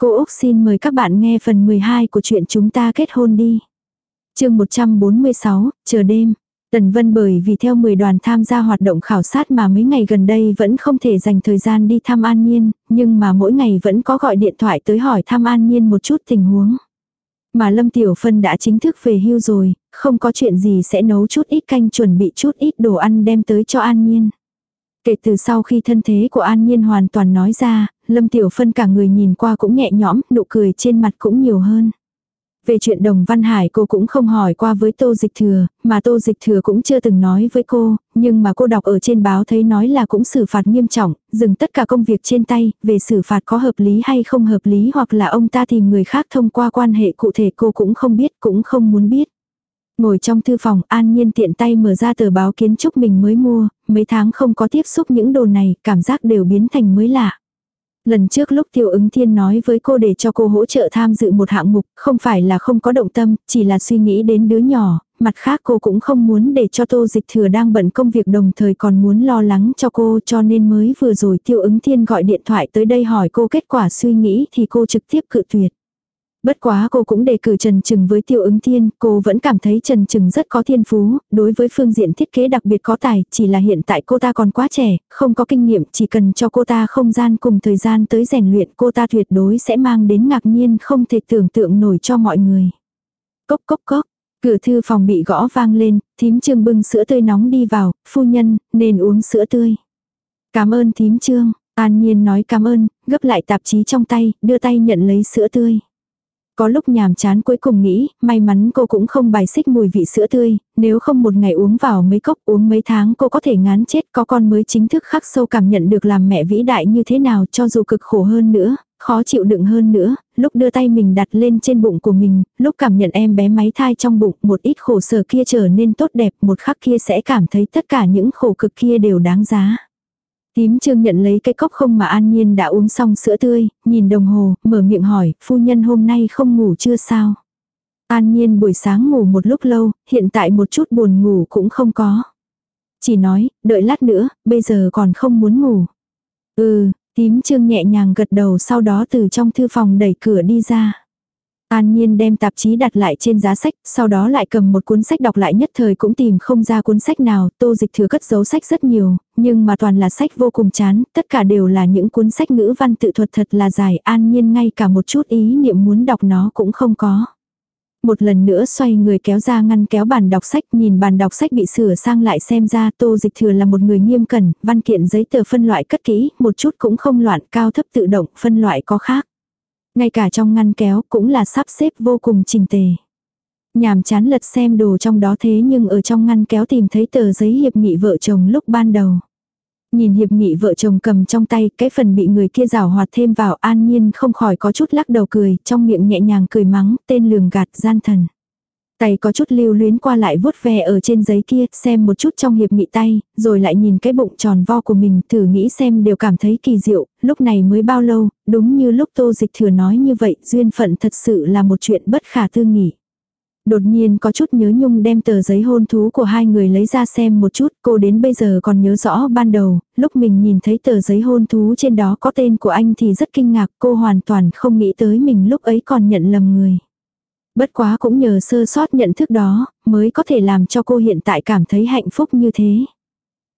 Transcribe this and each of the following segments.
Cô Úc xin mời các bạn nghe phần 12 của chuyện chúng ta kết hôn đi. chương 146, chờ đêm. Tần Vân bởi vì theo 10 đoàn tham gia hoạt động khảo sát mà mấy ngày gần đây vẫn không thể dành thời gian đi thăm An Nhiên, nhưng mà mỗi ngày vẫn có gọi điện thoại tới hỏi thăm An Nhiên một chút tình huống. Mà Lâm Tiểu Phân đã chính thức về hưu rồi, không có chuyện gì sẽ nấu chút ít canh chuẩn bị chút ít đồ ăn đem tới cho An Nhiên. Kể từ sau khi thân thế của An Nhiên hoàn toàn nói ra, Lâm Tiểu Phân cả người nhìn qua cũng nhẹ nhõm, nụ cười trên mặt cũng nhiều hơn. Về chuyện Đồng Văn Hải cô cũng không hỏi qua với Tô Dịch Thừa, mà Tô Dịch Thừa cũng chưa từng nói với cô, nhưng mà cô đọc ở trên báo thấy nói là cũng xử phạt nghiêm trọng, dừng tất cả công việc trên tay, về xử phạt có hợp lý hay không hợp lý hoặc là ông ta tìm người khác thông qua quan hệ cụ thể cô cũng không biết, cũng không muốn biết. Ngồi trong thư phòng an nhiên tiện tay mở ra tờ báo kiến trúc mình mới mua, mấy tháng không có tiếp xúc những đồ này, cảm giác đều biến thành mới lạ. Lần trước lúc Tiêu ứng thiên nói với cô để cho cô hỗ trợ tham dự một hạng mục, không phải là không có động tâm, chỉ là suy nghĩ đến đứa nhỏ, mặt khác cô cũng không muốn để cho tô dịch thừa đang bận công việc đồng thời còn muốn lo lắng cho cô cho nên mới vừa rồi Tiêu ứng thiên gọi điện thoại tới đây hỏi cô kết quả suy nghĩ thì cô trực tiếp cự tuyệt. Bất quá cô cũng đề cử Trần Trừng với Tiêu ứng thiên, cô vẫn cảm thấy Trần Trừng rất có thiên phú, đối với phương diện thiết kế đặc biệt có tài, chỉ là hiện tại cô ta còn quá trẻ, không có kinh nghiệm, chỉ cần cho cô ta không gian cùng thời gian tới rèn luyện cô ta tuyệt đối sẽ mang đến ngạc nhiên không thể tưởng tượng nổi cho mọi người. Cốc cốc cốc, cửa thư phòng bị gõ vang lên, thím trương bưng sữa tươi nóng đi vào, phu nhân, nên uống sữa tươi. Cảm ơn thím trương, an nhiên nói cảm ơn, gấp lại tạp chí trong tay, đưa tay nhận lấy sữa tươi. Có lúc nhàm chán cuối cùng nghĩ, may mắn cô cũng không bài xích mùi vị sữa tươi, nếu không một ngày uống vào mấy cốc uống mấy tháng cô có thể ngán chết có con mới chính thức khắc sâu cảm nhận được làm mẹ vĩ đại như thế nào cho dù cực khổ hơn nữa, khó chịu đựng hơn nữa, lúc đưa tay mình đặt lên trên bụng của mình, lúc cảm nhận em bé máy thai trong bụng một ít khổ sở kia trở nên tốt đẹp một khắc kia sẽ cảm thấy tất cả những khổ cực kia đều đáng giá. Tím trương nhận lấy cái cốc không mà an nhiên đã uống xong sữa tươi, nhìn đồng hồ, mở miệng hỏi, phu nhân hôm nay không ngủ chưa sao? An nhiên buổi sáng ngủ một lúc lâu, hiện tại một chút buồn ngủ cũng không có. Chỉ nói, đợi lát nữa, bây giờ còn không muốn ngủ. Ừ, tím trương nhẹ nhàng gật đầu sau đó từ trong thư phòng đẩy cửa đi ra. An Nhiên đem tạp chí đặt lại trên giá sách, sau đó lại cầm một cuốn sách đọc lại nhất thời cũng tìm không ra cuốn sách nào, tô dịch thừa cất giấu sách rất nhiều, nhưng mà toàn là sách vô cùng chán, tất cả đều là những cuốn sách ngữ văn tự thuật thật là dài, An Nhiên ngay cả một chút ý niệm muốn đọc nó cũng không có. Một lần nữa xoay người kéo ra ngăn kéo bàn đọc sách, nhìn bàn đọc sách bị sửa sang lại xem ra tô dịch thừa là một người nghiêm cẩn, văn kiện giấy tờ phân loại cất kỹ, một chút cũng không loạn, cao thấp tự động, phân loại có khác. Ngay cả trong ngăn kéo cũng là sắp xếp vô cùng trình tề. Nhàm chán lật xem đồ trong đó thế nhưng ở trong ngăn kéo tìm thấy tờ giấy hiệp nghị vợ chồng lúc ban đầu. Nhìn hiệp nghị vợ chồng cầm trong tay, cái phần bị người kia rào hoạt thêm vào an nhiên không khỏi có chút lắc đầu cười, trong miệng nhẹ nhàng cười mắng, tên lường gạt gian thần. Tay có chút lưu luyến qua lại vuốt ve ở trên giấy kia, xem một chút trong hiệp nghị tay, rồi lại nhìn cái bụng tròn vo của mình, thử nghĩ xem đều cảm thấy kỳ diệu, lúc này mới bao lâu, đúng như lúc tô dịch thừa nói như vậy, duyên phận thật sự là một chuyện bất khả tư nghị. Đột nhiên có chút nhớ nhung đem tờ giấy hôn thú của hai người lấy ra xem một chút, cô đến bây giờ còn nhớ rõ ban đầu, lúc mình nhìn thấy tờ giấy hôn thú trên đó có tên của anh thì rất kinh ngạc, cô hoàn toàn không nghĩ tới mình lúc ấy còn nhận lầm người. Bất quá cũng nhờ sơ sót nhận thức đó, mới có thể làm cho cô hiện tại cảm thấy hạnh phúc như thế.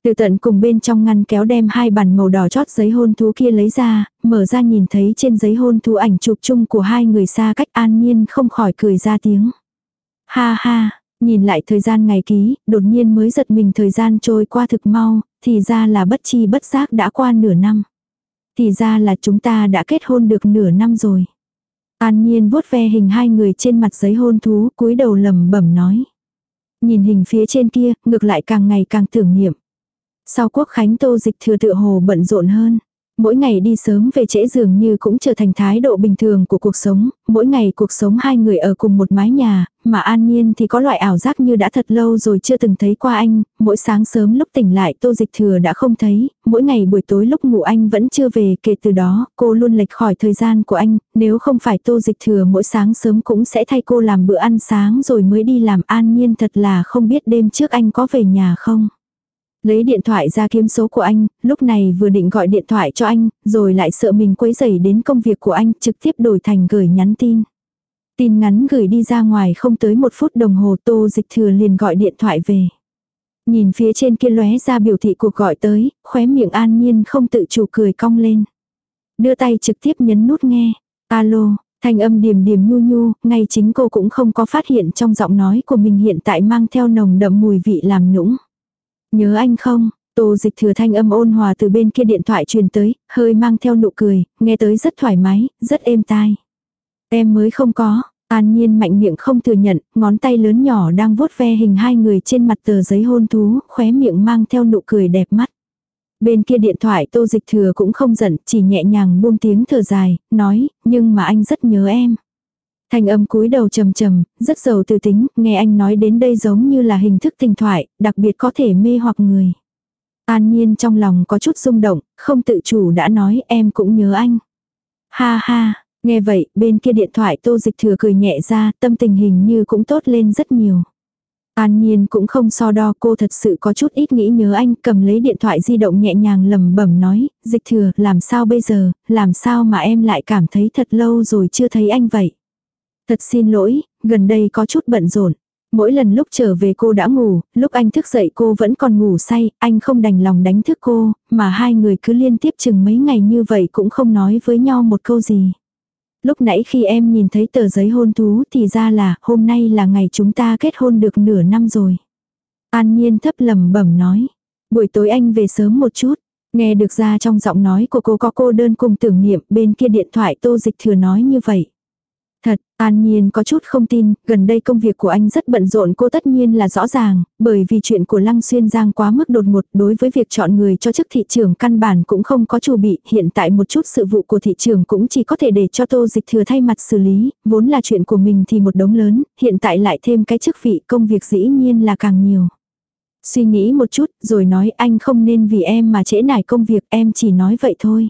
Từ tận cùng bên trong ngăn kéo đem hai bản màu đỏ chót giấy hôn thú kia lấy ra, mở ra nhìn thấy trên giấy hôn thú ảnh chụp chung của hai người xa cách an nhiên không khỏi cười ra tiếng. Ha ha, nhìn lại thời gian ngày ký, đột nhiên mới giật mình thời gian trôi qua thực mau, thì ra là bất chi bất giác đã qua nửa năm. Thì ra là chúng ta đã kết hôn được nửa năm rồi. An nhiên vuốt ve hình hai người trên mặt giấy hôn thú cúi đầu lầm bẩm nói. Nhìn hình phía trên kia, ngược lại càng ngày càng tưởng niệm. Sau quốc khánh tô dịch thừa tự hồ bận rộn hơn. Mỗi ngày đi sớm về trễ dường như cũng trở thành thái độ bình thường của cuộc sống, mỗi ngày cuộc sống hai người ở cùng một mái nhà, mà an nhiên thì có loại ảo giác như đã thật lâu rồi chưa từng thấy qua anh, mỗi sáng sớm lúc tỉnh lại tô dịch thừa đã không thấy, mỗi ngày buổi tối lúc ngủ anh vẫn chưa về kể từ đó cô luôn lệch khỏi thời gian của anh, nếu không phải tô dịch thừa mỗi sáng sớm cũng sẽ thay cô làm bữa ăn sáng rồi mới đi làm an nhiên thật là không biết đêm trước anh có về nhà không. Lấy điện thoại ra kiếm số của anh, lúc này vừa định gọi điện thoại cho anh, rồi lại sợ mình quấy rầy đến công việc của anh, trực tiếp đổi thành gửi nhắn tin. Tin ngắn gửi đi ra ngoài không tới một phút đồng hồ tô dịch thừa liền gọi điện thoại về. Nhìn phía trên kia lóe ra biểu thị cuộc gọi tới, khóe miệng an nhiên không tự chủ cười cong lên. Đưa tay trực tiếp nhấn nút nghe. Alo, thanh âm điềm điềm nhu nhu, ngay chính cô cũng không có phát hiện trong giọng nói của mình hiện tại mang theo nồng đậm mùi vị làm nũng. Nhớ anh không? Tô dịch thừa thanh âm ôn hòa từ bên kia điện thoại truyền tới, hơi mang theo nụ cười, nghe tới rất thoải mái, rất êm tai. Em mới không có, An Nhiên mạnh miệng không thừa nhận, ngón tay lớn nhỏ đang vuốt ve hình hai người trên mặt tờ giấy hôn thú, khóe miệng mang theo nụ cười đẹp mắt. Bên kia điện thoại tô dịch thừa cũng không giận, chỉ nhẹ nhàng buông tiếng thở dài, nói, nhưng mà anh rất nhớ em. Thành âm cúi đầu trầm trầm, rất giàu tư tính, nghe anh nói đến đây giống như là hình thức tình thoại, đặc biệt có thể mê hoặc người. An nhiên trong lòng có chút rung động, không tự chủ đã nói em cũng nhớ anh. Ha ha, nghe vậy, bên kia điện thoại tô dịch thừa cười nhẹ ra, tâm tình hình như cũng tốt lên rất nhiều. An Nhiên cũng không so đo cô thật sự có chút ít nghĩ nhớ anh cầm lấy điện thoại di động nhẹ nhàng lầm bẩm nói, dịch thừa, làm sao bây giờ, làm sao mà em lại cảm thấy thật lâu rồi chưa thấy anh vậy. Thật xin lỗi, gần đây có chút bận rộn. Mỗi lần lúc trở về cô đã ngủ, lúc anh thức dậy cô vẫn còn ngủ say, anh không đành lòng đánh thức cô, mà hai người cứ liên tiếp chừng mấy ngày như vậy cũng không nói với nhau một câu gì. Lúc nãy khi em nhìn thấy tờ giấy hôn thú thì ra là hôm nay là ngày chúng ta kết hôn được nửa năm rồi. An Nhiên thấp lầm bẩm nói. Buổi tối anh về sớm một chút. Nghe được ra trong giọng nói của cô có cô đơn cùng tưởng niệm bên kia điện thoại tô dịch thừa nói như vậy. Thật, An Nhiên có chút không tin, gần đây công việc của anh rất bận rộn cô tất nhiên là rõ ràng, bởi vì chuyện của Lăng Xuyên Giang quá mức đột ngột đối với việc chọn người cho chức thị trường căn bản cũng không có chủ bị, hiện tại một chút sự vụ của thị trường cũng chỉ có thể để cho tô dịch thừa thay mặt xử lý, vốn là chuyện của mình thì một đống lớn, hiện tại lại thêm cái chức vị công việc dĩ nhiên là càng nhiều. Suy nghĩ một chút rồi nói anh không nên vì em mà trễ nải công việc em chỉ nói vậy thôi.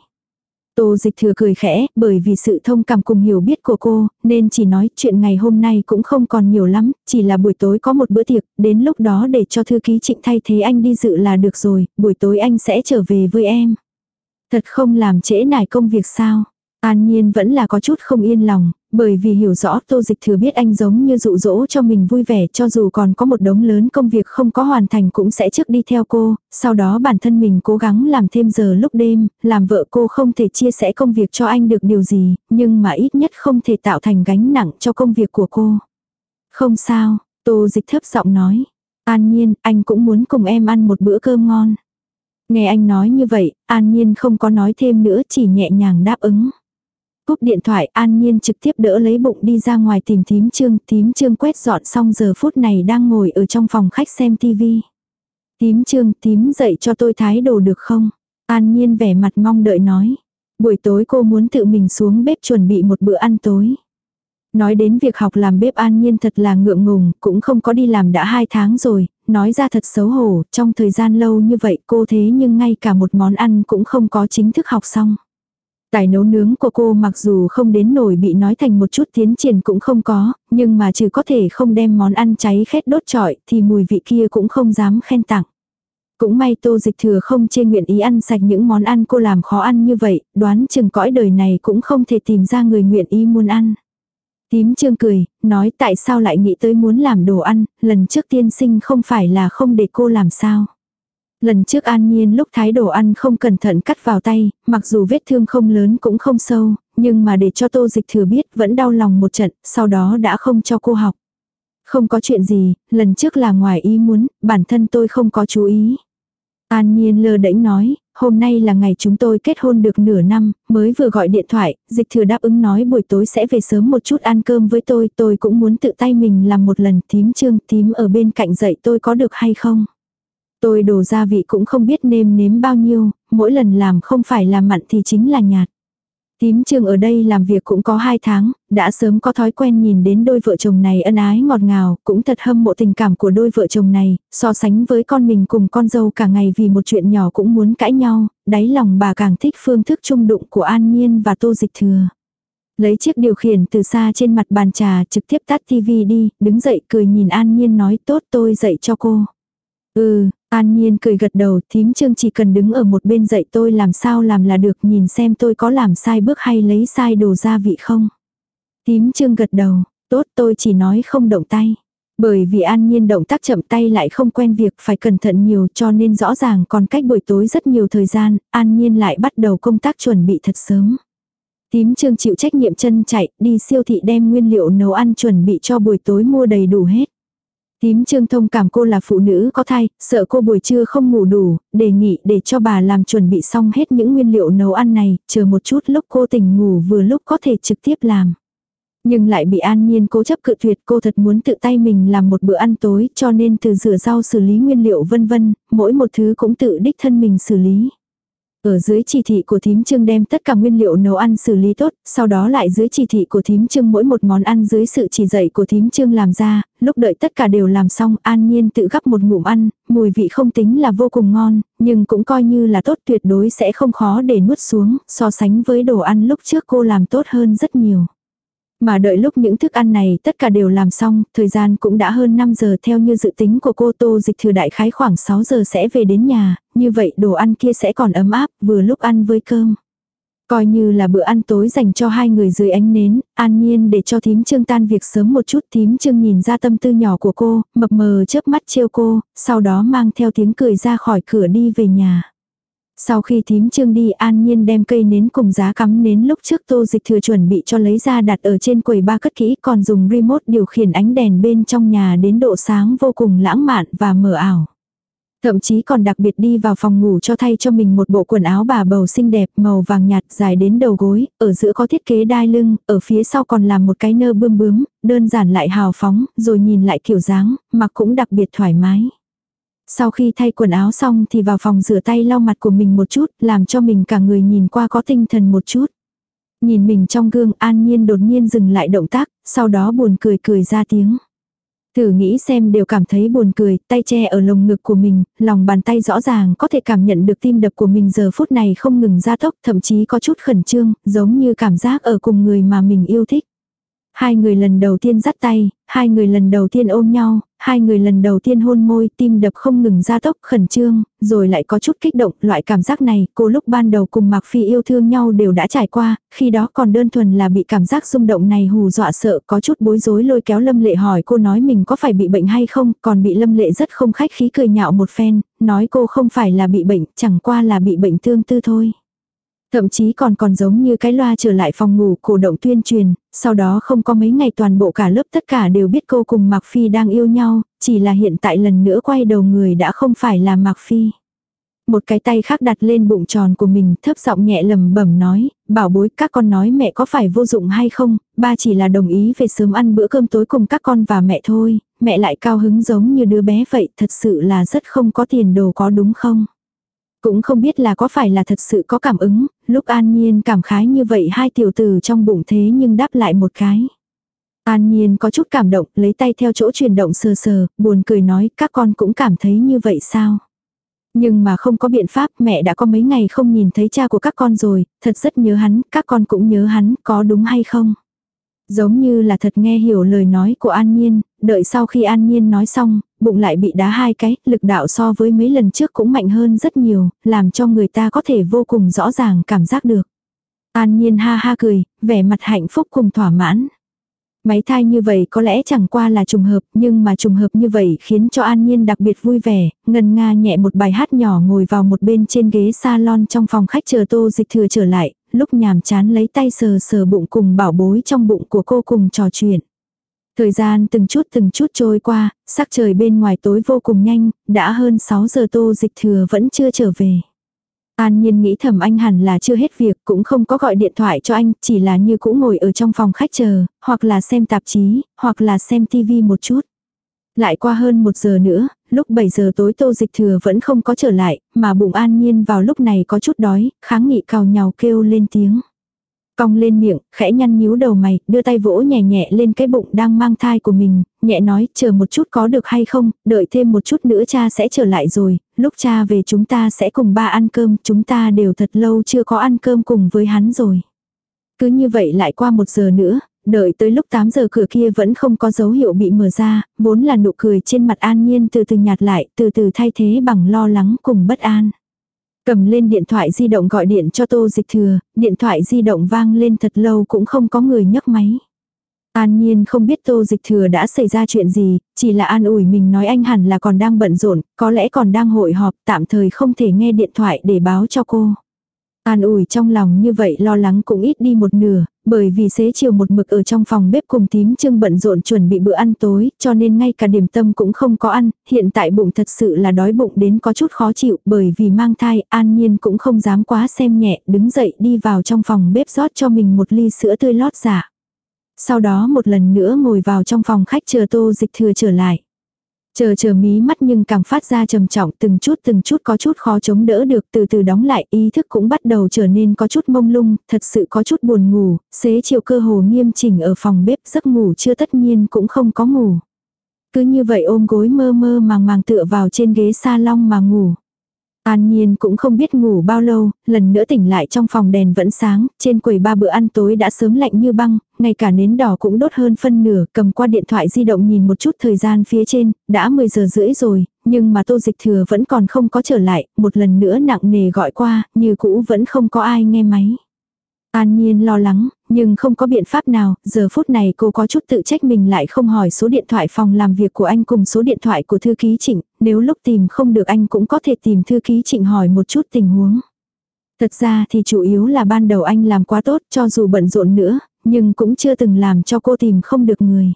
Tô dịch thừa cười khẽ, bởi vì sự thông cảm cùng hiểu biết của cô, nên chỉ nói chuyện ngày hôm nay cũng không còn nhiều lắm, chỉ là buổi tối có một bữa tiệc, đến lúc đó để cho thư ký trịnh thay thế anh đi dự là được rồi, buổi tối anh sẽ trở về với em. Thật không làm trễ nải công việc sao? An Nhiên vẫn là có chút không yên lòng, bởi vì hiểu rõ Tô Dịch Thừa biết anh giống như dụ dỗ cho mình vui vẻ cho dù còn có một đống lớn công việc không có hoàn thành cũng sẽ trước đi theo cô, sau đó bản thân mình cố gắng làm thêm giờ lúc đêm, làm vợ cô không thể chia sẻ công việc cho anh được điều gì, nhưng mà ít nhất không thể tạo thành gánh nặng cho công việc của cô. Không sao, Tô Dịch thấp giọng nói. An Nhiên, anh cũng muốn cùng em ăn một bữa cơm ngon. Nghe anh nói như vậy, An Nhiên không có nói thêm nữa chỉ nhẹ nhàng đáp ứng. Cúp điện thoại an nhiên trực tiếp đỡ lấy bụng đi ra ngoài tìm tím trương. Tím trương quét dọn xong giờ phút này đang ngồi ở trong phòng khách xem tivi. Tím trương tím dậy cho tôi thái đồ được không? An nhiên vẻ mặt mong đợi nói. Buổi tối cô muốn tự mình xuống bếp chuẩn bị một bữa ăn tối. Nói đến việc học làm bếp an nhiên thật là ngượng ngùng, cũng không có đi làm đã hai tháng rồi, nói ra thật xấu hổ, trong thời gian lâu như vậy cô thế nhưng ngay cả một món ăn cũng không có chính thức học xong. Tài nấu nướng của cô mặc dù không đến nổi bị nói thành một chút tiến triển cũng không có, nhưng mà trừ có thể không đem món ăn cháy khét đốt trọi thì mùi vị kia cũng không dám khen tặng. Cũng may tô dịch thừa không chê nguyện ý ăn sạch những món ăn cô làm khó ăn như vậy, đoán chừng cõi đời này cũng không thể tìm ra người nguyện ý muốn ăn. Tím trương cười, nói tại sao lại nghĩ tới muốn làm đồ ăn, lần trước tiên sinh không phải là không để cô làm sao. Lần trước an nhiên lúc thái đồ ăn không cẩn thận cắt vào tay, mặc dù vết thương không lớn cũng không sâu, nhưng mà để cho tô dịch thừa biết vẫn đau lòng một trận, sau đó đã không cho cô học. Không có chuyện gì, lần trước là ngoài ý muốn, bản thân tôi không có chú ý. An Nhiên lơ đễnh nói, hôm nay là ngày chúng tôi kết hôn được nửa năm, mới vừa gọi điện thoại, dịch thừa đáp ứng nói buổi tối sẽ về sớm một chút ăn cơm với tôi, tôi cũng muốn tự tay mình làm một lần tím trương tím ở bên cạnh dậy tôi có được hay không. Tôi đồ gia vị cũng không biết nêm nếm bao nhiêu, mỗi lần làm không phải là mặn thì chính là nhạt. Tím trường ở đây làm việc cũng có 2 tháng, đã sớm có thói quen nhìn đến đôi vợ chồng này ân ái ngọt ngào, cũng thật hâm mộ tình cảm của đôi vợ chồng này, so sánh với con mình cùng con dâu cả ngày vì một chuyện nhỏ cũng muốn cãi nhau, đáy lòng bà càng thích phương thức trung đụng của An Nhiên và Tô Dịch Thừa. Lấy chiếc điều khiển từ xa trên mặt bàn trà trực tiếp tắt tivi đi, đứng dậy cười nhìn An Nhiên nói tốt tôi dậy cho cô. Ừ, An Nhiên cười gật đầu, thím trương chỉ cần đứng ở một bên dạy tôi làm sao làm là được nhìn xem tôi có làm sai bước hay lấy sai đồ gia vị không. Thím trương gật đầu, tốt tôi chỉ nói không động tay. Bởi vì an nhiên động tác chậm tay lại không quen việc phải cẩn thận nhiều cho nên rõ ràng còn cách buổi tối rất nhiều thời gian, an nhiên lại bắt đầu công tác chuẩn bị thật sớm. Tím trương chịu trách nhiệm chân chạy, đi siêu thị đem nguyên liệu nấu ăn chuẩn bị cho buổi tối mua đầy đủ hết. Tím trương thông cảm cô là phụ nữ có thai, sợ cô buổi trưa không ngủ đủ, đề nghị để cho bà làm chuẩn bị xong hết những nguyên liệu nấu ăn này, chờ một chút lúc cô tỉnh ngủ vừa lúc có thể trực tiếp làm. Nhưng lại bị an nhiên cố chấp cự tuyệt cô thật muốn tự tay mình làm một bữa ăn tối cho nên từ rửa rau xử lý nguyên liệu vân vân, mỗi một thứ cũng tự đích thân mình xử lý. Ở dưới chỉ thị của thím trương đem tất cả nguyên liệu nấu ăn xử lý tốt, sau đó lại dưới chỉ thị của thím trương mỗi một món ăn dưới sự chỉ dạy của thím trương làm ra, lúc đợi tất cả đều làm xong an nhiên tự gắp một ngụm ăn, mùi vị không tính là vô cùng ngon, nhưng cũng coi như là tốt tuyệt đối sẽ không khó để nuốt xuống, so sánh với đồ ăn lúc trước cô làm tốt hơn rất nhiều. Mà đợi lúc những thức ăn này tất cả đều làm xong, thời gian cũng đã hơn 5 giờ theo như dự tính của cô Tô Dịch Thừa Đại khái khoảng 6 giờ sẽ về đến nhà, như vậy đồ ăn kia sẽ còn ấm áp vừa lúc ăn với cơm. Coi như là bữa ăn tối dành cho hai người dưới ánh nến, an nhiên để cho thím trương tan việc sớm một chút thím trương nhìn ra tâm tư nhỏ của cô, mập mờ chớp mắt trêu cô, sau đó mang theo tiếng cười ra khỏi cửa đi về nhà. Sau khi thím trương đi an nhiên đem cây nến cùng giá cắm nến lúc trước tô dịch thừa chuẩn bị cho lấy ra đặt ở trên quầy ba cất kỹ còn dùng remote điều khiển ánh đèn bên trong nhà đến độ sáng vô cùng lãng mạn và mờ ảo. Thậm chí còn đặc biệt đi vào phòng ngủ cho thay cho mình một bộ quần áo bà bầu xinh đẹp màu vàng nhạt dài đến đầu gối, ở giữa có thiết kế đai lưng, ở phía sau còn làm một cái nơ bươm bướm, đơn giản lại hào phóng, rồi nhìn lại kiểu dáng, mặc cũng đặc biệt thoải mái. Sau khi thay quần áo xong thì vào phòng rửa tay lau mặt của mình một chút, làm cho mình cả người nhìn qua có tinh thần một chút. Nhìn mình trong gương an nhiên đột nhiên dừng lại động tác, sau đó buồn cười cười ra tiếng. Thử nghĩ xem đều cảm thấy buồn cười, tay che ở lồng ngực của mình, lòng bàn tay rõ ràng có thể cảm nhận được tim đập của mình giờ phút này không ngừng ra tốc, thậm chí có chút khẩn trương, giống như cảm giác ở cùng người mà mình yêu thích. Hai người lần đầu tiên dắt tay, hai người lần đầu tiên ôm nhau, hai người lần đầu tiên hôn môi, tim đập không ngừng ra tốc khẩn trương, rồi lại có chút kích động, loại cảm giác này, cô lúc ban đầu cùng Mạc Phi yêu thương nhau đều đã trải qua, khi đó còn đơn thuần là bị cảm giác rung động này hù dọa sợ, có chút bối rối lôi kéo Lâm Lệ hỏi cô nói mình có phải bị bệnh hay không, còn bị Lâm Lệ rất không khách khí cười nhạo một phen, nói cô không phải là bị bệnh, chẳng qua là bị bệnh tương tư thôi. Thậm chí còn còn giống như cái loa trở lại phòng ngủ cổ động tuyên truyền, sau đó không có mấy ngày toàn bộ cả lớp tất cả đều biết cô cùng Mạc Phi đang yêu nhau, chỉ là hiện tại lần nữa quay đầu người đã không phải là Mạc Phi. Một cái tay khác đặt lên bụng tròn của mình thấp giọng nhẹ lầm bẩm nói, bảo bối các con nói mẹ có phải vô dụng hay không, ba chỉ là đồng ý về sớm ăn bữa cơm tối cùng các con và mẹ thôi, mẹ lại cao hứng giống như đứa bé vậy thật sự là rất không có tiền đồ có đúng không? Cũng không biết là có phải là thật sự có cảm ứng, lúc an nhiên cảm khái như vậy hai tiểu tử trong bụng thế nhưng đáp lại một cái. An nhiên có chút cảm động, lấy tay theo chỗ chuyển động sờ sờ, buồn cười nói các con cũng cảm thấy như vậy sao. Nhưng mà không có biện pháp mẹ đã có mấy ngày không nhìn thấy cha của các con rồi, thật rất nhớ hắn, các con cũng nhớ hắn, có đúng hay không? Giống như là thật nghe hiểu lời nói của An Nhiên, đợi sau khi An Nhiên nói xong, bụng lại bị đá hai cái, lực đạo so với mấy lần trước cũng mạnh hơn rất nhiều, làm cho người ta có thể vô cùng rõ ràng cảm giác được. An Nhiên ha ha cười, vẻ mặt hạnh phúc cùng thỏa mãn. Máy thai như vậy có lẽ chẳng qua là trùng hợp, nhưng mà trùng hợp như vậy khiến cho An Nhiên đặc biệt vui vẻ, ngân nga nhẹ một bài hát nhỏ ngồi vào một bên trên ghế salon trong phòng khách chờ tô dịch thừa trở lại, lúc nhàm chán lấy tay sờ sờ bụng cùng bảo bối trong bụng của cô cùng trò chuyện. Thời gian từng chút từng chút trôi qua, sắc trời bên ngoài tối vô cùng nhanh, đã hơn 6 giờ tô dịch thừa vẫn chưa trở về. An nhiên nghĩ thầm anh hẳn là chưa hết việc, cũng không có gọi điện thoại cho anh, chỉ là như cũ ngồi ở trong phòng khách chờ, hoặc là xem tạp chí, hoặc là xem tivi một chút. Lại qua hơn một giờ nữa, lúc 7 giờ tối tô dịch thừa vẫn không có trở lại, mà bụng an nhiên vào lúc này có chút đói, kháng nghị cào nhào kêu lên tiếng. Cong lên miệng, khẽ nhăn nhíu đầu mày, đưa tay vỗ nhẹ nhẹ lên cái bụng đang mang thai của mình, nhẹ nói chờ một chút có được hay không, đợi thêm một chút nữa cha sẽ trở lại rồi, lúc cha về chúng ta sẽ cùng ba ăn cơm, chúng ta đều thật lâu chưa có ăn cơm cùng với hắn rồi. Cứ như vậy lại qua một giờ nữa, đợi tới lúc 8 giờ cửa kia vẫn không có dấu hiệu bị mở ra, vốn là nụ cười trên mặt an nhiên từ từ nhạt lại, từ từ thay thế bằng lo lắng cùng bất an. Cầm lên điện thoại di động gọi điện cho tô dịch thừa, điện thoại di động vang lên thật lâu cũng không có người nhấc máy. An Nhiên không biết Tô Dịch Thừa đã xảy ra chuyện gì, chỉ là an ủi mình nói anh hẳn là còn đang bận rộn, có lẽ còn đang hội họp, tạm thời không thể nghe điện thoại để báo cho cô. An ủi trong lòng như vậy lo lắng cũng ít đi một nửa, bởi vì xế chiều một mực ở trong phòng bếp cùng tím trưng bận rộn chuẩn bị bữa ăn tối, cho nên ngay cả điểm tâm cũng không có ăn, hiện tại bụng thật sự là đói bụng đến có chút khó chịu, bởi vì mang thai, an nhiên cũng không dám quá xem nhẹ, đứng dậy đi vào trong phòng bếp rót cho mình một ly sữa tươi lót giả. Sau đó một lần nữa ngồi vào trong phòng khách chờ tô dịch thừa trở lại. Chờ chờ mí mắt nhưng càng phát ra trầm trọng từng chút từng chút có chút khó chống đỡ được từ từ đóng lại ý thức cũng bắt đầu trở nên có chút mông lung, thật sự có chút buồn ngủ, xế chiều cơ hồ nghiêm chỉnh ở phòng bếp giấc ngủ chưa tất nhiên cũng không có ngủ. Cứ như vậy ôm gối mơ mơ màng màng tựa vào trên ghế salon mà ngủ. An Nhiên cũng không biết ngủ bao lâu, lần nữa tỉnh lại trong phòng đèn vẫn sáng, trên quầy ba bữa ăn tối đã sớm lạnh như băng, ngay cả nến đỏ cũng đốt hơn phân nửa, cầm qua điện thoại di động nhìn một chút thời gian phía trên, đã 10 giờ rưỡi rồi, nhưng mà tô dịch thừa vẫn còn không có trở lại, một lần nữa nặng nề gọi qua, như cũ vẫn không có ai nghe máy. An Nhiên lo lắng, nhưng không có biện pháp nào, giờ phút này cô có chút tự trách mình lại không hỏi số điện thoại phòng làm việc của anh cùng số điện thoại của thư ký trịnh, nếu lúc tìm không được anh cũng có thể tìm thư ký trịnh hỏi một chút tình huống. Thật ra thì chủ yếu là ban đầu anh làm quá tốt cho dù bận rộn nữa, nhưng cũng chưa từng làm cho cô tìm không được người.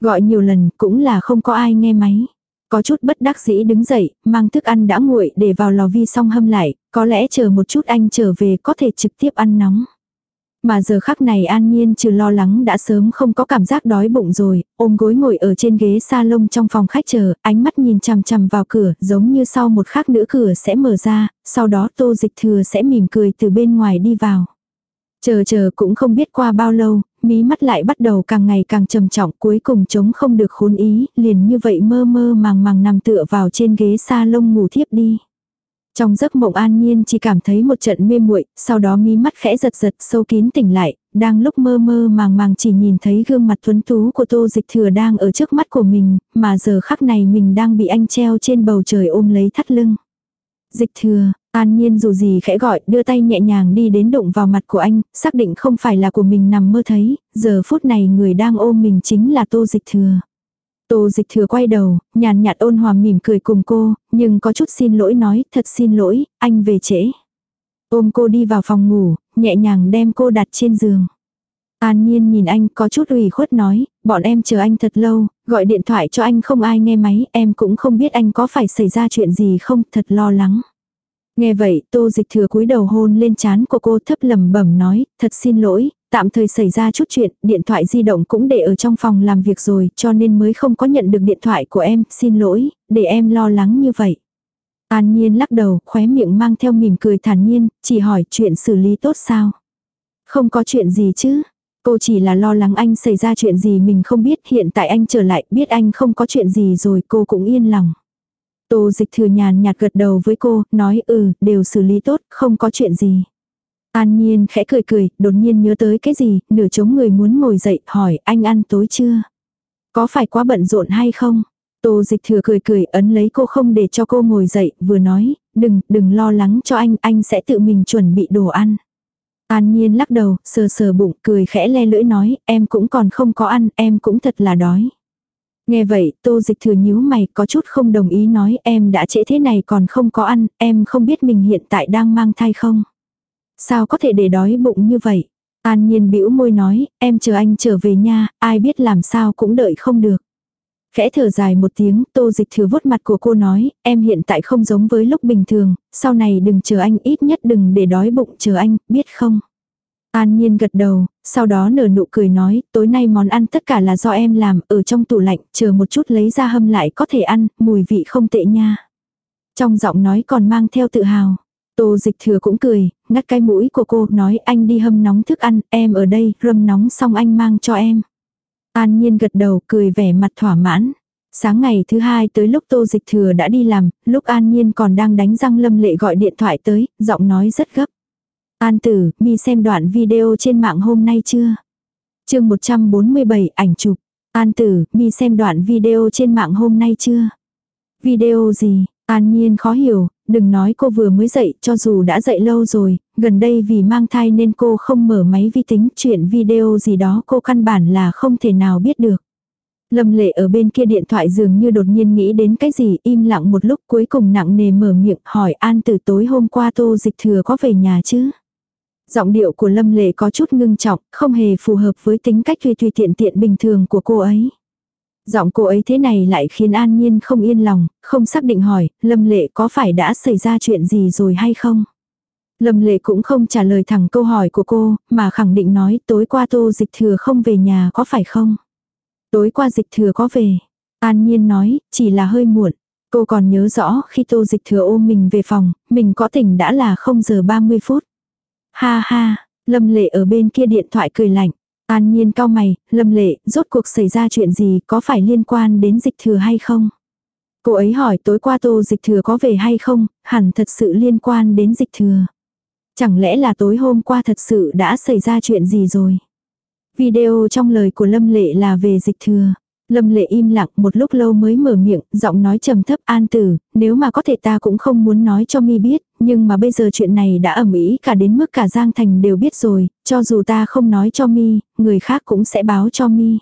Gọi nhiều lần cũng là không có ai nghe máy. Có chút bất đắc dĩ đứng dậy, mang thức ăn đã nguội để vào lò vi xong hâm lại, có lẽ chờ một chút anh trở về có thể trực tiếp ăn nóng. Mà giờ khắc này an nhiên trừ lo lắng đã sớm không có cảm giác đói bụng rồi, ôm gối ngồi ở trên ghế salon trong phòng khách chờ, ánh mắt nhìn chằm chằm vào cửa, giống như sau một khắc nữa cửa sẽ mở ra, sau đó tô dịch thừa sẽ mỉm cười từ bên ngoài đi vào. Chờ chờ cũng không biết qua bao lâu, mí mắt lại bắt đầu càng ngày càng trầm trọng cuối cùng chống không được khốn ý, liền như vậy mơ mơ màng màng nằm tựa vào trên ghế salon ngủ thiếp đi. Trong giấc mộng an nhiên chỉ cảm thấy một trận mê muội, sau đó mí mắt khẽ giật giật sâu kín tỉnh lại, đang lúc mơ mơ màng màng chỉ nhìn thấy gương mặt tuấn tú của tô dịch thừa đang ở trước mắt của mình, mà giờ khắc này mình đang bị anh treo trên bầu trời ôm lấy thắt lưng. Dịch thừa, an nhiên dù gì khẽ gọi, đưa tay nhẹ nhàng đi đến đụng vào mặt của anh, xác định không phải là của mình nằm mơ thấy, giờ phút này người đang ôm mình chính là tô dịch thừa. Tô dịch thừa quay đầu, nhàn nhạt ôn hòa mỉm cười cùng cô, nhưng có chút xin lỗi nói, thật xin lỗi, anh về trễ. Ôm cô đi vào phòng ngủ, nhẹ nhàng đem cô đặt trên giường. An nhiên nhìn anh có chút ủy khuất nói, bọn em chờ anh thật lâu, gọi điện thoại cho anh không ai nghe máy, em cũng không biết anh có phải xảy ra chuyện gì không, thật lo lắng. Nghe vậy, tô dịch thừa cúi đầu hôn lên chán của cô thấp lầm bẩm nói, thật xin lỗi, Tạm thời xảy ra chút chuyện, điện thoại di động cũng để ở trong phòng làm việc rồi, cho nên mới không có nhận được điện thoại của em, xin lỗi, để em lo lắng như vậy. An Nhiên lắc đầu, khóe miệng mang theo mỉm cười thản nhiên, chỉ hỏi chuyện xử lý tốt sao. Không có chuyện gì chứ. Cô chỉ là lo lắng anh xảy ra chuyện gì mình không biết, hiện tại anh trở lại, biết anh không có chuyện gì rồi, cô cũng yên lòng. Tô dịch thừa nhàn nhạt gật đầu với cô, nói ừ, đều xử lý tốt, không có chuyện gì. An Nhiên khẽ cười cười, đột nhiên nhớ tới cái gì, nửa chống người muốn ngồi dậy, hỏi anh ăn tối chưa? Có phải quá bận rộn hay không? Tô dịch thừa cười cười ấn lấy cô không để cho cô ngồi dậy, vừa nói, đừng, đừng lo lắng cho anh, anh sẽ tự mình chuẩn bị đồ ăn. An Nhiên lắc đầu, sờ sờ bụng, cười khẽ le lưỡi nói, em cũng còn không có ăn, em cũng thật là đói. Nghe vậy, tô dịch thừa nhíu mày, có chút không đồng ý nói, em đã trễ thế này còn không có ăn, em không biết mình hiện tại đang mang thai không. Sao có thể để đói bụng như vậy? An nhiên bĩu môi nói, em chờ anh trở về nha, ai biết làm sao cũng đợi không được. Khẽ thở dài một tiếng, tô dịch thừa vuốt mặt của cô nói, em hiện tại không giống với lúc bình thường, sau này đừng chờ anh ít nhất đừng để đói bụng chờ anh, biết không? An nhiên gật đầu, sau đó nở nụ cười nói, tối nay món ăn tất cả là do em làm, ở trong tủ lạnh, chờ một chút lấy ra hâm lại có thể ăn, mùi vị không tệ nha. Trong giọng nói còn mang theo tự hào. Tô dịch thừa cũng cười, ngắt cái mũi của cô, nói anh đi hâm nóng thức ăn, em ở đây, râm nóng xong anh mang cho em. An nhiên gật đầu, cười vẻ mặt thỏa mãn. Sáng ngày thứ hai tới lúc tô dịch thừa đã đi làm, lúc An Nhiên còn đang đánh răng lâm lệ gọi điện thoại tới, giọng nói rất gấp. An tử, mi xem đoạn video trên mạng hôm nay chưa? chương 147 ảnh chụp. An tử, mi xem đoạn video trên mạng hôm nay chưa? Video gì? An nhiên khó hiểu, đừng nói cô vừa mới dậy, cho dù đã dậy lâu rồi, gần đây vì mang thai nên cô không mở máy vi tính, chuyện video gì đó cô căn bản là không thể nào biết được. Lâm lệ ở bên kia điện thoại dường như đột nhiên nghĩ đến cái gì, im lặng một lúc cuối cùng nặng nề mở miệng hỏi An từ tối hôm qua tô dịch thừa có về nhà chứ? Giọng điệu của Lâm lệ có chút ngưng trọng, không hề phù hợp với tính cách tùy tùy tiện tiện bình thường của cô ấy. Giọng cô ấy thế này lại khiến An Nhiên không yên lòng, không xác định hỏi, Lâm Lệ có phải đã xảy ra chuyện gì rồi hay không? Lâm Lệ cũng không trả lời thẳng câu hỏi của cô, mà khẳng định nói tối qua tô dịch thừa không về nhà có phải không? Tối qua dịch thừa có về. An Nhiên nói, chỉ là hơi muộn. Cô còn nhớ rõ khi tô dịch thừa ôm mình về phòng, mình có tỉnh đã là 0 giờ 30 phút. Ha ha, Lâm Lệ ở bên kia điện thoại cười lạnh. An nhiên cao mày, lâm lệ, rốt cuộc xảy ra chuyện gì, có phải liên quan đến dịch thừa hay không? Cô ấy hỏi tối qua tô dịch thừa có về hay không, hẳn thật sự liên quan đến dịch thừa. Chẳng lẽ là tối hôm qua thật sự đã xảy ra chuyện gì rồi? Video trong lời của Lâm Lệ là về dịch thừa. Lâm lệ im lặng một lúc lâu mới mở miệng, giọng nói trầm thấp an tử, nếu mà có thể ta cũng không muốn nói cho mi biết, nhưng mà bây giờ chuyện này đã ẩm ý cả đến mức cả Giang Thành đều biết rồi, cho dù ta không nói cho mi, người khác cũng sẽ báo cho mi.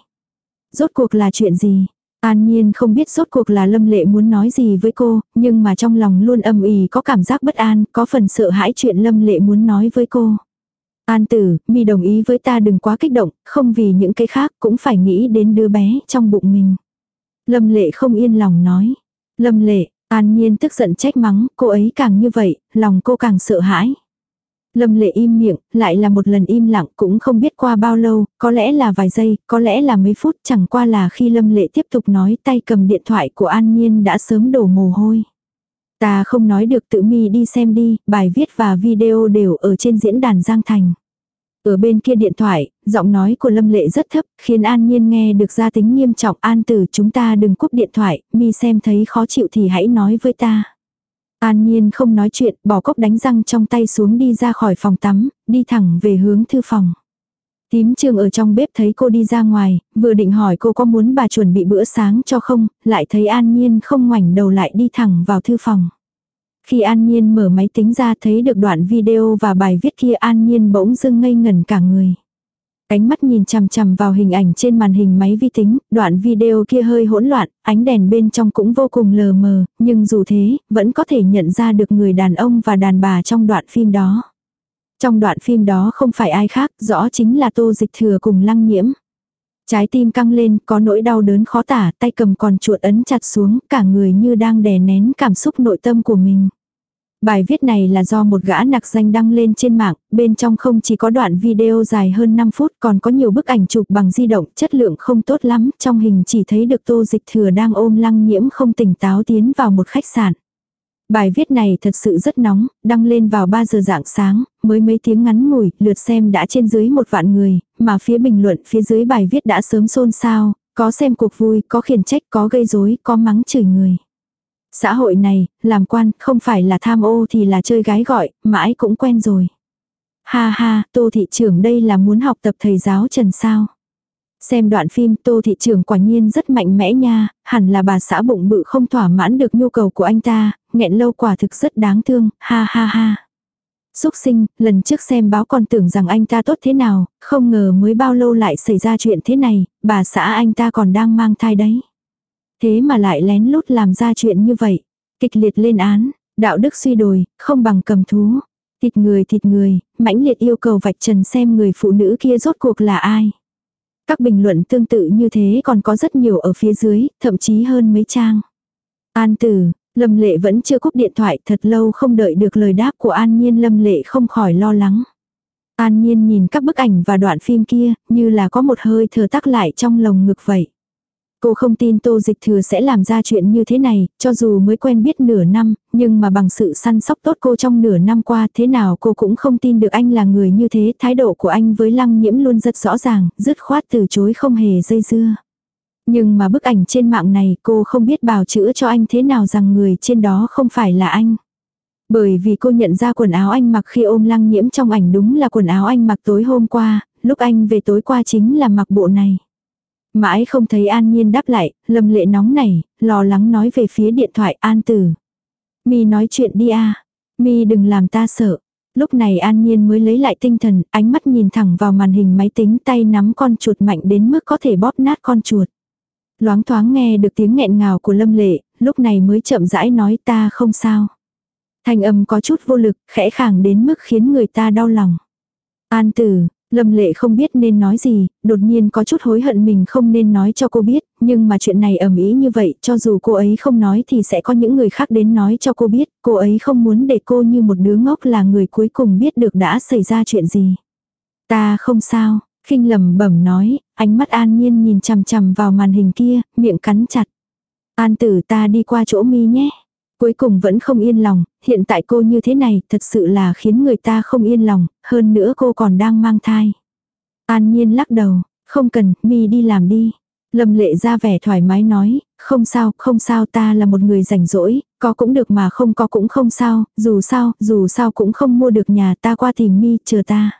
Rốt cuộc là chuyện gì? An Nhiên không biết rốt cuộc là Lâm Lệ muốn nói gì với cô, nhưng mà trong lòng luôn âm ỉ có cảm giác bất an, có phần sợ hãi chuyện Lâm Lệ muốn nói với cô. An tử, mi đồng ý với ta đừng quá kích động, không vì những cái khác cũng phải nghĩ đến đứa bé trong bụng mình. Lâm lệ không yên lòng nói. Lâm lệ, an nhiên tức giận trách mắng, cô ấy càng như vậy, lòng cô càng sợ hãi. Lâm lệ im miệng, lại là một lần im lặng cũng không biết qua bao lâu, có lẽ là vài giây, có lẽ là mấy phút, chẳng qua là khi Lâm lệ tiếp tục nói tay cầm điện thoại của An Nhiên đã sớm đổ mồ hôi. Ta không nói được tự mi đi xem đi, bài viết và video đều ở trên diễn đàn Giang Thành. Ở bên kia điện thoại, giọng nói của Lâm Lệ rất thấp, khiến An Nhiên nghe được ra tính nghiêm trọng. An tử chúng ta đừng cúp điện thoại, mi xem thấy khó chịu thì hãy nói với ta. An Nhiên không nói chuyện, bỏ cốc đánh răng trong tay xuống đi ra khỏi phòng tắm, đi thẳng về hướng thư phòng. Tím trường ở trong bếp thấy cô đi ra ngoài, vừa định hỏi cô có muốn bà chuẩn bị bữa sáng cho không, lại thấy An Nhiên không ngoảnh đầu lại đi thẳng vào thư phòng. Khi An Nhiên mở máy tính ra thấy được đoạn video và bài viết kia An Nhiên bỗng dưng ngây ngẩn cả người. Ánh mắt nhìn chằm chằm vào hình ảnh trên màn hình máy vi tính, đoạn video kia hơi hỗn loạn, ánh đèn bên trong cũng vô cùng lờ mờ, nhưng dù thế, vẫn có thể nhận ra được người đàn ông và đàn bà trong đoạn phim đó. Trong đoạn phim đó không phải ai khác, rõ chính là tô dịch thừa cùng lăng nhiễm. Trái tim căng lên, có nỗi đau đớn khó tả, tay cầm còn chuột ấn chặt xuống, cả người như đang đè nén cảm xúc nội tâm của mình. Bài viết này là do một gã nặc danh đăng lên trên mạng, bên trong không chỉ có đoạn video dài hơn 5 phút còn có nhiều bức ảnh chụp bằng di động chất lượng không tốt lắm, trong hình chỉ thấy được tô dịch thừa đang ôm lăng nhiễm không tỉnh táo tiến vào một khách sạn. Bài viết này thật sự rất nóng, đăng lên vào 3 giờ dạng sáng, mới mấy tiếng ngắn ngủi, lượt xem đã trên dưới một vạn người, mà phía bình luận phía dưới bài viết đã sớm xôn xao, có xem cuộc vui, có khiển trách, có gây rối, có mắng chửi người. Xã hội này, làm quan, không phải là tham ô thì là chơi gái gọi, mãi cũng quen rồi. Ha ha, tô thị trưởng đây là muốn học tập thầy giáo trần sao. Xem đoạn phim tô thị trường quả nhiên rất mạnh mẽ nha, hẳn là bà xã bụng bự không thỏa mãn được nhu cầu của anh ta, nghẹn lâu quả thực rất đáng thương, ha ha ha. Xúc sinh, lần trước xem báo còn tưởng rằng anh ta tốt thế nào, không ngờ mới bao lâu lại xảy ra chuyện thế này, bà xã anh ta còn đang mang thai đấy. Thế mà lại lén lút làm ra chuyện như vậy. Kịch liệt lên án, đạo đức suy đồi, không bằng cầm thú. Thịt người thịt người, mãnh liệt yêu cầu vạch trần xem người phụ nữ kia rốt cuộc là ai. Các bình luận tương tự như thế còn có rất nhiều ở phía dưới, thậm chí hơn mấy trang. An tử, Lâm Lệ vẫn chưa cúp điện thoại thật lâu không đợi được lời đáp của An Nhiên Lâm Lệ không khỏi lo lắng. An Nhiên nhìn các bức ảnh và đoạn phim kia như là có một hơi thở tắc lại trong lồng ngực vậy. Cô không tin tô dịch thừa sẽ làm ra chuyện như thế này, cho dù mới quen biết nửa năm, nhưng mà bằng sự săn sóc tốt cô trong nửa năm qua thế nào cô cũng không tin được anh là người như thế. Thái độ của anh với lăng nhiễm luôn rất rõ ràng, dứt khoát từ chối không hề dây dưa. Nhưng mà bức ảnh trên mạng này cô không biết bào chữa cho anh thế nào rằng người trên đó không phải là anh. Bởi vì cô nhận ra quần áo anh mặc khi ôm lăng nhiễm trong ảnh đúng là quần áo anh mặc tối hôm qua, lúc anh về tối qua chính là mặc bộ này. Mãi không thấy An Nhiên đáp lại, Lâm Lệ nóng nảy, lo lắng nói về phía điện thoại An Tử. Mi nói chuyện đi a Mi đừng làm ta sợ. Lúc này An Nhiên mới lấy lại tinh thần, ánh mắt nhìn thẳng vào màn hình máy tính tay nắm con chuột mạnh đến mức có thể bóp nát con chuột. Loáng thoáng nghe được tiếng nghẹn ngào của Lâm Lệ, lúc này mới chậm rãi nói ta không sao. Thanh âm có chút vô lực, khẽ khàng đến mức khiến người ta đau lòng. An tử, Lâm lệ không biết nên nói gì, đột nhiên có chút hối hận mình không nên nói cho cô biết, nhưng mà chuyện này ầm ý như vậy, cho dù cô ấy không nói thì sẽ có những người khác đến nói cho cô biết, cô ấy không muốn để cô như một đứa ngốc là người cuối cùng biết được đã xảy ra chuyện gì. Ta không sao, khinh lầm bẩm nói, ánh mắt an nhiên nhìn chằm chằm vào màn hình kia, miệng cắn chặt. An tử ta đi qua chỗ mi nhé. Cuối cùng vẫn không yên lòng, hiện tại cô như thế này thật sự là khiến người ta không yên lòng, hơn nữa cô còn đang mang thai. An nhiên lắc đầu, không cần, mi đi làm đi. Lâm lệ ra vẻ thoải mái nói, không sao, không sao ta là một người rảnh rỗi, có cũng được mà không có cũng không sao, dù sao, dù sao cũng không mua được nhà ta qua tìm mi, chờ ta.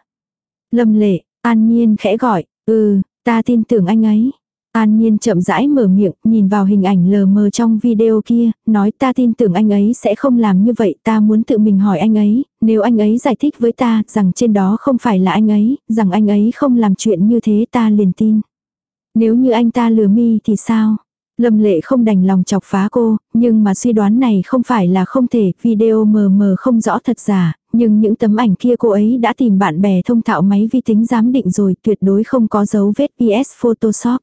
Lâm lệ, an nhiên khẽ gọi, ừ, ta tin tưởng anh ấy. An Nhiên chậm rãi mở miệng, nhìn vào hình ảnh lờ mờ trong video kia, nói ta tin tưởng anh ấy sẽ không làm như vậy, ta muốn tự mình hỏi anh ấy, nếu anh ấy giải thích với ta rằng trên đó không phải là anh ấy, rằng anh ấy không làm chuyện như thế ta liền tin. Nếu như anh ta lừa mi thì sao? Lâm lệ không đành lòng chọc phá cô, nhưng mà suy đoán này không phải là không thể, video mờ mờ không rõ thật giả, nhưng những tấm ảnh kia cô ấy đã tìm bạn bè thông thạo máy vi tính giám định rồi, tuyệt đối không có dấu vết PS Photoshop.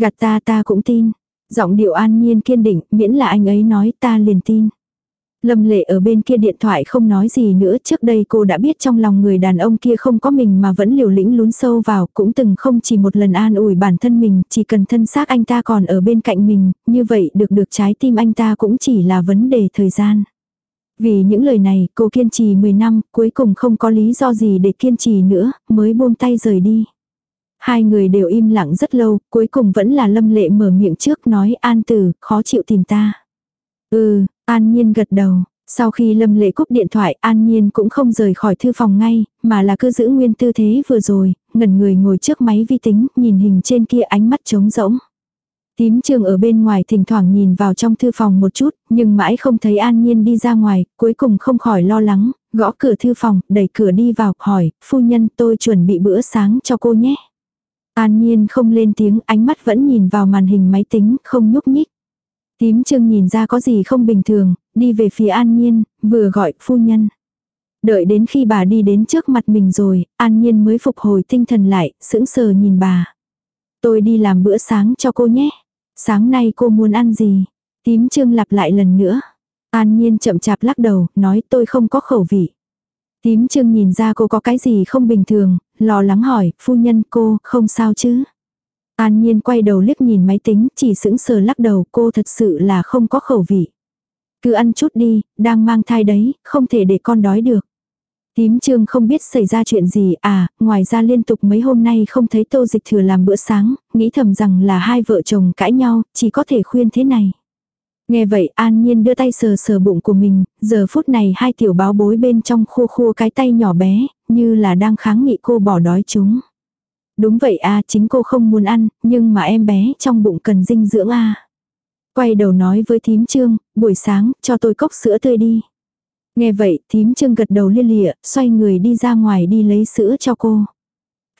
Gạt ta ta cũng tin. Giọng điệu an nhiên kiên định, miễn là anh ấy nói ta liền tin. Lâm lệ ở bên kia điện thoại không nói gì nữa trước đây cô đã biết trong lòng người đàn ông kia không có mình mà vẫn liều lĩnh lún sâu vào cũng từng không chỉ một lần an ủi bản thân mình chỉ cần thân xác anh ta còn ở bên cạnh mình như vậy được được trái tim anh ta cũng chỉ là vấn đề thời gian. Vì những lời này cô kiên trì 10 năm cuối cùng không có lý do gì để kiên trì nữa mới buông tay rời đi. Hai người đều im lặng rất lâu, cuối cùng vẫn là lâm lệ mở miệng trước nói an tử, khó chịu tìm ta. Ừ, an nhiên gật đầu. Sau khi lâm lệ cúp điện thoại an nhiên cũng không rời khỏi thư phòng ngay, mà là cứ giữ nguyên tư thế vừa rồi, ngẩn người ngồi trước máy vi tính, nhìn hình trên kia ánh mắt trống rỗng. Tím trường ở bên ngoài thỉnh thoảng nhìn vào trong thư phòng một chút, nhưng mãi không thấy an nhiên đi ra ngoài, cuối cùng không khỏi lo lắng, gõ cửa thư phòng, đẩy cửa đi vào, hỏi, phu nhân tôi chuẩn bị bữa sáng cho cô nhé. An Nhiên không lên tiếng, ánh mắt vẫn nhìn vào màn hình máy tính, không nhúc nhích. Tím trương nhìn ra có gì không bình thường, đi về phía An Nhiên, vừa gọi phu nhân. Đợi đến khi bà đi đến trước mặt mình rồi, An Nhiên mới phục hồi tinh thần lại, sững sờ nhìn bà. Tôi đi làm bữa sáng cho cô nhé. Sáng nay cô muốn ăn gì? Tím trương lặp lại lần nữa. An Nhiên chậm chạp lắc đầu, nói tôi không có khẩu vị. Tím trương nhìn ra cô có cái gì không bình thường, lo lắng hỏi, phu nhân cô, không sao chứ? An nhiên quay đầu liếc nhìn máy tính, chỉ sững sờ lắc đầu cô thật sự là không có khẩu vị. Cứ ăn chút đi, đang mang thai đấy, không thể để con đói được. Tím trương không biết xảy ra chuyện gì à, ngoài ra liên tục mấy hôm nay không thấy tô dịch thừa làm bữa sáng, nghĩ thầm rằng là hai vợ chồng cãi nhau, chỉ có thể khuyên thế này. Nghe vậy an nhiên đưa tay sờ sờ bụng của mình, giờ phút này hai tiểu báo bối bên trong khô khô cái tay nhỏ bé, như là đang kháng nghị cô bỏ đói chúng. Đúng vậy a chính cô không muốn ăn, nhưng mà em bé trong bụng cần dinh dưỡng a Quay đầu nói với thím trương, buổi sáng, cho tôi cốc sữa tươi đi. Nghe vậy, thím trương gật đầu lia lịa, xoay người đi ra ngoài đi lấy sữa cho cô.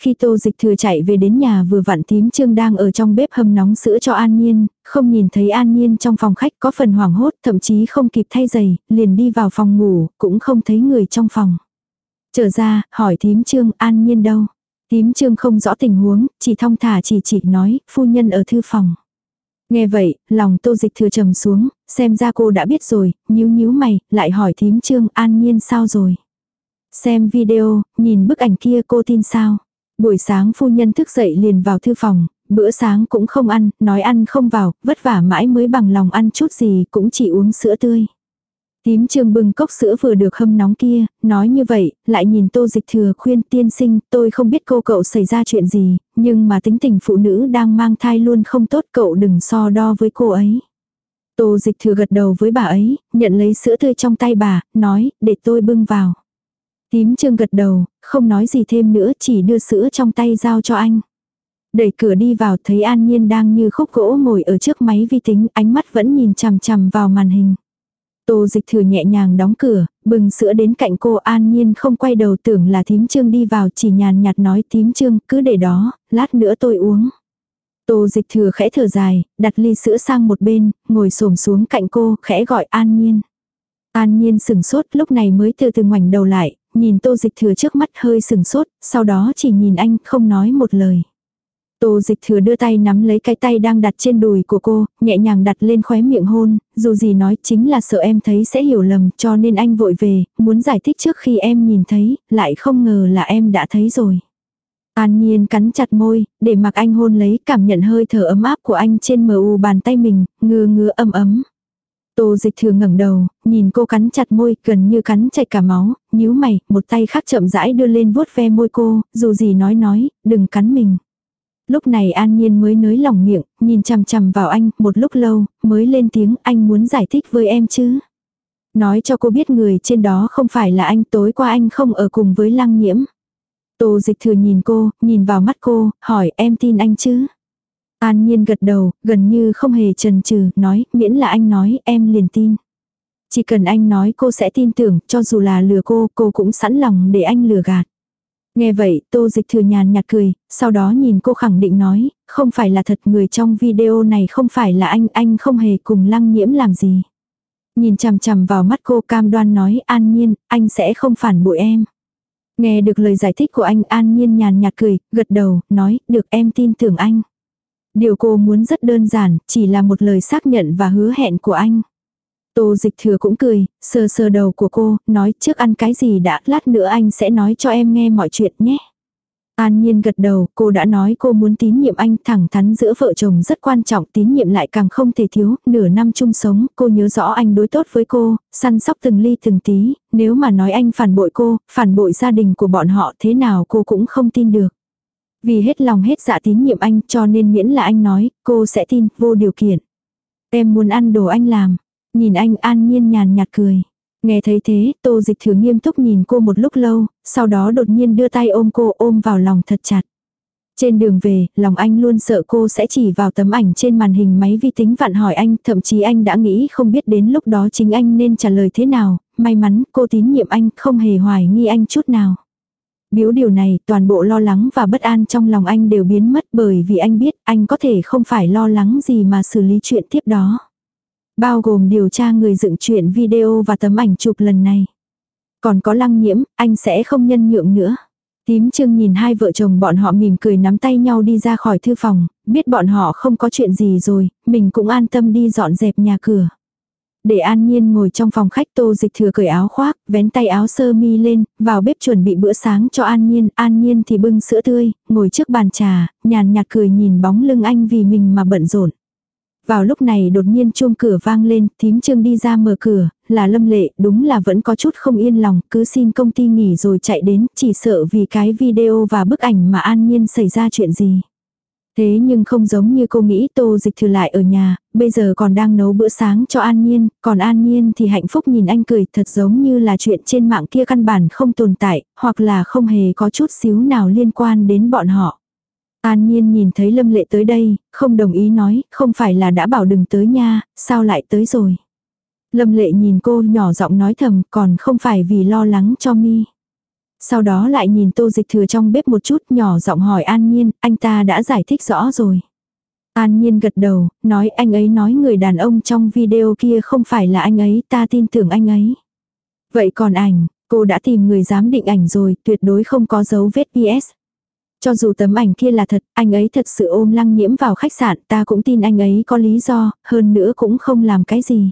Khi tô dịch thừa chạy về đến nhà vừa vặn tím trương đang ở trong bếp hâm nóng sữa cho An Nhiên, không nhìn thấy An Nhiên trong phòng khách có phần hoảng hốt, thậm chí không kịp thay giày, liền đi vào phòng ngủ, cũng không thấy người trong phòng. Trở ra, hỏi tím trương An Nhiên đâu. Tím trương không rõ tình huống, chỉ thong thả chỉ chỉ nói, phu nhân ở thư phòng. Nghe vậy, lòng tô dịch thừa trầm xuống, xem ra cô đã biết rồi, nhíu nhíu mày, lại hỏi thím trương an nhiên sao rồi. Xem video, nhìn bức ảnh kia cô tin sao. Buổi sáng phu nhân thức dậy liền vào thư phòng, bữa sáng cũng không ăn, nói ăn không vào, vất vả mãi mới bằng lòng ăn chút gì cũng chỉ uống sữa tươi. Tím trương bưng cốc sữa vừa được hâm nóng kia, nói như vậy, lại nhìn tô dịch thừa khuyên tiên sinh, tôi không biết cô cậu xảy ra chuyện gì, nhưng mà tính tình phụ nữ đang mang thai luôn không tốt cậu đừng so đo với cô ấy. Tô dịch thừa gật đầu với bà ấy, nhận lấy sữa tươi trong tay bà, nói, để tôi bưng vào. Tím trương gật đầu, không nói gì thêm nữa chỉ đưa sữa trong tay giao cho anh. Đẩy cửa đi vào thấy An Nhiên đang như khúc gỗ ngồi ở trước máy vi tính, ánh mắt vẫn nhìn chằm chằm vào màn hình. Tô dịch thừa nhẹ nhàng đóng cửa, bừng sữa đến cạnh cô An Nhiên không quay đầu tưởng là thím trương đi vào chỉ nhàn nhạt nói thím trương cứ để đó, lát nữa tôi uống. Tô dịch thừa khẽ thở dài, đặt ly sữa sang một bên, ngồi xổm xuống cạnh cô, khẽ gọi An Nhiên. An Nhiên sừng sốt lúc này mới từ từ ngoảnh đầu lại, nhìn tô dịch thừa trước mắt hơi sừng sốt, sau đó chỉ nhìn anh không nói một lời. Tô dịch thừa đưa tay nắm lấy cái tay đang đặt trên đùi của cô, nhẹ nhàng đặt lên khóe miệng hôn, dù gì nói chính là sợ em thấy sẽ hiểu lầm cho nên anh vội về, muốn giải thích trước khi em nhìn thấy, lại không ngờ là em đã thấy rồi. An Nhiên cắn chặt môi, để mặc anh hôn lấy cảm nhận hơi thở ấm áp của anh trên mờ u bàn tay mình, ngừa ngứa ấm ấm. Tô dịch thừa ngẩng đầu, nhìn cô cắn chặt môi, gần như cắn chảy cả máu, nhíu mày, một tay khác chậm rãi đưa lên vuốt ve môi cô, dù gì nói nói, đừng cắn mình. Lúc này an nhiên mới nới lỏng miệng, nhìn chằm chằm vào anh, một lúc lâu, mới lên tiếng anh muốn giải thích với em chứ. Nói cho cô biết người trên đó không phải là anh tối qua anh không ở cùng với lăng nhiễm. Tô dịch thừa nhìn cô, nhìn vào mắt cô, hỏi em tin anh chứ. An nhiên gật đầu, gần như không hề chần chừ, nói, miễn là anh nói, em liền tin. Chỉ cần anh nói cô sẽ tin tưởng, cho dù là lừa cô, cô cũng sẵn lòng để anh lừa gạt. Nghe vậy, tô dịch thừa nhàn nhạt cười, sau đó nhìn cô khẳng định nói, không phải là thật người trong video này không phải là anh, anh không hề cùng lăng nhiễm làm gì. Nhìn chằm chằm vào mắt cô cam đoan nói an nhiên, anh sẽ không phản bội em. Nghe được lời giải thích của anh an nhiên nhàn nhạt cười, gật đầu, nói, được em tin tưởng anh. Điều cô muốn rất đơn giản, chỉ là một lời xác nhận và hứa hẹn của anh. Tô dịch thừa cũng cười, sờ sờ đầu của cô, nói trước ăn cái gì đã, lát nữa anh sẽ nói cho em nghe mọi chuyện nhé. An Nhiên gật đầu, cô đã nói cô muốn tín nhiệm anh, thẳng thắn giữa vợ chồng rất quan trọng, tín nhiệm lại càng không thể thiếu, nửa năm chung sống, cô nhớ rõ anh đối tốt với cô, săn sóc từng ly từng tí, nếu mà nói anh phản bội cô, phản bội gia đình của bọn họ thế nào cô cũng không tin được. Vì hết lòng hết dạ tín nhiệm anh cho nên miễn là anh nói, cô sẽ tin, vô điều kiện. Em muốn ăn đồ anh làm. Nhìn anh an nhiên nhàn nhạt cười. Nghe thấy thế, tô dịch thừa nghiêm túc nhìn cô một lúc lâu, sau đó đột nhiên đưa tay ôm cô ôm vào lòng thật chặt. Trên đường về, lòng anh luôn sợ cô sẽ chỉ vào tấm ảnh trên màn hình máy vi tính vặn hỏi anh, thậm chí anh đã nghĩ không biết đến lúc đó chính anh nên trả lời thế nào, may mắn cô tín nhiệm anh không hề hoài nghi anh chút nào. Biếu điều này, toàn bộ lo lắng và bất an trong lòng anh đều biến mất bởi vì anh biết anh có thể không phải lo lắng gì mà xử lý chuyện tiếp đó. Bao gồm điều tra người dựng chuyện video và tấm ảnh chụp lần này. Còn có lăng nhiễm, anh sẽ không nhân nhượng nữa. Tím trương nhìn hai vợ chồng bọn họ mỉm cười nắm tay nhau đi ra khỏi thư phòng, biết bọn họ không có chuyện gì rồi, mình cũng an tâm đi dọn dẹp nhà cửa. Để An Nhiên ngồi trong phòng khách tô dịch thừa cởi áo khoác, vén tay áo sơ mi lên, vào bếp chuẩn bị bữa sáng cho An Nhiên. An Nhiên thì bưng sữa tươi, ngồi trước bàn trà, nhàn nhạt cười nhìn bóng lưng anh vì mình mà bận rộn. Vào lúc này đột nhiên chuông cửa vang lên, thím trương đi ra mở cửa, là lâm lệ, đúng là vẫn có chút không yên lòng, cứ xin công ty nghỉ rồi chạy đến, chỉ sợ vì cái video và bức ảnh mà an nhiên xảy ra chuyện gì. Thế nhưng không giống như cô nghĩ tô dịch thừa lại ở nhà, bây giờ còn đang nấu bữa sáng cho An Nhiên, còn An Nhiên thì hạnh phúc nhìn anh cười thật giống như là chuyện trên mạng kia căn bản không tồn tại, hoặc là không hề có chút xíu nào liên quan đến bọn họ. An Nhiên nhìn thấy Lâm Lệ tới đây, không đồng ý nói, không phải là đã bảo đừng tới nha, sao lại tới rồi. Lâm Lệ nhìn cô nhỏ giọng nói thầm, còn không phải vì lo lắng cho mi. Sau đó lại nhìn tô dịch thừa trong bếp một chút nhỏ giọng hỏi An Nhiên, anh ta đã giải thích rõ rồi. An Nhiên gật đầu, nói anh ấy nói người đàn ông trong video kia không phải là anh ấy, ta tin tưởng anh ấy. Vậy còn ảnh, cô đã tìm người giám định ảnh rồi, tuyệt đối không có dấu vết PS. Cho dù tấm ảnh kia là thật, anh ấy thật sự ôm lăng nhiễm vào khách sạn, ta cũng tin anh ấy có lý do, hơn nữa cũng không làm cái gì.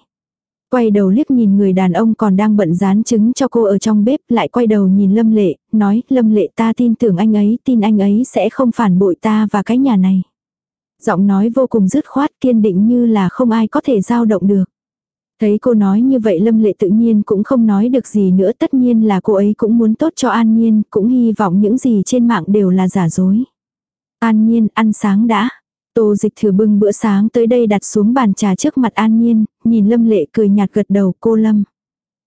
Quay đầu liếc nhìn người đàn ông còn đang bận rán trứng cho cô ở trong bếp, lại quay đầu nhìn Lâm Lệ, nói, Lâm Lệ ta tin tưởng anh ấy, tin anh ấy sẽ không phản bội ta và cái nhà này. Giọng nói vô cùng dứt khoát kiên định như là không ai có thể giao động được. Thấy cô nói như vậy Lâm Lệ tự nhiên cũng không nói được gì nữa tất nhiên là cô ấy cũng muốn tốt cho An Nhiên, cũng hy vọng những gì trên mạng đều là giả dối. An Nhiên ăn sáng đã. Tô dịch thừa bưng bữa sáng tới đây đặt xuống bàn trà trước mặt An Nhiên, nhìn Lâm Lệ cười nhạt gật đầu cô Lâm.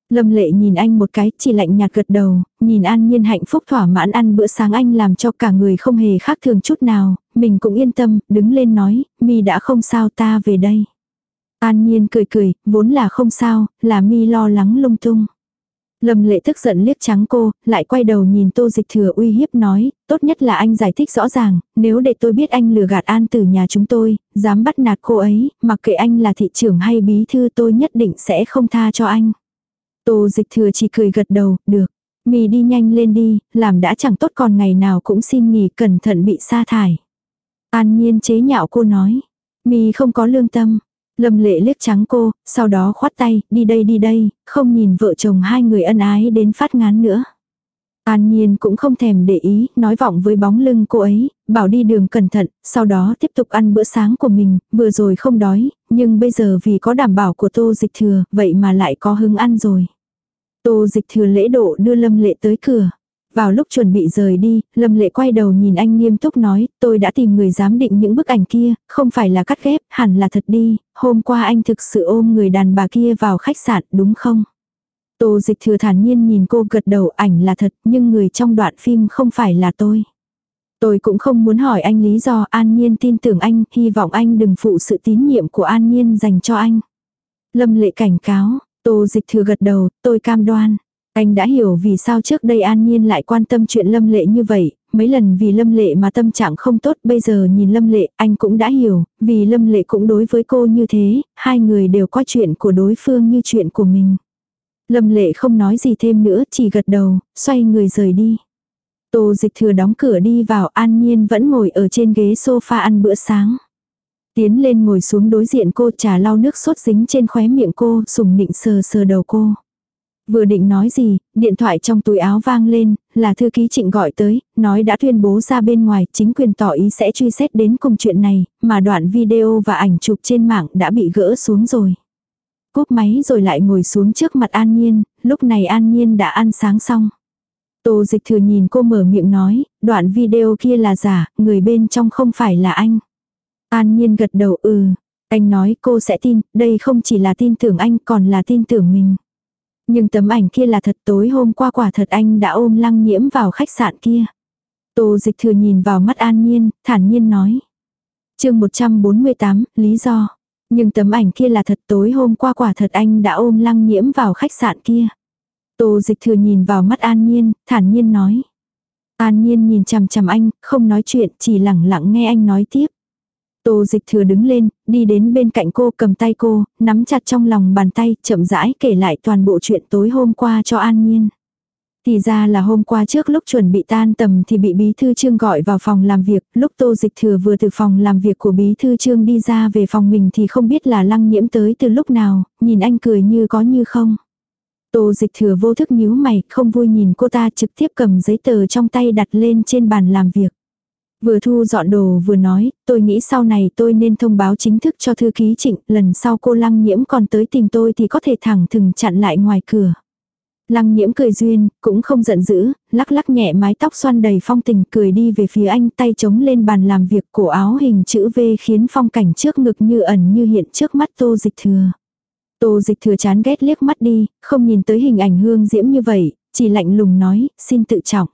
Lâm lệ nhìn anh một cái, chỉ lạnh nhạt gật đầu, nhìn an nhiên hạnh phúc thỏa mãn ăn bữa sáng anh làm cho cả người không hề khác thường chút nào, mình cũng yên tâm, đứng lên nói, mi đã không sao ta về đây. An nhiên cười cười, vốn là không sao, là mi lo lắng lung tung. Lâm lệ tức giận liếc trắng cô, lại quay đầu nhìn tô dịch thừa uy hiếp nói, tốt nhất là anh giải thích rõ ràng, nếu để tôi biết anh lừa gạt an từ nhà chúng tôi, dám bắt nạt cô ấy, mặc kệ anh là thị trưởng hay bí thư tôi nhất định sẽ không tha cho anh. Tô dịch thừa chỉ cười gật đầu, được. Mì đi nhanh lên đi, làm đã chẳng tốt còn ngày nào cũng xin nghỉ cẩn thận bị sa thải. An nhiên chế nhạo cô nói. Mì không có lương tâm. Lâm lệ liếc trắng cô, sau đó khoát tay, đi đây đi đây, không nhìn vợ chồng hai người ân ái đến phát ngán nữa. An Nhiên cũng không thèm để ý, nói vọng với bóng lưng cô ấy, bảo đi đường cẩn thận, sau đó tiếp tục ăn bữa sáng của mình, vừa rồi không đói, nhưng bây giờ vì có đảm bảo của tô dịch thừa, vậy mà lại có hứng ăn rồi. Tô dịch thừa lễ độ đưa Lâm Lệ tới cửa. Vào lúc chuẩn bị rời đi, Lâm Lệ quay đầu nhìn anh nghiêm túc nói, tôi đã tìm người giám định những bức ảnh kia, không phải là cắt ghép, hẳn là thật đi, hôm qua anh thực sự ôm người đàn bà kia vào khách sạn, đúng không? Tô dịch thừa thản nhiên nhìn cô gật đầu ảnh là thật, nhưng người trong đoạn phim không phải là tôi. Tôi cũng không muốn hỏi anh lý do An Nhiên tin tưởng anh, hy vọng anh đừng phụ sự tín nhiệm của An Nhiên dành cho anh. Lâm lệ cảnh cáo, Tô dịch thừa gật đầu, tôi cam đoan. Anh đã hiểu vì sao trước đây An Nhiên lại quan tâm chuyện Lâm Lệ như vậy, mấy lần vì Lâm Lệ mà tâm trạng không tốt, bây giờ nhìn Lâm Lệ, anh cũng đã hiểu, vì Lâm Lệ cũng đối với cô như thế, hai người đều có chuyện của đối phương như chuyện của mình. Lâm Lệ không nói gì thêm nữa, chỉ gật đầu, xoay người rời đi. Tô dịch thừa đóng cửa đi vào An Nhiên vẫn ngồi ở trên ghế sofa ăn bữa sáng. Tiến lên ngồi xuống đối diện cô trà lau nước sốt dính trên khóe miệng cô, sùng nịnh sờ sờ đầu cô. Vừa định nói gì, điện thoại trong túi áo vang lên, là thư ký trịnh gọi tới, nói đã tuyên bố ra bên ngoài, chính quyền tỏ ý sẽ truy xét đến cùng chuyện này, mà đoạn video và ảnh chụp trên mạng đã bị gỡ xuống rồi. Cúp máy rồi lại ngồi xuống trước mặt An Nhiên, lúc này An Nhiên đã ăn sáng xong. Tô dịch thừa nhìn cô mở miệng nói, đoạn video kia là giả, người bên trong không phải là anh. An Nhiên gật đầu ừ. Anh nói cô sẽ tin, đây không chỉ là tin tưởng anh còn là tin tưởng mình. Nhưng tấm ảnh kia là thật tối hôm qua quả thật anh đã ôm lăng nhiễm vào khách sạn kia. Tô dịch thừa nhìn vào mắt An Nhiên, thản nhiên nói. chương 148, lý do. Nhưng tấm ảnh kia là thật tối hôm qua quả thật anh đã ôm lăng nhiễm vào khách sạn kia. Tô dịch thừa nhìn vào mắt An Nhiên, thản nhiên nói. An Nhiên nhìn chằm chằm anh, không nói chuyện, chỉ lặng lặng nghe anh nói tiếp. Tô dịch thừa đứng lên, đi đến bên cạnh cô cầm tay cô, nắm chặt trong lòng bàn tay, chậm rãi kể lại toàn bộ chuyện tối hôm qua cho An Nhiên. Thì ra là hôm qua trước lúc chuẩn bị tan tầm thì bị bí thư trương gọi vào phòng làm việc, lúc tô dịch thừa vừa từ phòng làm việc của bí thư trương đi ra về phòng mình thì không biết là lăng nhiễm tới từ lúc nào, nhìn anh cười như có như không. Tô dịch thừa vô thức nhíu mày, không vui nhìn cô ta trực tiếp cầm giấy tờ trong tay đặt lên trên bàn làm việc. Vừa thu dọn đồ vừa nói, tôi nghĩ sau này tôi nên thông báo chính thức cho thư ký trịnh, lần sau cô lăng nhiễm còn tới tìm tôi thì có thể thẳng thừng chặn lại ngoài cửa. Lăng nhiễm cười duyên, cũng không giận dữ, lắc lắc nhẹ mái tóc xoăn đầy phong tình cười đi về phía anh tay chống lên bàn làm việc cổ áo hình chữ V khiến phong cảnh trước ngực như ẩn như hiện trước mắt tô dịch thừa. Tô dịch thừa chán ghét liếc mắt đi, không nhìn tới hình ảnh hương diễm như vậy, chỉ lạnh lùng nói, xin tự trọng.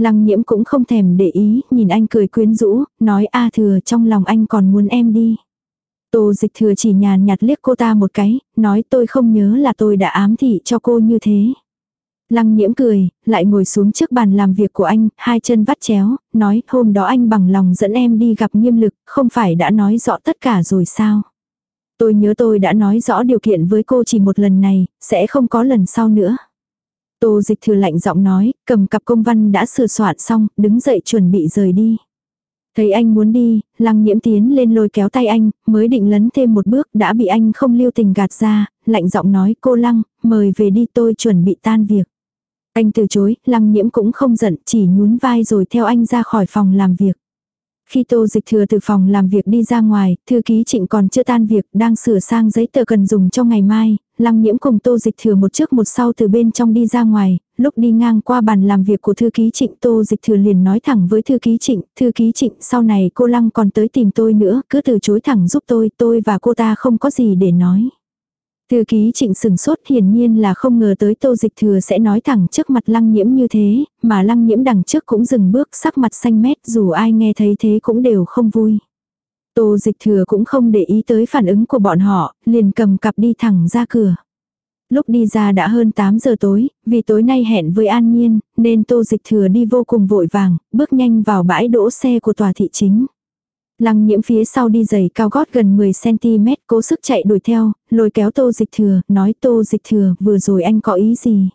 Lăng nhiễm cũng không thèm để ý, nhìn anh cười quyến rũ, nói a thừa trong lòng anh còn muốn em đi. Tô dịch thừa chỉ nhàn nhạt liếc cô ta một cái, nói tôi không nhớ là tôi đã ám thị cho cô như thế. Lăng nhiễm cười, lại ngồi xuống trước bàn làm việc của anh, hai chân vắt chéo, nói hôm đó anh bằng lòng dẫn em đi gặp nghiêm lực, không phải đã nói rõ tất cả rồi sao. Tôi nhớ tôi đã nói rõ điều kiện với cô chỉ một lần này, sẽ không có lần sau nữa. Tô dịch thừa lạnh giọng nói, cầm cặp công văn đã sửa soạn xong, đứng dậy chuẩn bị rời đi. Thấy anh muốn đi, lăng nhiễm tiến lên lôi kéo tay anh, mới định lấn thêm một bước đã bị anh không lưu tình gạt ra, lạnh giọng nói cô lăng, mời về đi tôi chuẩn bị tan việc. Anh từ chối, lăng nhiễm cũng không giận, chỉ nhún vai rồi theo anh ra khỏi phòng làm việc. Khi tô dịch thừa từ phòng làm việc đi ra ngoài, thư ký trịnh còn chưa tan việc, đang sửa sang giấy tờ cần dùng cho ngày mai, lăng nhiễm cùng tô dịch thừa một trước một sau từ bên trong đi ra ngoài, lúc đi ngang qua bàn làm việc của thư ký trịnh tô dịch thừa liền nói thẳng với thư ký trịnh, thư ký trịnh sau này cô lăng còn tới tìm tôi nữa, cứ từ chối thẳng giúp tôi, tôi và cô ta không có gì để nói. Thư ký trịnh sừng sốt hiển nhiên là không ngờ tới tô dịch thừa sẽ nói thẳng trước mặt lăng nhiễm như thế, mà lăng nhiễm đằng trước cũng dừng bước sắc mặt xanh mét dù ai nghe thấy thế cũng đều không vui. Tô dịch thừa cũng không để ý tới phản ứng của bọn họ, liền cầm cặp đi thẳng ra cửa. Lúc đi ra đã hơn 8 giờ tối, vì tối nay hẹn với An Nhiên, nên tô dịch thừa đi vô cùng vội vàng, bước nhanh vào bãi đỗ xe của tòa thị chính. Lăng nhiễm phía sau đi giày cao gót gần 10cm cố sức chạy đuổi theo, lôi kéo tô dịch thừa, nói tô dịch thừa vừa rồi anh có ý gì.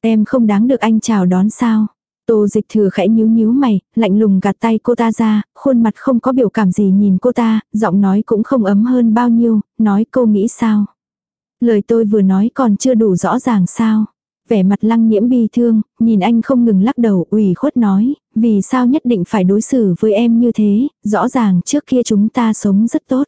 Em không đáng được anh chào đón sao. Tô dịch thừa khẽ nhíu nhíu mày, lạnh lùng gạt tay cô ta ra, khuôn mặt không có biểu cảm gì nhìn cô ta, giọng nói cũng không ấm hơn bao nhiêu, nói cô nghĩ sao. Lời tôi vừa nói còn chưa đủ rõ ràng sao. Vẻ mặt lăng nhiễm bi thương, nhìn anh không ngừng lắc đầu ủy khuất nói, vì sao nhất định phải đối xử với em như thế, rõ ràng trước kia chúng ta sống rất tốt.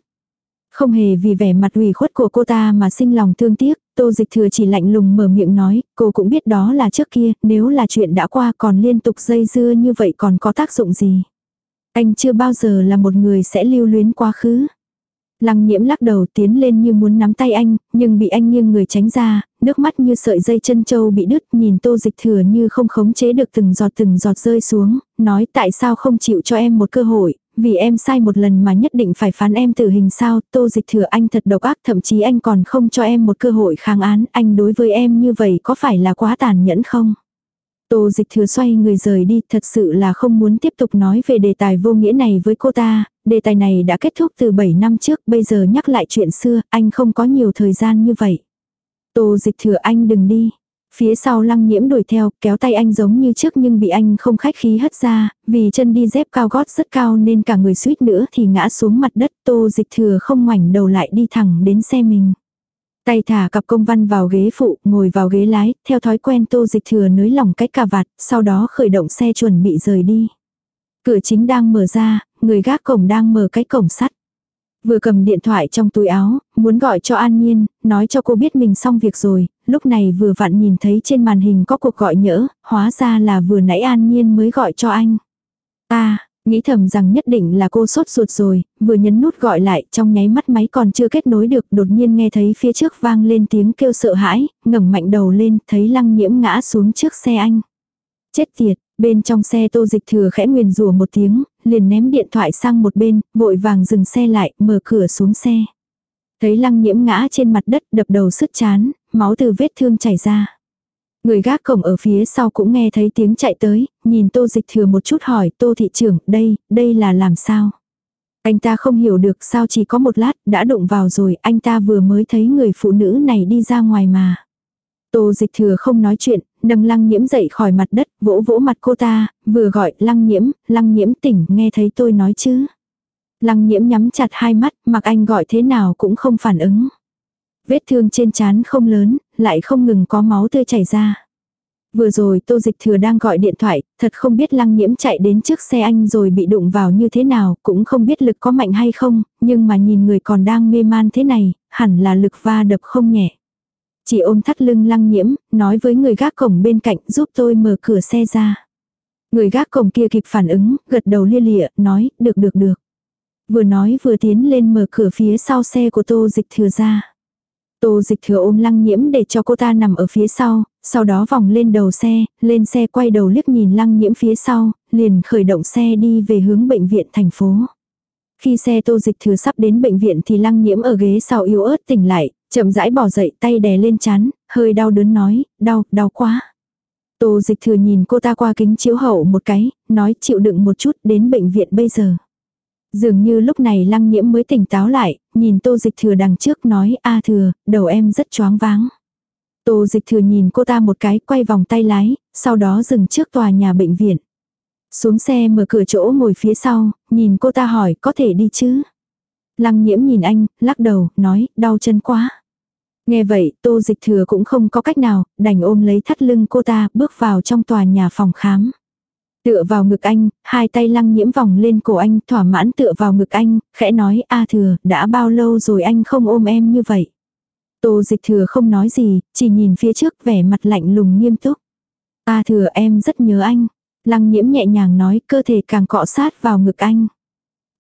Không hề vì vẻ mặt ủy khuất của cô ta mà sinh lòng thương tiếc, tô dịch thừa chỉ lạnh lùng mở miệng nói, cô cũng biết đó là trước kia, nếu là chuyện đã qua còn liên tục dây dưa như vậy còn có tác dụng gì. Anh chưa bao giờ là một người sẽ lưu luyến quá khứ. Lăng nhiễm lắc đầu tiến lên như muốn nắm tay anh, nhưng bị anh nghiêng người tránh ra, nước mắt như sợi dây chân châu bị đứt nhìn tô dịch thừa như không khống chế được từng giọt từng giọt rơi xuống, nói tại sao không chịu cho em một cơ hội, vì em sai một lần mà nhất định phải phán em tử hình sao, tô dịch thừa anh thật độc ác thậm chí anh còn không cho em một cơ hội kháng án, anh đối với em như vậy có phải là quá tàn nhẫn không? Tô dịch thừa xoay người rời đi, thật sự là không muốn tiếp tục nói về đề tài vô nghĩa này với cô ta, đề tài này đã kết thúc từ 7 năm trước, bây giờ nhắc lại chuyện xưa, anh không có nhiều thời gian như vậy. Tô dịch thừa anh đừng đi. Phía sau lăng nhiễm đuổi theo, kéo tay anh giống như trước nhưng bị anh không khách khí hất ra, vì chân đi dép cao gót rất cao nên cả người suýt nữa thì ngã xuống mặt đất tô dịch thừa không ngoảnh đầu lại đi thẳng đến xe mình. Tay thả cặp công văn vào ghế phụ, ngồi vào ghế lái, theo thói quen tô dịch thừa nới lỏng cái cà vạt, sau đó khởi động xe chuẩn bị rời đi. Cửa chính đang mở ra, người gác cổng đang mở cái cổng sắt. Vừa cầm điện thoại trong túi áo, muốn gọi cho An Nhiên, nói cho cô biết mình xong việc rồi, lúc này vừa vặn nhìn thấy trên màn hình có cuộc gọi nhỡ, hóa ra là vừa nãy An Nhiên mới gọi cho anh. À, nghĩ thầm rằng nhất định là cô sốt ruột rồi, vừa nhấn nút gọi lại, trong nháy mắt máy còn chưa kết nối được, đột nhiên nghe thấy phía trước vang lên tiếng kêu sợ hãi, ngẩng mạnh đầu lên, thấy lăng nhiễm ngã xuống trước xe anh. Chết tiệt, bên trong xe tô dịch thừa khẽ nguyền rủa một tiếng, liền ném điện thoại sang một bên, vội vàng dừng xe lại, mở cửa xuống xe. Thấy lăng nhiễm ngã trên mặt đất đập đầu sứt chán, máu từ vết thương chảy ra. Người gác cổng ở phía sau cũng nghe thấy tiếng chạy tới, nhìn tô dịch thừa một chút hỏi tô thị trưởng, đây, đây là làm sao? Anh ta không hiểu được sao chỉ có một lát, đã đụng vào rồi, anh ta vừa mới thấy người phụ nữ này đi ra ngoài mà. Tô dịch thừa không nói chuyện, nâng lăng nhiễm dậy khỏi mặt đất, vỗ vỗ mặt cô ta, vừa gọi lăng nhiễm, lăng nhiễm tỉnh, nghe thấy tôi nói chứ. Lăng nhiễm nhắm chặt hai mắt, mặc anh gọi thế nào cũng không phản ứng. Vết thương trên chán không lớn, lại không ngừng có máu tươi chảy ra. Vừa rồi tô dịch thừa đang gọi điện thoại, thật không biết lăng nhiễm chạy đến trước xe anh rồi bị đụng vào như thế nào, cũng không biết lực có mạnh hay không, nhưng mà nhìn người còn đang mê man thế này, hẳn là lực va đập không nhẹ. Chỉ ôm thắt lưng lăng nhiễm, nói với người gác cổng bên cạnh giúp tôi mở cửa xe ra. Người gác cổng kia kịp phản ứng, gật đầu lia lịa, nói, được được được. Vừa nói vừa tiến lên mở cửa phía sau xe của tô dịch thừa ra. Tô dịch thừa ôm lăng nhiễm để cho cô ta nằm ở phía sau, sau đó vòng lên đầu xe, lên xe quay đầu liếc nhìn lăng nhiễm phía sau, liền khởi động xe đi về hướng bệnh viện thành phố. Khi xe tô dịch thừa sắp đến bệnh viện thì lăng nhiễm ở ghế sau yếu ớt tỉnh lại, chậm rãi bỏ dậy tay đè lên chán, hơi đau đớn nói, đau, đau quá. Tô dịch thừa nhìn cô ta qua kính chiếu hậu một cái, nói chịu đựng một chút đến bệnh viện bây giờ. Dường như lúc này lăng nhiễm mới tỉnh táo lại, nhìn tô dịch thừa đằng trước nói a thừa, đầu em rất choáng váng. Tô dịch thừa nhìn cô ta một cái quay vòng tay lái, sau đó dừng trước tòa nhà bệnh viện. Xuống xe mở cửa chỗ ngồi phía sau, nhìn cô ta hỏi có thể đi chứ. Lăng nhiễm nhìn anh, lắc đầu, nói, đau chân quá. Nghe vậy, tô dịch thừa cũng không có cách nào, đành ôm lấy thắt lưng cô ta, bước vào trong tòa nhà phòng khám. Tựa vào ngực anh, hai tay lăng nhiễm vòng lên cổ anh, thỏa mãn tựa vào ngực anh, khẽ nói, a thừa, đã bao lâu rồi anh không ôm em như vậy. Tô dịch thừa không nói gì, chỉ nhìn phía trước vẻ mặt lạnh lùng nghiêm túc. A thừa em rất nhớ anh. Lăng nhiễm nhẹ nhàng nói cơ thể càng cọ sát vào ngực anh.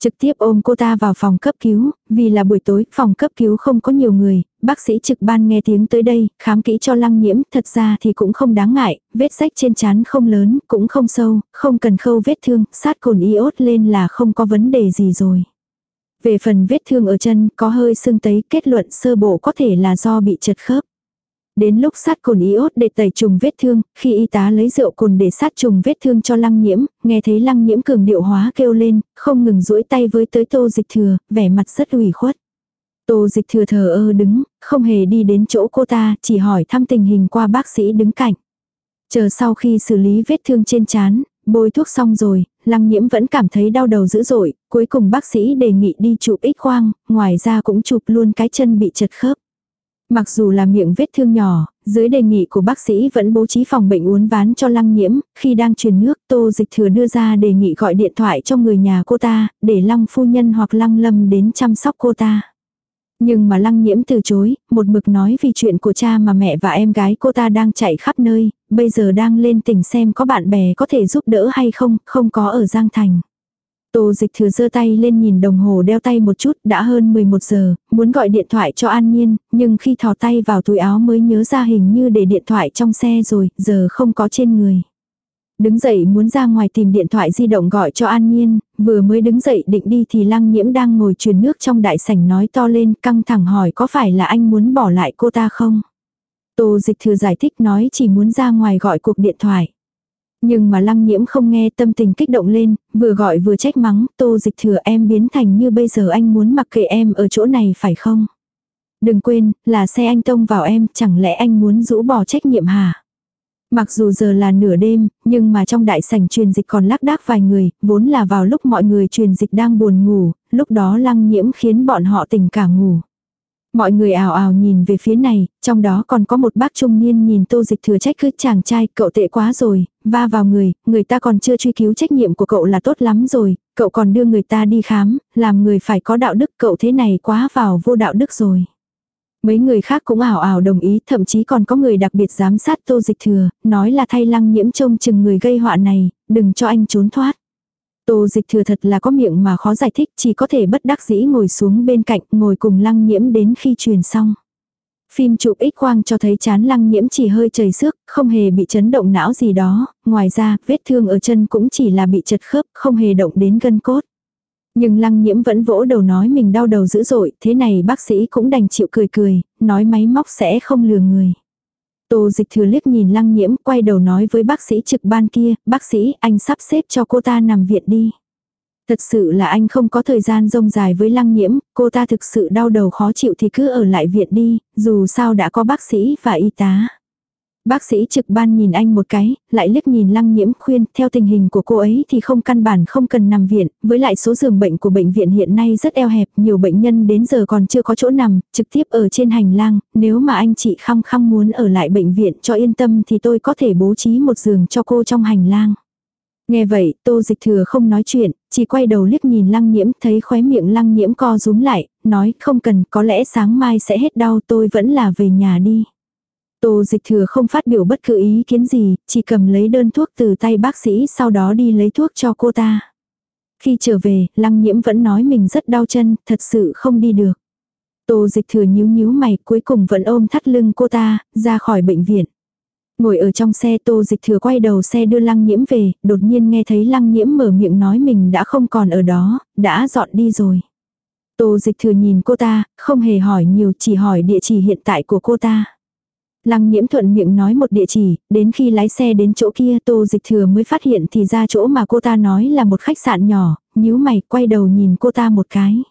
Trực tiếp ôm cô ta vào phòng cấp cứu, vì là buổi tối, phòng cấp cứu không có nhiều người, bác sĩ trực ban nghe tiếng tới đây, khám kỹ cho lăng nhiễm, thật ra thì cũng không đáng ngại, vết rách trên trán không lớn, cũng không sâu, không cần khâu vết thương, sát cồn iốt lên là không có vấn đề gì rồi. Về phần vết thương ở chân, có hơi sưng tấy, kết luận sơ bộ có thể là do bị chật khớp. Đến lúc sát cồn iốt để tẩy trùng vết thương, khi y tá lấy rượu cồn để sát trùng vết thương cho lăng nhiễm, nghe thấy lăng nhiễm cường điệu hóa kêu lên, không ngừng duỗi tay với tới tô dịch thừa, vẻ mặt rất ủy khuất. Tô dịch thừa thờ ơ đứng, không hề đi đến chỗ cô ta, chỉ hỏi thăm tình hình qua bác sĩ đứng cạnh. Chờ sau khi xử lý vết thương trên chán, bôi thuốc xong rồi, lăng nhiễm vẫn cảm thấy đau đầu dữ dội, cuối cùng bác sĩ đề nghị đi chụp x quang, ngoài ra cũng chụp luôn cái chân bị chật khớp. Mặc dù là miệng vết thương nhỏ, dưới đề nghị của bác sĩ vẫn bố trí phòng bệnh uốn ván cho lăng nhiễm, khi đang truyền nước tô dịch thừa đưa ra đề nghị gọi điện thoại cho người nhà cô ta, để lăng phu nhân hoặc lăng lâm đến chăm sóc cô ta. Nhưng mà lăng nhiễm từ chối, một mực nói vì chuyện của cha mà mẹ và em gái cô ta đang chạy khắp nơi, bây giờ đang lên tỉnh xem có bạn bè có thể giúp đỡ hay không, không có ở Giang Thành. Tô dịch thừa giơ tay lên nhìn đồng hồ đeo tay một chút, đã hơn 11 giờ, muốn gọi điện thoại cho An Nhiên, nhưng khi thò tay vào túi áo mới nhớ ra hình như để điện thoại trong xe rồi, giờ không có trên người. Đứng dậy muốn ra ngoài tìm điện thoại di động gọi cho An Nhiên, vừa mới đứng dậy định đi thì lăng nhiễm đang ngồi truyền nước trong đại sảnh nói to lên căng thẳng hỏi có phải là anh muốn bỏ lại cô ta không? Tô dịch thừa giải thích nói chỉ muốn ra ngoài gọi cuộc điện thoại. Nhưng mà lăng nhiễm không nghe tâm tình kích động lên, vừa gọi vừa trách mắng, tô dịch thừa em biến thành như bây giờ anh muốn mặc kệ em ở chỗ này phải không? Đừng quên, là xe anh tông vào em, chẳng lẽ anh muốn rũ bỏ trách nhiệm hả? Mặc dù giờ là nửa đêm, nhưng mà trong đại sảnh truyền dịch còn lác đác vài người, vốn là vào lúc mọi người truyền dịch đang buồn ngủ, lúc đó lăng nhiễm khiến bọn họ tỉnh cả ngủ. Mọi người ảo ảo nhìn về phía này, trong đó còn có một bác trung niên nhìn tô dịch thừa trách cứ chàng trai, cậu tệ quá rồi, va vào người, người ta còn chưa truy cứu trách nhiệm của cậu là tốt lắm rồi, cậu còn đưa người ta đi khám, làm người phải có đạo đức, cậu thế này quá vào vô đạo đức rồi. Mấy người khác cũng ảo ảo đồng ý, thậm chí còn có người đặc biệt giám sát tô dịch thừa, nói là thay lăng nhiễm trông chừng người gây họa này, đừng cho anh trốn thoát. Tô dịch thừa thật là có miệng mà khó giải thích, chỉ có thể bất đắc dĩ ngồi xuống bên cạnh, ngồi cùng lăng nhiễm đến khi truyền xong. Phim chụp x quang cho thấy chán lăng nhiễm chỉ hơi chảy xước, không hề bị chấn động não gì đó, ngoài ra vết thương ở chân cũng chỉ là bị chật khớp, không hề động đến gân cốt. Nhưng lăng nhiễm vẫn vỗ đầu nói mình đau đầu dữ dội, thế này bác sĩ cũng đành chịu cười cười, nói máy móc sẽ không lừa người. Tô dịch thừa liếc nhìn lăng nhiễm, quay đầu nói với bác sĩ trực ban kia, bác sĩ, anh sắp xếp cho cô ta nằm viện đi. Thật sự là anh không có thời gian rông dài với lăng nhiễm, cô ta thực sự đau đầu khó chịu thì cứ ở lại viện đi, dù sao đã có bác sĩ và y tá. Bác sĩ trực ban nhìn anh một cái, lại liếc nhìn lăng nhiễm khuyên, theo tình hình của cô ấy thì không căn bản không cần nằm viện, với lại số giường bệnh của bệnh viện hiện nay rất eo hẹp, nhiều bệnh nhân đến giờ còn chưa có chỗ nằm, trực tiếp ở trên hành lang, nếu mà anh chị khăng khăng muốn ở lại bệnh viện cho yên tâm thì tôi có thể bố trí một giường cho cô trong hành lang. Nghe vậy, tô dịch thừa không nói chuyện, chỉ quay đầu liếc nhìn lăng nhiễm, thấy khóe miệng lăng nhiễm co rúm lại, nói không cần, có lẽ sáng mai sẽ hết đau tôi vẫn là về nhà đi. Tô dịch thừa không phát biểu bất cứ ý kiến gì, chỉ cầm lấy đơn thuốc từ tay bác sĩ sau đó đi lấy thuốc cho cô ta. Khi trở về, lăng nhiễm vẫn nói mình rất đau chân, thật sự không đi được. Tô dịch thừa nhíu nhíu mày cuối cùng vẫn ôm thắt lưng cô ta, ra khỏi bệnh viện. Ngồi ở trong xe tô dịch thừa quay đầu xe đưa lăng nhiễm về, đột nhiên nghe thấy lăng nhiễm mở miệng nói mình đã không còn ở đó, đã dọn đi rồi. Tô dịch thừa nhìn cô ta, không hề hỏi nhiều chỉ hỏi địa chỉ hiện tại của cô ta. Lăng nhiễm thuận miệng nói một địa chỉ, đến khi lái xe đến chỗ kia tô dịch thừa mới phát hiện thì ra chỗ mà cô ta nói là một khách sạn nhỏ, nhíu mày quay đầu nhìn cô ta một cái.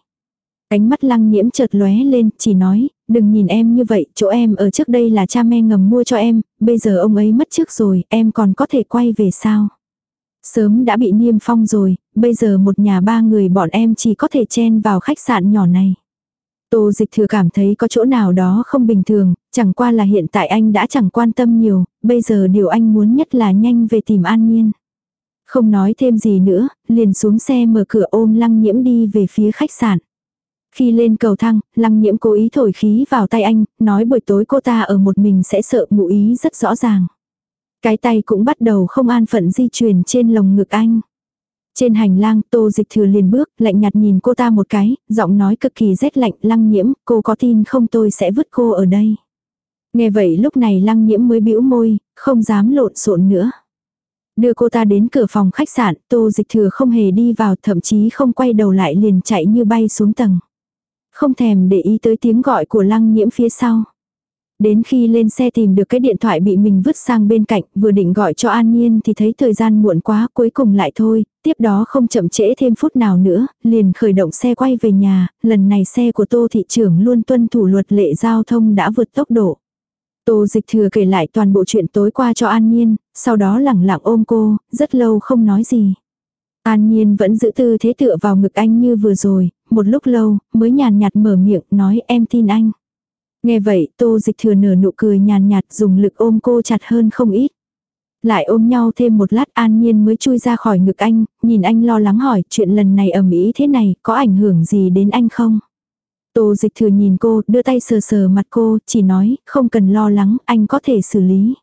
Ánh mắt lăng nhiễm chợt lóe lên, chỉ nói, đừng nhìn em như vậy, chỗ em ở trước đây là cha mẹ ngầm mua cho em, bây giờ ông ấy mất trước rồi, em còn có thể quay về sao? Sớm đã bị niêm phong rồi, bây giờ một nhà ba người bọn em chỉ có thể chen vào khách sạn nhỏ này. Tô dịch thừa cảm thấy có chỗ nào đó không bình thường, chẳng qua là hiện tại anh đã chẳng quan tâm nhiều, bây giờ điều anh muốn nhất là nhanh về tìm an nhiên. Không nói thêm gì nữa, liền xuống xe mở cửa ôm lăng nhiễm đi về phía khách sạn. Khi lên cầu thang, lăng nhiễm cố ý thổi khí vào tay anh, nói buổi tối cô ta ở một mình sẽ sợ ngụ ý rất rõ ràng. Cái tay cũng bắt đầu không an phận di chuyển trên lồng ngực anh. Trên hành lang, tô dịch thừa liền bước, lạnh nhạt nhìn cô ta một cái, giọng nói cực kỳ rét lạnh, lăng nhiễm, cô có tin không tôi sẽ vứt cô ở đây. Nghe vậy lúc này lăng nhiễm mới bĩu môi, không dám lộn xộn nữa. Đưa cô ta đến cửa phòng khách sạn, tô dịch thừa không hề đi vào, thậm chí không quay đầu lại liền chạy như bay xuống tầng. Không thèm để ý tới tiếng gọi của lăng nhiễm phía sau. Đến khi lên xe tìm được cái điện thoại bị mình vứt sang bên cạnh, vừa định gọi cho An Nhiên thì thấy thời gian muộn quá, cuối cùng lại thôi, tiếp đó không chậm trễ thêm phút nào nữa, liền khởi động xe quay về nhà, lần này xe của Tô Thị trưởng luôn tuân thủ luật lệ giao thông đã vượt tốc độ. Tô dịch thừa kể lại toàn bộ chuyện tối qua cho An Nhiên, sau đó lẳng lặng ôm cô, rất lâu không nói gì. An Nhiên vẫn giữ tư thế tựa vào ngực anh như vừa rồi, một lúc lâu, mới nhàn nhạt mở miệng nói em tin anh. Nghe vậy, tô dịch thừa nở nụ cười nhàn nhạt dùng lực ôm cô chặt hơn không ít. Lại ôm nhau thêm một lát an nhiên mới chui ra khỏi ngực anh, nhìn anh lo lắng hỏi chuyện lần này ầm ĩ thế này có ảnh hưởng gì đến anh không? Tô dịch thừa nhìn cô, đưa tay sờ sờ mặt cô, chỉ nói, không cần lo lắng, anh có thể xử lý.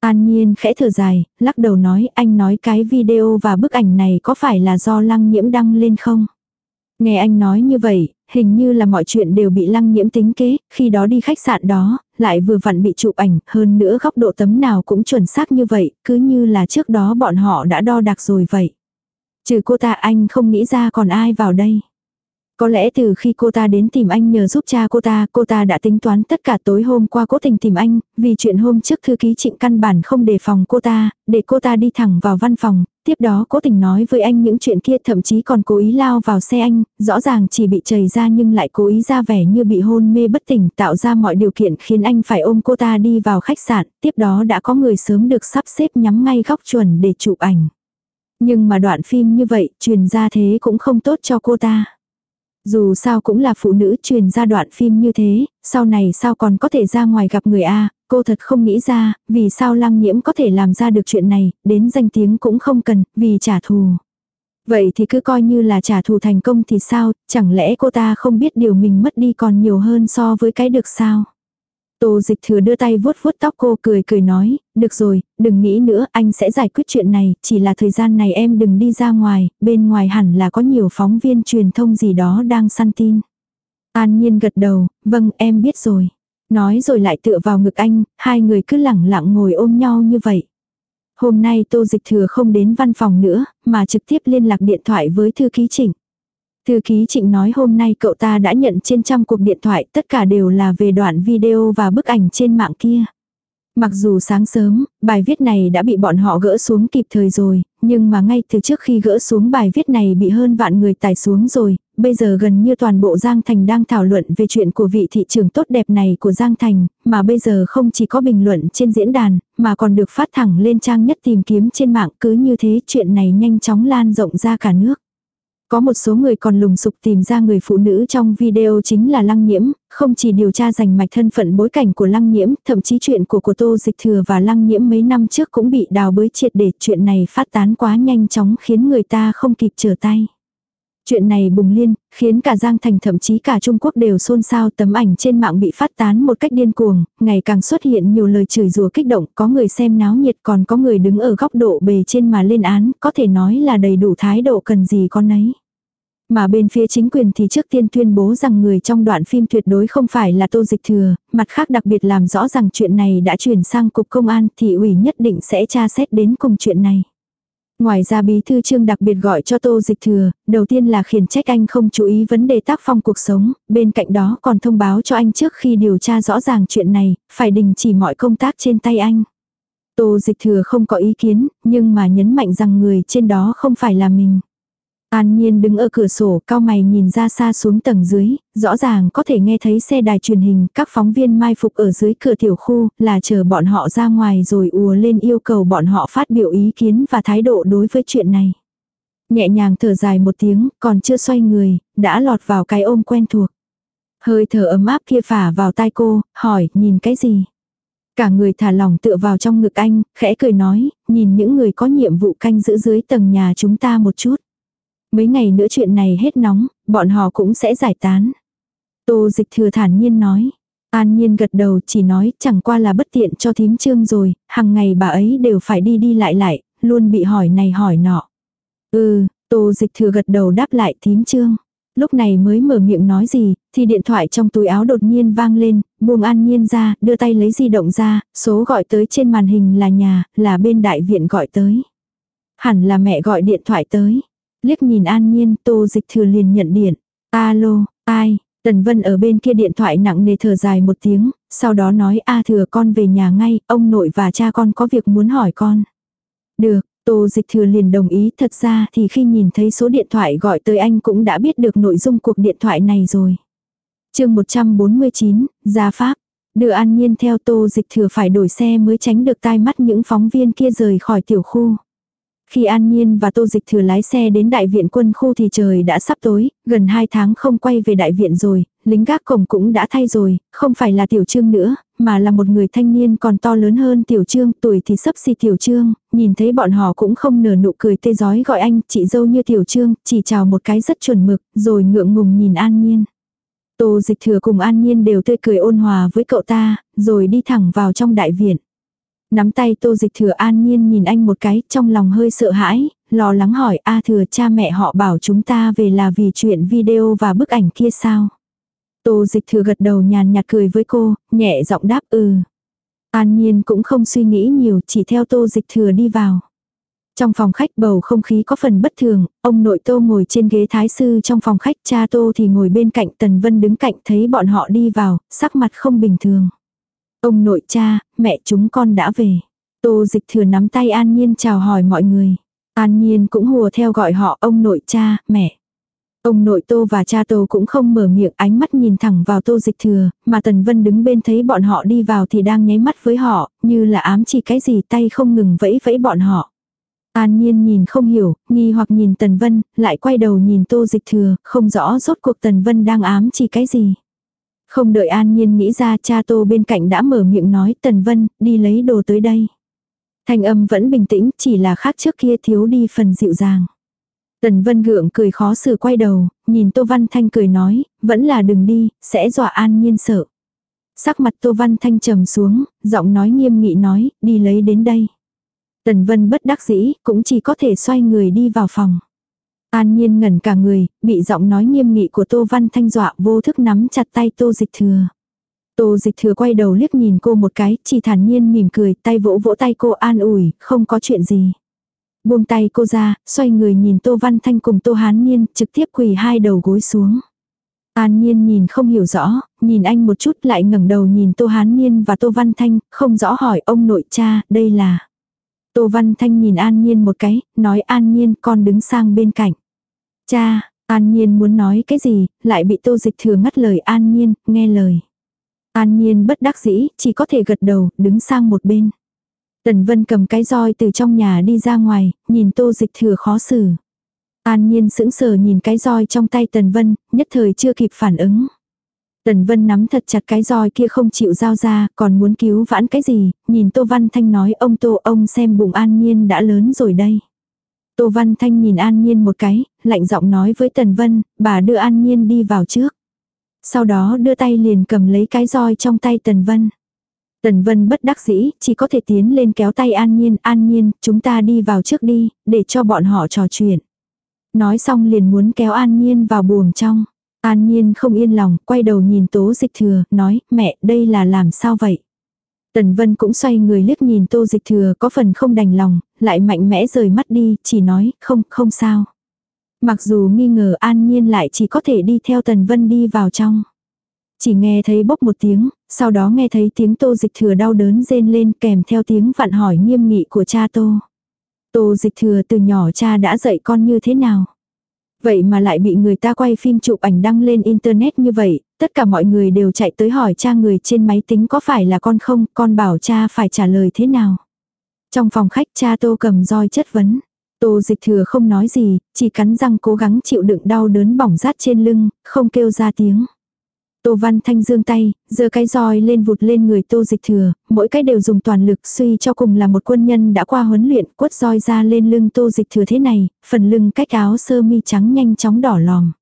An Nhiên khẽ thở dài, lắc đầu nói, anh nói cái video và bức ảnh này có phải là do lăng nhiễm đăng lên không? Nghe anh nói như vậy, hình như là mọi chuyện đều bị lăng nhiễm tính kế, khi đó đi khách sạn đó, lại vừa vặn bị chụp ảnh, hơn nữa góc độ tấm nào cũng chuẩn xác như vậy, cứ như là trước đó bọn họ đã đo đạc rồi vậy. Trừ cô ta anh không nghĩ ra còn ai vào đây. Có lẽ từ khi cô ta đến tìm anh nhờ giúp cha cô ta, cô ta đã tính toán tất cả tối hôm qua cố tình tìm anh, vì chuyện hôm trước thư ký trịnh căn bản không đề phòng cô ta, để cô ta đi thẳng vào văn phòng, tiếp đó cố tình nói với anh những chuyện kia thậm chí còn cố ý lao vào xe anh, rõ ràng chỉ bị chảy ra nhưng lại cố ý ra vẻ như bị hôn mê bất tỉnh tạo ra mọi điều kiện khiến anh phải ôm cô ta đi vào khách sạn, tiếp đó đã có người sớm được sắp xếp nhắm ngay góc chuẩn để chụp ảnh. Nhưng mà đoạn phim như vậy, truyền ra thế cũng không tốt cho cô ta. Dù sao cũng là phụ nữ truyền ra đoạn phim như thế, sau này sao còn có thể ra ngoài gặp người A, cô thật không nghĩ ra, vì sao lăng nhiễm có thể làm ra được chuyện này, đến danh tiếng cũng không cần, vì trả thù. Vậy thì cứ coi như là trả thù thành công thì sao, chẳng lẽ cô ta không biết điều mình mất đi còn nhiều hơn so với cái được sao? Tô dịch thừa đưa tay vuốt vuốt tóc cô cười cười nói, được rồi, đừng nghĩ nữa, anh sẽ giải quyết chuyện này, chỉ là thời gian này em đừng đi ra ngoài, bên ngoài hẳn là có nhiều phóng viên truyền thông gì đó đang săn tin. An nhiên gật đầu, vâng em biết rồi. Nói rồi lại tựa vào ngực anh, hai người cứ lẳng lặng ngồi ôm nhau như vậy. Hôm nay tô dịch thừa không đến văn phòng nữa, mà trực tiếp liên lạc điện thoại với thư ký chỉnh. Thư ký trịnh nói hôm nay cậu ta đã nhận trên trăm cuộc điện thoại, tất cả đều là về đoạn video và bức ảnh trên mạng kia. Mặc dù sáng sớm, bài viết này đã bị bọn họ gỡ xuống kịp thời rồi, nhưng mà ngay từ trước khi gỡ xuống bài viết này bị hơn vạn người tải xuống rồi, bây giờ gần như toàn bộ Giang Thành đang thảo luận về chuyện của vị thị trường tốt đẹp này của Giang Thành, mà bây giờ không chỉ có bình luận trên diễn đàn, mà còn được phát thẳng lên trang nhất tìm kiếm trên mạng cứ như thế chuyện này nhanh chóng lan rộng ra cả nước. Có một số người còn lùng sục tìm ra người phụ nữ trong video chính là Lăng Nhiễm, không chỉ điều tra rành mạch thân phận bối cảnh của Lăng Nhiễm, thậm chí chuyện của của Tô Dịch Thừa và Lăng Nhiễm mấy năm trước cũng bị đào bới triệt để chuyện này phát tán quá nhanh chóng khiến người ta không kịp trở tay. Chuyện này bùng liên, khiến cả Giang Thành thậm chí cả Trung Quốc đều xôn xao tấm ảnh trên mạng bị phát tán một cách điên cuồng, ngày càng xuất hiện nhiều lời chửi rủa kích động, có người xem náo nhiệt còn có người đứng ở góc độ bề trên mà lên án, có thể nói là đầy đủ thái độ cần gì con nấy. Mà bên phía chính quyền thì trước tiên tuyên bố rằng người trong đoạn phim tuyệt đối không phải là tô dịch thừa, mặt khác đặc biệt làm rõ rằng chuyện này đã chuyển sang cục công an thì ủy nhất định sẽ tra xét đến cùng chuyện này. Ngoài ra bí thư trương đặc biệt gọi cho tô dịch thừa, đầu tiên là khiển trách anh không chú ý vấn đề tác phong cuộc sống, bên cạnh đó còn thông báo cho anh trước khi điều tra rõ ràng chuyện này, phải đình chỉ mọi công tác trên tay anh. Tô dịch thừa không có ý kiến, nhưng mà nhấn mạnh rằng người trên đó không phải là mình. An Nhiên đứng ở cửa sổ cao mày nhìn ra xa xuống tầng dưới, rõ ràng có thể nghe thấy xe đài truyền hình, các phóng viên mai phục ở dưới cửa tiểu khu, là chờ bọn họ ra ngoài rồi ùa lên yêu cầu bọn họ phát biểu ý kiến và thái độ đối với chuyện này. Nhẹ nhàng thở dài một tiếng, còn chưa xoay người, đã lọt vào cái ôm quen thuộc. Hơi thở ấm áp kia phả vào tai cô, hỏi, nhìn cái gì? Cả người thả lỏng tựa vào trong ngực anh, khẽ cười nói, nhìn những người có nhiệm vụ canh giữ dưới tầng nhà chúng ta một chút. Mấy ngày nữa chuyện này hết nóng, bọn họ cũng sẽ giải tán. Tô dịch thừa thản nhiên nói. An nhiên gật đầu chỉ nói chẳng qua là bất tiện cho thím trương rồi, hàng ngày bà ấy đều phải đi đi lại lại, luôn bị hỏi này hỏi nọ. Ừ, Tô dịch thừa gật đầu đáp lại thím trương. Lúc này mới mở miệng nói gì, thì điện thoại trong túi áo đột nhiên vang lên, buông an nhiên ra, đưa tay lấy di động ra, số gọi tới trên màn hình là nhà, là bên đại viện gọi tới. Hẳn là mẹ gọi điện thoại tới. Liếc nhìn an nhiên, tô dịch thừa liền nhận điện. Alo, ai? Tần Vân ở bên kia điện thoại nặng nề thở dài một tiếng, sau đó nói A thừa con về nhà ngay, ông nội và cha con có việc muốn hỏi con. Được, Tô Dịch Thừa liền đồng ý, thật ra thì khi nhìn thấy số điện thoại gọi tới anh cũng đã biết được nội dung cuộc điện thoại này rồi. chương 149, Gia Pháp. Đưa An Nhiên theo Tô Dịch Thừa phải đổi xe mới tránh được tai mắt những phóng viên kia rời khỏi tiểu khu. Khi An Nhiên và Tô Dịch Thừa lái xe đến đại viện quân khu thì trời đã sắp tối, gần 2 tháng không quay về đại viện rồi, lính gác cổng cũng đã thay rồi, không phải là tiểu trương nữa, mà là một người thanh niên còn to lớn hơn tiểu trương, tuổi thì sắp xì tiểu trương, nhìn thấy bọn họ cũng không nở nụ cười tê giói gọi anh, chị dâu như tiểu trương, chỉ chào một cái rất chuẩn mực, rồi ngượng ngùng nhìn An Nhiên. Tô dịch thừa cùng An Nhiên đều tươi cười ôn hòa với cậu ta, rồi đi thẳng vào trong đại viện. Nắm tay tô dịch thừa an nhiên nhìn anh một cái, trong lòng hơi sợ hãi, lo lắng hỏi A thừa cha mẹ họ bảo chúng ta về là vì chuyện video và bức ảnh kia sao. Tô dịch thừa gật đầu nhàn nhạt cười với cô, nhẹ giọng đáp ừ. An nhiên cũng không suy nghĩ nhiều, chỉ theo tô dịch thừa đi vào. Trong phòng khách bầu không khí có phần bất thường, ông nội tô ngồi trên ghế thái sư trong phòng khách, cha tô thì ngồi bên cạnh Tần Vân đứng cạnh thấy bọn họ đi vào, sắc mặt không bình thường. Ông nội cha, mẹ chúng con đã về. Tô dịch thừa nắm tay An Nhiên chào hỏi mọi người. An Nhiên cũng hùa theo gọi họ ông nội cha, mẹ. Ông nội Tô và cha Tô cũng không mở miệng ánh mắt nhìn thẳng vào Tô dịch thừa, mà Tần Vân đứng bên thấy bọn họ đi vào thì đang nháy mắt với họ, như là ám chỉ cái gì tay không ngừng vẫy vẫy bọn họ. An Nhiên nhìn không hiểu, nghi hoặc nhìn Tần Vân, lại quay đầu nhìn Tô dịch thừa, không rõ rốt cuộc Tần Vân đang ám chỉ cái gì. Không đợi An Nhiên nghĩ ra cha Tô bên cạnh đã mở miệng nói Tần Vân, đi lấy đồ tới đây. Thanh âm vẫn bình tĩnh, chỉ là khác trước kia thiếu đi phần dịu dàng. Tần Vân gượng cười khó xử quay đầu, nhìn Tô Văn Thanh cười nói, vẫn là đừng đi, sẽ dọa An Nhiên sợ. Sắc mặt Tô Văn Thanh trầm xuống, giọng nói nghiêm nghị nói, đi lấy đến đây. Tần Vân bất đắc dĩ, cũng chỉ có thể xoay người đi vào phòng. An nhiên ngẩn cả người, bị giọng nói nghiêm nghị của Tô Văn Thanh dọa vô thức nắm chặt tay Tô Dịch Thừa. Tô Dịch Thừa quay đầu liếc nhìn cô một cái, chỉ thản nhiên mỉm cười, tay vỗ vỗ tay cô an ủi, không có chuyện gì. Buông tay cô ra, xoay người nhìn Tô Văn Thanh cùng Tô Hán Nhiên, trực tiếp quỳ hai đầu gối xuống. An Nhiên nhìn không hiểu rõ, nhìn anh một chút lại ngẩng đầu nhìn Tô Hán Nhiên và Tô Văn Thanh, không rõ hỏi ông nội cha, đây là... Tô Văn Thanh nhìn An Nhiên một cái, nói An Nhiên con đứng sang bên cạnh. Cha, An Nhiên muốn nói cái gì, lại bị Tô Dịch Thừa ngắt lời An Nhiên, nghe lời. An Nhiên bất đắc dĩ, chỉ có thể gật đầu, đứng sang một bên. Tần Vân cầm cái roi từ trong nhà đi ra ngoài, nhìn Tô Dịch Thừa khó xử. An Nhiên sững sờ nhìn cái roi trong tay Tần Vân, nhất thời chưa kịp phản ứng. Tần Vân nắm thật chặt cái roi kia không chịu giao ra, còn muốn cứu vãn cái gì, nhìn Tô Văn Thanh nói ông Tô ông xem bụng An Nhiên đã lớn rồi đây. Tô Văn Thanh nhìn An Nhiên một cái, lạnh giọng nói với Tần Vân, bà đưa An Nhiên đi vào trước. Sau đó đưa tay liền cầm lấy cái roi trong tay Tần Vân. Tần Vân bất đắc dĩ, chỉ có thể tiến lên kéo tay An Nhiên, An Nhiên, chúng ta đi vào trước đi, để cho bọn họ trò chuyện. Nói xong liền muốn kéo An Nhiên vào buồng trong. An Nhiên không yên lòng, quay đầu nhìn Tố Dịch Thừa, nói, mẹ, đây là làm sao vậy? Tần Vân cũng xoay người liếc nhìn Tô Dịch Thừa có phần không đành lòng, lại mạnh mẽ rời mắt đi, chỉ nói, không, không sao. Mặc dù nghi ngờ An Nhiên lại chỉ có thể đi theo Tần Vân đi vào trong. Chỉ nghe thấy bốc một tiếng, sau đó nghe thấy tiếng Tô Dịch Thừa đau đớn rên lên kèm theo tiếng vặn hỏi nghiêm nghị của cha Tô. Tô Dịch Thừa từ nhỏ cha đã dạy con như thế nào? Vậy mà lại bị người ta quay phim chụp ảnh đăng lên internet như vậy, tất cả mọi người đều chạy tới hỏi cha người trên máy tính có phải là con không, con bảo cha phải trả lời thế nào. Trong phòng khách cha tô cầm roi chất vấn. Tô dịch thừa không nói gì, chỉ cắn răng cố gắng chịu đựng đau đớn bỏng rát trên lưng, không kêu ra tiếng. Tô Văn Thanh dương tay, giơ cái roi lên vụt lên người Tô Dịch Thừa, mỗi cái đều dùng toàn lực suy cho cùng là một quân nhân đã qua huấn luyện, quất roi ra lên lưng Tô Dịch Thừa thế này, phần lưng cách áo sơ mi trắng nhanh chóng đỏ lòm.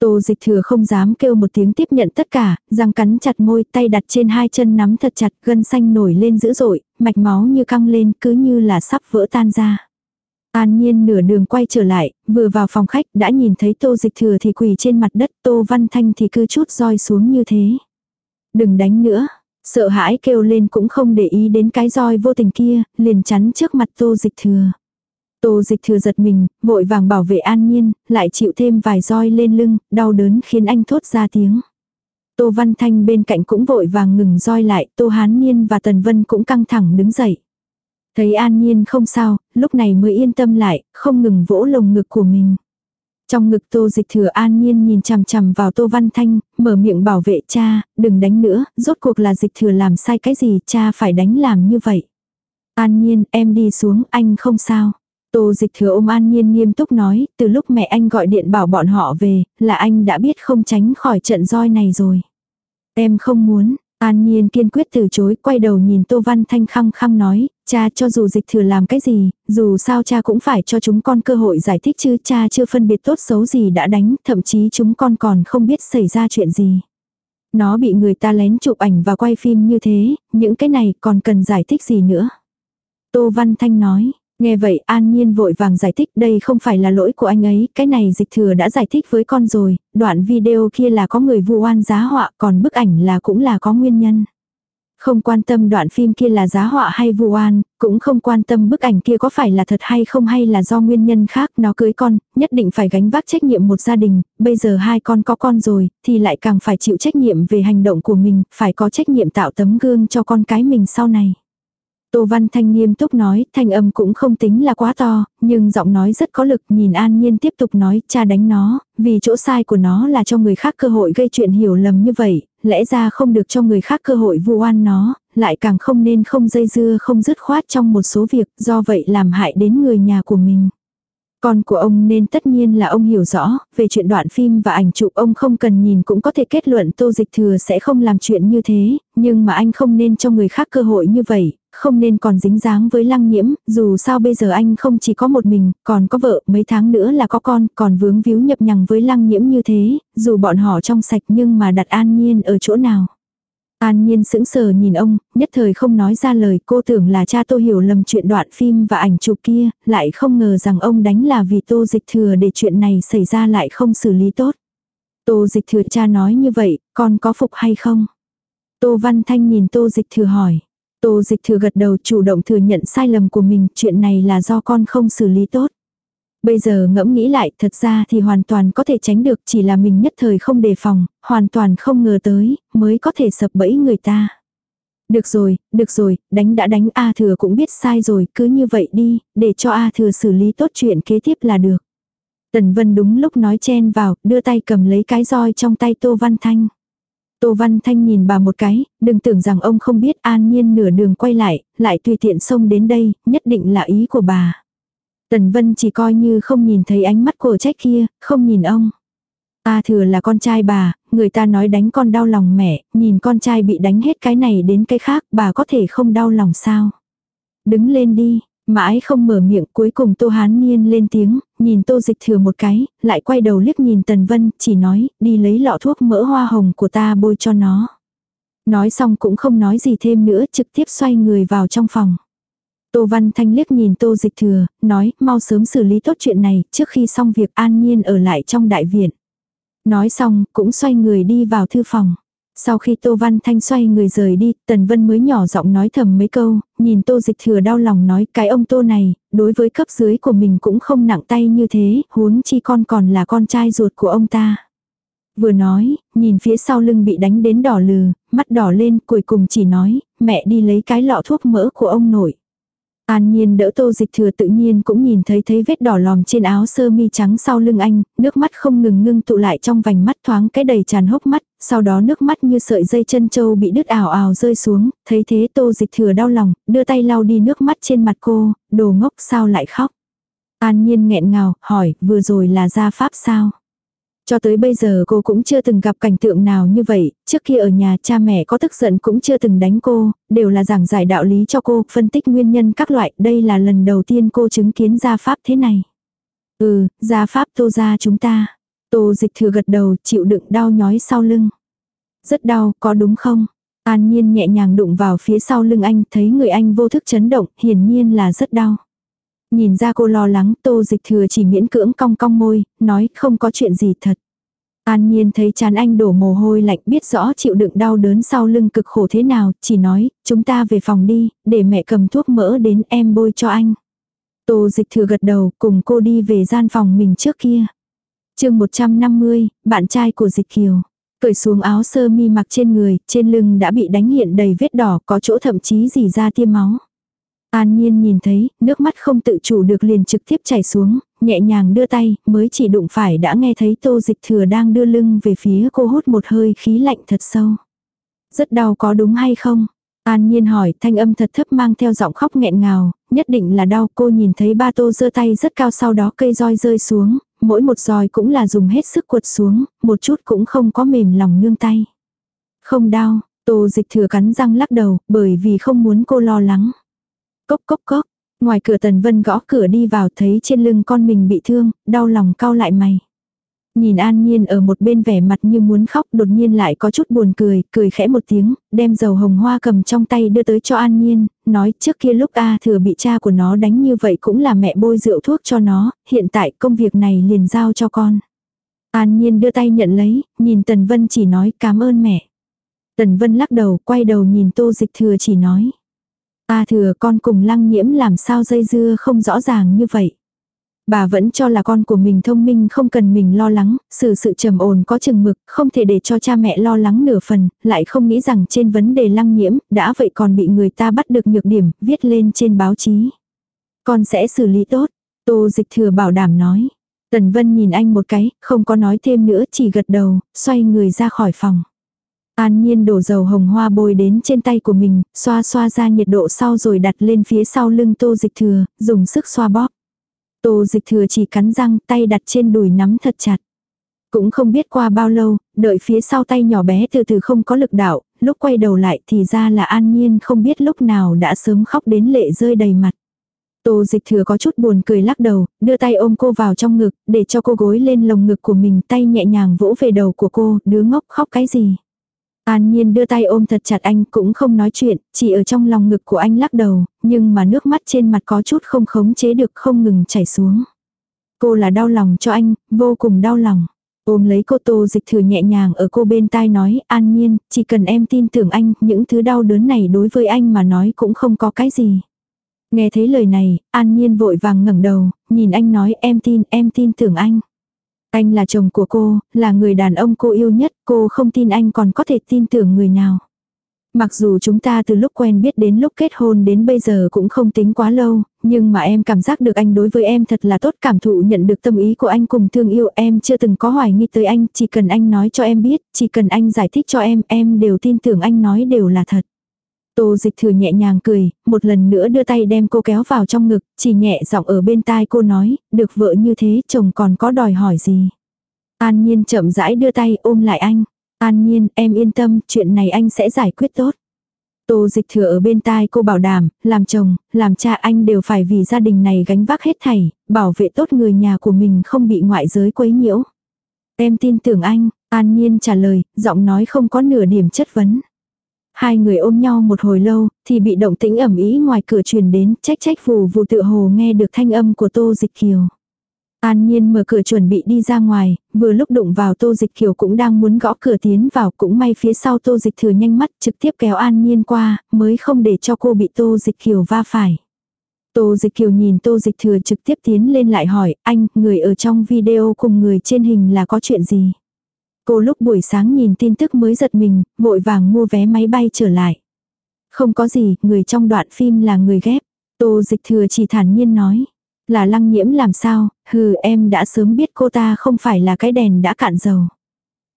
Tô Dịch Thừa không dám kêu một tiếng tiếp nhận tất cả, răng cắn chặt môi, tay đặt trên hai chân nắm thật chặt, gân xanh nổi lên dữ dội, mạch máu như căng lên cứ như là sắp vỡ tan ra. An nhiên nửa đường quay trở lại, vừa vào phòng khách đã nhìn thấy tô dịch thừa thì quỳ trên mặt đất tô văn thanh thì cứ chút roi xuống như thế. Đừng đánh nữa, sợ hãi kêu lên cũng không để ý đến cái roi vô tình kia, liền chắn trước mặt tô dịch thừa. Tô dịch thừa giật mình, vội vàng bảo vệ an nhiên, lại chịu thêm vài roi lên lưng, đau đớn khiến anh thốt ra tiếng. Tô Văn Thanh bên cạnh cũng vội vàng ngừng roi lại, Tô Hán Niên và Tần Vân cũng căng thẳng đứng dậy. Thấy An Nhiên không sao, lúc này mới yên tâm lại, không ngừng vỗ lồng ngực của mình. Trong ngực Tô Dịch Thừa An Nhiên nhìn chằm chằm vào Tô Văn Thanh, mở miệng bảo vệ cha, đừng đánh nữa, rốt cuộc là Dịch Thừa làm sai cái gì, cha phải đánh làm như vậy. An Nhiên, em đi xuống, anh không sao. Tô dịch thừa ôm an nhiên nghiêm túc nói, từ lúc mẹ anh gọi điện bảo bọn họ về, là anh đã biết không tránh khỏi trận roi này rồi. Em không muốn, an nhiên kiên quyết từ chối, quay đầu nhìn Tô Văn Thanh khăng khăng nói, cha cho dù dịch thừa làm cái gì, dù sao cha cũng phải cho chúng con cơ hội giải thích chứ cha chưa phân biệt tốt xấu gì đã đánh, thậm chí chúng con còn không biết xảy ra chuyện gì. Nó bị người ta lén chụp ảnh và quay phim như thế, những cái này còn cần giải thích gì nữa. Tô Văn Thanh nói, Nghe vậy An Nhiên vội vàng giải thích đây không phải là lỗi của anh ấy, cái này dịch thừa đã giải thích với con rồi, đoạn video kia là có người vu oan giá họa còn bức ảnh là cũng là có nguyên nhân. Không quan tâm đoạn phim kia là giá họa hay vu oan, cũng không quan tâm bức ảnh kia có phải là thật hay không hay là do nguyên nhân khác nó cưới con, nhất định phải gánh vác trách nhiệm một gia đình, bây giờ hai con có con rồi, thì lại càng phải chịu trách nhiệm về hành động của mình, phải có trách nhiệm tạo tấm gương cho con cái mình sau này. Tô Văn Thanh nghiêm túc nói, thanh âm cũng không tính là quá to, nhưng giọng nói rất có lực, nhìn An Nhiên tiếp tục nói, cha đánh nó, vì chỗ sai của nó là cho người khác cơ hội gây chuyện hiểu lầm như vậy, lẽ ra không được cho người khác cơ hội vu oan nó, lại càng không nên không dây dưa không dứt khoát trong một số việc, do vậy làm hại đến người nhà của mình. Con của ông nên tất nhiên là ông hiểu rõ, về chuyện đoạn phim và ảnh chụp ông không cần nhìn cũng có thể kết luận tô dịch thừa sẽ không làm chuyện như thế, nhưng mà anh không nên cho người khác cơ hội như vậy, không nên còn dính dáng với lăng nhiễm, dù sao bây giờ anh không chỉ có một mình, còn có vợ, mấy tháng nữa là có con, còn vướng víu nhập nhằng với lăng nhiễm như thế, dù bọn họ trong sạch nhưng mà đặt an nhiên ở chỗ nào. An Nhiên sững sờ nhìn ông, nhất thời không nói ra lời cô tưởng là cha tô hiểu lầm chuyện đoạn phim và ảnh chụp kia, lại không ngờ rằng ông đánh là vì tô dịch thừa để chuyện này xảy ra lại không xử lý tốt. Tô dịch thừa cha nói như vậy, con có phục hay không? Tô Văn Thanh nhìn tô dịch thừa hỏi. Tô dịch thừa gật đầu chủ động thừa nhận sai lầm của mình, chuyện này là do con không xử lý tốt. Bây giờ ngẫm nghĩ lại, thật ra thì hoàn toàn có thể tránh được, chỉ là mình nhất thời không đề phòng, hoàn toàn không ngờ tới, mới có thể sập bẫy người ta. Được rồi, được rồi, đánh đã đánh A thừa cũng biết sai rồi, cứ như vậy đi, để cho A thừa xử lý tốt chuyện kế tiếp là được. Tần Vân đúng lúc nói chen vào, đưa tay cầm lấy cái roi trong tay Tô Văn Thanh. Tô Văn Thanh nhìn bà một cái, đừng tưởng rằng ông không biết an nhiên nửa đường quay lại, lại tùy tiện xông đến đây, nhất định là ý của bà. Tần Vân chỉ coi như không nhìn thấy ánh mắt của trách kia, không nhìn ông. Ta thừa là con trai bà, người ta nói đánh con đau lòng mẹ, nhìn con trai bị đánh hết cái này đến cái khác, bà có thể không đau lòng sao. Đứng lên đi, mãi không mở miệng cuối cùng Tô Hán Niên lên tiếng, nhìn Tô Dịch thừa một cái, lại quay đầu liếc nhìn Tần Vân, chỉ nói, đi lấy lọ thuốc mỡ hoa hồng của ta bôi cho nó. Nói xong cũng không nói gì thêm nữa, trực tiếp xoay người vào trong phòng. Tô Văn Thanh liếc nhìn Tô Dịch Thừa, nói, mau sớm xử lý tốt chuyện này, trước khi xong việc an nhiên ở lại trong đại viện. Nói xong, cũng xoay người đi vào thư phòng. Sau khi Tô Văn Thanh xoay người rời đi, Tần Vân mới nhỏ giọng nói thầm mấy câu, nhìn Tô Dịch Thừa đau lòng nói cái ông Tô này, đối với cấp dưới của mình cũng không nặng tay như thế, huống chi con còn là con trai ruột của ông ta. Vừa nói, nhìn phía sau lưng bị đánh đến đỏ lừ, mắt đỏ lên cuối cùng chỉ nói, mẹ đi lấy cái lọ thuốc mỡ của ông nội. An nhiên đỡ tô dịch thừa tự nhiên cũng nhìn thấy thấy vết đỏ lòm trên áo sơ mi trắng sau lưng anh, nước mắt không ngừng ngưng tụ lại trong vành mắt thoáng cái đầy tràn hốc mắt, sau đó nước mắt như sợi dây chân châu bị đứt ảo ảo rơi xuống, thấy thế tô dịch thừa đau lòng, đưa tay lau đi nước mắt trên mặt cô, đồ ngốc sao lại khóc. An nhiên nghẹn ngào, hỏi, vừa rồi là gia pháp sao? Cho tới bây giờ cô cũng chưa từng gặp cảnh tượng nào như vậy, trước kia ở nhà cha mẹ có tức giận cũng chưa từng đánh cô, đều là giảng giải đạo lý cho cô, phân tích nguyên nhân các loại, đây là lần đầu tiên cô chứng kiến gia pháp thế này. Ừ, gia pháp tô ra chúng ta. Tô dịch thừa gật đầu, chịu đựng đau nhói sau lưng. Rất đau, có đúng không? An nhiên nhẹ nhàng đụng vào phía sau lưng anh, thấy người anh vô thức chấn động, hiển nhiên là rất đau. Nhìn ra cô lo lắng, tô dịch thừa chỉ miễn cưỡng cong cong môi, nói không có chuyện gì thật. An Nhiên thấy chán anh đổ mồ hôi lạnh biết rõ chịu đựng đau đớn sau lưng cực khổ thế nào, chỉ nói, chúng ta về phòng đi, để mẹ cầm thuốc mỡ đến em bôi cho anh. Tô dịch thừa gật đầu, cùng cô đi về gian phòng mình trước kia. chương 150, bạn trai của dịch kiều. Cởi xuống áo sơ mi mặc trên người, trên lưng đã bị đánh hiện đầy vết đỏ, có chỗ thậm chí dì ra tiêm máu. An Nhiên nhìn thấy, nước mắt không tự chủ được liền trực tiếp chảy xuống, nhẹ nhàng đưa tay, mới chỉ đụng phải đã nghe thấy tô dịch thừa đang đưa lưng về phía cô hút một hơi khí lạnh thật sâu. Rất đau có đúng hay không? An Nhiên hỏi, thanh âm thật thấp mang theo giọng khóc nghẹn ngào, nhất định là đau. Cô nhìn thấy ba tô giơ tay rất cao sau đó cây roi rơi xuống, mỗi một roi cũng là dùng hết sức quật xuống, một chút cũng không có mềm lòng nương tay. Không đau, tô dịch thừa cắn răng lắc đầu, bởi vì không muốn cô lo lắng. Cốc cốc cốc, ngoài cửa Tần Vân gõ cửa đi vào thấy trên lưng con mình bị thương, đau lòng cau lại mày. Nhìn An Nhiên ở một bên vẻ mặt như muốn khóc đột nhiên lại có chút buồn cười, cười khẽ một tiếng, đem dầu hồng hoa cầm trong tay đưa tới cho An Nhiên, nói trước kia lúc A thừa bị cha của nó đánh như vậy cũng là mẹ bôi rượu thuốc cho nó, hiện tại công việc này liền giao cho con. An Nhiên đưa tay nhận lấy, nhìn Tần Vân chỉ nói cảm ơn mẹ. Tần Vân lắc đầu, quay đầu nhìn Tô Dịch Thừa chỉ nói. A thừa con cùng lăng nhiễm làm sao dây dưa không rõ ràng như vậy. Bà vẫn cho là con của mình thông minh không cần mình lo lắng, xử sự trầm ổn có chừng mực, không thể để cho cha mẹ lo lắng nửa phần, lại không nghĩ rằng trên vấn đề lăng nhiễm, đã vậy còn bị người ta bắt được nhược điểm, viết lên trên báo chí. Con sẽ xử lý tốt, tô dịch thừa bảo đảm nói. Tần Vân nhìn anh một cái, không có nói thêm nữa chỉ gật đầu, xoay người ra khỏi phòng. An nhiên đổ dầu hồng hoa bôi đến trên tay của mình, xoa xoa ra nhiệt độ sau rồi đặt lên phía sau lưng tô dịch thừa, dùng sức xoa bóp. Tô dịch thừa chỉ cắn răng tay đặt trên đùi nắm thật chặt. Cũng không biết qua bao lâu, đợi phía sau tay nhỏ bé từ từ không có lực đạo, lúc quay đầu lại thì ra là an nhiên không biết lúc nào đã sớm khóc đến lệ rơi đầy mặt. Tô dịch thừa có chút buồn cười lắc đầu, đưa tay ôm cô vào trong ngực, để cho cô gối lên lồng ngực của mình tay nhẹ nhàng vỗ về đầu của cô, đứa ngốc khóc cái gì. An Nhiên đưa tay ôm thật chặt anh cũng không nói chuyện, chỉ ở trong lòng ngực của anh lắc đầu, nhưng mà nước mắt trên mặt có chút không khống chế được không ngừng chảy xuống. Cô là đau lòng cho anh, vô cùng đau lòng. Ôm lấy cô tô dịch thừa nhẹ nhàng ở cô bên tai nói, An Nhiên, chỉ cần em tin tưởng anh, những thứ đau đớn này đối với anh mà nói cũng không có cái gì. Nghe thấy lời này, An Nhiên vội vàng ngẩng đầu, nhìn anh nói em tin, em tin tưởng anh. Anh là chồng của cô, là người đàn ông cô yêu nhất, cô không tin anh còn có thể tin tưởng người nào. Mặc dù chúng ta từ lúc quen biết đến lúc kết hôn đến bây giờ cũng không tính quá lâu, nhưng mà em cảm giác được anh đối với em thật là tốt cảm thụ nhận được tâm ý của anh cùng thương yêu em chưa từng có hoài nghi tới anh, chỉ cần anh nói cho em biết, chỉ cần anh giải thích cho em, em đều tin tưởng anh nói đều là thật. Tô dịch thừa nhẹ nhàng cười, một lần nữa đưa tay đem cô kéo vào trong ngực, chỉ nhẹ giọng ở bên tai cô nói, được vợ như thế chồng còn có đòi hỏi gì. An Nhiên chậm rãi đưa tay ôm lại anh. An Nhiên, em yên tâm, chuyện này anh sẽ giải quyết tốt. Tô dịch thừa ở bên tai cô bảo đảm, làm chồng, làm cha anh đều phải vì gia đình này gánh vác hết thảy, bảo vệ tốt người nhà của mình không bị ngoại giới quấy nhiễu. Em tin tưởng anh, An Nhiên trả lời, giọng nói không có nửa điểm chất vấn. Hai người ôm nhau một hồi lâu, thì bị động tĩnh ẩm ý ngoài cửa truyền đến, trách trách phù vù tự hồ nghe được thanh âm của Tô Dịch Kiều. An Nhiên mở cửa chuẩn bị đi ra ngoài, vừa lúc đụng vào Tô Dịch Kiều cũng đang muốn gõ cửa tiến vào, cũng may phía sau Tô Dịch Thừa nhanh mắt trực tiếp kéo An Nhiên qua, mới không để cho cô bị Tô Dịch Kiều va phải. Tô Dịch Kiều nhìn Tô Dịch Thừa trực tiếp tiến lên lại hỏi, anh, người ở trong video cùng người trên hình là có chuyện gì? Cô lúc buổi sáng nhìn tin tức mới giật mình, vội vàng mua vé máy bay trở lại. Không có gì, người trong đoạn phim là người ghép. Tô dịch thừa chỉ thản nhiên nói. Là lăng nhiễm làm sao, hừ em đã sớm biết cô ta không phải là cái đèn đã cạn dầu.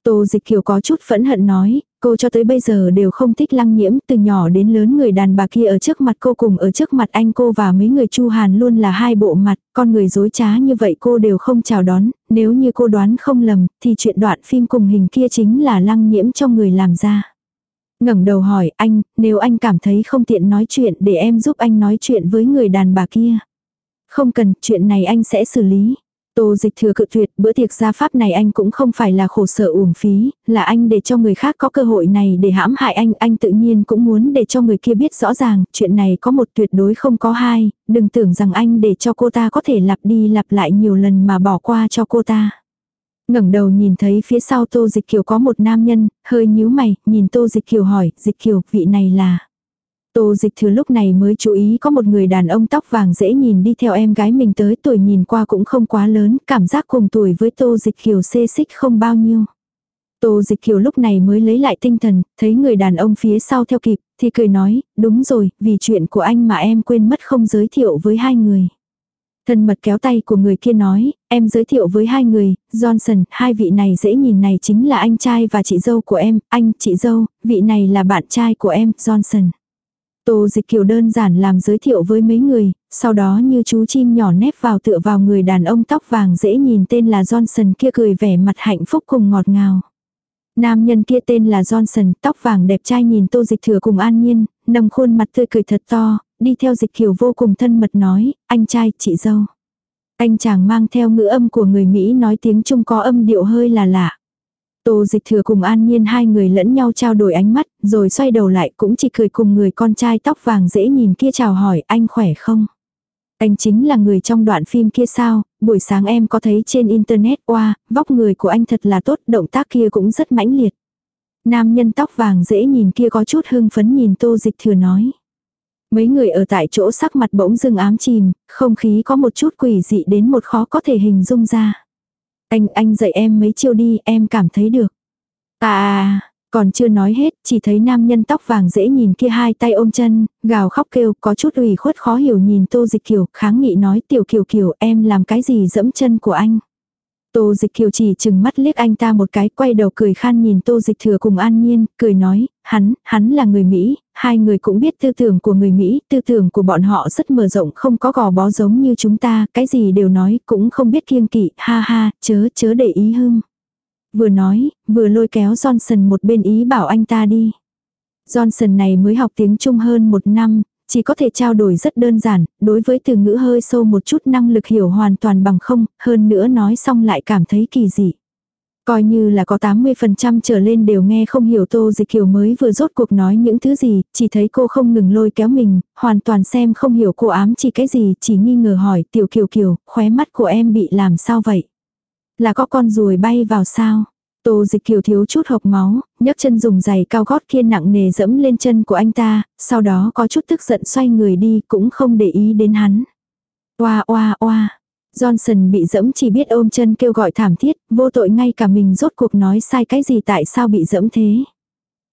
Tô dịch kiều có chút phẫn hận nói, cô cho tới bây giờ đều không thích lăng nhiễm, từ nhỏ đến lớn người đàn bà kia ở trước mặt cô cùng ở trước mặt anh cô và mấy người Chu Hàn luôn là hai bộ mặt, con người dối trá như vậy cô đều không chào đón, nếu như cô đoán không lầm, thì chuyện đoạn phim cùng hình kia chính là lăng nhiễm cho người làm ra. ngẩng đầu hỏi anh, nếu anh cảm thấy không tiện nói chuyện để em giúp anh nói chuyện với người đàn bà kia. Không cần, chuyện này anh sẽ xử lý. Tô dịch thừa cự tuyệt, bữa tiệc gia pháp này anh cũng không phải là khổ sở uổng phí, là anh để cho người khác có cơ hội này để hãm hại anh, anh tự nhiên cũng muốn để cho người kia biết rõ ràng, chuyện này có một tuyệt đối không có hai, đừng tưởng rằng anh để cho cô ta có thể lặp đi lặp lại nhiều lần mà bỏ qua cho cô ta. ngẩng đầu nhìn thấy phía sau Tô Dịch Kiều có một nam nhân, hơi nhíu mày, nhìn Tô Dịch Kiều hỏi, Dịch Kiều, vị này là... Tô dịch thừa lúc này mới chú ý có một người đàn ông tóc vàng dễ nhìn đi theo em gái mình tới tuổi nhìn qua cũng không quá lớn, cảm giác cùng tuổi với tô dịch kiều xê xích không bao nhiêu. Tô dịch kiều lúc này mới lấy lại tinh thần, thấy người đàn ông phía sau theo kịp, thì cười nói, đúng rồi, vì chuyện của anh mà em quên mất không giới thiệu với hai người. Thân mật kéo tay của người kia nói, em giới thiệu với hai người, Johnson, hai vị này dễ nhìn này chính là anh trai và chị dâu của em, anh, chị dâu, vị này là bạn trai của em, Johnson. Tô dịch kiều đơn giản làm giới thiệu với mấy người, sau đó như chú chim nhỏ nép vào tựa vào người đàn ông tóc vàng dễ nhìn tên là Johnson kia cười vẻ mặt hạnh phúc cùng ngọt ngào. Nam nhân kia tên là Johnson, tóc vàng đẹp trai nhìn tô dịch thừa cùng an nhiên, nồng khuôn mặt tươi cười thật to, đi theo dịch kiều vô cùng thân mật nói, anh trai, chị dâu. Anh chàng mang theo ngữ âm của người Mỹ nói tiếng Trung có âm điệu hơi là lạ. Tô dịch thừa cùng an nhiên hai người lẫn nhau trao đổi ánh mắt, rồi xoay đầu lại cũng chỉ cười cùng người con trai tóc vàng dễ nhìn kia chào hỏi anh khỏe không? Anh chính là người trong đoạn phim kia sao, buổi sáng em có thấy trên internet qua, vóc người của anh thật là tốt, động tác kia cũng rất mãnh liệt. Nam nhân tóc vàng dễ nhìn kia có chút hưng phấn nhìn tô dịch thừa nói. Mấy người ở tại chỗ sắc mặt bỗng dưng ám chìm, không khí có một chút quỷ dị đến một khó có thể hình dung ra. Anh, anh dạy em mấy chiêu đi, em cảm thấy được. À, còn chưa nói hết, chỉ thấy nam nhân tóc vàng dễ nhìn kia hai tay ôm chân, gào khóc kêu, có chút ủy khuất khó hiểu nhìn Tô Dịch Kiều, kháng nghị nói tiểu kiều kiều em làm cái gì dẫm chân của anh. Tô Dịch Kiều chỉ chừng mắt liếc anh ta một cái, quay đầu cười khan nhìn Tô Dịch Thừa cùng An Nhiên, cười nói, hắn, hắn là người Mỹ, hai người cũng biết tư tưởng của người Mỹ, tư tưởng của bọn họ rất mở rộng không có gò bó giống như chúng ta, cái gì đều nói, cũng không biết kiêng kỵ, ha ha, chớ chớ để ý hưng. Vừa nói, vừa lôi kéo Johnson một bên ý bảo anh ta đi. Johnson này mới học tiếng Trung hơn một năm, chỉ có thể trao đổi rất đơn giản, đối với từ ngữ hơi sâu một chút năng lực hiểu hoàn toàn bằng không, hơn nữa nói xong lại cảm thấy kỳ dị. Coi như là có 80% trở lên đều nghe không hiểu Tô Dịch Kiều mới vừa rốt cuộc nói những thứ gì, chỉ thấy cô không ngừng lôi kéo mình, hoàn toàn xem không hiểu cô ám chỉ cái gì, chỉ nghi ngờ hỏi Tiểu Kiều Kiều, khóe mắt của em bị làm sao vậy? Là có con ruồi bay vào sao? Tô dịch kiều thiếu chút hộc máu, nhấc chân dùng giày cao gót kia nặng nề dẫm lên chân của anh ta, sau đó có chút tức giận xoay người đi cũng không để ý đến hắn. Oa oa oa. Johnson bị dẫm chỉ biết ôm chân kêu gọi thảm thiết, vô tội ngay cả mình rốt cuộc nói sai cái gì tại sao bị dẫm thế.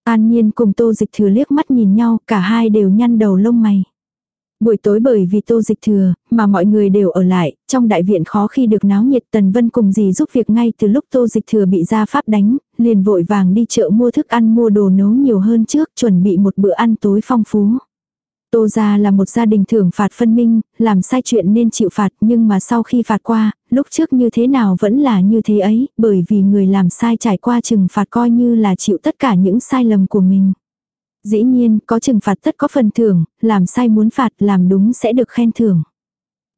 An nhiên cùng tô dịch thừa liếc mắt nhìn nhau, cả hai đều nhăn đầu lông mày. Buổi tối bởi vì tô dịch thừa, mà mọi người đều ở lại, trong đại viện khó khi được náo nhiệt Tần Vân cùng dì giúp việc ngay từ lúc tô dịch thừa bị ra pháp đánh, liền vội vàng đi chợ mua thức ăn mua đồ nấu nhiều hơn trước, chuẩn bị một bữa ăn tối phong phú. Tô gia là một gia đình thưởng phạt phân minh, làm sai chuyện nên chịu phạt nhưng mà sau khi phạt qua, lúc trước như thế nào vẫn là như thế ấy, bởi vì người làm sai trải qua trừng phạt coi như là chịu tất cả những sai lầm của mình. Dĩ nhiên, có trừng phạt tất có phần thưởng, làm sai muốn phạt, làm đúng sẽ được khen thưởng.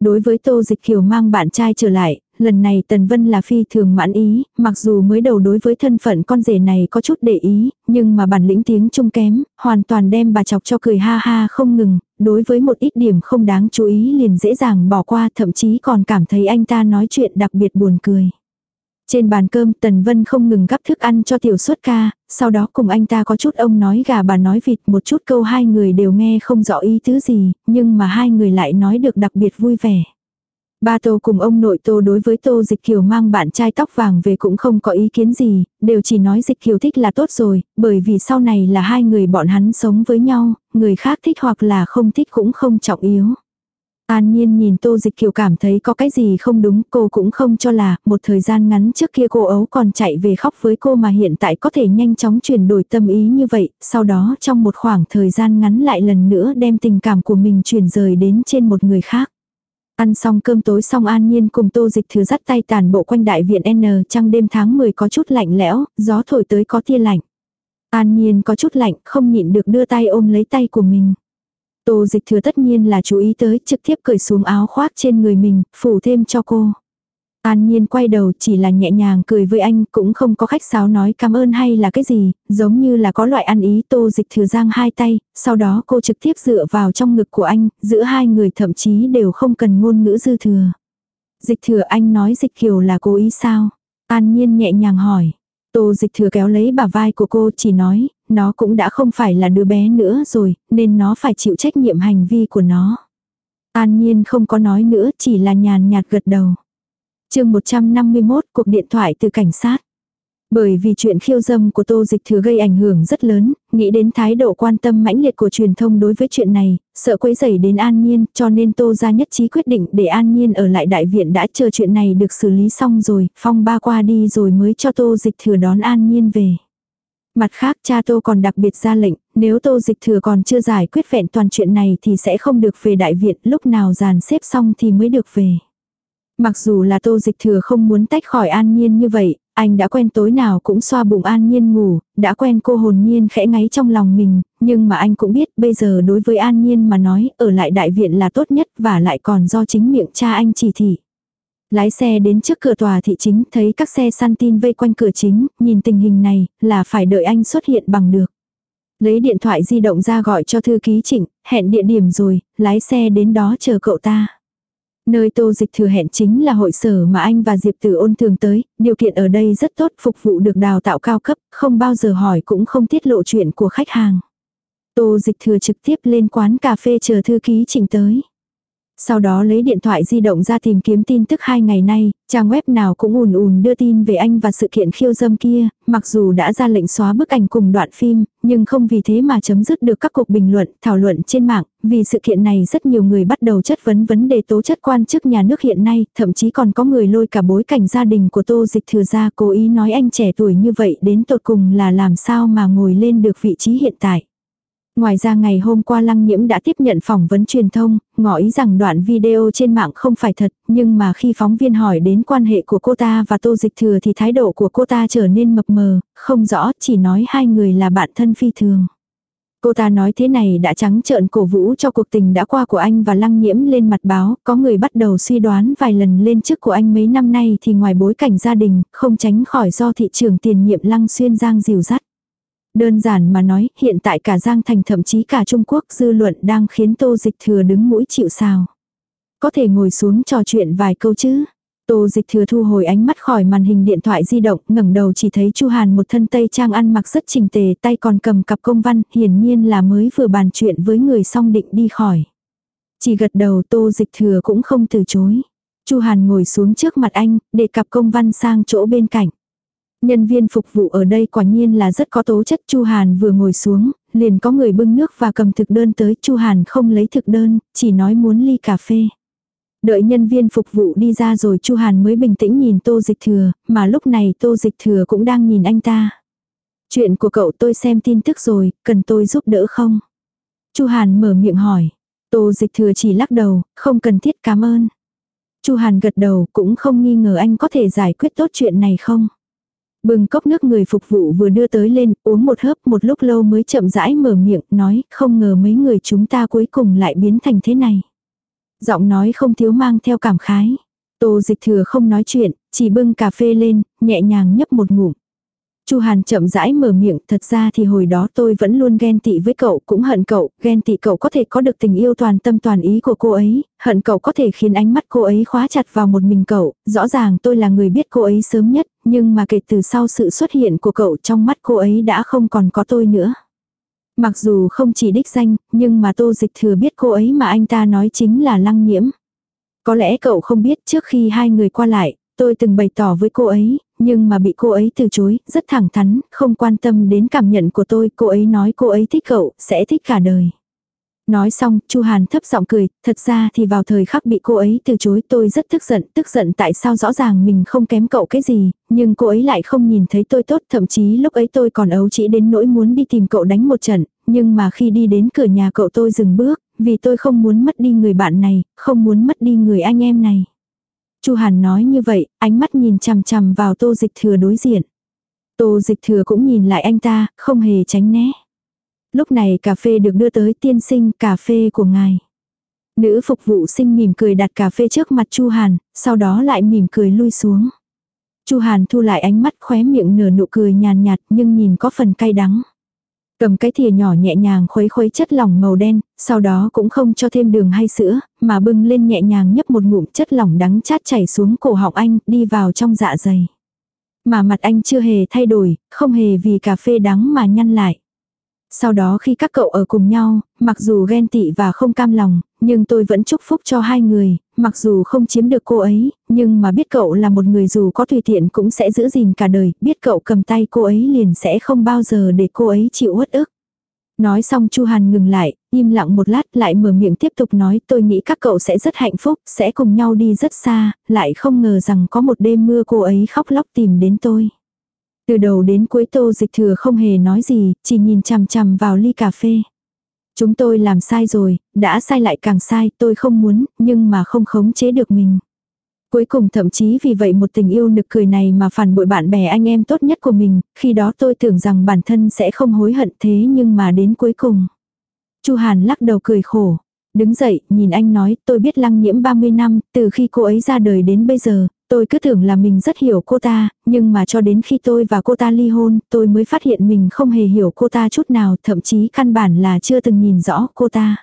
Đối với Tô Dịch Kiều mang bạn trai trở lại, lần này Tần Vân là phi thường mãn ý, mặc dù mới đầu đối với thân phận con rể này có chút để ý, nhưng mà bản lĩnh tiếng trung kém, hoàn toàn đem bà chọc cho cười ha ha không ngừng, đối với một ít điểm không đáng chú ý liền dễ dàng bỏ qua thậm chí còn cảm thấy anh ta nói chuyện đặc biệt buồn cười. Trên bàn cơm Tần Vân không ngừng gắp thức ăn cho tiểu suất ca, sau đó cùng anh ta có chút ông nói gà bà nói vịt một chút câu hai người đều nghe không rõ ý thứ gì, nhưng mà hai người lại nói được đặc biệt vui vẻ. Ba Tô cùng ông nội Tô đối với Tô Dịch Kiều mang bạn trai tóc vàng về cũng không có ý kiến gì, đều chỉ nói Dịch Kiều thích là tốt rồi, bởi vì sau này là hai người bọn hắn sống với nhau, người khác thích hoặc là không thích cũng không trọng yếu. An Nhiên nhìn Tô Dịch Kiều cảm thấy có cái gì không đúng, cô cũng không cho là, một thời gian ngắn trước kia cô ấu còn chạy về khóc với cô mà hiện tại có thể nhanh chóng chuyển đổi tâm ý như vậy, sau đó trong một khoảng thời gian ngắn lại lần nữa đem tình cảm của mình chuyển rời đến trên một người khác. Ăn xong cơm tối xong An Nhiên cùng Tô Dịch Thừa dắt tay tàn bộ quanh đại viện N trăng đêm tháng 10 có chút lạnh lẽo, gió thổi tới có tia lạnh. An Nhiên có chút lạnh, không nhịn được đưa tay ôm lấy tay của mình. Tô dịch thừa tất nhiên là chú ý tới trực tiếp cởi xuống áo khoác trên người mình, phủ thêm cho cô. An Nhiên quay đầu chỉ là nhẹ nhàng cười với anh cũng không có khách sáo nói cảm ơn hay là cái gì, giống như là có loại ăn ý tô dịch thừa giang hai tay, sau đó cô trực tiếp dựa vào trong ngực của anh, giữa hai người thậm chí đều không cần ngôn ngữ dư thừa. Dịch thừa anh nói dịch kiều là cố ý sao? An Nhiên nhẹ nhàng hỏi. Tô dịch thừa kéo lấy bả vai của cô chỉ nói, nó cũng đã không phải là đứa bé nữa rồi, nên nó phải chịu trách nhiệm hành vi của nó. An Nhiên không có nói nữa, chỉ là nhàn nhạt gật đầu chương 151 cuộc điện thoại từ cảnh sát. Bởi vì chuyện khiêu dâm của Tô Dịch Thừa gây ảnh hưởng rất lớn, nghĩ đến thái độ quan tâm mãnh liệt của truyền thông đối với chuyện này, sợ quấy rầy đến An Nhiên, cho nên Tô ra nhất trí quyết định để An Nhiên ở lại đại viện đã chờ chuyện này được xử lý xong rồi, phong ba qua đi rồi mới cho Tô Dịch Thừa đón An Nhiên về. Mặt khác cha Tô còn đặc biệt ra lệnh, nếu Tô Dịch Thừa còn chưa giải quyết vẹn toàn chuyện này thì sẽ không được về đại viện, lúc nào dàn xếp xong thì mới được về. Mặc dù là Tô Dịch Thừa không muốn tách khỏi An Nhiên như vậy, anh đã quen tối nào cũng xoa bụng An Nhiên ngủ, đã quen cô hồn nhiên khẽ ngáy trong lòng mình, nhưng mà anh cũng biết bây giờ đối với An Nhiên mà nói ở lại đại viện là tốt nhất và lại còn do chính miệng cha anh chỉ thị. Lái xe đến trước cửa tòa thị chính thấy các xe săn tin vây quanh cửa chính, nhìn tình hình này là phải đợi anh xuất hiện bằng được. Lấy điện thoại di động ra gọi cho thư ký trịnh, hẹn địa điểm rồi, lái xe đến đó chờ cậu ta. Nơi tô dịch thừa hẹn chính là hội sở mà anh và Diệp Tử ôn thường tới, điều kiện ở đây rất tốt phục vụ được đào tạo cao cấp, không bao giờ hỏi cũng không tiết lộ chuyện của khách hàng. Tô dịch thừa trực tiếp lên quán cà phê chờ thư ký trình tới. Sau đó lấy điện thoại di động ra tìm kiếm tin tức hai ngày nay, trang web nào cũng ùn ùn đưa tin về anh và sự kiện khiêu dâm kia, mặc dù đã ra lệnh xóa bức ảnh cùng đoạn phim, nhưng không vì thế mà chấm dứt được các cuộc bình luận, thảo luận trên mạng, vì sự kiện này rất nhiều người bắt đầu chất vấn vấn đề tố chất quan chức nhà nước hiện nay, thậm chí còn có người lôi cả bối cảnh gia đình của Tô Dịch Thừa ra cố ý nói anh trẻ tuổi như vậy đến tột cùng là làm sao mà ngồi lên được vị trí hiện tại. Ngoài ra ngày hôm qua Lăng Nhiễm đã tiếp nhận phỏng vấn truyền thông, ngỏ ý rằng đoạn video trên mạng không phải thật, nhưng mà khi phóng viên hỏi đến quan hệ của cô ta và Tô Dịch Thừa thì thái độ của cô ta trở nên mập mờ, không rõ, chỉ nói hai người là bạn thân phi thường. Cô ta nói thế này đã trắng trợn cổ vũ cho cuộc tình đã qua của anh và lăng nhiễm lên mặt báo, có người bắt đầu suy đoán vài lần lên chức của anh mấy năm nay thì ngoài bối cảnh gia đình, không tránh khỏi do thị trường tiền nhiệm lăng xuyên giang dìu dắt. Đơn giản mà nói, hiện tại cả Giang Thành thậm chí cả Trung Quốc dư luận đang khiến Tô Dịch Thừa đứng mũi chịu sào. Có thể ngồi xuống trò chuyện vài câu chứ. Tô Dịch Thừa thu hồi ánh mắt khỏi màn hình điện thoại di động, ngẩng đầu chỉ thấy Chu Hàn một thân tây trang ăn mặc rất chỉnh tề, tay còn cầm cặp công văn, hiển nhiên là mới vừa bàn chuyện với người xong định đi khỏi. Chỉ gật đầu Tô Dịch Thừa cũng không từ chối. Chu Hàn ngồi xuống trước mặt anh, để cặp công văn sang chỗ bên cạnh. Nhân viên phục vụ ở đây quả nhiên là rất có tố chất Chu Hàn vừa ngồi xuống, liền có người bưng nước và cầm thực đơn tới Chu Hàn không lấy thực đơn, chỉ nói muốn ly cà phê. Đợi nhân viên phục vụ đi ra rồi Chu Hàn mới bình tĩnh nhìn Tô Dịch Thừa, mà lúc này Tô Dịch Thừa cũng đang nhìn anh ta. Chuyện của cậu tôi xem tin tức rồi, cần tôi giúp đỡ không? Chu Hàn mở miệng hỏi. Tô Dịch Thừa chỉ lắc đầu, không cần thiết cảm ơn. Chu Hàn gật đầu cũng không nghi ngờ anh có thể giải quyết tốt chuyện này không? Bưng cốc nước người phục vụ vừa đưa tới lên, uống một hớp một lúc lâu mới chậm rãi mở miệng, nói, không ngờ mấy người chúng ta cuối cùng lại biến thành thế này. Giọng nói không thiếu mang theo cảm khái. Tô dịch thừa không nói chuyện, chỉ bưng cà phê lên, nhẹ nhàng nhấp một ngụm. Chu Hàn chậm rãi mở miệng, thật ra thì hồi đó tôi vẫn luôn ghen tị với cậu, cũng hận cậu, ghen tị cậu có thể có được tình yêu toàn tâm toàn ý của cô ấy, hận cậu có thể khiến ánh mắt cô ấy khóa chặt vào một mình cậu, rõ ràng tôi là người biết cô ấy sớm nhất, nhưng mà kể từ sau sự xuất hiện của cậu trong mắt cô ấy đã không còn có tôi nữa. Mặc dù không chỉ đích danh, nhưng mà tô dịch thừa biết cô ấy mà anh ta nói chính là lăng nhiễm. Có lẽ cậu không biết trước khi hai người qua lại, tôi từng bày tỏ với cô ấy, nhưng mà bị cô ấy từ chối, rất thẳng thắn, không quan tâm đến cảm nhận của tôi, cô ấy nói cô ấy thích cậu, sẽ thích cả đời. Nói xong, Chu Hàn thấp giọng cười, thật ra thì vào thời khắc bị cô ấy từ chối tôi rất tức giận, tức giận tại sao rõ ràng mình không kém cậu cái gì, nhưng cô ấy lại không nhìn thấy tôi tốt, thậm chí lúc ấy tôi còn ấu chỉ đến nỗi muốn đi tìm cậu đánh một trận, nhưng mà khi đi đến cửa nhà cậu tôi dừng bước, vì tôi không muốn mất đi người bạn này, không muốn mất đi người anh em này. Chu Hàn nói như vậy, ánh mắt nhìn chằm chằm vào tô dịch thừa đối diện. Tô dịch thừa cũng nhìn lại anh ta, không hề tránh né. Lúc này cà phê được đưa tới tiên sinh cà phê của ngài. Nữ phục vụ sinh mỉm cười đặt cà phê trước mặt Chu Hàn, sau đó lại mỉm cười lui xuống. Chu Hàn thu lại ánh mắt khóe miệng nửa nụ cười nhàn nhạt nhưng nhìn có phần cay đắng. Cầm cái thìa nhỏ nhẹ nhàng khuấy khuấy chất lỏng màu đen, sau đó cũng không cho thêm đường hay sữa, mà bưng lên nhẹ nhàng nhấp một ngụm chất lỏng đắng chát chảy xuống cổ họng anh, đi vào trong dạ dày. Mà mặt anh chưa hề thay đổi, không hề vì cà phê đắng mà nhăn lại. Sau đó khi các cậu ở cùng nhau, mặc dù ghen tị và không cam lòng, nhưng tôi vẫn chúc phúc cho hai người, mặc dù không chiếm được cô ấy, nhưng mà biết cậu là một người dù có tùy tiện cũng sẽ giữ gìn cả đời, biết cậu cầm tay cô ấy liền sẽ không bao giờ để cô ấy chịu uất ức. Nói xong Chu Hàn ngừng lại, im lặng một lát lại mở miệng tiếp tục nói tôi nghĩ các cậu sẽ rất hạnh phúc, sẽ cùng nhau đi rất xa, lại không ngờ rằng có một đêm mưa cô ấy khóc lóc tìm đến tôi. Từ đầu đến cuối tô dịch thừa không hề nói gì, chỉ nhìn chằm chằm vào ly cà phê. Chúng tôi làm sai rồi, đã sai lại càng sai, tôi không muốn, nhưng mà không khống chế được mình. Cuối cùng thậm chí vì vậy một tình yêu nực cười này mà phản bội bạn bè anh em tốt nhất của mình, khi đó tôi tưởng rằng bản thân sẽ không hối hận thế nhưng mà đến cuối cùng. Chu Hàn lắc đầu cười khổ. Đứng dậy, nhìn anh nói, tôi biết lăng nhiễm 30 năm, từ khi cô ấy ra đời đến bây giờ, tôi cứ tưởng là mình rất hiểu cô ta, nhưng mà cho đến khi tôi và cô ta ly hôn, tôi mới phát hiện mình không hề hiểu cô ta chút nào, thậm chí căn bản là chưa từng nhìn rõ cô ta.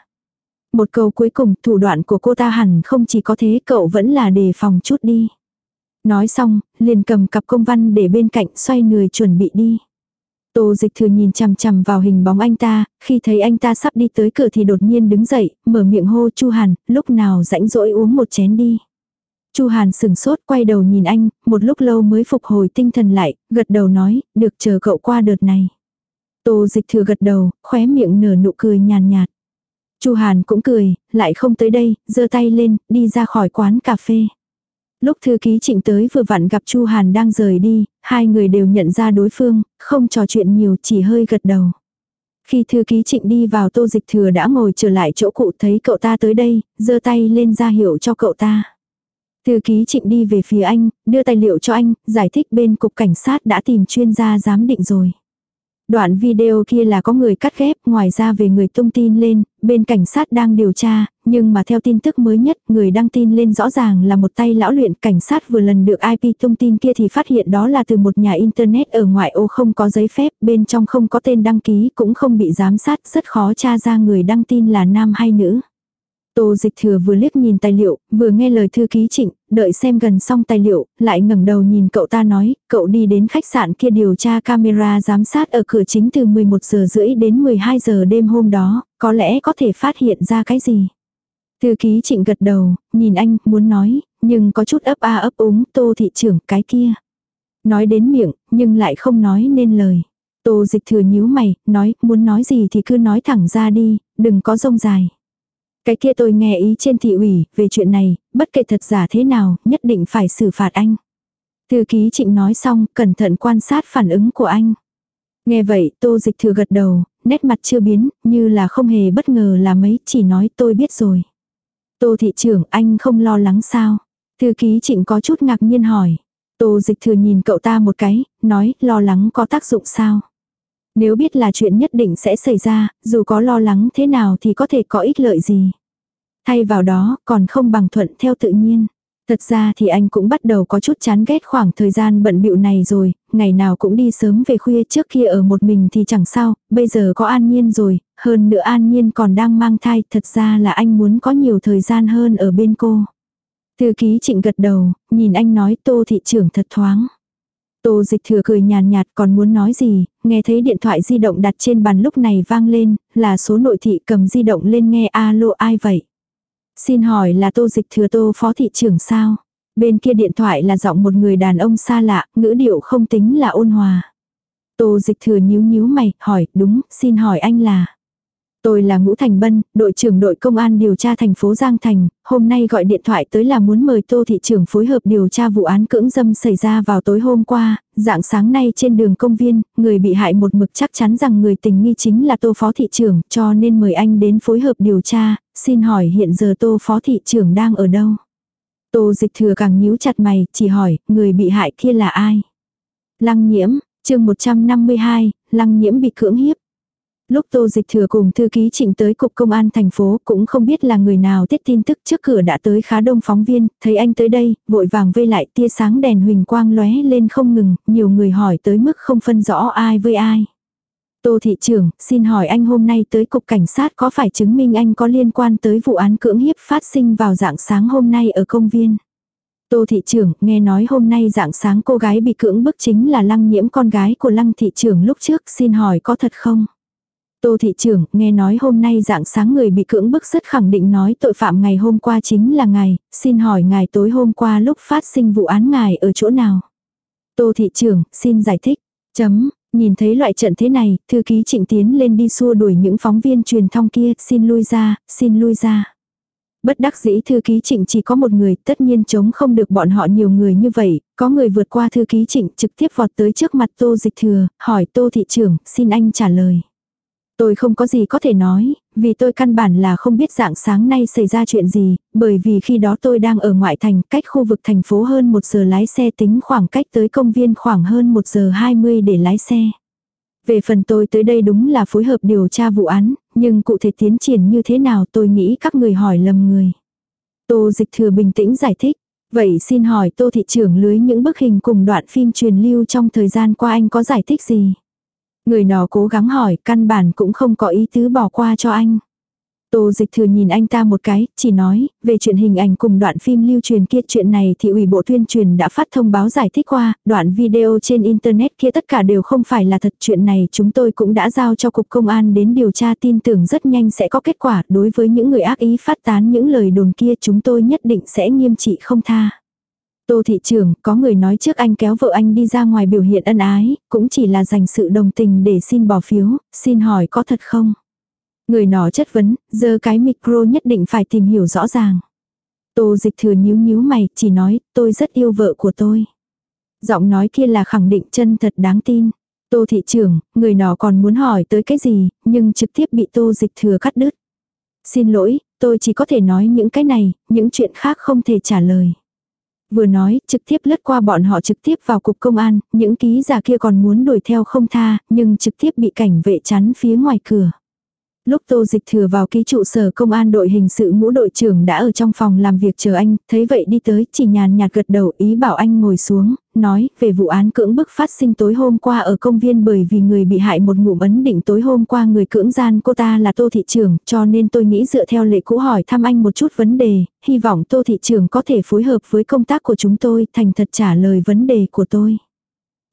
Một câu cuối cùng, thủ đoạn của cô ta hẳn không chỉ có thế, cậu vẫn là đề phòng chút đi. Nói xong, liền cầm cặp công văn để bên cạnh xoay người chuẩn bị đi. Tô dịch thừa nhìn chằm chằm vào hình bóng anh ta, khi thấy anh ta sắp đi tới cửa thì đột nhiên đứng dậy, mở miệng hô Chu Hàn, lúc nào rãnh rỗi uống một chén đi. Chu Hàn sừng sốt quay đầu nhìn anh, một lúc lâu mới phục hồi tinh thần lại, gật đầu nói, được chờ cậu qua đợt này. Tô dịch thừa gật đầu, khóe miệng nở nụ cười nhàn nhạt. Chu Hàn cũng cười, lại không tới đây, giơ tay lên, đi ra khỏi quán cà phê. Lúc thư ký trịnh tới vừa vặn gặp Chu Hàn đang rời đi, hai người đều nhận ra đối phương, không trò chuyện nhiều chỉ hơi gật đầu. Khi thư ký trịnh đi vào tô dịch thừa đã ngồi trở lại chỗ cụ thấy cậu ta tới đây, giơ tay lên ra hiệu cho cậu ta. Thư ký trịnh đi về phía anh, đưa tài liệu cho anh, giải thích bên cục cảnh sát đã tìm chuyên gia giám định rồi. Đoạn video kia là có người cắt ghép, ngoài ra về người tung tin lên, bên cảnh sát đang điều tra, nhưng mà theo tin tức mới nhất, người đăng tin lên rõ ràng là một tay lão luyện cảnh sát vừa lần được IP tung tin kia thì phát hiện đó là từ một nhà internet ở ngoại ô không có giấy phép, bên trong không có tên đăng ký cũng không bị giám sát, rất khó tra ra người đăng tin là nam hay nữ. Tô dịch thừa vừa liếc nhìn tài liệu, vừa nghe lời thư ký trịnh, đợi xem gần xong tài liệu, lại ngẩng đầu nhìn cậu ta nói, cậu đi đến khách sạn kia điều tra camera giám sát ở cửa chính từ 11 giờ rưỡi đến 12 giờ đêm hôm đó, có lẽ có thể phát hiện ra cái gì. Thư ký trịnh gật đầu, nhìn anh, muốn nói, nhưng có chút ấp a ấp úng, tô thị trưởng, cái kia. Nói đến miệng, nhưng lại không nói nên lời. Tô dịch thừa nhíu mày, nói, muốn nói gì thì cứ nói thẳng ra đi, đừng có rông dài. Cái kia tôi nghe ý trên thị ủy, về chuyện này, bất kể thật giả thế nào, nhất định phải xử phạt anh. Thư ký trịnh nói xong, cẩn thận quan sát phản ứng của anh. Nghe vậy, tô dịch thừa gật đầu, nét mặt chưa biến, như là không hề bất ngờ là mấy, chỉ nói tôi biết rồi. Tô thị trưởng, anh không lo lắng sao? Thư ký trịnh có chút ngạc nhiên hỏi. Tô dịch thừa nhìn cậu ta một cái, nói, lo lắng có tác dụng sao? Nếu biết là chuyện nhất định sẽ xảy ra, dù có lo lắng thế nào thì có thể có ích lợi gì. Thay vào đó, còn không bằng thuận theo tự nhiên. Thật ra thì anh cũng bắt đầu có chút chán ghét khoảng thời gian bận bịu này rồi, ngày nào cũng đi sớm về khuya trước kia ở một mình thì chẳng sao, bây giờ có an nhiên rồi, hơn nữa an nhiên còn đang mang thai, thật ra là anh muốn có nhiều thời gian hơn ở bên cô. Thư ký trịnh gật đầu, nhìn anh nói tô thị trưởng thật thoáng. Tô dịch thừa cười nhàn nhạt còn muốn nói gì, nghe thấy điện thoại di động đặt trên bàn lúc này vang lên, là số nội thị cầm di động lên nghe alo ai vậy. Xin hỏi là tô dịch thừa tô phó thị trưởng sao? Bên kia điện thoại là giọng một người đàn ông xa lạ, ngữ điệu không tính là ôn hòa. Tô dịch thừa nhíu nhíu mày, hỏi, đúng, xin hỏi anh là. Tôi là Ngũ Thành Bân, đội trưởng đội công an điều tra thành phố Giang Thành, hôm nay gọi điện thoại tới là muốn mời Tô thị trưởng phối hợp điều tra vụ án cưỡng dâm xảy ra vào tối hôm qua, dạng sáng nay trên đường công viên, người bị hại một mực chắc chắn rằng người tình nghi chính là Tô phó thị trưởng, cho nên mời anh đến phối hợp điều tra, xin hỏi hiện giờ Tô phó thị trưởng đang ở đâu? Tô dịch thừa càng nhíu chặt mày, chỉ hỏi, người bị hại kia là ai? Lăng nhiễm, chương 152, lăng nhiễm bị cưỡng hiếp. Lúc Tô Dịch Thừa cùng thư ký trịnh tới cục công an thành phố cũng không biết là người nào tiết tin tức trước cửa đã tới khá đông phóng viên, thấy anh tới đây, vội vàng vây lại tia sáng đèn huỳnh quang lóe lên không ngừng, nhiều người hỏi tới mức không phân rõ ai với ai. Tô thị trưởng, xin hỏi anh hôm nay tới cục cảnh sát có phải chứng minh anh có liên quan tới vụ án cưỡng hiếp phát sinh vào dạng sáng hôm nay ở công viên? Tô thị trưởng, nghe nói hôm nay dạng sáng cô gái bị cưỡng bức chính là lăng nhiễm con gái của lăng thị trưởng lúc trước, xin hỏi có thật không? Tô thị trưởng, nghe nói hôm nay dạng sáng người bị cưỡng bức rất khẳng định nói tội phạm ngày hôm qua chính là ngài, xin hỏi ngài tối hôm qua lúc phát sinh vụ án ngài ở chỗ nào? Tô thị trưởng, xin giải thích. Chấm, nhìn thấy loại trận thế này, thư ký trịnh tiến lên đi xua đuổi những phóng viên truyền thông kia, xin lui ra, xin lui ra. Bất đắc dĩ thư ký trịnh chỉ có một người, tất nhiên chống không được bọn họ nhiều người như vậy, có người vượt qua thư ký trịnh trực tiếp vọt tới trước mặt tô dịch thừa, hỏi tô thị trưởng, xin anh trả lời. Tôi không có gì có thể nói, vì tôi căn bản là không biết dạng sáng nay xảy ra chuyện gì, bởi vì khi đó tôi đang ở ngoại thành, cách khu vực thành phố hơn một giờ lái xe tính khoảng cách tới công viên khoảng hơn một giờ 20 để lái xe. Về phần tôi tới đây đúng là phối hợp điều tra vụ án, nhưng cụ thể tiến triển như thế nào tôi nghĩ các người hỏi lầm người. Tô dịch thừa bình tĩnh giải thích. Vậy xin hỏi tô thị trưởng lưới những bức hình cùng đoạn phim truyền lưu trong thời gian qua anh có giải thích gì? Người nó cố gắng hỏi, căn bản cũng không có ý tứ bỏ qua cho anh. Tô dịch thừa nhìn anh ta một cái, chỉ nói, về chuyện hình ảnh cùng đoạn phim lưu truyền kia chuyện này thì ủy bộ tuyên truyền đã phát thông báo giải thích qua, đoạn video trên internet kia tất cả đều không phải là thật chuyện này chúng tôi cũng đã giao cho cục công an đến điều tra tin tưởng rất nhanh sẽ có kết quả đối với những người ác ý phát tán những lời đồn kia chúng tôi nhất định sẽ nghiêm trị không tha. Tô thị trưởng, có người nói trước anh kéo vợ anh đi ra ngoài biểu hiện ân ái, cũng chỉ là dành sự đồng tình để xin bỏ phiếu, xin hỏi có thật không? Người nọ chất vấn, giờ cái micro nhất định phải tìm hiểu rõ ràng. Tô dịch thừa nhíu nhíu mày, chỉ nói, tôi rất yêu vợ của tôi. Giọng nói kia là khẳng định chân thật đáng tin. Tô thị trưởng, người nọ còn muốn hỏi tới cái gì, nhưng trực tiếp bị tô dịch thừa cắt đứt. Xin lỗi, tôi chỉ có thể nói những cái này, những chuyện khác không thể trả lời. Vừa nói, trực tiếp lướt qua bọn họ trực tiếp vào cục công an, những ký giả kia còn muốn đuổi theo không tha, nhưng trực tiếp bị cảnh vệ chắn phía ngoài cửa. Lúc Tô Dịch thừa vào ký trụ sở công an đội hình sự ngũ đội trưởng đã ở trong phòng làm việc chờ anh, thấy vậy đi tới, chỉ nhàn nhạt gật đầu ý bảo anh ngồi xuống, nói về vụ án cưỡng bức phát sinh tối hôm qua ở công viên bởi vì người bị hại một ngụm ấn định tối hôm qua người cưỡng gian cô ta là Tô Thị trưởng cho nên tôi nghĩ dựa theo lệ cũ hỏi thăm anh một chút vấn đề, hy vọng Tô Thị trưởng có thể phối hợp với công tác của chúng tôi, thành thật trả lời vấn đề của tôi.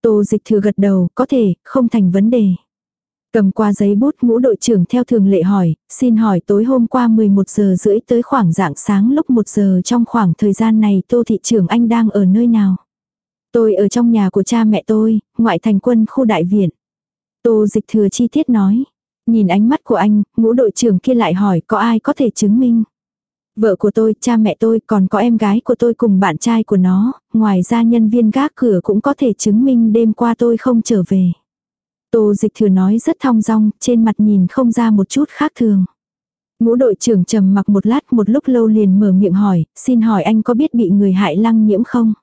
Tô Dịch thừa gật đầu, có thể, không thành vấn đề. Cầm qua giấy bút ngũ đội trưởng theo thường lệ hỏi, xin hỏi tối hôm qua 11 giờ rưỡi tới khoảng dạng sáng lúc 1 giờ trong khoảng thời gian này tô thị trưởng anh đang ở nơi nào? Tôi ở trong nhà của cha mẹ tôi, ngoại thành quân khu đại viện. Tô dịch thừa chi tiết nói. Nhìn ánh mắt của anh, ngũ đội trưởng kia lại hỏi có ai có thể chứng minh. Vợ của tôi, cha mẹ tôi, còn có em gái của tôi cùng bạn trai của nó, ngoài ra nhân viên gác cửa cũng có thể chứng minh đêm qua tôi không trở về. Tô dịch thừa nói rất thong dong, trên mặt nhìn không ra một chút khác thường. Ngũ đội trưởng trầm mặc một lát một lúc lâu liền mở miệng hỏi, xin hỏi anh có biết bị người hại lăng nhiễm không?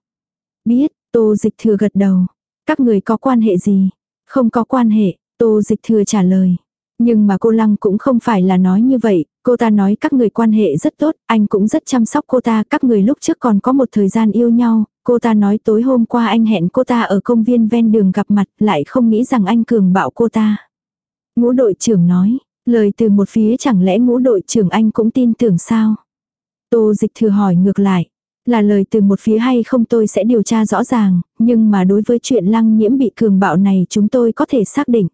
Biết, tô dịch thừa gật đầu. Các người có quan hệ gì? Không có quan hệ, tô dịch thừa trả lời. Nhưng mà cô Lăng cũng không phải là nói như vậy, cô ta nói các người quan hệ rất tốt, anh cũng rất chăm sóc cô ta, các người lúc trước còn có một thời gian yêu nhau, cô ta nói tối hôm qua anh hẹn cô ta ở công viên ven đường gặp mặt, lại không nghĩ rằng anh cường bạo cô ta. Ngũ đội trưởng nói, lời từ một phía chẳng lẽ ngũ đội trưởng anh cũng tin tưởng sao? Tô dịch thừa hỏi ngược lại, là lời từ một phía hay không tôi sẽ điều tra rõ ràng, nhưng mà đối với chuyện lăng nhiễm bị cường bạo này chúng tôi có thể xác định.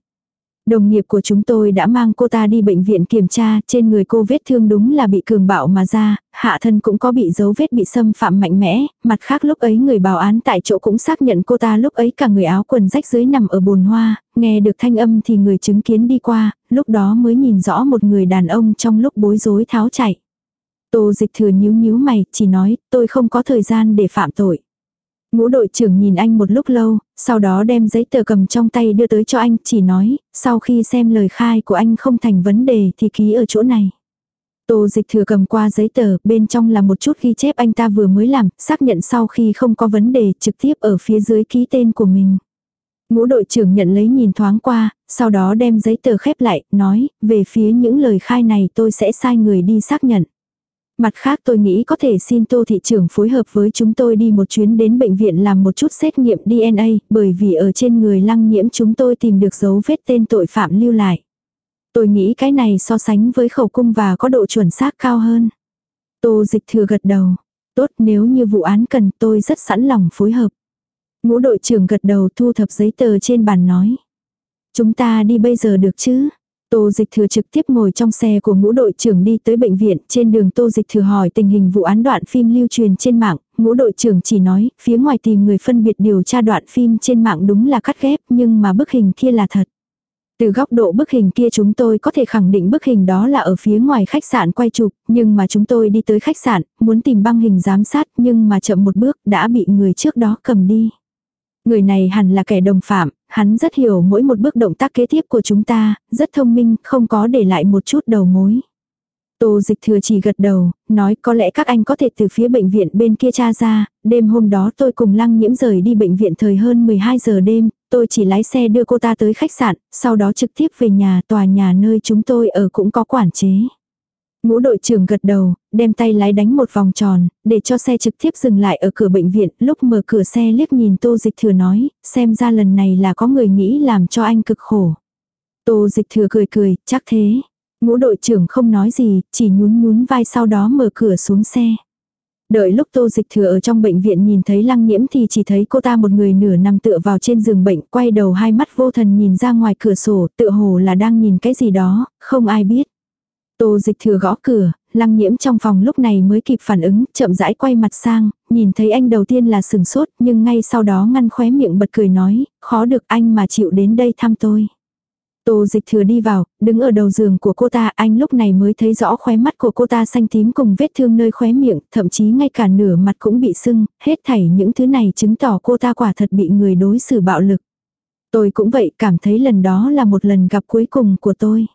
Đồng nghiệp của chúng tôi đã mang cô ta đi bệnh viện kiểm tra, trên người cô vết thương đúng là bị cường bạo mà ra, hạ thân cũng có bị dấu vết bị xâm phạm mạnh mẽ, mặt khác lúc ấy người bảo án tại chỗ cũng xác nhận cô ta lúc ấy cả người áo quần rách dưới nằm ở bồn hoa, nghe được thanh âm thì người chứng kiến đi qua, lúc đó mới nhìn rõ một người đàn ông trong lúc bối rối tháo chạy. Tô dịch thừa nhíu nhíu mày, chỉ nói, tôi không có thời gian để phạm tội. Ngũ đội trưởng nhìn anh một lúc lâu, sau đó đem giấy tờ cầm trong tay đưa tới cho anh, chỉ nói, sau khi xem lời khai của anh không thành vấn đề thì ký ở chỗ này. Tô dịch thừa cầm qua giấy tờ, bên trong là một chút ghi chép anh ta vừa mới làm, xác nhận sau khi không có vấn đề trực tiếp ở phía dưới ký tên của mình. Ngũ đội trưởng nhận lấy nhìn thoáng qua, sau đó đem giấy tờ khép lại, nói, về phía những lời khai này tôi sẽ sai người đi xác nhận. Mặt khác tôi nghĩ có thể xin tô thị trưởng phối hợp với chúng tôi đi một chuyến đến bệnh viện làm một chút xét nghiệm DNA, bởi vì ở trên người lăng nhiễm chúng tôi tìm được dấu vết tên tội phạm lưu lại. Tôi nghĩ cái này so sánh với khẩu cung và có độ chuẩn xác cao hơn. Tô dịch thừa gật đầu. Tốt nếu như vụ án cần tôi rất sẵn lòng phối hợp. Ngũ đội trưởng gật đầu thu thập giấy tờ trên bàn nói. Chúng ta đi bây giờ được chứ? Tô Dịch Thừa trực tiếp ngồi trong xe của ngũ đội trưởng đi tới bệnh viện, trên đường Tô Dịch Thừa hỏi tình hình vụ án đoạn phim lưu truyền trên mạng, ngũ đội trưởng chỉ nói, phía ngoài tìm người phân biệt điều tra đoạn phim trên mạng đúng là cắt ghép, nhưng mà bức hình kia là thật. Từ góc độ bức hình kia chúng tôi có thể khẳng định bức hình đó là ở phía ngoài khách sạn quay chụp, nhưng mà chúng tôi đi tới khách sạn, muốn tìm băng hình giám sát nhưng mà chậm một bước đã bị người trước đó cầm đi. Người này hẳn là kẻ đồng phạm, hắn rất hiểu mỗi một bước động tác kế tiếp của chúng ta, rất thông minh, không có để lại một chút đầu mối. Tô dịch thừa chỉ gật đầu, nói có lẽ các anh có thể từ phía bệnh viện bên kia tra ra, đêm hôm đó tôi cùng lăng nhiễm rời đi bệnh viện thời hơn 12 giờ đêm, tôi chỉ lái xe đưa cô ta tới khách sạn, sau đó trực tiếp về nhà tòa nhà nơi chúng tôi ở cũng có quản chế. Ngũ đội trưởng gật đầu, đem tay lái đánh một vòng tròn, để cho xe trực tiếp dừng lại ở cửa bệnh viện, lúc mở cửa xe liếc nhìn tô dịch thừa nói, xem ra lần này là có người nghĩ làm cho anh cực khổ. Tô dịch thừa cười cười, chắc thế. Ngũ đội trưởng không nói gì, chỉ nhún nhún vai sau đó mở cửa xuống xe. Đợi lúc tô dịch thừa ở trong bệnh viện nhìn thấy lăng nhiễm thì chỉ thấy cô ta một người nửa nằm tựa vào trên giường bệnh, quay đầu hai mắt vô thần nhìn ra ngoài cửa sổ, tựa hồ là đang nhìn cái gì đó, không ai biết. Tô dịch thừa gõ cửa, lăng nhiễm trong phòng lúc này mới kịp phản ứng, chậm rãi quay mặt sang, nhìn thấy anh đầu tiên là sừng sốt, nhưng ngay sau đó ngăn khóe miệng bật cười nói, khó được anh mà chịu đến đây thăm tôi. Tô dịch thừa đi vào, đứng ở đầu giường của cô ta, anh lúc này mới thấy rõ khóe mắt của cô ta xanh tím cùng vết thương nơi khóe miệng, thậm chí ngay cả nửa mặt cũng bị sưng, hết thảy những thứ này chứng tỏ cô ta quả thật bị người đối xử bạo lực. Tôi cũng vậy, cảm thấy lần đó là một lần gặp cuối cùng của tôi.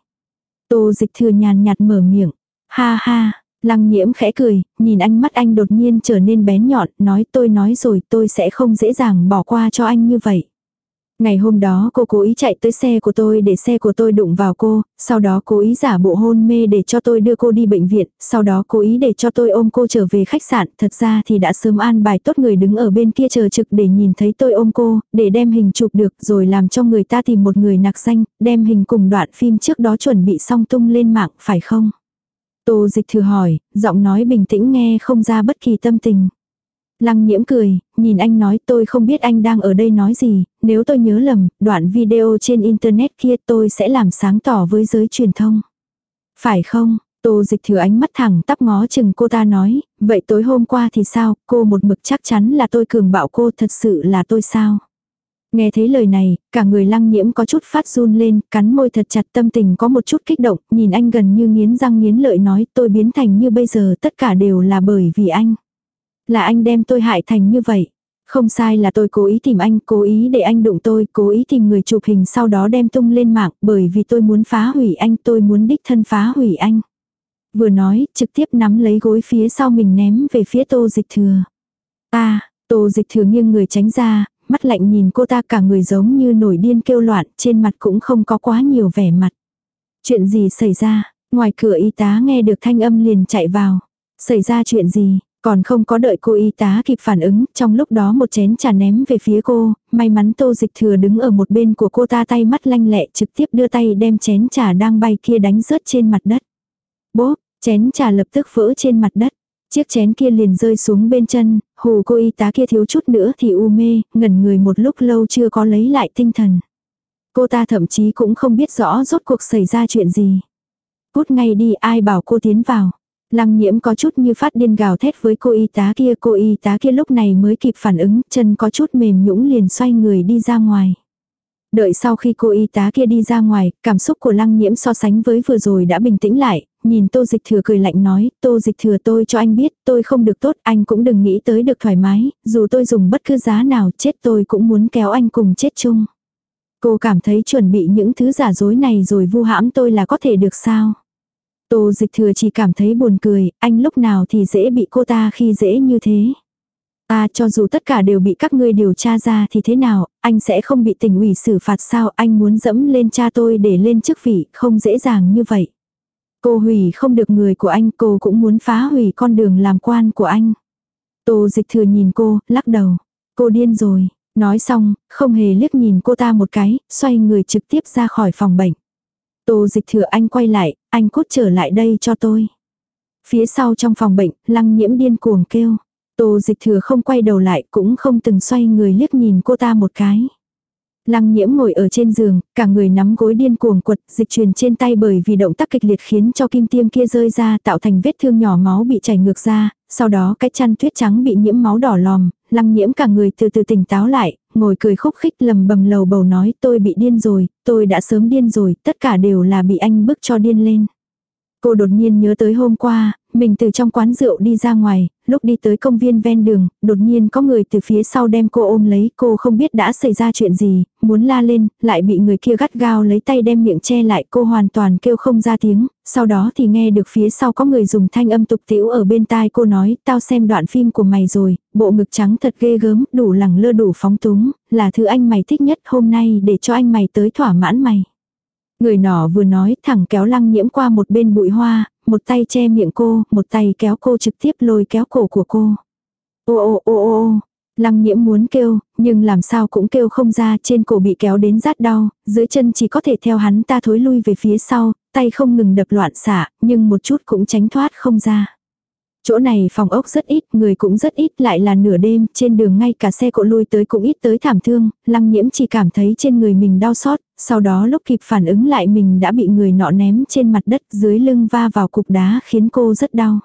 Tô dịch thừa nhàn nhạt mở miệng. Ha ha, lăng nhiễm khẽ cười, nhìn ánh mắt anh đột nhiên trở nên bén nhọn, nói tôi nói rồi tôi sẽ không dễ dàng bỏ qua cho anh như vậy. Ngày hôm đó cô cố ý chạy tới xe của tôi để xe của tôi đụng vào cô, sau đó cố ý giả bộ hôn mê để cho tôi đưa cô đi bệnh viện, sau đó cố ý để cho tôi ôm cô trở về khách sạn, thật ra thì đã sớm an bài tốt người đứng ở bên kia chờ trực để nhìn thấy tôi ôm cô, để đem hình chụp được rồi làm cho người ta tìm một người nạc danh, đem hình cùng đoạn phim trước đó chuẩn bị xong tung lên mạng, phải không? Tô dịch thử hỏi, giọng nói bình tĩnh nghe không ra bất kỳ tâm tình. Lăng nhiễm cười, nhìn anh nói tôi không biết anh đang ở đây nói gì, nếu tôi nhớ lầm, đoạn video trên internet kia tôi sẽ làm sáng tỏ với giới truyền thông. Phải không? Tô dịch thừa ánh mắt thẳng tắp ngó chừng cô ta nói, vậy tối hôm qua thì sao, cô một mực chắc chắn là tôi cường bạo cô thật sự là tôi sao? Nghe thấy lời này, cả người lăng nhiễm có chút phát run lên, cắn môi thật chặt tâm tình có một chút kích động, nhìn anh gần như nghiến răng nghiến lợi nói tôi biến thành như bây giờ tất cả đều là bởi vì anh. Là anh đem tôi hại thành như vậy. Không sai là tôi cố ý tìm anh, cố ý để anh đụng tôi, cố ý tìm người chụp hình sau đó đem tung lên mạng, bởi vì tôi muốn phá hủy anh, tôi muốn đích thân phá hủy anh. Vừa nói, trực tiếp nắm lấy gối phía sau mình ném về phía tô dịch thừa. Ta, tô dịch thừa nghiêng người tránh ra, mắt lạnh nhìn cô ta cả người giống như nổi điên kêu loạn, trên mặt cũng không có quá nhiều vẻ mặt. Chuyện gì xảy ra, ngoài cửa y tá nghe được thanh âm liền chạy vào. Xảy ra chuyện gì, còn không có đợi cô y tá kịp phản ứng, trong lúc đó một chén trà ném về phía cô, may mắn tô dịch thừa đứng ở một bên của cô ta tay mắt lanh lẹ trực tiếp đưa tay đem chén trà đang bay kia đánh rớt trên mặt đất. Bố, chén trà lập tức vỡ trên mặt đất. Chiếc chén kia liền rơi xuống bên chân, hù cô y tá kia thiếu chút nữa thì u mê, ngẩn người một lúc lâu chưa có lấy lại tinh thần. Cô ta thậm chí cũng không biết rõ rốt cuộc xảy ra chuyện gì. Cút ngay đi ai bảo cô tiến vào. Lăng nhiễm có chút như phát điên gào thét với cô y tá kia. Cô y tá kia lúc này mới kịp phản ứng, chân có chút mềm nhũng liền xoay người đi ra ngoài. Đợi sau khi cô y tá kia đi ra ngoài, cảm xúc của lăng nhiễm so sánh với vừa rồi đã bình tĩnh lại, nhìn tô dịch thừa cười lạnh nói, tô dịch thừa tôi cho anh biết, tôi không được tốt, anh cũng đừng nghĩ tới được thoải mái, dù tôi dùng bất cứ giá nào chết tôi cũng muốn kéo anh cùng chết chung. Cô cảm thấy chuẩn bị những thứ giả dối này rồi vu hãm tôi là có thể được sao? Tô dịch thừa chỉ cảm thấy buồn cười, anh lúc nào thì dễ bị cô ta khi dễ như thế. À cho dù tất cả đều bị các ngươi điều tra ra thì thế nào, anh sẽ không bị tỉnh ủy xử phạt sao, anh muốn dẫm lên cha tôi để lên chức vị, không dễ dàng như vậy. Cô hủy không được người của anh, cô cũng muốn phá hủy con đường làm quan của anh. Tô dịch thừa nhìn cô, lắc đầu. Cô điên rồi. Nói xong, không hề liếc nhìn cô ta một cái, xoay người trực tiếp ra khỏi phòng bệnh. Tô dịch thừa anh quay lại, anh cút trở lại đây cho tôi. Phía sau trong phòng bệnh, lăng nhiễm điên cuồng kêu. Tô dịch thừa không quay đầu lại cũng không từng xoay người liếc nhìn cô ta một cái. Lăng nhiễm ngồi ở trên giường, cả người nắm gối điên cuồng quật, dịch truyền trên tay bởi vì động tác kịch liệt khiến cho kim tiêm kia rơi ra tạo thành vết thương nhỏ máu bị chảy ngược ra, sau đó cái chăn tuyết trắng bị nhiễm máu đỏ lòm, lăng nhiễm cả người từ từ tỉnh táo lại, ngồi cười khúc khích lầm bầm lầu bầu nói tôi bị điên rồi, tôi đã sớm điên rồi, tất cả đều là bị anh bức cho điên lên. Cô đột nhiên nhớ tới hôm qua, mình từ trong quán rượu đi ra ngoài, lúc đi tới công viên ven đường, đột nhiên có người từ phía sau đem cô ôm lấy, cô không biết đã xảy ra chuyện gì, muốn la lên, lại bị người kia gắt gao lấy tay đem miệng che lại, cô hoàn toàn kêu không ra tiếng, sau đó thì nghe được phía sau có người dùng thanh âm tục tĩu ở bên tai cô nói, tao xem đoạn phim của mày rồi, bộ ngực trắng thật ghê gớm, đủ lẳng lơ đủ phóng túng, là thứ anh mày thích nhất hôm nay để cho anh mày tới thỏa mãn mày. Người nọ vừa nói thẳng kéo lăng nhiễm qua một bên bụi hoa, một tay che miệng cô, một tay kéo cô trực tiếp lôi kéo cổ của cô. Ô ô ô ô lăng nhiễm muốn kêu, nhưng làm sao cũng kêu không ra, trên cổ bị kéo đến rát đau, dưới chân chỉ có thể theo hắn ta thối lui về phía sau, tay không ngừng đập loạn xạ, nhưng một chút cũng tránh thoát không ra. Chỗ này phòng ốc rất ít, người cũng rất ít, lại là nửa đêm, trên đường ngay cả xe cộ lui tới cũng ít tới thảm thương, lăng nhiễm chỉ cảm thấy trên người mình đau xót, sau đó lúc kịp phản ứng lại mình đã bị người nọ ném trên mặt đất dưới lưng va vào cục đá khiến cô rất đau.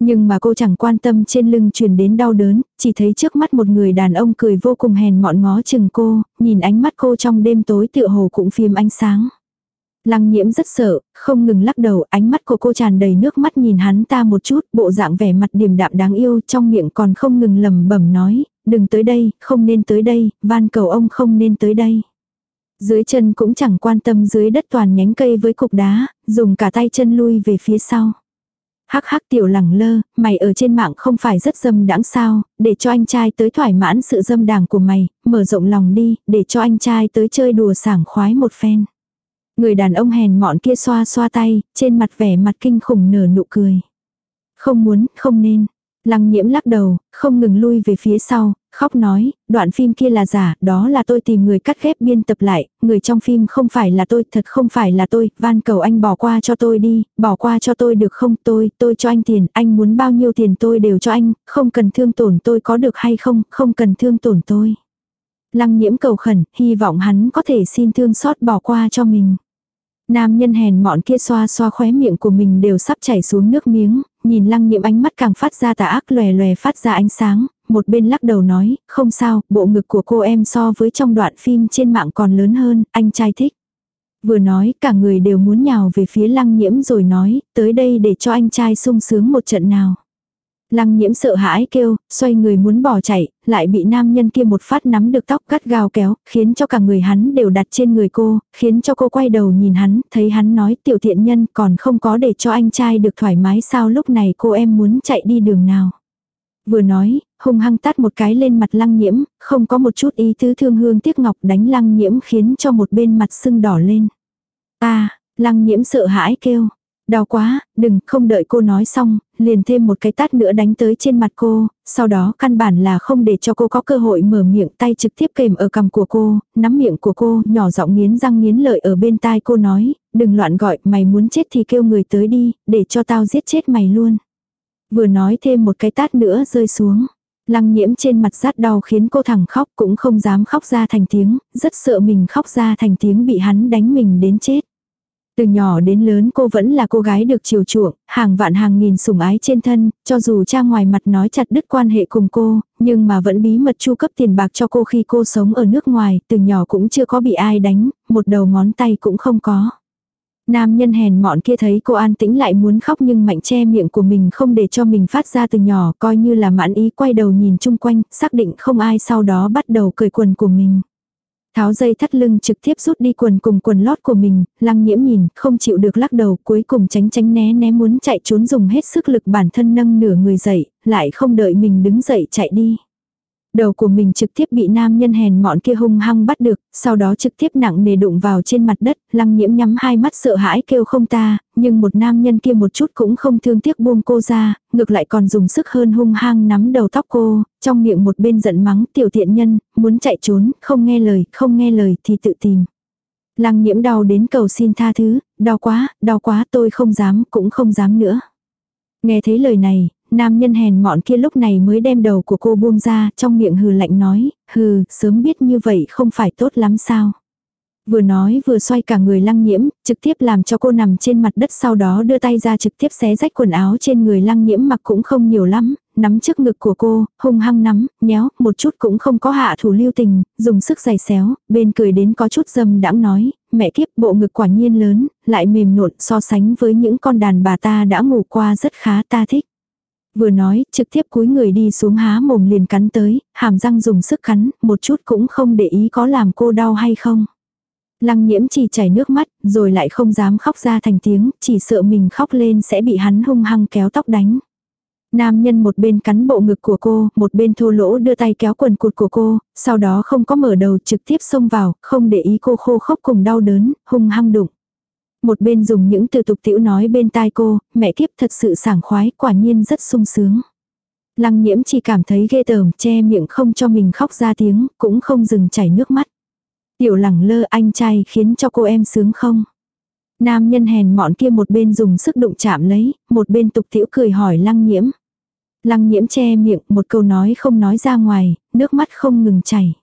Nhưng mà cô chẳng quan tâm trên lưng truyền đến đau đớn, chỉ thấy trước mắt một người đàn ông cười vô cùng hèn mọn ngó chừng cô, nhìn ánh mắt cô trong đêm tối tựa hồ cũng phim ánh sáng. Lăng nhiễm rất sợ, không ngừng lắc đầu, ánh mắt của cô tràn đầy nước mắt nhìn hắn ta một chút, bộ dạng vẻ mặt điềm đạm đáng yêu, trong miệng còn không ngừng lầm bẩm nói, đừng tới đây, không nên tới đây, van cầu ông không nên tới đây. Dưới chân cũng chẳng quan tâm dưới đất toàn nhánh cây với cục đá, dùng cả tay chân lui về phía sau. Hắc hắc tiểu lẳng lơ, mày ở trên mạng không phải rất dâm đãng sao, để cho anh trai tới thoải mãn sự dâm đảng của mày, mở rộng lòng đi, để cho anh trai tới chơi đùa sảng khoái một phen. Người đàn ông hèn mọn kia xoa xoa tay, trên mặt vẻ mặt kinh khủng nở nụ cười. Không muốn, không nên. Lăng nhiễm lắc đầu, không ngừng lui về phía sau, khóc nói, đoạn phim kia là giả, đó là tôi tìm người cắt ghép biên tập lại, người trong phim không phải là tôi, thật không phải là tôi, van cầu anh bỏ qua cho tôi đi, bỏ qua cho tôi được không, tôi, tôi cho anh tiền, anh muốn bao nhiêu tiền tôi đều cho anh, không cần thương tổn tôi có được hay không, không cần thương tổn tôi. Lăng nhiễm cầu khẩn, hy vọng hắn có thể xin thương xót bỏ qua cho mình. Nam nhân hèn mọn kia xoa xoa khóe miệng của mình đều sắp chảy xuống nước miếng, nhìn lăng nhiễm ánh mắt càng phát ra tà ác lòe lòe phát ra ánh sáng, một bên lắc đầu nói, không sao, bộ ngực của cô em so với trong đoạn phim trên mạng còn lớn hơn, anh trai thích. Vừa nói, cả người đều muốn nhào về phía lăng nhiễm rồi nói, tới đây để cho anh trai sung sướng một trận nào. Lăng nhiễm sợ hãi kêu, xoay người muốn bỏ chạy, lại bị nam nhân kia một phát nắm được tóc cắt gao kéo, khiến cho cả người hắn đều đặt trên người cô, khiến cho cô quay đầu nhìn hắn, thấy hắn nói tiểu thiện nhân còn không có để cho anh trai được thoải mái sao lúc này cô em muốn chạy đi đường nào. Vừa nói, hung hăng tát một cái lên mặt lăng nhiễm, không có một chút ý tứ thương hương tiếc ngọc đánh lăng nhiễm khiến cho một bên mặt sưng đỏ lên. Ta, lăng nhiễm sợ hãi kêu, Đau quá, đừng, không đợi cô nói xong, liền thêm một cái tát nữa đánh tới trên mặt cô, sau đó căn bản là không để cho cô có cơ hội mở miệng tay trực tiếp kềm ở cằm của cô, nắm miệng của cô, nhỏ giọng nghiến răng nghiến lợi ở bên tai cô nói, đừng loạn gọi, mày muốn chết thì kêu người tới đi, để cho tao giết chết mày luôn. Vừa nói thêm một cái tát nữa rơi xuống. Lăng nhiễm trên mặt rát đau khiến cô thẳng khóc cũng không dám khóc ra thành tiếng, rất sợ mình khóc ra thành tiếng bị hắn đánh mình đến chết. Từ nhỏ đến lớn cô vẫn là cô gái được chiều chuộng, hàng vạn hàng nghìn sủng ái trên thân, cho dù cha ngoài mặt nói chặt đứt quan hệ cùng cô, nhưng mà vẫn bí mật chu cấp tiền bạc cho cô khi cô sống ở nước ngoài, từ nhỏ cũng chưa có bị ai đánh, một đầu ngón tay cũng không có. Nam nhân hèn mọn kia thấy cô an tĩnh lại muốn khóc nhưng mạnh che miệng của mình không để cho mình phát ra từ nhỏ coi như là mãn ý quay đầu nhìn chung quanh, xác định không ai sau đó bắt đầu cười quần của mình. Tháo dây thắt lưng trực tiếp rút đi quần cùng quần lót của mình, lăng nhiễm nhìn, không chịu được lắc đầu, cuối cùng tránh tránh né né muốn chạy trốn dùng hết sức lực bản thân nâng nửa người dậy, lại không đợi mình đứng dậy chạy đi. Đầu của mình trực tiếp bị nam nhân hèn mọn kia hung hăng bắt được, sau đó trực tiếp nặng nề đụng vào trên mặt đất, lăng nhiễm nhắm hai mắt sợ hãi kêu không ta, nhưng một nam nhân kia một chút cũng không thương tiếc buông cô ra, ngược lại còn dùng sức hơn hung hăng nắm đầu tóc cô, trong miệng một bên giận mắng tiểu tiện nhân, muốn chạy trốn, không nghe lời, không nghe lời thì tự tìm. Lăng nhiễm đau đến cầu xin tha thứ, đau quá, đau quá tôi không dám, cũng không dám nữa. Nghe thấy lời này, nam nhân hèn mọn kia lúc này mới đem đầu của cô buông ra, trong miệng hừ lạnh nói, hừ, sớm biết như vậy không phải tốt lắm sao. Vừa nói vừa xoay cả người lăng nhiễm, trực tiếp làm cho cô nằm trên mặt đất sau đó đưa tay ra trực tiếp xé rách quần áo trên người lăng nhiễm mặc cũng không nhiều lắm, nắm trước ngực của cô, hung hăng nắm, nhéo, một chút cũng không có hạ thủ lưu tình, dùng sức giày xéo, bên cười đến có chút dâm đãng nói, mẹ kiếp bộ ngực quả nhiên lớn, lại mềm nộn so sánh với những con đàn bà ta đã ngủ qua rất khá ta thích. Vừa nói, trực tiếp cúi người đi xuống há mồm liền cắn tới, hàm răng dùng sức cắn, một chút cũng không để ý có làm cô đau hay không. Lăng nhiễm chỉ chảy nước mắt, rồi lại không dám khóc ra thành tiếng, chỉ sợ mình khóc lên sẽ bị hắn hung hăng kéo tóc đánh. Nam nhân một bên cắn bộ ngực của cô, một bên thô lỗ đưa tay kéo quần cụt của cô, sau đó không có mở đầu trực tiếp xông vào, không để ý cô khô khốc cùng đau đớn, hung hăng đụng. Một bên dùng những từ tục tiểu nói bên tai cô, mẹ kiếp thật sự sảng khoái, quả nhiên rất sung sướng. Lăng nhiễm chỉ cảm thấy ghê tởm, che miệng không cho mình khóc ra tiếng, cũng không dừng chảy nước mắt. Tiểu lẳng lơ anh trai khiến cho cô em sướng không? Nam nhân hèn mọn kia một bên dùng sức đụng chạm lấy, một bên tục tiểu cười hỏi lăng nhiễm. Lăng nhiễm che miệng, một câu nói không nói ra ngoài, nước mắt không ngừng chảy.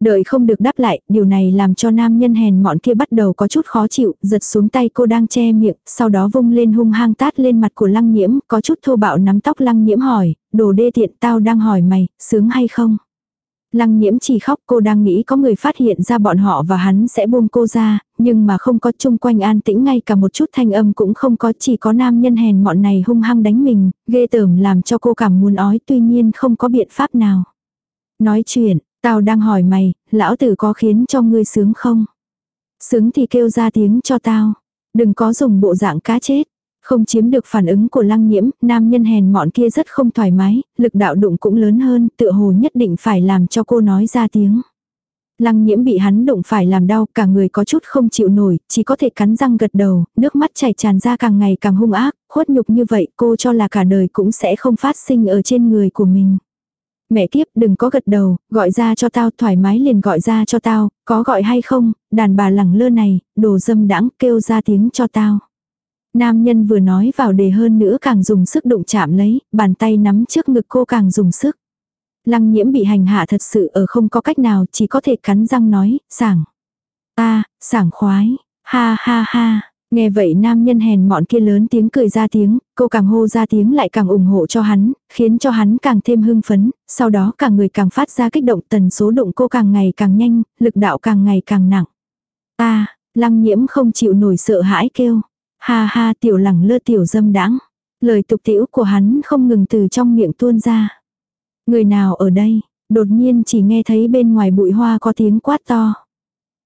Đợi không được đáp lại, điều này làm cho nam nhân hèn mọn kia bắt đầu có chút khó chịu, giật xuống tay cô đang che miệng, sau đó vung lên hung hăng tát lên mặt của lăng nhiễm, có chút thô bạo nắm tóc lăng nhiễm hỏi, đồ đê tiện tao đang hỏi mày, sướng hay không? Lăng nhiễm chỉ khóc cô đang nghĩ có người phát hiện ra bọn họ và hắn sẽ buông cô ra, nhưng mà không có chung quanh an tĩnh ngay cả một chút thanh âm cũng không có chỉ có nam nhân hèn mọn này hung hăng đánh mình, ghê tởm làm cho cô cảm muốn ói tuy nhiên không có biện pháp nào. Nói chuyện, tao đang hỏi mày, lão tử có khiến cho ngươi sướng không? Sướng thì kêu ra tiếng cho tao, đừng có dùng bộ dạng cá chết. Không chiếm được phản ứng của lăng nhiễm, nam nhân hèn mọn kia rất không thoải mái, lực đạo đụng cũng lớn hơn, tựa hồ nhất định phải làm cho cô nói ra tiếng. Lăng nhiễm bị hắn đụng phải làm đau, cả người có chút không chịu nổi, chỉ có thể cắn răng gật đầu, nước mắt chảy tràn ra càng ngày càng hung ác, khuất nhục như vậy cô cho là cả đời cũng sẽ không phát sinh ở trên người của mình. Mẹ kiếp đừng có gật đầu, gọi ra cho tao thoải mái liền gọi ra cho tao, có gọi hay không, đàn bà lẳng lơ này, đồ dâm đãng kêu ra tiếng cho tao. Nam nhân vừa nói vào đề hơn nữa càng dùng sức đụng chạm lấy, bàn tay nắm trước ngực cô càng dùng sức. Lăng nhiễm bị hành hạ thật sự ở không có cách nào chỉ có thể cắn răng nói, sảng. ta sảng khoái, ha ha ha. Nghe vậy nam nhân hèn mọn kia lớn tiếng cười ra tiếng, cô càng hô ra tiếng lại càng ủng hộ cho hắn, khiến cho hắn càng thêm hưng phấn, sau đó cả người càng phát ra kích động tần số đụng cô càng ngày càng nhanh, lực đạo càng ngày càng nặng. ta lăng nhiễm không chịu nổi sợ hãi kêu, Ha ha tiểu lẳng lơ tiểu dâm đãng Lời tục tiểu của hắn không ngừng từ trong miệng tuôn ra. Người nào ở đây, đột nhiên chỉ nghe thấy bên ngoài bụi hoa có tiếng quát to.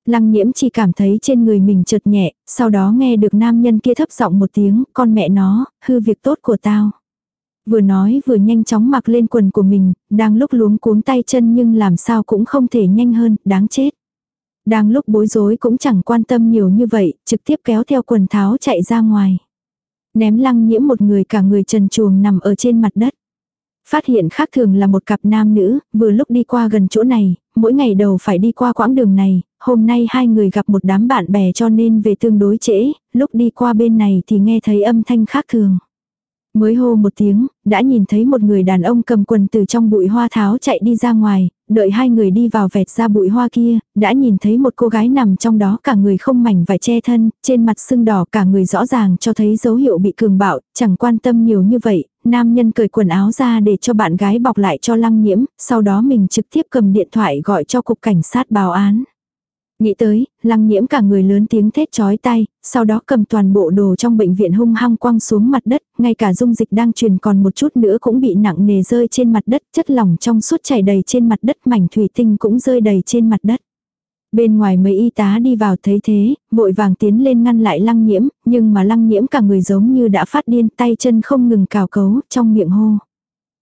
Lăng nhiễm chỉ cảm thấy trên người mình chợt nhẹ, sau đó nghe được nam nhân kia thấp giọng một tiếng, con mẹ nó, hư việc tốt của tao. Vừa nói vừa nhanh chóng mặc lên quần của mình, đang lúc luống cuống tay chân nhưng làm sao cũng không thể nhanh hơn, đáng chết. Đang lúc bối rối cũng chẳng quan tâm nhiều như vậy, trực tiếp kéo theo quần tháo chạy ra ngoài. Ném lăng nhiễm một người cả người trần chuồng nằm ở trên mặt đất. Phát hiện khác thường là một cặp nam nữ, vừa lúc đi qua gần chỗ này, mỗi ngày đầu phải đi qua quãng đường này, hôm nay hai người gặp một đám bạn bè cho nên về tương đối trễ, lúc đi qua bên này thì nghe thấy âm thanh khác thường. Mới hô một tiếng, đã nhìn thấy một người đàn ông cầm quần từ trong bụi hoa tháo chạy đi ra ngoài, đợi hai người đi vào vẹt ra bụi hoa kia, đã nhìn thấy một cô gái nằm trong đó cả người không mảnh vải che thân, trên mặt sưng đỏ cả người rõ ràng cho thấy dấu hiệu bị cường bạo, chẳng quan tâm nhiều như vậy, nam nhân cởi quần áo ra để cho bạn gái bọc lại cho lăng nhiễm, sau đó mình trực tiếp cầm điện thoại gọi cho cục cảnh sát báo án. Nghĩ tới, lăng nhiễm cả người lớn tiếng thét chói tay, sau đó cầm toàn bộ đồ trong bệnh viện hung hăng quăng xuống mặt đất, ngay cả dung dịch đang truyền còn một chút nữa cũng bị nặng nề rơi trên mặt đất, chất lỏng trong suốt chảy đầy trên mặt đất, mảnh thủy tinh cũng rơi đầy trên mặt đất. Bên ngoài mấy y tá đi vào thấy thế, vội vàng tiến lên ngăn lại lăng nhiễm, nhưng mà lăng nhiễm cả người giống như đã phát điên tay chân không ngừng cào cấu trong miệng hô.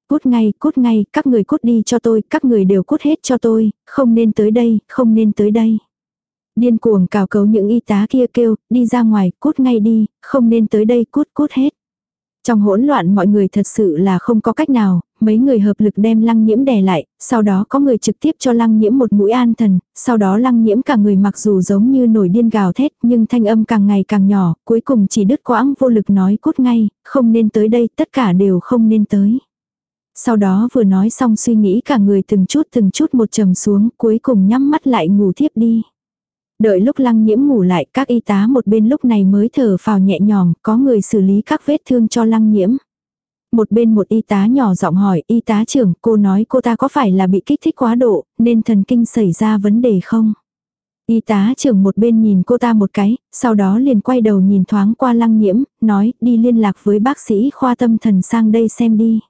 Cút ngay, cút ngay, các người cút đi cho tôi, các người đều cút hết cho tôi, không nên tới đây, không nên tới đây. Điên cuồng cào cấu những y tá kia kêu, đi ra ngoài, cút ngay đi, không nên tới đây, cút cút hết. Trong hỗn loạn mọi người thật sự là không có cách nào, mấy người hợp lực đem lăng nhiễm đè lại, sau đó có người trực tiếp cho lăng nhiễm một mũi an thần, sau đó lăng nhiễm cả người mặc dù giống như nổi điên gào thét nhưng thanh âm càng ngày càng nhỏ, cuối cùng chỉ đứt quãng vô lực nói cút ngay, không nên tới đây, tất cả đều không nên tới. Sau đó vừa nói xong suy nghĩ cả người từng chút từng chút một trầm xuống, cuối cùng nhắm mắt lại ngủ thiếp đi. Đợi lúc lăng nhiễm ngủ lại, các y tá một bên lúc này mới thở phào nhẹ nhõm, có người xử lý các vết thương cho lăng nhiễm. Một bên một y tá nhỏ giọng hỏi, y tá trưởng, cô nói cô ta có phải là bị kích thích quá độ, nên thần kinh xảy ra vấn đề không? Y tá trưởng một bên nhìn cô ta một cái, sau đó liền quay đầu nhìn thoáng qua lăng nhiễm, nói, đi liên lạc với bác sĩ khoa tâm thần sang đây xem đi.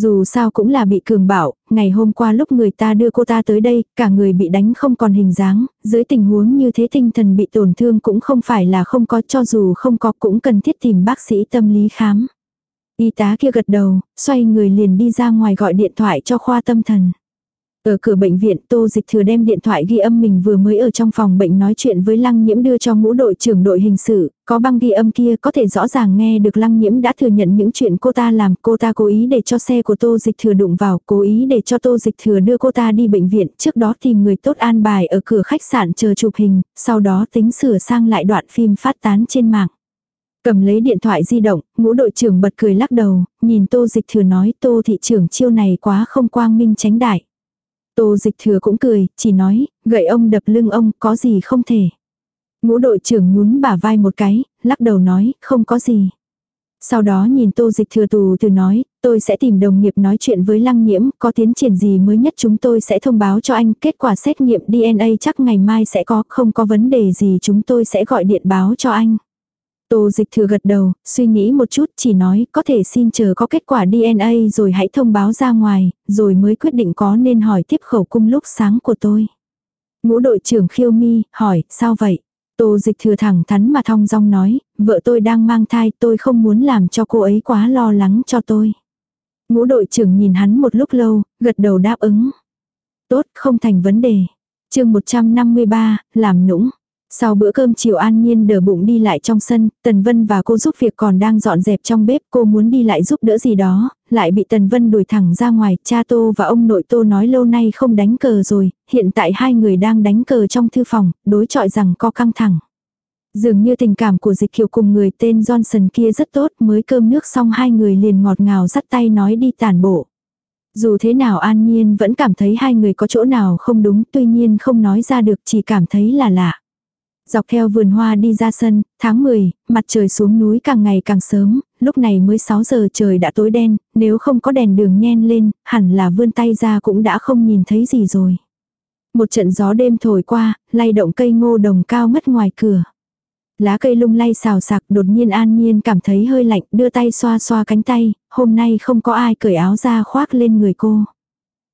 Dù sao cũng là bị cường bạo, ngày hôm qua lúc người ta đưa cô ta tới đây, cả người bị đánh không còn hình dáng, dưới tình huống như thế tinh thần bị tổn thương cũng không phải là không có cho dù không có cũng cần thiết tìm bác sĩ tâm lý khám. Y tá kia gật đầu, xoay người liền đi ra ngoài gọi điện thoại cho khoa tâm thần. Ở cửa bệnh viện Tô Dịch Thừa đem điện thoại ghi âm mình vừa mới ở trong phòng bệnh nói chuyện với Lăng Nhiễm đưa cho ngũ đội trưởng đội hình sự, có băng ghi âm kia có thể rõ ràng nghe được Lăng Nhiễm đã thừa nhận những chuyện cô ta làm, cô ta cố ý để cho xe của Tô Dịch Thừa đụng vào, cố ý để cho Tô Dịch Thừa đưa cô ta đi bệnh viện, trước đó tìm người tốt an bài ở cửa khách sạn chờ chụp hình, sau đó tính sửa sang lại đoạn phim phát tán trên mạng. Cầm lấy điện thoại di động, ngũ đội trưởng bật cười lắc đầu, nhìn Tô Dịch Thừa nói Tô thị trưởng chiêu này quá không quang minh tránh đại. Tô dịch thừa cũng cười, chỉ nói, gậy ông đập lưng ông, có gì không thể. Ngũ đội trưởng nhún bả vai một cái, lắc đầu nói, không có gì. Sau đó nhìn tô dịch thừa tù từ nói, tôi sẽ tìm đồng nghiệp nói chuyện với lăng nhiễm, có tiến triển gì mới nhất chúng tôi sẽ thông báo cho anh, kết quả xét nghiệm DNA chắc ngày mai sẽ có, không có vấn đề gì chúng tôi sẽ gọi điện báo cho anh. Tô dịch thừa gật đầu, suy nghĩ một chút chỉ nói có thể xin chờ có kết quả DNA rồi hãy thông báo ra ngoài, rồi mới quyết định có nên hỏi tiếp khẩu cung lúc sáng của tôi. Ngũ đội trưởng khiêu mi, hỏi, sao vậy? Tô dịch thừa thẳng thắn mà thong dong nói, vợ tôi đang mang thai tôi không muốn làm cho cô ấy quá lo lắng cho tôi. Ngũ đội trưởng nhìn hắn một lúc lâu, gật đầu đáp ứng. Tốt, không thành vấn đề. chương 153, làm nũng. Sau bữa cơm chiều an nhiên đỡ bụng đi lại trong sân, Tần Vân và cô giúp việc còn đang dọn dẹp trong bếp, cô muốn đi lại giúp đỡ gì đó, lại bị Tần Vân đuổi thẳng ra ngoài, cha Tô và ông nội Tô nói lâu nay không đánh cờ rồi, hiện tại hai người đang đánh cờ trong thư phòng, đối chọi rằng co căng thẳng. Dường như tình cảm của dịch kiều cùng người tên Johnson kia rất tốt, mới cơm nước xong hai người liền ngọt ngào dắt tay nói đi tàn bộ. Dù thế nào An Nhiên vẫn cảm thấy hai người có chỗ nào không đúng, tuy nhiên không nói ra được chỉ cảm thấy là lạ. Dọc theo vườn hoa đi ra sân, tháng 10, mặt trời xuống núi càng ngày càng sớm, lúc này mới 6 giờ trời đã tối đen, nếu không có đèn đường nhen lên, hẳn là vươn tay ra cũng đã không nhìn thấy gì rồi. Một trận gió đêm thổi qua, lay động cây ngô đồng cao ngất ngoài cửa. Lá cây lung lay xào sạc đột nhiên an nhiên cảm thấy hơi lạnh đưa tay xoa xoa cánh tay, hôm nay không có ai cởi áo ra khoác lên người cô.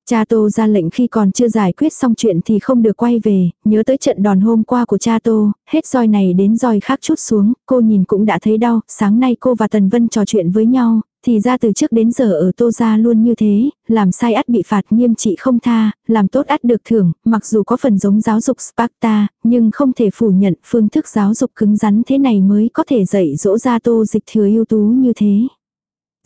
Cha Tô ra lệnh khi còn chưa giải quyết xong chuyện thì không được quay về, nhớ tới trận đòn hôm qua của cha Tô, hết roi này đến roi khác chút xuống, cô nhìn cũng đã thấy đau, sáng nay cô và Tần Vân trò chuyện với nhau, thì ra từ trước đến giờ ở Tô ra luôn như thế, làm sai ắt bị phạt nghiêm trị không tha, làm tốt ắt được thưởng, mặc dù có phần giống giáo dục Sparta, nhưng không thể phủ nhận phương thức giáo dục cứng rắn thế này mới có thể dạy dỗ ra Tô dịch thừa ưu tú như thế.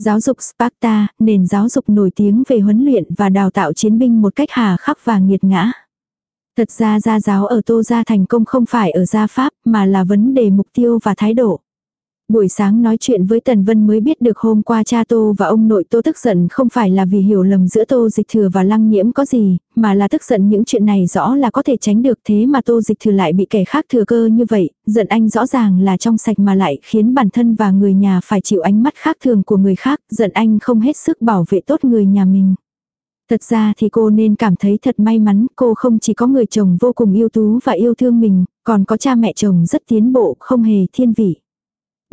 Giáo dục Sparta, nền giáo dục nổi tiếng về huấn luyện và đào tạo chiến binh một cách hà khắc và nghiệt ngã. Thật ra gia giáo ở Tô Gia thành công không phải ở gia pháp mà là vấn đề mục tiêu và thái độ. Buổi sáng nói chuyện với Tần Vân mới biết được hôm qua cha Tô và ông nội Tô tức giận không phải là vì hiểu lầm giữa Tô Dịch Thừa và Lăng Nhiễm có gì, mà là tức giận những chuyện này rõ là có thể tránh được thế mà Tô Dịch Thừa lại bị kẻ khác thừa cơ như vậy, giận anh rõ ràng là trong sạch mà lại khiến bản thân và người nhà phải chịu ánh mắt khác thường của người khác, giận anh không hết sức bảo vệ tốt người nhà mình. Thật ra thì cô nên cảm thấy thật may mắn, cô không chỉ có người chồng vô cùng yêu tú và yêu thương mình, còn có cha mẹ chồng rất tiến bộ, không hề thiên vị.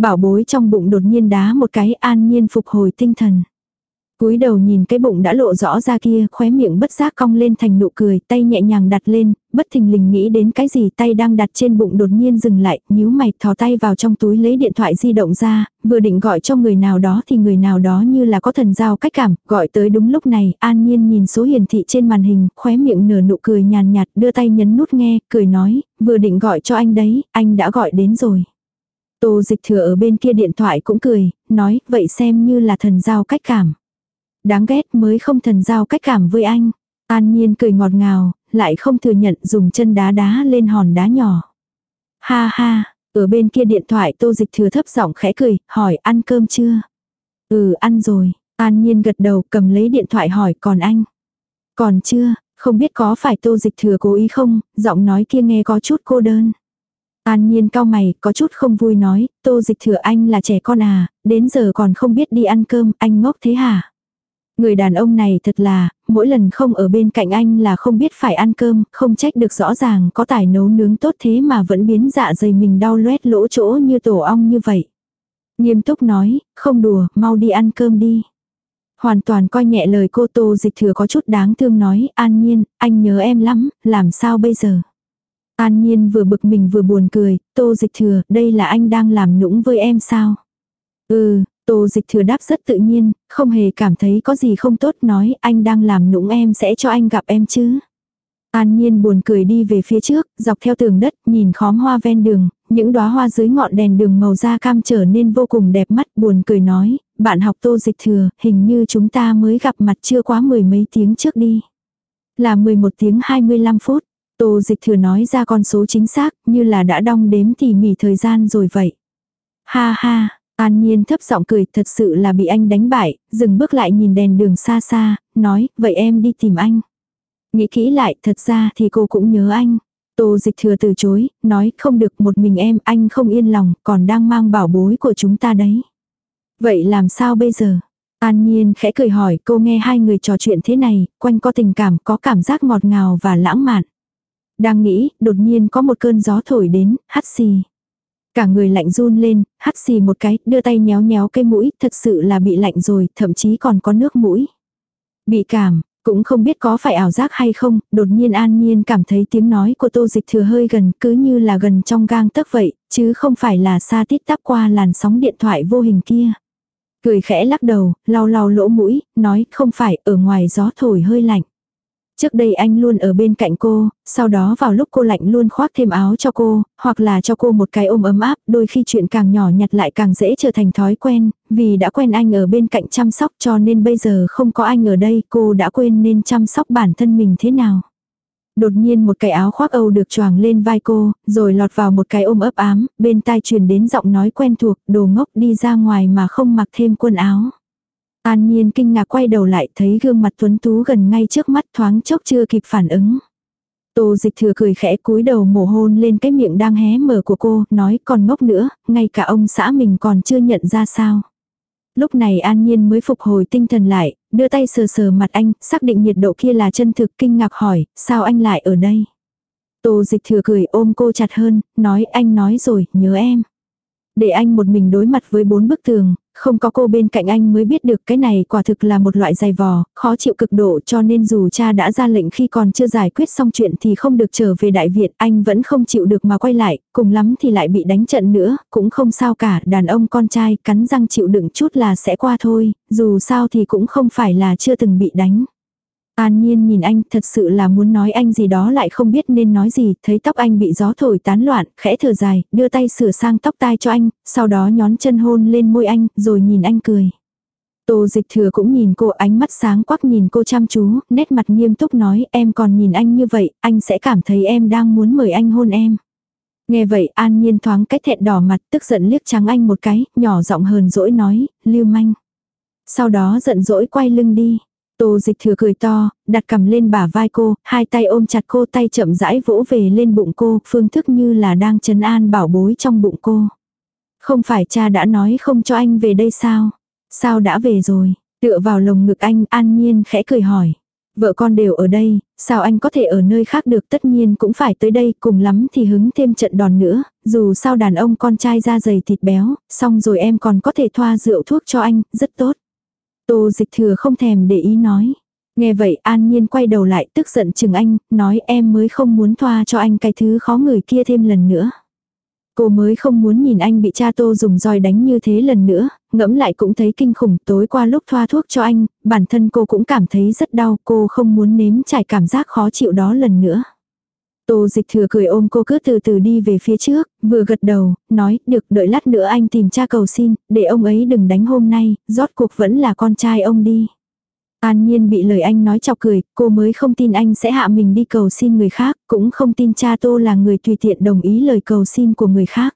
Bảo bối trong bụng đột nhiên đá một cái an nhiên phục hồi tinh thần. cúi đầu nhìn cái bụng đã lộ rõ ra kia, khóe miệng bất giác cong lên thành nụ cười, tay nhẹ nhàng đặt lên, bất thình lình nghĩ đến cái gì tay đang đặt trên bụng đột nhiên dừng lại, nhíu mày thò tay vào trong túi lấy điện thoại di động ra, vừa định gọi cho người nào đó thì người nào đó như là có thần giao cách cảm, gọi tới đúng lúc này, an nhiên nhìn số hiển thị trên màn hình, khóe miệng nở nụ cười nhàn nhạt, đưa tay nhấn nút nghe, cười nói, vừa định gọi cho anh đấy, anh đã gọi đến rồi. Tô dịch thừa ở bên kia điện thoại cũng cười, nói, vậy xem như là thần giao cách cảm. Đáng ghét mới không thần giao cách cảm với anh. An nhiên cười ngọt ngào, lại không thừa nhận dùng chân đá đá lên hòn đá nhỏ. Ha ha, ở bên kia điện thoại tô dịch thừa thấp giọng khẽ cười, hỏi ăn cơm chưa? Ừ ăn rồi, an nhiên gật đầu cầm lấy điện thoại hỏi còn anh? Còn chưa, không biết có phải tô dịch thừa cố ý không, giọng nói kia nghe có chút cô đơn. An nhiên cao mày, có chút không vui nói, tô dịch thừa anh là trẻ con à, đến giờ còn không biết đi ăn cơm, anh ngốc thế hả? Người đàn ông này thật là, mỗi lần không ở bên cạnh anh là không biết phải ăn cơm, không trách được rõ ràng có tài nấu nướng tốt thế mà vẫn biến dạ dày mình đau loét lỗ chỗ như tổ ong như vậy. Nghiêm túc nói, không đùa, mau đi ăn cơm đi. Hoàn toàn coi nhẹ lời cô Tô Dịch Thừa có chút đáng thương nói, an nhiên, anh nhớ em lắm, làm sao bây giờ? An nhiên vừa bực mình vừa buồn cười, Tô Dịch Thừa, đây là anh đang làm nũng với em sao? Ừ, Tô dịch thừa đáp rất tự nhiên, không hề cảm thấy có gì không tốt nói anh đang làm nũng em sẽ cho anh gặp em chứ. An nhiên buồn cười đi về phía trước, dọc theo tường đất, nhìn khóm hoa ven đường, những đóa hoa dưới ngọn đèn đường màu da cam trở nên vô cùng đẹp mắt, buồn cười nói, bạn học tô dịch thừa, hình như chúng ta mới gặp mặt chưa quá mười mấy tiếng trước đi. Là 11 tiếng 25 phút, tô dịch thừa nói ra con số chính xác, như là đã đong đếm tỉ mỉ thời gian rồi vậy. Ha ha, An Nhiên thấp giọng cười thật sự là bị anh đánh bại, dừng bước lại nhìn đèn đường xa xa, nói, vậy em đi tìm anh. Nghĩ kỹ lại, thật ra thì cô cũng nhớ anh. Tô dịch thừa từ chối, nói không được một mình em, anh không yên lòng, còn đang mang bảo bối của chúng ta đấy. Vậy làm sao bây giờ? An Nhiên khẽ cười hỏi cô nghe hai người trò chuyện thế này, quanh có tình cảm, có cảm giác ngọt ngào và lãng mạn. Đang nghĩ, đột nhiên có một cơn gió thổi đến, hắt xì. Cả người lạnh run lên, hắt xì một cái, đưa tay nhéo nhéo cây mũi, thật sự là bị lạnh rồi, thậm chí còn có nước mũi. Bị cảm, cũng không biết có phải ảo giác hay không, đột nhiên an nhiên cảm thấy tiếng nói của tô dịch thừa hơi gần, cứ như là gần trong gang tấc vậy, chứ không phải là xa tít tắp qua làn sóng điện thoại vô hình kia. Cười khẽ lắc đầu, lau lau lỗ mũi, nói không phải, ở ngoài gió thổi hơi lạnh. Trước đây anh luôn ở bên cạnh cô, sau đó vào lúc cô lạnh luôn khoác thêm áo cho cô, hoặc là cho cô một cái ôm ấm áp, đôi khi chuyện càng nhỏ nhặt lại càng dễ trở thành thói quen, vì đã quen anh ở bên cạnh chăm sóc cho nên bây giờ không có anh ở đây cô đã quên nên chăm sóc bản thân mình thế nào. Đột nhiên một cái áo khoác Âu được choàng lên vai cô, rồi lọt vào một cái ôm ấp ám, bên tai truyền đến giọng nói quen thuộc, đồ ngốc đi ra ngoài mà không mặc thêm quần áo. An Nhiên kinh ngạc quay đầu lại thấy gương mặt tuấn tú gần ngay trước mắt thoáng chốc chưa kịp phản ứng. Tô dịch thừa cười khẽ cúi đầu mồ hôn lên cái miệng đang hé mở của cô, nói còn ngốc nữa, ngay cả ông xã mình còn chưa nhận ra sao. Lúc này An Nhiên mới phục hồi tinh thần lại, đưa tay sờ sờ mặt anh, xác định nhiệt độ kia là chân thực kinh ngạc hỏi, sao anh lại ở đây? Tô dịch thừa cười ôm cô chặt hơn, nói anh nói rồi, nhớ em. Để anh một mình đối mặt với bốn bức tường, không có cô bên cạnh anh mới biết được cái này quả thực là một loại dày vò, khó chịu cực độ cho nên dù cha đã ra lệnh khi còn chưa giải quyết xong chuyện thì không được trở về Đại Việt, anh vẫn không chịu được mà quay lại, cùng lắm thì lại bị đánh trận nữa, cũng không sao cả, đàn ông con trai cắn răng chịu đựng chút là sẽ qua thôi, dù sao thì cũng không phải là chưa từng bị đánh. An nhiên nhìn anh thật sự là muốn nói anh gì đó lại không biết nên nói gì, thấy tóc anh bị gió thổi tán loạn, khẽ thở dài, đưa tay sửa sang tóc tai cho anh, sau đó nhón chân hôn lên môi anh, rồi nhìn anh cười. Tô dịch thừa cũng nhìn cô ánh mắt sáng quắc nhìn cô chăm chú, nét mặt nghiêm túc nói em còn nhìn anh như vậy, anh sẽ cảm thấy em đang muốn mời anh hôn em. Nghe vậy an nhiên thoáng cách thẹn đỏ mặt tức giận liếc trắng anh một cái, nhỏ giọng hờn dỗi nói, lưu manh. Sau đó giận dỗi quay lưng đi. Tô dịch thừa cười to, đặt cầm lên bả vai cô, hai tay ôm chặt cô tay chậm rãi vỗ về lên bụng cô, phương thức như là đang trấn an bảo bối trong bụng cô. Không phải cha đã nói không cho anh về đây sao? Sao đã về rồi? Tựa vào lồng ngực anh, an nhiên khẽ cười hỏi. Vợ con đều ở đây, sao anh có thể ở nơi khác được tất nhiên cũng phải tới đây, cùng lắm thì hứng thêm trận đòn nữa, dù sao đàn ông con trai da dày thịt béo, xong rồi em còn có thể thoa rượu thuốc cho anh, rất tốt. Tô dịch thừa không thèm để ý nói. Nghe vậy An Nhiên quay đầu lại tức giận chừng anh, nói em mới không muốn thoa cho anh cái thứ khó người kia thêm lần nữa. Cô mới không muốn nhìn anh bị cha tô dùng roi đánh như thế lần nữa, ngẫm lại cũng thấy kinh khủng tối qua lúc thoa thuốc cho anh, bản thân cô cũng cảm thấy rất đau, cô không muốn nếm trải cảm giác khó chịu đó lần nữa. Tô dịch thừa cười ôm cô cứ từ từ đi về phía trước, vừa gật đầu, nói, được đợi lát nữa anh tìm cha cầu xin, để ông ấy đừng đánh hôm nay, rót cuộc vẫn là con trai ông đi. An Nhiên bị lời anh nói chọc cười, cô mới không tin anh sẽ hạ mình đi cầu xin người khác, cũng không tin cha Tô là người tùy tiện đồng ý lời cầu xin của người khác.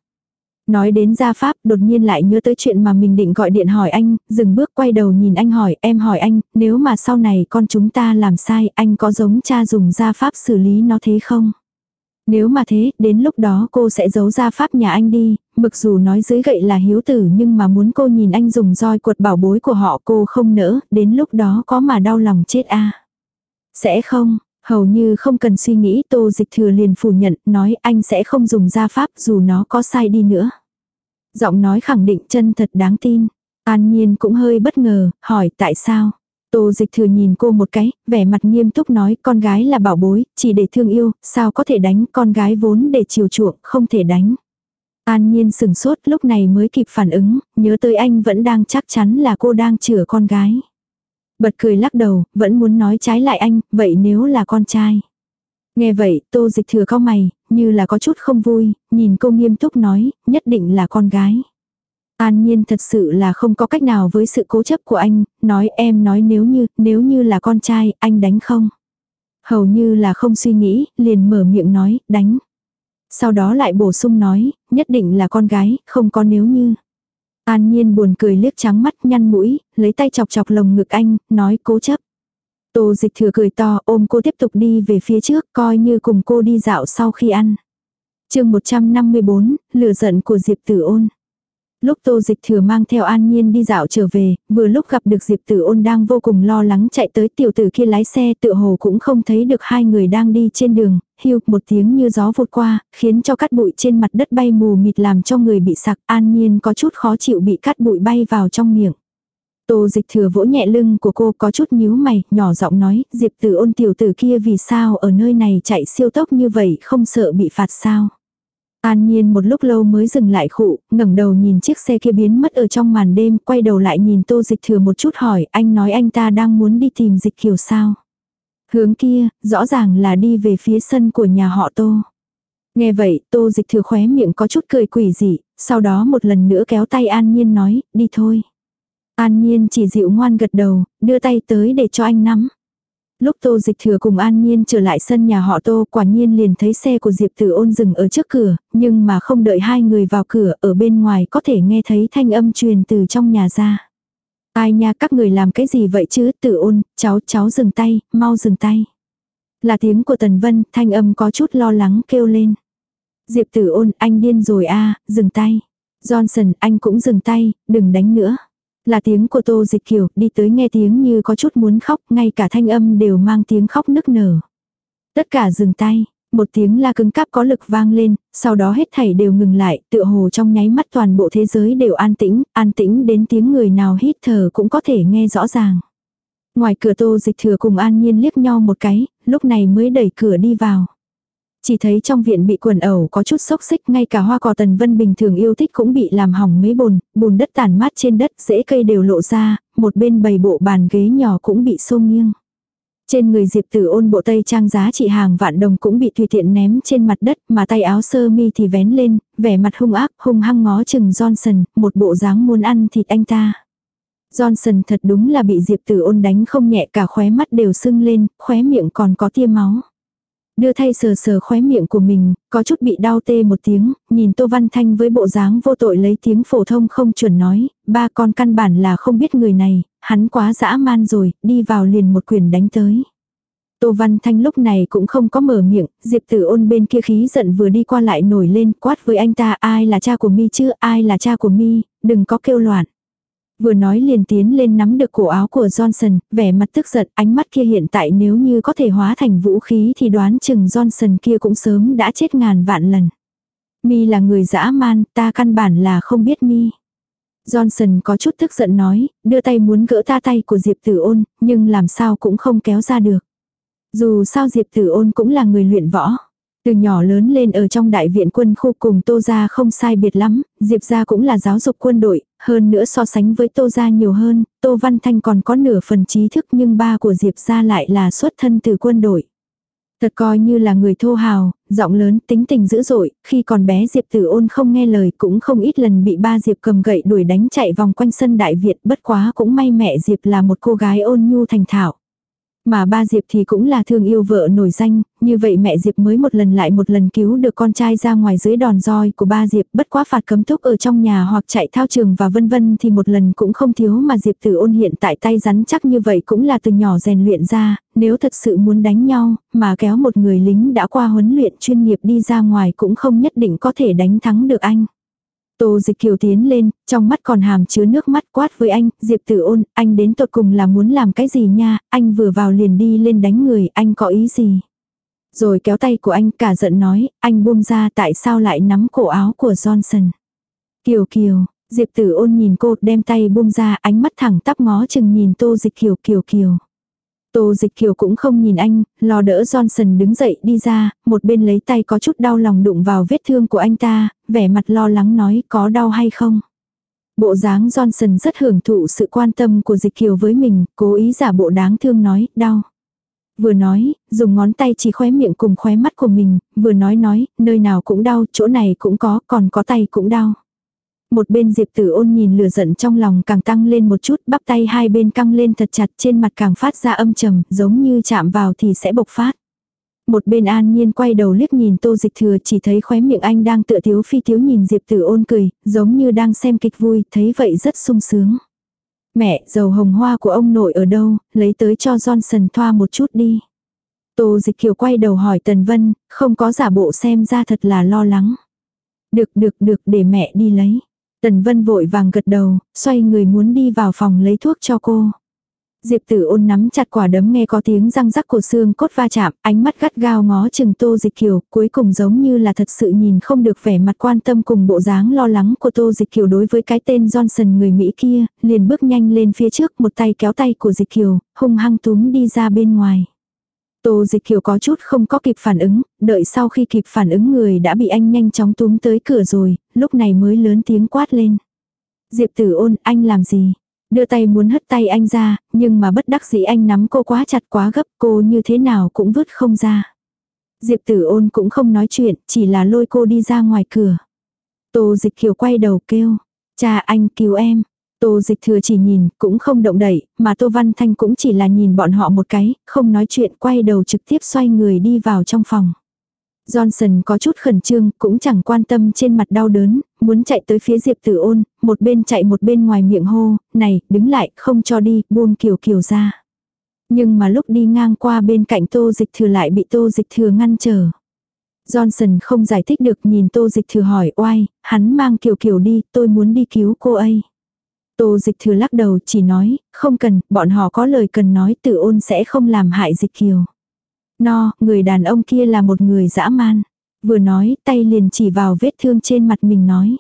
Nói đến gia pháp, đột nhiên lại nhớ tới chuyện mà mình định gọi điện hỏi anh, dừng bước quay đầu nhìn anh hỏi, em hỏi anh, nếu mà sau này con chúng ta làm sai, anh có giống cha dùng gia pháp xử lý nó thế không? Nếu mà thế, đến lúc đó cô sẽ giấu ra pháp nhà anh đi, Mực dù nói dưới gậy là hiếu tử nhưng mà muốn cô nhìn anh dùng roi quật bảo bối của họ cô không nỡ, đến lúc đó có mà đau lòng chết a Sẽ không, hầu như không cần suy nghĩ tô dịch thừa liền phủ nhận, nói anh sẽ không dùng gia pháp dù nó có sai đi nữa. Giọng nói khẳng định chân thật đáng tin. An nhiên cũng hơi bất ngờ, hỏi tại sao. Tô dịch thừa nhìn cô một cái, vẻ mặt nghiêm túc nói con gái là bảo bối, chỉ để thương yêu, sao có thể đánh con gái vốn để chiều chuộng, không thể đánh. An nhiên sừng sốt lúc này mới kịp phản ứng, nhớ tới anh vẫn đang chắc chắn là cô đang chữa con gái. Bật cười lắc đầu, vẫn muốn nói trái lại anh, vậy nếu là con trai. Nghe vậy, tô dịch thừa cao mày, như là có chút không vui, nhìn cô nghiêm túc nói, nhất định là con gái. An nhiên thật sự là không có cách nào với sự cố chấp của anh, nói em nói nếu như, nếu như là con trai, anh đánh không? Hầu như là không suy nghĩ, liền mở miệng nói, đánh. Sau đó lại bổ sung nói, nhất định là con gái, không có nếu như. An nhiên buồn cười liếc trắng mắt nhăn mũi, lấy tay chọc chọc lồng ngực anh, nói cố chấp. Tô dịch thừa cười to ôm cô tiếp tục đi về phía trước coi như cùng cô đi dạo sau khi ăn. chương 154, lửa giận của Diệp Tử ôn. Lúc Tô Dịch Thừa mang theo An Nhiên đi dạo trở về, vừa lúc gặp được Diệp Tử Ôn đang vô cùng lo lắng chạy tới tiểu tử kia lái xe tựa hồ cũng không thấy được hai người đang đi trên đường, hưu một tiếng như gió vụt qua, khiến cho cát bụi trên mặt đất bay mù mịt làm cho người bị sặc, An Nhiên có chút khó chịu bị cát bụi bay vào trong miệng. Tô Dịch Thừa vỗ nhẹ lưng của cô có chút nhíu mày, nhỏ giọng nói, Diệp Tử Ôn tiểu tử kia vì sao ở nơi này chạy siêu tốc như vậy không sợ bị phạt sao? An Nhiên một lúc lâu mới dừng lại khụ, ngẩng đầu nhìn chiếc xe kia biến mất ở trong màn đêm, quay đầu lại nhìn Tô Dịch Thừa một chút hỏi, anh nói anh ta đang muốn đi tìm Dịch Kiều sao? Hướng kia, rõ ràng là đi về phía sân của nhà họ Tô. Nghe vậy, Tô Dịch Thừa khóe miệng có chút cười quỷ dị, sau đó một lần nữa kéo tay An Nhiên nói, đi thôi. An Nhiên chỉ dịu ngoan gật đầu, đưa tay tới để cho anh nắm. Lúc Tô Dịch Thừa cùng An Nhiên trở lại sân nhà họ Tô quả nhiên liền thấy xe của Diệp Tử ôn dừng ở trước cửa, nhưng mà không đợi hai người vào cửa ở bên ngoài có thể nghe thấy thanh âm truyền từ trong nhà ra. Ai nha các người làm cái gì vậy chứ Tử ôn, cháu cháu dừng tay, mau dừng tay. Là tiếng của Tần Vân, thanh âm có chút lo lắng kêu lên. Diệp Tử ôn, anh điên rồi a dừng tay. Johnson, anh cũng dừng tay, đừng đánh nữa. Là tiếng của Tô Dịch Kiều, đi tới nghe tiếng như có chút muốn khóc, ngay cả thanh âm đều mang tiếng khóc nức nở. Tất cả dừng tay, một tiếng la cứng cáp có lực vang lên, sau đó hết thảy đều ngừng lại, tựa hồ trong nháy mắt toàn bộ thế giới đều an tĩnh, an tĩnh đến tiếng người nào hít thở cũng có thể nghe rõ ràng. Ngoài cửa tô dịch thừa cùng an nhiên liếc nhau một cái, lúc này mới đẩy cửa đi vào. Chỉ thấy trong viện bị quần ẩu có chút xốc xích, ngay cả hoa cỏ tần vân bình thường yêu thích cũng bị làm hỏng mấy bồn, bùn đất tàn mát trên đất, rễ cây đều lộ ra, một bên bầy bộ bàn ghế nhỏ cũng bị xô nghiêng. Trên người Diệp Tử ôn bộ tây trang giá trị hàng vạn đồng cũng bị tùy tiện ném trên mặt đất mà tay áo sơ mi thì vén lên, vẻ mặt hung ác, hung hăng ngó chừng Johnson, một bộ dáng muốn ăn thịt anh ta. Johnson thật đúng là bị Diệp Tử ôn đánh không nhẹ cả khóe mắt đều sưng lên, khóe miệng còn có tia máu. Đưa thay sờ sờ khóe miệng của mình, có chút bị đau tê một tiếng, nhìn Tô Văn Thanh với bộ dáng vô tội lấy tiếng phổ thông không chuẩn nói, ba con căn bản là không biết người này, hắn quá dã man rồi, đi vào liền một quyền đánh tới. Tô Văn Thanh lúc này cũng không có mở miệng, Diệp Tử ôn bên kia khí giận vừa đi qua lại nổi lên, quát với anh ta ai là cha của mi chứ, ai là cha của mi, đừng có kêu loạn. Vừa nói liền tiến lên nắm được cổ áo của Johnson, vẻ mặt tức giận, ánh mắt kia hiện tại nếu như có thể hóa thành vũ khí thì đoán chừng Johnson kia cũng sớm đã chết ngàn vạn lần. Mi là người dã man, ta căn bản là không biết Mi. Johnson có chút tức giận nói, đưa tay muốn gỡ ta tay của Diệp Tử ôn, nhưng làm sao cũng không kéo ra được. Dù sao Diệp Tử ôn cũng là người luyện võ. Từ nhỏ lớn lên ở trong đại viện quân khu cùng Tô Gia không sai biệt lắm, Diệp Gia cũng là giáo dục quân đội, hơn nữa so sánh với Tô Gia nhiều hơn, Tô Văn Thanh còn có nửa phần trí thức nhưng ba của Diệp Gia lại là xuất thân từ quân đội. Thật coi như là người thô hào, giọng lớn, tính tình dữ dội, khi còn bé Diệp Tử ôn không nghe lời cũng không ít lần bị ba Diệp cầm gậy đuổi đánh chạy vòng quanh sân đại việt, bất quá cũng may mẹ Diệp là một cô gái ôn nhu thành thạo. Mà ba Diệp thì cũng là thương yêu vợ nổi danh, như vậy mẹ Diệp mới một lần lại một lần cứu được con trai ra ngoài dưới đòn roi của ba Diệp bất quá phạt cấm túc ở trong nhà hoặc chạy thao trường và vân vân thì một lần cũng không thiếu mà Diệp tử ôn hiện tại tay rắn chắc như vậy cũng là từ nhỏ rèn luyện ra, nếu thật sự muốn đánh nhau, mà kéo một người lính đã qua huấn luyện chuyên nghiệp đi ra ngoài cũng không nhất định có thể đánh thắng được anh. Tô dịch kiều tiến lên, trong mắt còn hàm chứa nước mắt quát với anh, Diệp tử ôn, anh đến tột cùng là muốn làm cái gì nha, anh vừa vào liền đi lên đánh người, anh có ý gì. Rồi kéo tay của anh cả giận nói, anh buông ra tại sao lại nắm cổ áo của Johnson. Kiều kiều, Diệp tử ôn nhìn cô đem tay buông ra ánh mắt thẳng tắp ngó chừng nhìn tô dịch kiều kiều kiều. Tô dịch kiều cũng không nhìn anh, lo đỡ Johnson đứng dậy đi ra, một bên lấy tay có chút đau lòng đụng vào vết thương của anh ta, vẻ mặt lo lắng nói có đau hay không. Bộ dáng Johnson rất hưởng thụ sự quan tâm của dịch kiều với mình, cố ý giả bộ đáng thương nói, đau. Vừa nói, dùng ngón tay chỉ khóe miệng cùng khóe mắt của mình, vừa nói nói, nơi nào cũng đau, chỗ này cũng có, còn có tay cũng đau. Một bên Diệp Tử ôn nhìn lửa giận trong lòng càng tăng lên một chút, bắp tay hai bên căng lên thật chặt trên mặt càng phát ra âm trầm, giống như chạm vào thì sẽ bộc phát. Một bên an nhiên quay đầu liếc nhìn tô dịch thừa chỉ thấy khóe miệng anh đang tựa thiếu phi thiếu nhìn Diệp Tử ôn cười, giống như đang xem kịch vui, thấy vậy rất sung sướng. Mẹ, dầu hồng hoa của ông nội ở đâu, lấy tới cho Johnson thoa một chút đi. Tô dịch kiều quay đầu hỏi Tần Vân, không có giả bộ xem ra thật là lo lắng. Được được được để mẹ đi lấy. Tần Vân vội vàng gật đầu, xoay người muốn đi vào phòng lấy thuốc cho cô. Diệp tử ôn nắm chặt quả đấm nghe có tiếng răng rắc của xương cốt va chạm, ánh mắt gắt gao ngó chừng tô dịch kiều, cuối cùng giống như là thật sự nhìn không được vẻ mặt quan tâm cùng bộ dáng lo lắng của tô dịch kiều đối với cái tên Johnson người Mỹ kia, liền bước nhanh lên phía trước một tay kéo tay của dịch kiều, hung hăng túm đi ra bên ngoài. Tô dịch kiều có chút không có kịp phản ứng, đợi sau khi kịp phản ứng người đã bị anh nhanh chóng túm tới cửa rồi, lúc này mới lớn tiếng quát lên. Diệp tử ôn, anh làm gì? Đưa tay muốn hất tay anh ra, nhưng mà bất đắc dĩ anh nắm cô quá chặt quá gấp cô như thế nào cũng vứt không ra. Diệp tử ôn cũng không nói chuyện, chỉ là lôi cô đi ra ngoài cửa. Tô dịch kiều quay đầu kêu, cha anh cứu em. Tô dịch thừa chỉ nhìn, cũng không động đậy, mà Tô Văn Thanh cũng chỉ là nhìn bọn họ một cái, không nói chuyện quay đầu trực tiếp xoay người đi vào trong phòng. Johnson có chút khẩn trương, cũng chẳng quan tâm trên mặt đau đớn, muốn chạy tới phía Diệp Tử Ôn, một bên chạy một bên ngoài miệng hô, này, đứng lại, không cho đi, buông kiều kiều ra. Nhưng mà lúc đi ngang qua bên cạnh tô dịch thừa lại bị tô dịch thừa ngăn trở. Johnson không giải thích được nhìn tô dịch thừa hỏi oai, hắn mang kiều kiều đi, tôi muốn đi cứu cô ấy. Tô dịch thừa lắc đầu chỉ nói, không cần, bọn họ có lời cần nói tử ôn sẽ không làm hại dịch kiều. No, người đàn ông kia là một người dã man. Vừa nói, tay liền chỉ vào vết thương trên mặt mình nói.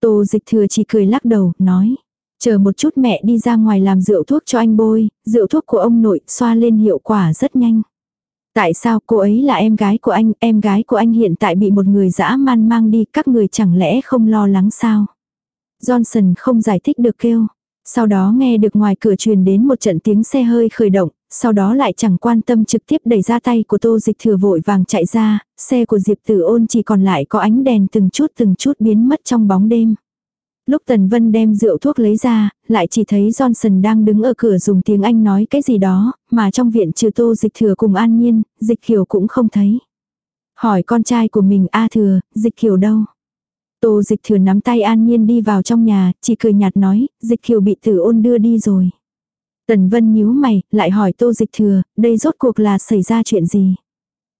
Tô dịch thừa chỉ cười lắc đầu, nói. Chờ một chút mẹ đi ra ngoài làm rượu thuốc cho anh bôi, rượu thuốc của ông nội xoa lên hiệu quả rất nhanh. Tại sao cô ấy là em gái của anh, em gái của anh hiện tại bị một người dã man mang đi, các người chẳng lẽ không lo lắng sao? Johnson không giải thích được kêu. Sau đó nghe được ngoài cửa truyền đến một trận tiếng xe hơi khởi động, sau đó lại chẳng quan tâm trực tiếp đẩy ra tay của tô dịch thừa vội vàng chạy ra, xe của Diệp Tử ôn chỉ còn lại có ánh đèn từng chút từng chút biến mất trong bóng đêm. Lúc Tần Vân đem rượu thuốc lấy ra, lại chỉ thấy Johnson đang đứng ở cửa dùng tiếng Anh nói cái gì đó, mà trong viện trừ tô dịch thừa cùng an nhiên, dịch kiều cũng không thấy. Hỏi con trai của mình A thừa, dịch kiều đâu? Tô dịch thừa nắm tay an nhiên đi vào trong nhà, chỉ cười nhạt nói, dịch kiều bị tử ôn đưa đi rồi. Tần Vân nhíu mày, lại hỏi tô dịch thừa, đây rốt cuộc là xảy ra chuyện gì?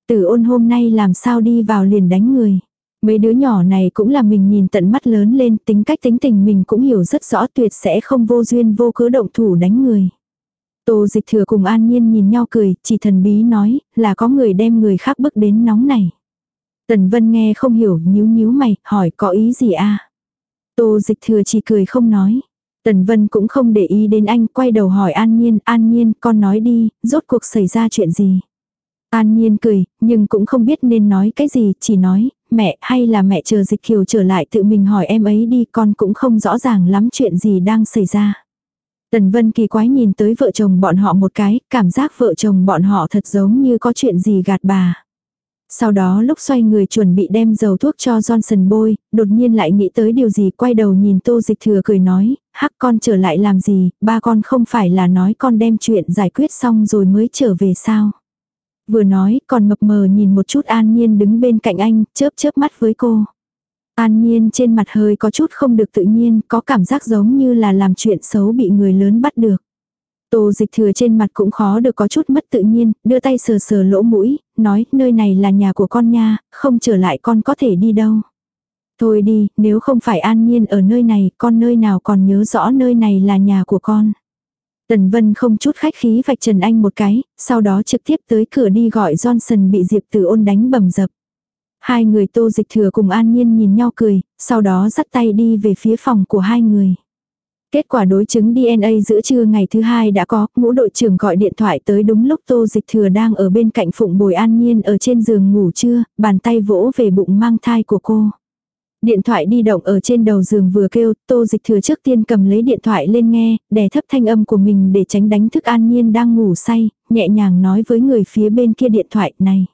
Tử ôn hôm nay làm sao đi vào liền đánh người. Mấy đứa nhỏ này cũng là mình nhìn tận mắt lớn lên, tính cách tính tình mình cũng hiểu rất rõ tuyệt sẽ không vô duyên vô cớ động thủ đánh người. Tô dịch thừa cùng an nhiên nhìn nhau cười, chỉ thần bí nói, là có người đem người khác bước đến nóng này. Tần Vân nghe không hiểu, nhíu nhíu mày, hỏi có ý gì a Tô dịch thừa chỉ cười không nói. Tần Vân cũng không để ý đến anh, quay đầu hỏi An Nhiên, An Nhiên, con nói đi, rốt cuộc xảy ra chuyện gì? An Nhiên cười, nhưng cũng không biết nên nói cái gì, chỉ nói, mẹ, hay là mẹ chờ dịch kiều trở lại tự mình hỏi em ấy đi, con cũng không rõ ràng lắm chuyện gì đang xảy ra. Tần Vân kỳ quái nhìn tới vợ chồng bọn họ một cái, cảm giác vợ chồng bọn họ thật giống như có chuyện gì gạt bà. Sau đó lúc xoay người chuẩn bị đem dầu thuốc cho Johnson bôi, đột nhiên lại nghĩ tới điều gì quay đầu nhìn tô dịch thừa cười nói, hắc con trở lại làm gì, ba con không phải là nói con đem chuyện giải quyết xong rồi mới trở về sao. Vừa nói còn mập mờ nhìn một chút an nhiên đứng bên cạnh anh, chớp chớp mắt với cô. An nhiên trên mặt hơi có chút không được tự nhiên, có cảm giác giống như là làm chuyện xấu bị người lớn bắt được. Tô dịch thừa trên mặt cũng khó được có chút mất tự nhiên, đưa tay sờ sờ lỗ mũi, nói nơi này là nhà của con nha, không trở lại con có thể đi đâu. Thôi đi, nếu không phải an nhiên ở nơi này, con nơi nào còn nhớ rõ nơi này là nhà của con. Tần Vân không chút khách khí vạch trần anh một cái, sau đó trực tiếp tới cửa đi gọi Johnson bị Diệp Tử ôn đánh bầm dập. Hai người tô dịch thừa cùng an nhiên nhìn nhau cười, sau đó dắt tay đi về phía phòng của hai người. Kết quả đối chứng DNA giữa trưa ngày thứ hai đã có, ngũ đội trưởng gọi điện thoại tới đúng lúc tô dịch thừa đang ở bên cạnh phụng bồi an nhiên ở trên giường ngủ trưa, bàn tay vỗ về bụng mang thai của cô. Điện thoại đi động ở trên đầu giường vừa kêu, tô dịch thừa trước tiên cầm lấy điện thoại lên nghe, đè thấp thanh âm của mình để tránh đánh thức an nhiên đang ngủ say, nhẹ nhàng nói với người phía bên kia điện thoại này.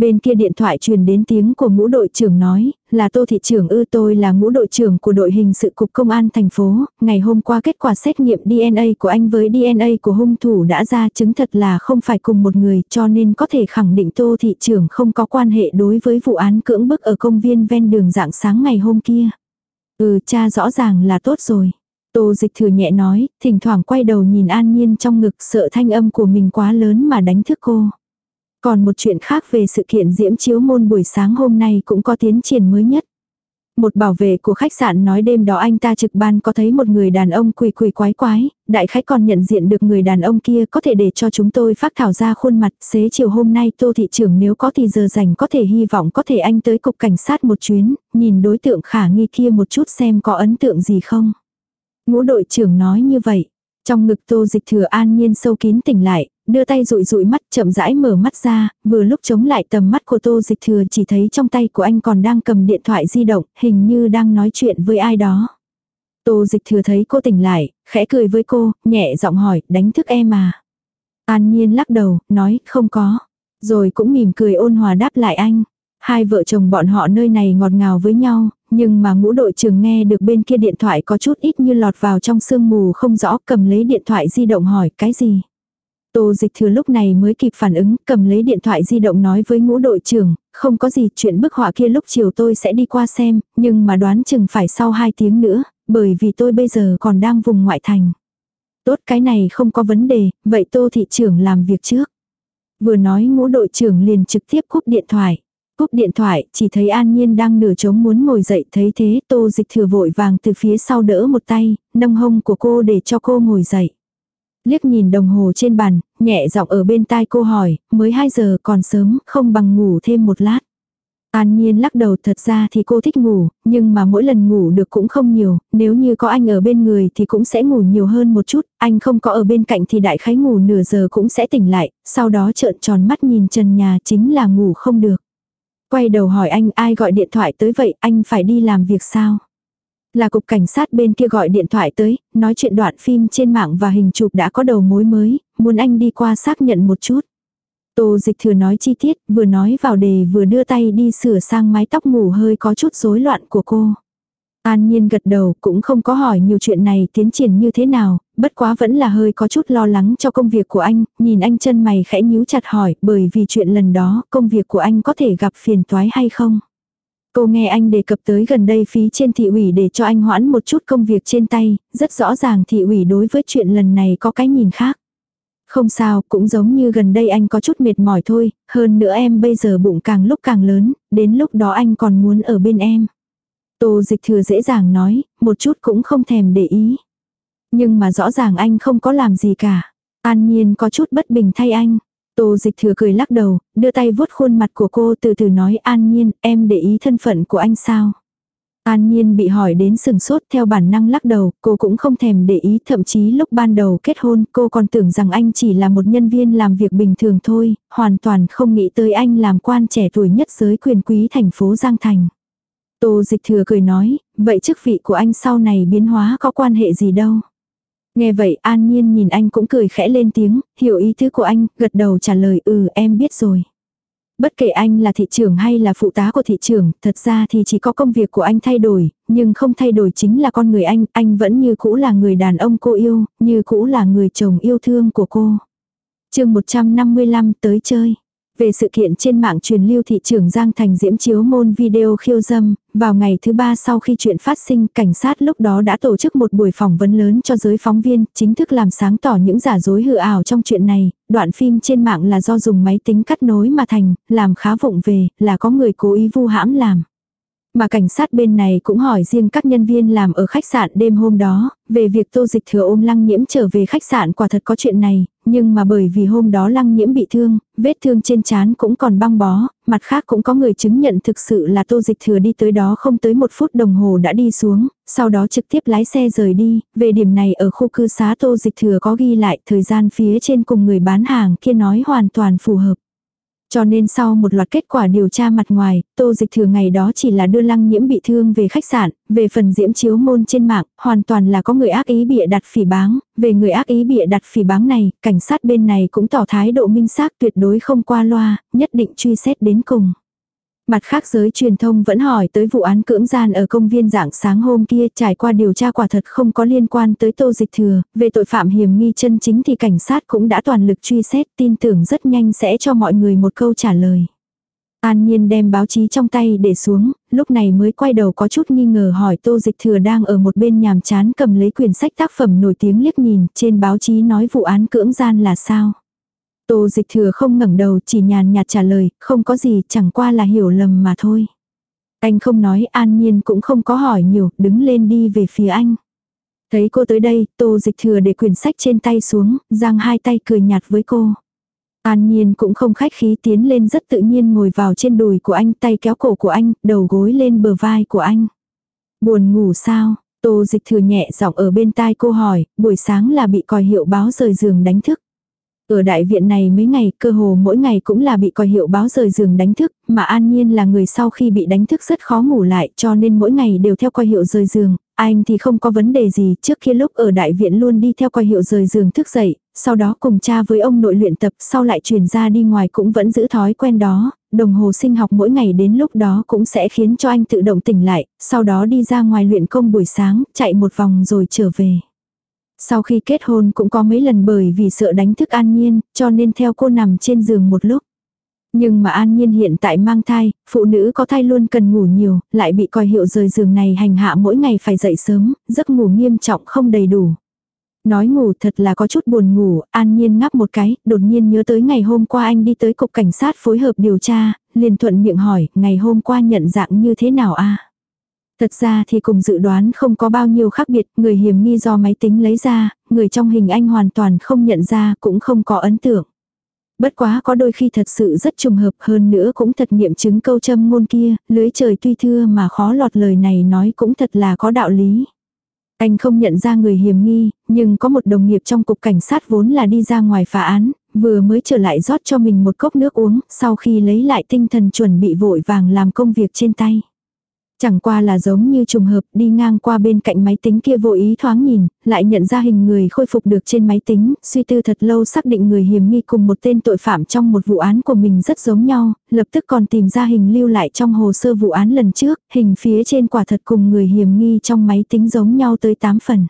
Bên kia điện thoại truyền đến tiếng của ngũ đội trưởng nói, là tô thị trưởng ư tôi là ngũ đội trưởng của đội hình sự cục công an thành phố, ngày hôm qua kết quả xét nghiệm DNA của anh với DNA của hung thủ đã ra chứng thật là không phải cùng một người cho nên có thể khẳng định tô thị trưởng không có quan hệ đối với vụ án cưỡng bức ở công viên ven đường dạng sáng ngày hôm kia. Ừ cha rõ ràng là tốt rồi. Tô dịch thừa nhẹ nói, thỉnh thoảng quay đầu nhìn an nhiên trong ngực sợ thanh âm của mình quá lớn mà đánh thức cô. Còn một chuyện khác về sự kiện diễm chiếu môn buổi sáng hôm nay cũng có tiến triển mới nhất. Một bảo vệ của khách sạn nói đêm đó anh ta trực ban có thấy một người đàn ông quỳ quỳ quái quái, đại khách còn nhận diện được người đàn ông kia có thể để cho chúng tôi phát thảo ra khuôn mặt, xế chiều hôm nay tô thị trưởng nếu có thì giờ rảnh có thể hy vọng có thể anh tới cục cảnh sát một chuyến, nhìn đối tượng khả nghi kia một chút xem có ấn tượng gì không. Ngũ đội trưởng nói như vậy, trong ngực tô dịch thừa an nhiên sâu kín tỉnh lại, đưa tay rụi rụi mắt chậm rãi mở mắt ra, vừa lúc chống lại tầm mắt của tô dịch thừa chỉ thấy trong tay của anh còn đang cầm điện thoại di động, hình như đang nói chuyện với ai đó. Tô dịch thừa thấy cô tỉnh lại, khẽ cười với cô, nhẹ giọng hỏi, đánh thức em à. An nhiên lắc đầu, nói, không có. Rồi cũng mỉm cười ôn hòa đáp lại anh. Hai vợ chồng bọn họ nơi này ngọt ngào với nhau, nhưng mà ngũ đội trưởng nghe được bên kia điện thoại có chút ít như lọt vào trong sương mù không rõ cầm lấy điện thoại di động hỏi cái gì. Tô dịch thừa lúc này mới kịp phản ứng, cầm lấy điện thoại di động nói với ngũ đội trưởng, không có gì, chuyện bức họa kia lúc chiều tôi sẽ đi qua xem, nhưng mà đoán chừng phải sau 2 tiếng nữa, bởi vì tôi bây giờ còn đang vùng ngoại thành. Tốt cái này không có vấn đề, vậy tô thị trưởng làm việc trước. Vừa nói ngũ đội trưởng liền trực tiếp cúp điện thoại. Cúp điện thoại, chỉ thấy An Nhiên đang nửa trống muốn ngồi dậy thấy thế tô dịch thừa vội vàng từ phía sau đỡ một tay, nâng hông của cô để cho cô ngồi dậy. Liếc nhìn đồng hồ trên bàn, nhẹ giọng ở bên tai cô hỏi, mới 2 giờ còn sớm, không bằng ngủ thêm một lát. An Nhiên lắc đầu thật ra thì cô thích ngủ, nhưng mà mỗi lần ngủ được cũng không nhiều, nếu như có anh ở bên người thì cũng sẽ ngủ nhiều hơn một chút, anh không có ở bên cạnh thì đại khái ngủ nửa giờ cũng sẽ tỉnh lại, sau đó trợn tròn mắt nhìn trần nhà chính là ngủ không được. Quay đầu hỏi anh ai gọi điện thoại tới vậy, anh phải đi làm việc sao? Là cục cảnh sát bên kia gọi điện thoại tới, nói chuyện đoạn phim trên mạng và hình chụp đã có đầu mối mới, muốn anh đi qua xác nhận một chút. Tô dịch thừa nói chi tiết, vừa nói vào đề vừa đưa tay đi sửa sang mái tóc ngủ hơi có chút rối loạn của cô. An Nhiên gật đầu cũng không có hỏi nhiều chuyện này tiến triển như thế nào, bất quá vẫn là hơi có chút lo lắng cho công việc của anh, nhìn anh chân mày khẽ nhíu chặt hỏi bởi vì chuyện lần đó công việc của anh có thể gặp phiền toái hay không. Cô nghe anh đề cập tới gần đây phí trên thị ủy để cho anh hoãn một chút công việc trên tay, rất rõ ràng thị ủy đối với chuyện lần này có cái nhìn khác. Không sao, cũng giống như gần đây anh có chút mệt mỏi thôi, hơn nữa em bây giờ bụng càng lúc càng lớn, đến lúc đó anh còn muốn ở bên em. Tô dịch thừa dễ dàng nói, một chút cũng không thèm để ý. Nhưng mà rõ ràng anh không có làm gì cả. An nhiên có chút bất bình thay anh. Tô dịch thừa cười lắc đầu, đưa tay vuốt khuôn mặt của cô từ từ nói an nhiên, em để ý thân phận của anh sao. An Nhiên bị hỏi đến sừng sốt theo bản năng lắc đầu, cô cũng không thèm để ý, thậm chí lúc ban đầu kết hôn cô còn tưởng rằng anh chỉ là một nhân viên làm việc bình thường thôi, hoàn toàn không nghĩ tới anh làm quan trẻ tuổi nhất giới quyền quý thành phố Giang Thành. Tô dịch thừa cười nói, vậy chức vị của anh sau này biến hóa có quan hệ gì đâu. Nghe vậy An Nhiên nhìn anh cũng cười khẽ lên tiếng, hiểu ý tứ của anh, gật đầu trả lời ừ em biết rồi. Bất kể anh là thị trưởng hay là phụ tá của thị trưởng, thật ra thì chỉ có công việc của anh thay đổi, nhưng không thay đổi chính là con người anh, anh vẫn như cũ là người đàn ông cô yêu, như cũ là người chồng yêu thương của cô. chương 155 tới chơi. Về sự kiện trên mạng truyền lưu thị trưởng Giang Thành diễm chiếu môn video khiêu dâm, vào ngày thứ ba sau khi chuyện phát sinh, cảnh sát lúc đó đã tổ chức một buổi phỏng vấn lớn cho giới phóng viên, chính thức làm sáng tỏ những giả dối hư ảo trong chuyện này, đoạn phim trên mạng là do dùng máy tính cắt nối mà thành, làm khá vụng về, là có người cố ý vu hãm làm. Mà cảnh sát bên này cũng hỏi riêng các nhân viên làm ở khách sạn đêm hôm đó, về việc tô dịch thừa ôm lăng nhiễm trở về khách sạn quả thật có chuyện này, nhưng mà bởi vì hôm đó lăng nhiễm bị thương, vết thương trên trán cũng còn băng bó, mặt khác cũng có người chứng nhận thực sự là tô dịch thừa đi tới đó không tới một phút đồng hồ đã đi xuống, sau đó trực tiếp lái xe rời đi, về điểm này ở khu cư xá tô dịch thừa có ghi lại thời gian phía trên cùng người bán hàng kia nói hoàn toàn phù hợp. Cho nên sau một loạt kết quả điều tra mặt ngoài, tô dịch thừa ngày đó chỉ là đưa lăng nhiễm bị thương về khách sạn, về phần diễm chiếu môn trên mạng, hoàn toàn là có người ác ý bịa đặt phỉ báng, về người ác ý bịa đặt phỉ báng này, cảnh sát bên này cũng tỏ thái độ minh xác tuyệt đối không qua loa, nhất định truy xét đến cùng. Mặt khác giới truyền thông vẫn hỏi tới vụ án cưỡng gian ở công viên dạng sáng hôm kia trải qua điều tra quả thật không có liên quan tới tô dịch thừa, về tội phạm hiểm nghi chân chính thì cảnh sát cũng đã toàn lực truy xét tin tưởng rất nhanh sẽ cho mọi người một câu trả lời. An Nhiên đem báo chí trong tay để xuống, lúc này mới quay đầu có chút nghi ngờ hỏi Tô Dịch Thừa đang ở một bên nhàm chán cầm lấy quyển sách tác phẩm nổi tiếng liếc nhìn, trên báo chí nói vụ án cưỡng gian là sao. Tô dịch thừa không ngẩng đầu chỉ nhàn nhạt trả lời, không có gì chẳng qua là hiểu lầm mà thôi. Anh không nói an nhiên cũng không có hỏi nhiều, đứng lên đi về phía anh. Thấy cô tới đây, tô dịch thừa để quyển sách trên tay xuống, giang hai tay cười nhạt với cô. An nhiên cũng không khách khí tiến lên rất tự nhiên ngồi vào trên đùi của anh, tay kéo cổ của anh, đầu gối lên bờ vai của anh. Buồn ngủ sao? Tô dịch thừa nhẹ giọng ở bên tai cô hỏi, buổi sáng là bị còi hiệu báo rời giường đánh thức. Ở đại viện này mấy ngày, cơ hồ mỗi ngày cũng là bị coi hiệu báo rời giường đánh thức, mà an nhiên là người sau khi bị đánh thức rất khó ngủ lại cho nên mỗi ngày đều theo coi hiệu rời giường. Anh thì không có vấn đề gì, trước kia lúc ở đại viện luôn đi theo coi hiệu rời giường thức dậy, sau đó cùng cha với ông nội luyện tập, sau lại truyền ra đi ngoài cũng vẫn giữ thói quen đó, đồng hồ sinh học mỗi ngày đến lúc đó cũng sẽ khiến cho anh tự động tỉnh lại, sau đó đi ra ngoài luyện công buổi sáng, chạy một vòng rồi trở về. Sau khi kết hôn cũng có mấy lần bởi vì sợ đánh thức An Nhiên, cho nên theo cô nằm trên giường một lúc. Nhưng mà An Nhiên hiện tại mang thai, phụ nữ có thai luôn cần ngủ nhiều, lại bị coi hiệu rời giường này hành hạ mỗi ngày phải dậy sớm, giấc ngủ nghiêm trọng không đầy đủ. Nói ngủ thật là có chút buồn ngủ, An Nhiên ngắp một cái, đột nhiên nhớ tới ngày hôm qua anh đi tới cục cảnh sát phối hợp điều tra, liền thuận miệng hỏi, ngày hôm qua nhận dạng như thế nào a Thật ra thì cùng dự đoán không có bao nhiêu khác biệt, người hiểm nghi do máy tính lấy ra, người trong hình anh hoàn toàn không nhận ra cũng không có ấn tượng. Bất quá có đôi khi thật sự rất trùng hợp hơn nữa cũng thật nghiệm chứng câu châm ngôn kia, lưới trời tuy thưa mà khó lọt lời này nói cũng thật là có đạo lý. Anh không nhận ra người hiểm nghi, nhưng có một đồng nghiệp trong cục cảnh sát vốn là đi ra ngoài phá án, vừa mới trở lại rót cho mình một cốc nước uống, sau khi lấy lại tinh thần chuẩn bị vội vàng làm công việc trên tay. Chẳng qua là giống như trùng hợp đi ngang qua bên cạnh máy tính kia vô ý thoáng nhìn, lại nhận ra hình người khôi phục được trên máy tính, suy tư thật lâu xác định người hiểm nghi cùng một tên tội phạm trong một vụ án của mình rất giống nhau, lập tức còn tìm ra hình lưu lại trong hồ sơ vụ án lần trước, hình phía trên quả thật cùng người hiểm nghi trong máy tính giống nhau tới 8 phần.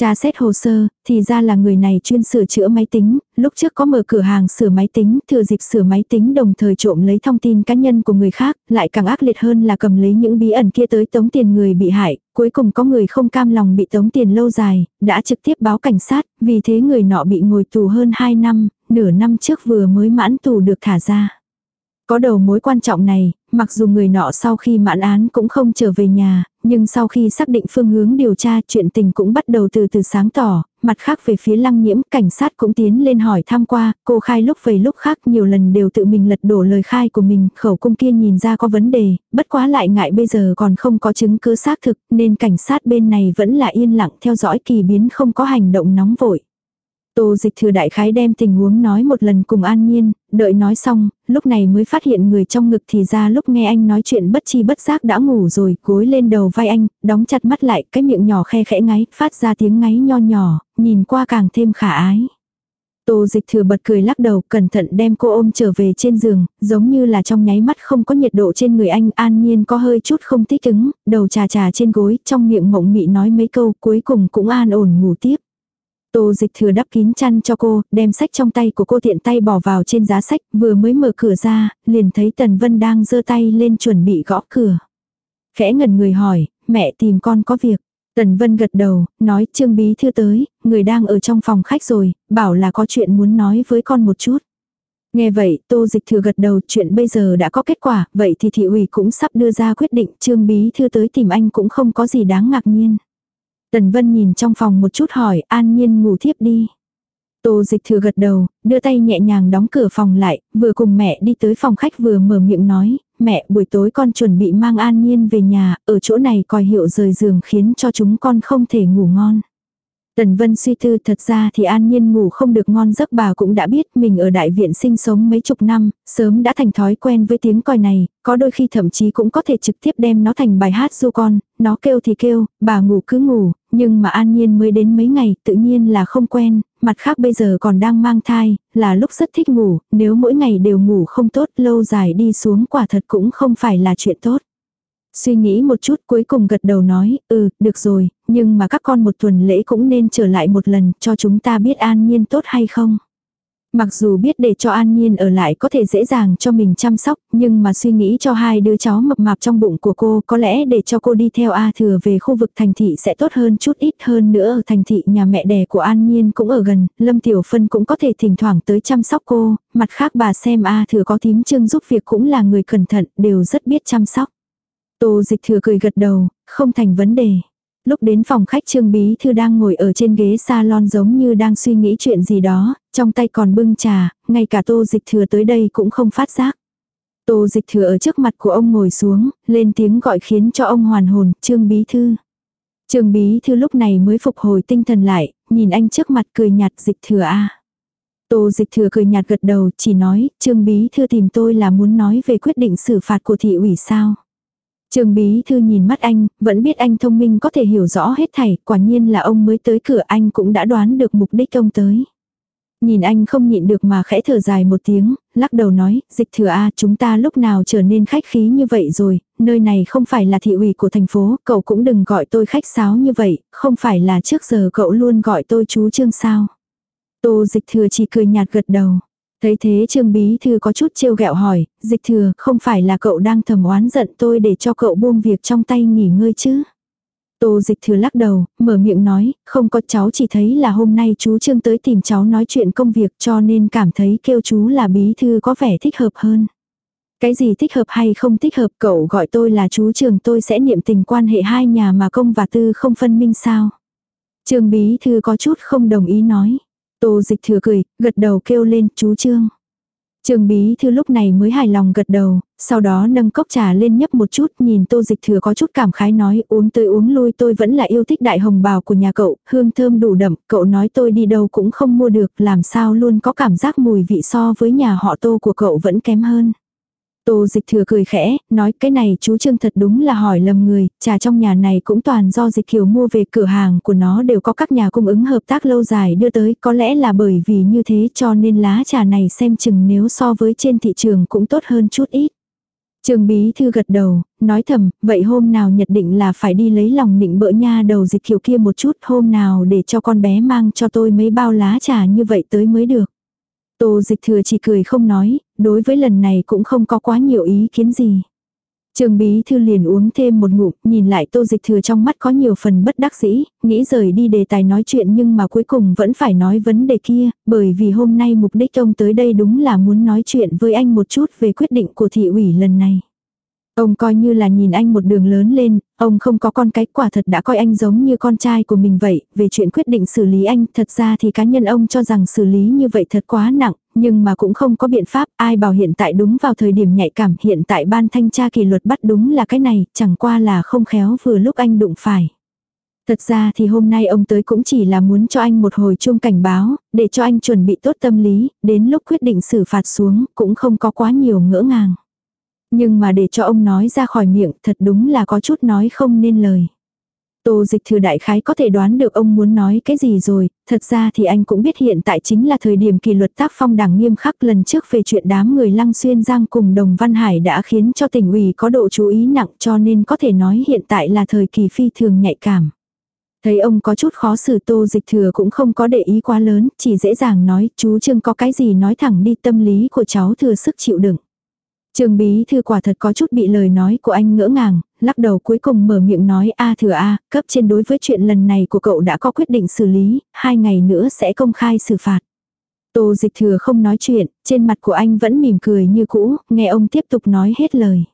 Tra xét hồ sơ, thì ra là người này chuyên sửa chữa máy tính, lúc trước có mở cửa hàng sửa máy tính, thừa dịp sửa máy tính đồng thời trộm lấy thông tin cá nhân của người khác, lại càng ác liệt hơn là cầm lấy những bí ẩn kia tới tống tiền người bị hại, cuối cùng có người không cam lòng bị tống tiền lâu dài, đã trực tiếp báo cảnh sát, vì thế người nọ bị ngồi tù hơn 2 năm, nửa năm trước vừa mới mãn tù được thả ra. Có đầu mối quan trọng này, mặc dù người nọ sau khi mãn án cũng không trở về nhà, nhưng sau khi xác định phương hướng điều tra chuyện tình cũng bắt đầu từ từ sáng tỏ, mặt khác về phía lăng nhiễm, cảnh sát cũng tiến lên hỏi thăm qua, cô khai lúc về lúc khác nhiều lần đều tự mình lật đổ lời khai của mình, khẩu cung kia nhìn ra có vấn đề, bất quá lại ngại bây giờ còn không có chứng cứ xác thực, nên cảnh sát bên này vẫn là yên lặng theo dõi kỳ biến không có hành động nóng vội. Tô dịch thừa đại khái đem tình huống nói một lần cùng an nhiên, đợi nói xong, lúc này mới phát hiện người trong ngực thì ra lúc nghe anh nói chuyện bất chi bất giác đã ngủ rồi, gối lên đầu vai anh, đóng chặt mắt lại, cái miệng nhỏ khe khẽ ngáy, phát ra tiếng ngáy nho nhỏ, nhìn qua càng thêm khả ái. Tô dịch thừa bật cười lắc đầu, cẩn thận đem cô ôm trở về trên giường, giống như là trong nháy mắt không có nhiệt độ trên người anh, an nhiên có hơi chút không thích ứng, đầu trà trà trên gối, trong miệng mộng mị nói mấy câu, cuối cùng cũng an ổn ngủ tiếp. Tô dịch thừa đắp kín chăn cho cô, đem sách trong tay của cô tiện tay bỏ vào trên giá sách, vừa mới mở cửa ra, liền thấy Tần Vân đang giơ tay lên chuẩn bị gõ cửa. Khẽ ngẩn người hỏi, mẹ tìm con có việc. Tần Vân gật đầu, nói Trương Bí Thư tới, người đang ở trong phòng khách rồi, bảo là có chuyện muốn nói với con một chút. Nghe vậy, Tô Dịch Thừa gật đầu, chuyện bây giờ đã có kết quả, vậy thì thị ủy cũng sắp đưa ra quyết định, Trương Bí Thư tới tìm anh cũng không có gì đáng ngạc nhiên. Tần Vân nhìn trong phòng một chút hỏi, an nhiên ngủ thiếp đi. Tô dịch thừa gật đầu, đưa tay nhẹ nhàng đóng cửa phòng lại, vừa cùng mẹ đi tới phòng khách vừa mở miệng nói, mẹ buổi tối con chuẩn bị mang an nhiên về nhà, ở chỗ này còi hiệu rời giường khiến cho chúng con không thể ngủ ngon. Tần Vân suy tư thật ra thì an nhiên ngủ không được ngon giấc bà cũng đã biết mình ở đại viện sinh sống mấy chục năm, sớm đã thành thói quen với tiếng còi này, có đôi khi thậm chí cũng có thể trực tiếp đem nó thành bài hát du con, nó kêu thì kêu, bà ngủ cứ ngủ, nhưng mà an nhiên mới đến mấy ngày tự nhiên là không quen, mặt khác bây giờ còn đang mang thai, là lúc rất thích ngủ, nếu mỗi ngày đều ngủ không tốt lâu dài đi xuống quả thật cũng không phải là chuyện tốt. Suy nghĩ một chút cuối cùng gật đầu nói, ừ, được rồi, nhưng mà các con một tuần lễ cũng nên trở lại một lần cho chúng ta biết an nhiên tốt hay không. Mặc dù biết để cho An Nhiên ở lại có thể dễ dàng cho mình chăm sóc, nhưng mà suy nghĩ cho hai đứa cháu mập mạp trong bụng của cô có lẽ để cho cô đi theo A Thừa về khu vực thành thị sẽ tốt hơn chút ít hơn nữa ở thành thị nhà mẹ đẻ của An Nhiên cũng ở gần, Lâm Tiểu Phân cũng có thể thỉnh thoảng tới chăm sóc cô, mặt khác bà xem A Thừa có thím trương giúp việc cũng là người cẩn thận, đều rất biết chăm sóc. Tô dịch thừa cười gật đầu, không thành vấn đề. Lúc đến phòng khách Trương Bí Thư đang ngồi ở trên ghế salon giống như đang suy nghĩ chuyện gì đó, trong tay còn bưng trà, ngay cả tô dịch thừa tới đây cũng không phát giác. Tô dịch thừa ở trước mặt của ông ngồi xuống, lên tiếng gọi khiến cho ông hoàn hồn, Trương Bí Thư. Trương Bí Thư lúc này mới phục hồi tinh thần lại, nhìn anh trước mặt cười nhạt dịch thừa a Tô dịch thừa cười nhạt gật đầu, chỉ nói, Trương Bí Thư tìm tôi là muốn nói về quyết định xử phạt của thị ủy sao. Trường bí thư nhìn mắt anh, vẫn biết anh thông minh có thể hiểu rõ hết thảy, quả nhiên là ông mới tới cửa anh cũng đã đoán được mục đích ông tới. Nhìn anh không nhịn được mà khẽ thở dài một tiếng, lắc đầu nói, dịch thừa A chúng ta lúc nào trở nên khách khí như vậy rồi, nơi này không phải là thị ủy của thành phố, cậu cũng đừng gọi tôi khách sáo như vậy, không phải là trước giờ cậu luôn gọi tôi chú Trương sao. Tô dịch thừa chỉ cười nhạt gật đầu. Thấy thế Trương Bí Thư có chút trêu ghẹo hỏi, dịch thừa, không phải là cậu đang thầm oán giận tôi để cho cậu buông việc trong tay nghỉ ngơi chứ? Tô dịch thừa lắc đầu, mở miệng nói, không có cháu chỉ thấy là hôm nay chú Trương tới tìm cháu nói chuyện công việc cho nên cảm thấy kêu chú là bí thư có vẻ thích hợp hơn. Cái gì thích hợp hay không thích hợp cậu gọi tôi là chú trường tôi sẽ niệm tình quan hệ hai nhà mà công và tư không phân minh sao. Trường bí thư có chút không đồng ý nói. Tô dịch thừa cười, gật đầu kêu lên chú Trương. Trường bí thư lúc này mới hài lòng gật đầu, sau đó nâng cốc trà lên nhấp một chút nhìn tô dịch thừa có chút cảm khái nói uống tôi uống lui tôi vẫn là yêu thích đại hồng bào của nhà cậu, hương thơm đủ đậm, cậu nói tôi đi đâu cũng không mua được, làm sao luôn có cảm giác mùi vị so với nhà họ tô của cậu vẫn kém hơn. Tô dịch thừa cười khẽ, nói cái này chú Trương thật đúng là hỏi lầm người, trà trong nhà này cũng toàn do dịch kiều mua về cửa hàng của nó đều có các nhà cung ứng hợp tác lâu dài đưa tới, có lẽ là bởi vì như thế cho nên lá trà này xem chừng nếu so với trên thị trường cũng tốt hơn chút ít. Trường bí thư gật đầu, nói thầm, vậy hôm nào nhật định là phải đi lấy lòng nịnh bỡ nha đầu dịch kiều kia một chút, hôm nào để cho con bé mang cho tôi mấy bao lá trà như vậy tới mới được. Tô dịch thừa chỉ cười không nói, đối với lần này cũng không có quá nhiều ý kiến gì. Trường bí thư liền uống thêm một ngụm, nhìn lại tô dịch thừa trong mắt có nhiều phần bất đắc dĩ, nghĩ rời đi đề tài nói chuyện nhưng mà cuối cùng vẫn phải nói vấn đề kia, bởi vì hôm nay mục đích ông tới đây đúng là muốn nói chuyện với anh một chút về quyết định của thị ủy lần này. Ông coi như là nhìn anh một đường lớn lên, ông không có con cái quả thật đã coi anh giống như con trai của mình vậy, về chuyện quyết định xử lý anh, thật ra thì cá nhân ông cho rằng xử lý như vậy thật quá nặng, nhưng mà cũng không có biện pháp, ai bảo hiện tại đúng vào thời điểm nhạy cảm, hiện tại ban thanh tra kỷ luật bắt đúng là cái này, chẳng qua là không khéo vừa lúc anh đụng phải. Thật ra thì hôm nay ông tới cũng chỉ là muốn cho anh một hồi chuông cảnh báo, để cho anh chuẩn bị tốt tâm lý, đến lúc quyết định xử phạt xuống cũng không có quá nhiều ngỡ ngàng. Nhưng mà để cho ông nói ra khỏi miệng thật đúng là có chút nói không nên lời. Tô dịch thừa đại khái có thể đoán được ông muốn nói cái gì rồi, thật ra thì anh cũng biết hiện tại chính là thời điểm kỷ luật tác phong đảng nghiêm khắc lần trước về chuyện đám người lăng xuyên giang cùng đồng Văn Hải đã khiến cho tỉnh ủy có độ chú ý nặng cho nên có thể nói hiện tại là thời kỳ phi thường nhạy cảm. Thấy ông có chút khó xử tô dịch thừa cũng không có để ý quá lớn, chỉ dễ dàng nói chú Trương có cái gì nói thẳng đi tâm lý của cháu thừa sức chịu đựng trương bí thư quả thật có chút bị lời nói của anh ngỡ ngàng, lắc đầu cuối cùng mở miệng nói a thừa a, cấp trên đối với chuyện lần này của cậu đã có quyết định xử lý, hai ngày nữa sẽ công khai xử phạt. Tô dịch thừa không nói chuyện, trên mặt của anh vẫn mỉm cười như cũ, nghe ông tiếp tục nói hết lời.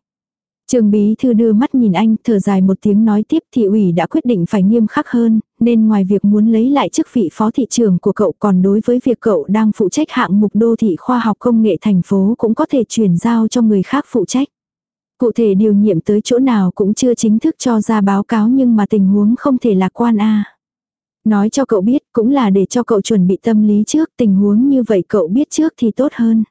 Trường bí thư đưa mắt nhìn anh, thở dài một tiếng nói tiếp thị ủy đã quyết định phải nghiêm khắc hơn, nên ngoài việc muốn lấy lại chức vị phó thị trưởng của cậu còn đối với việc cậu đang phụ trách hạng mục đô thị khoa học công nghệ thành phố cũng có thể chuyển giao cho người khác phụ trách. Cụ thể điều nhiệm tới chỗ nào cũng chưa chính thức cho ra báo cáo nhưng mà tình huống không thể lạc quan a. Nói cho cậu biết cũng là để cho cậu chuẩn bị tâm lý trước tình huống như vậy cậu biết trước thì tốt hơn.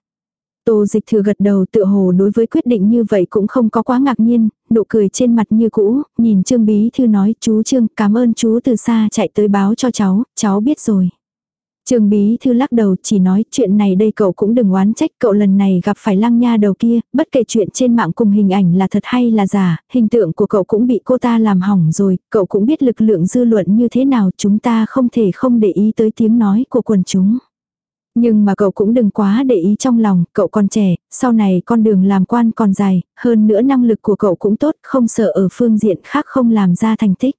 Tô dịch thừa gật đầu tựa hồ đối với quyết định như vậy cũng không có quá ngạc nhiên, nụ cười trên mặt như cũ, nhìn Trương Bí Thư nói chú Trương cảm ơn chú từ xa chạy tới báo cho cháu, cháu biết rồi. Trương Bí Thư lắc đầu chỉ nói chuyện này đây cậu cũng đừng oán trách cậu lần này gặp phải lăng nha đầu kia, bất kể chuyện trên mạng cùng hình ảnh là thật hay là giả, hình tượng của cậu cũng bị cô ta làm hỏng rồi, cậu cũng biết lực lượng dư luận như thế nào chúng ta không thể không để ý tới tiếng nói của quần chúng. Nhưng mà cậu cũng đừng quá để ý trong lòng, cậu còn trẻ, sau này con đường làm quan còn dài, hơn nữa năng lực của cậu cũng tốt, không sợ ở phương diện khác không làm ra thành tích.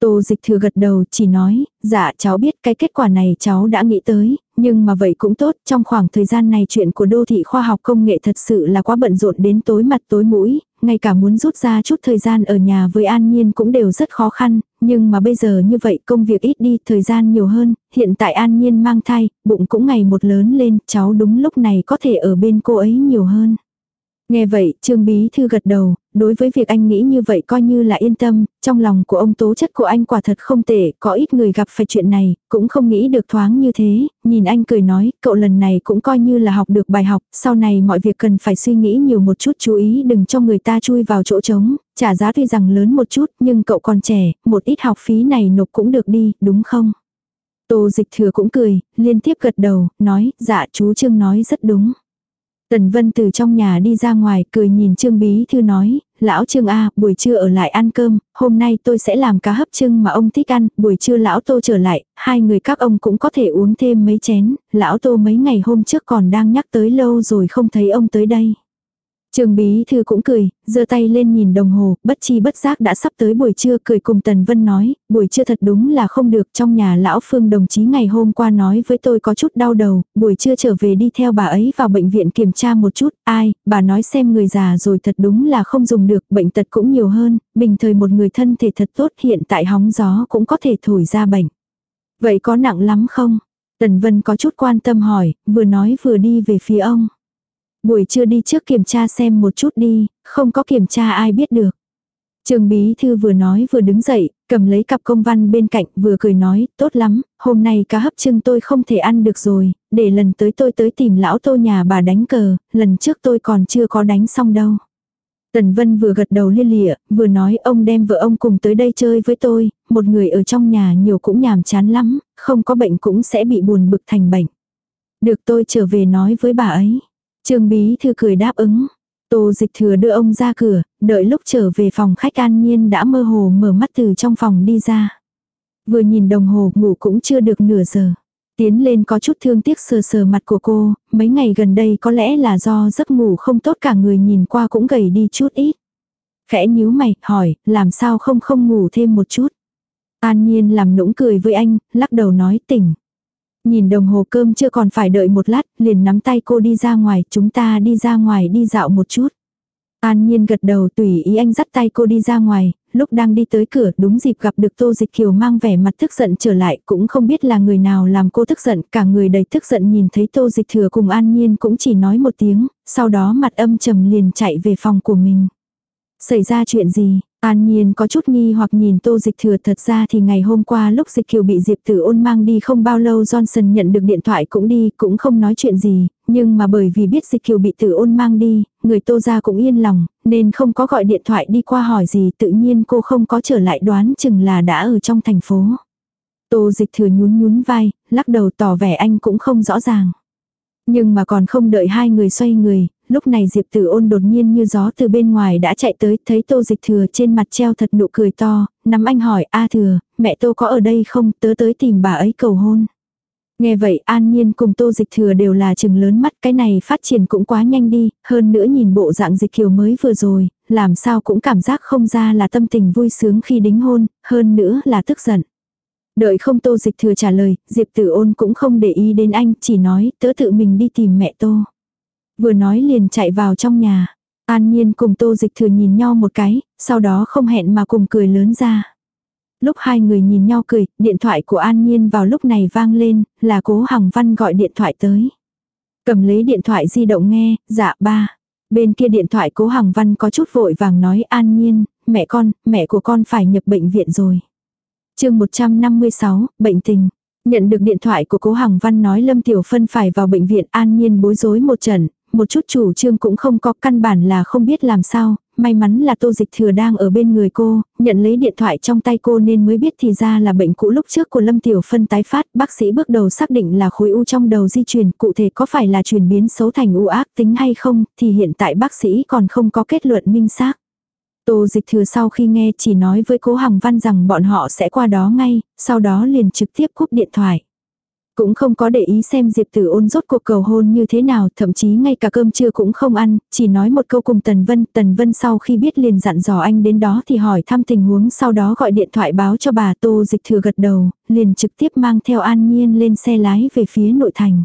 Tô dịch thừa gật đầu chỉ nói, dạ cháu biết cái kết quả này cháu đã nghĩ tới, nhưng mà vậy cũng tốt, trong khoảng thời gian này chuyện của đô thị khoa học công nghệ thật sự là quá bận rộn đến tối mặt tối mũi, ngay cả muốn rút ra chút thời gian ở nhà với An Nhiên cũng đều rất khó khăn, nhưng mà bây giờ như vậy công việc ít đi, thời gian nhiều hơn, hiện tại An Nhiên mang thai, bụng cũng ngày một lớn lên, cháu đúng lúc này có thể ở bên cô ấy nhiều hơn. Nghe vậy, Trương Bí Thư gật đầu, đối với việc anh nghĩ như vậy coi như là yên tâm, trong lòng của ông tố chất của anh quả thật không tệ, có ít người gặp phải chuyện này, cũng không nghĩ được thoáng như thế, nhìn anh cười nói, cậu lần này cũng coi như là học được bài học, sau này mọi việc cần phải suy nghĩ nhiều một chút chú ý đừng cho người ta chui vào chỗ trống, trả giá tuy rằng lớn một chút nhưng cậu còn trẻ, một ít học phí này nộp cũng được đi, đúng không? Tô dịch thừa cũng cười, liên tiếp gật đầu, nói, dạ chú Trương nói rất đúng. Tần Vân từ trong nhà đi ra ngoài cười nhìn Trương Bí Thư nói, lão Trương A, buổi trưa ở lại ăn cơm, hôm nay tôi sẽ làm cá hấp trưng mà ông thích ăn, buổi trưa lão Tô trở lại, hai người các ông cũng có thể uống thêm mấy chén, lão Tô mấy ngày hôm trước còn đang nhắc tới lâu rồi không thấy ông tới đây. Trường bí thư cũng cười, giơ tay lên nhìn đồng hồ, bất chi bất giác đã sắp tới buổi trưa cười cùng Tần Vân nói, buổi trưa thật đúng là không được trong nhà lão Phương đồng chí ngày hôm qua nói với tôi có chút đau đầu, buổi trưa trở về đi theo bà ấy vào bệnh viện kiểm tra một chút, ai, bà nói xem người già rồi thật đúng là không dùng được, bệnh tật cũng nhiều hơn, bình thời một người thân thể thật tốt hiện tại hóng gió cũng có thể thổi ra bệnh. Vậy có nặng lắm không? Tần Vân có chút quan tâm hỏi, vừa nói vừa đi về phía ông. Buổi trưa đi trước kiểm tra xem một chút đi, không có kiểm tra ai biết được. Trường bí thư vừa nói vừa đứng dậy, cầm lấy cặp công văn bên cạnh vừa cười nói, tốt lắm, hôm nay cá hấp trưng tôi không thể ăn được rồi, để lần tới tôi tới tìm lão tô nhà bà đánh cờ, lần trước tôi còn chưa có đánh xong đâu. Tần Vân vừa gật đầu liên lịa, vừa nói ông đem vợ ông cùng tới đây chơi với tôi, một người ở trong nhà nhiều cũng nhàm chán lắm, không có bệnh cũng sẽ bị buồn bực thành bệnh. Được tôi trở về nói với bà ấy. Trương Bí Thư cười đáp ứng. Tô dịch thừa đưa ông ra cửa, đợi lúc trở về phòng khách an nhiên đã mơ hồ mở mắt từ trong phòng đi ra. Vừa nhìn đồng hồ ngủ cũng chưa được nửa giờ. Tiến lên có chút thương tiếc sờ sờ mặt của cô, mấy ngày gần đây có lẽ là do giấc ngủ không tốt cả người nhìn qua cũng gầy đi chút ít. Khẽ nhíu mày, hỏi, làm sao không không ngủ thêm một chút. An nhiên làm nũng cười với anh, lắc đầu nói tỉnh. Nhìn đồng hồ cơm chưa còn phải đợi một lát, liền nắm tay cô đi ra ngoài, chúng ta đi ra ngoài đi dạo một chút. An Nhiên gật đầu tùy ý anh dắt tay cô đi ra ngoài, lúc đang đi tới cửa đúng dịp gặp được Tô Dịch Kiều mang vẻ mặt tức giận trở lại cũng không biết là người nào làm cô tức giận, cả người đầy tức giận nhìn thấy Tô Dịch Thừa cùng An Nhiên cũng chỉ nói một tiếng, sau đó mặt âm trầm liền chạy về phòng của mình. Xảy ra chuyện gì, An Nhiên có chút nghi hoặc nhìn tô dịch thừa thật ra thì ngày hôm qua lúc dịch kiều bị Diệp Tử ôn mang đi không bao lâu Johnson nhận được điện thoại cũng đi cũng không nói chuyện gì, nhưng mà bởi vì biết dịch kiều bị Tử ôn mang đi, người tô ra cũng yên lòng, nên không có gọi điện thoại đi qua hỏi gì tự nhiên cô không có trở lại đoán chừng là đã ở trong thành phố. Tô dịch thừa nhún nhún vai, lắc đầu tỏ vẻ anh cũng không rõ ràng. Nhưng mà còn không đợi hai người xoay người, lúc này Diệp Tử ôn đột nhiên như gió từ bên ngoài đã chạy tới, thấy Tô Dịch Thừa trên mặt treo thật nụ cười to, nắm anh hỏi, A Thừa, mẹ Tô có ở đây không, tớ tới tìm bà ấy cầu hôn. Nghe vậy An Nhiên cùng Tô Dịch Thừa đều là chừng lớn mắt cái này phát triển cũng quá nhanh đi, hơn nữa nhìn bộ dạng dịch kiều mới vừa rồi, làm sao cũng cảm giác không ra là tâm tình vui sướng khi đính hôn, hơn nữa là tức giận. Đợi không Tô Dịch Thừa trả lời, Diệp Tử ôn cũng không để ý đến anh, chỉ nói tớ tự mình đi tìm mẹ Tô. Vừa nói liền chạy vào trong nhà. An Nhiên cùng Tô Dịch Thừa nhìn nhau một cái, sau đó không hẹn mà cùng cười lớn ra. Lúc hai người nhìn nhau cười, điện thoại của An Nhiên vào lúc này vang lên, là cố Hằng Văn gọi điện thoại tới. Cầm lấy điện thoại di động nghe, dạ ba. Bên kia điện thoại cố Hằng Văn có chút vội vàng nói An Nhiên, mẹ con, mẹ của con phải nhập bệnh viện rồi. chương 156, bệnh tình. Nhận được điện thoại của cố Hằng Văn nói Lâm Tiểu Phân phải vào bệnh viện an nhiên bối rối một trận, một chút chủ trương cũng không có căn bản là không biết làm sao, may mắn là tô dịch thừa đang ở bên người cô, nhận lấy điện thoại trong tay cô nên mới biết thì ra là bệnh cũ lúc trước của Lâm Tiểu Phân tái phát, bác sĩ bước đầu xác định là khối u trong đầu di chuyển, cụ thể có phải là chuyển biến xấu thành u ác tính hay không, thì hiện tại bác sĩ còn không có kết luận minh xác. Tô dịch thừa sau khi nghe chỉ nói với cố Hằng Văn rằng bọn họ sẽ qua đó ngay, sau đó liền trực tiếp cúp điện thoại. Cũng không có để ý xem Diệp Tử ôn rốt cuộc cầu hôn như thế nào, thậm chí ngay cả cơm trưa cũng không ăn, chỉ nói một câu cùng Tần Vân. Tần Vân sau khi biết liền dặn dò anh đến đó thì hỏi thăm tình huống sau đó gọi điện thoại báo cho bà Tô Dịch Thừa gật đầu, liền trực tiếp mang theo An Nhiên lên xe lái về phía nội thành.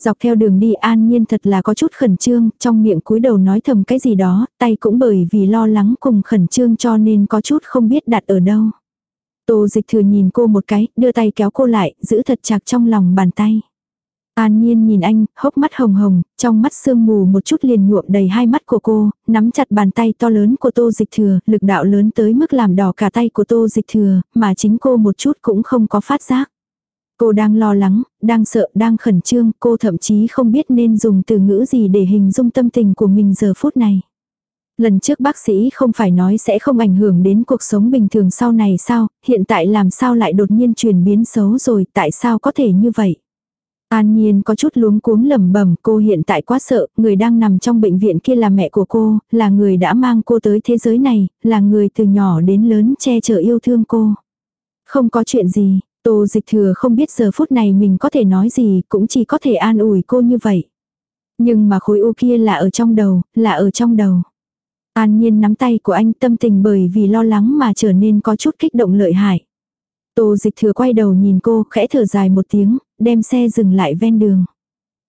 Dọc theo đường đi An Nhiên thật là có chút khẩn trương, trong miệng cúi đầu nói thầm cái gì đó, tay cũng bởi vì lo lắng cùng khẩn trương cho nên có chút không biết đặt ở đâu. Tô dịch thừa nhìn cô một cái, đưa tay kéo cô lại, giữ thật chặt trong lòng bàn tay. An Nhiên nhìn anh, hốc mắt hồng hồng, trong mắt sương mù một chút liền nhuộm đầy hai mắt của cô, nắm chặt bàn tay to lớn của Tô Dịch Thừa, lực đạo lớn tới mức làm đỏ cả tay của Tô Dịch Thừa, mà chính cô một chút cũng không có phát giác. Cô đang lo lắng, đang sợ, đang khẩn trương, cô thậm chí không biết nên dùng từ ngữ gì để hình dung tâm tình của mình giờ phút này. Lần trước bác sĩ không phải nói sẽ không ảnh hưởng đến cuộc sống bình thường sau này sao, hiện tại làm sao lại đột nhiên chuyển biến xấu rồi, tại sao có thể như vậy? An Nhiên có chút luống cuống lẩm bẩm, cô hiện tại quá sợ, người đang nằm trong bệnh viện kia là mẹ của cô, là người đã mang cô tới thế giới này, là người từ nhỏ đến lớn che chở yêu thương cô. Không có chuyện gì, Tô Dịch Thừa không biết giờ phút này mình có thể nói gì, cũng chỉ có thể an ủi cô như vậy. Nhưng mà khối u kia là ở trong đầu, là ở trong đầu. An nhiên nắm tay của anh tâm tình bởi vì lo lắng mà trở nên có chút kích động lợi hại. Tô dịch thừa quay đầu nhìn cô, khẽ thở dài một tiếng, đem xe dừng lại ven đường.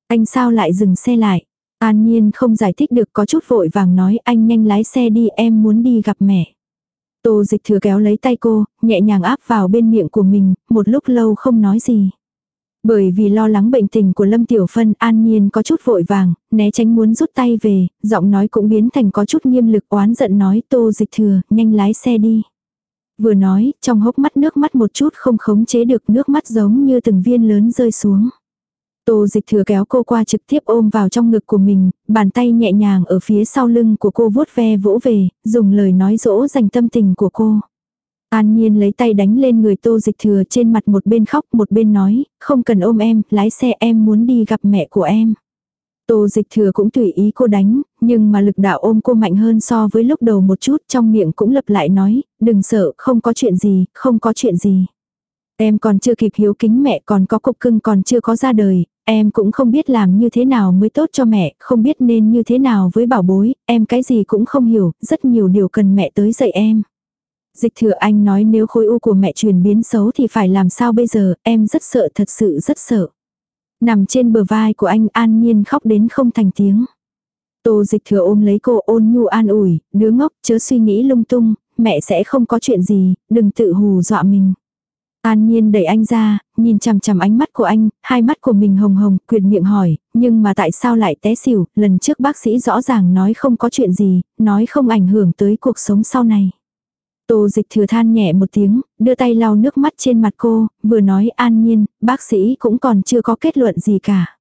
Anh sao lại dừng xe lại? An nhiên không giải thích được có chút vội vàng nói anh nhanh lái xe đi em muốn đi gặp mẹ. Tô dịch thừa kéo lấy tay cô, nhẹ nhàng áp vào bên miệng của mình, một lúc lâu không nói gì. Bởi vì lo lắng bệnh tình của Lâm Tiểu Phân an nhiên có chút vội vàng, né tránh muốn rút tay về, giọng nói cũng biến thành có chút nghiêm lực oán giận nói tô dịch thừa, nhanh lái xe đi. Vừa nói, trong hốc mắt nước mắt một chút không khống chế được nước mắt giống như từng viên lớn rơi xuống. Tô dịch thừa kéo cô qua trực tiếp ôm vào trong ngực của mình, bàn tay nhẹ nhàng ở phía sau lưng của cô vuốt ve vỗ về, dùng lời nói dỗ dành tâm tình của cô. An Nhiên lấy tay đánh lên người tô dịch thừa trên mặt một bên khóc một bên nói, không cần ôm em, lái xe em muốn đi gặp mẹ của em. Tô dịch thừa cũng tùy ý cô đánh, nhưng mà lực đạo ôm cô mạnh hơn so với lúc đầu một chút trong miệng cũng lập lại nói, đừng sợ, không có chuyện gì, không có chuyện gì. Em còn chưa kịp hiếu kính mẹ còn có cục cưng còn chưa có ra đời, em cũng không biết làm như thế nào mới tốt cho mẹ, không biết nên như thế nào với bảo bối, em cái gì cũng không hiểu, rất nhiều điều cần mẹ tới dạy em. Dịch thừa anh nói nếu khối u của mẹ chuyển biến xấu thì phải làm sao bây giờ, em rất sợ thật sự rất sợ. Nằm trên bờ vai của anh an nhiên khóc đến không thành tiếng. Tô dịch thừa ôm lấy cô ôn nhu an ủi, đứa ngốc chớ suy nghĩ lung tung, mẹ sẽ không có chuyện gì, đừng tự hù dọa mình. An Nhiên đẩy anh ra, nhìn chằm chằm ánh mắt của anh, hai mắt của mình hồng hồng, quyệt miệng hỏi, nhưng mà tại sao lại té xỉu, lần trước bác sĩ rõ ràng nói không có chuyện gì, nói không ảnh hưởng tới cuộc sống sau này. Tô dịch thừa than nhẹ một tiếng, đưa tay lau nước mắt trên mặt cô, vừa nói an nhiên, bác sĩ cũng còn chưa có kết luận gì cả.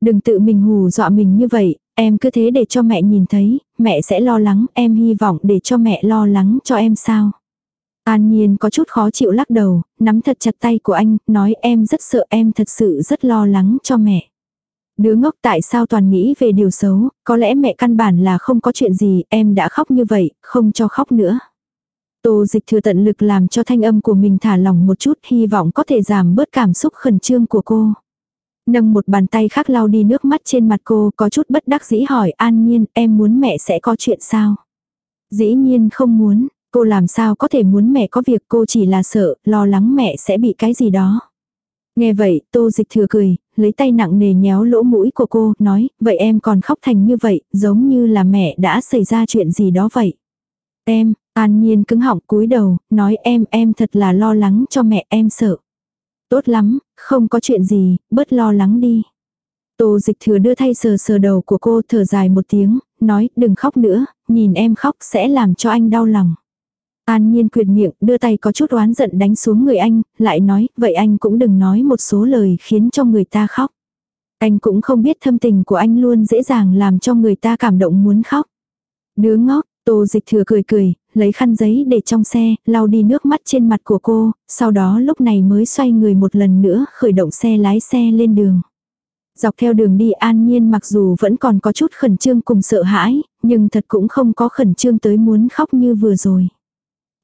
Đừng tự mình hù dọa mình như vậy, em cứ thế để cho mẹ nhìn thấy, mẹ sẽ lo lắng, em hy vọng để cho mẹ lo lắng cho em sao. An Nhiên có chút khó chịu lắc đầu, nắm thật chặt tay của anh, nói em rất sợ em thật sự rất lo lắng cho mẹ. Đứa ngốc tại sao toàn nghĩ về điều xấu, có lẽ mẹ căn bản là không có chuyện gì, em đã khóc như vậy, không cho khóc nữa. Tô dịch thừa tận lực làm cho thanh âm của mình thả lỏng một chút, hy vọng có thể giảm bớt cảm xúc khẩn trương của cô. Nâng một bàn tay khác lau đi nước mắt trên mặt cô, có chút bất đắc dĩ hỏi an nhiên, em muốn mẹ sẽ có chuyện sao? Dĩ nhiên không muốn, cô làm sao có thể muốn mẹ có việc cô chỉ là sợ, lo lắng mẹ sẽ bị cái gì đó. Nghe vậy, tô dịch thừa cười, lấy tay nặng nề nhéo lỗ mũi của cô, nói, vậy em còn khóc thành như vậy, giống như là mẹ đã xảy ra chuyện gì đó vậy. Em, an nhiên cứng họng cúi đầu, nói em, em thật là lo lắng cho mẹ em sợ. Tốt lắm, không có chuyện gì, bớt lo lắng đi. Tô dịch thừa đưa thay sờ sờ đầu của cô thở dài một tiếng, nói đừng khóc nữa, nhìn em khóc sẽ làm cho anh đau lòng. An nhiên quyệt miệng, đưa tay có chút oán giận đánh xuống người anh, lại nói, vậy anh cũng đừng nói một số lời khiến cho người ta khóc. Anh cũng không biết thâm tình của anh luôn dễ dàng làm cho người ta cảm động muốn khóc. Đứa ngốc, tô dịch thừa cười cười, lấy khăn giấy để trong xe, lau đi nước mắt trên mặt của cô, sau đó lúc này mới xoay người một lần nữa khởi động xe lái xe lên đường. Dọc theo đường đi an nhiên mặc dù vẫn còn có chút khẩn trương cùng sợ hãi, nhưng thật cũng không có khẩn trương tới muốn khóc như vừa rồi.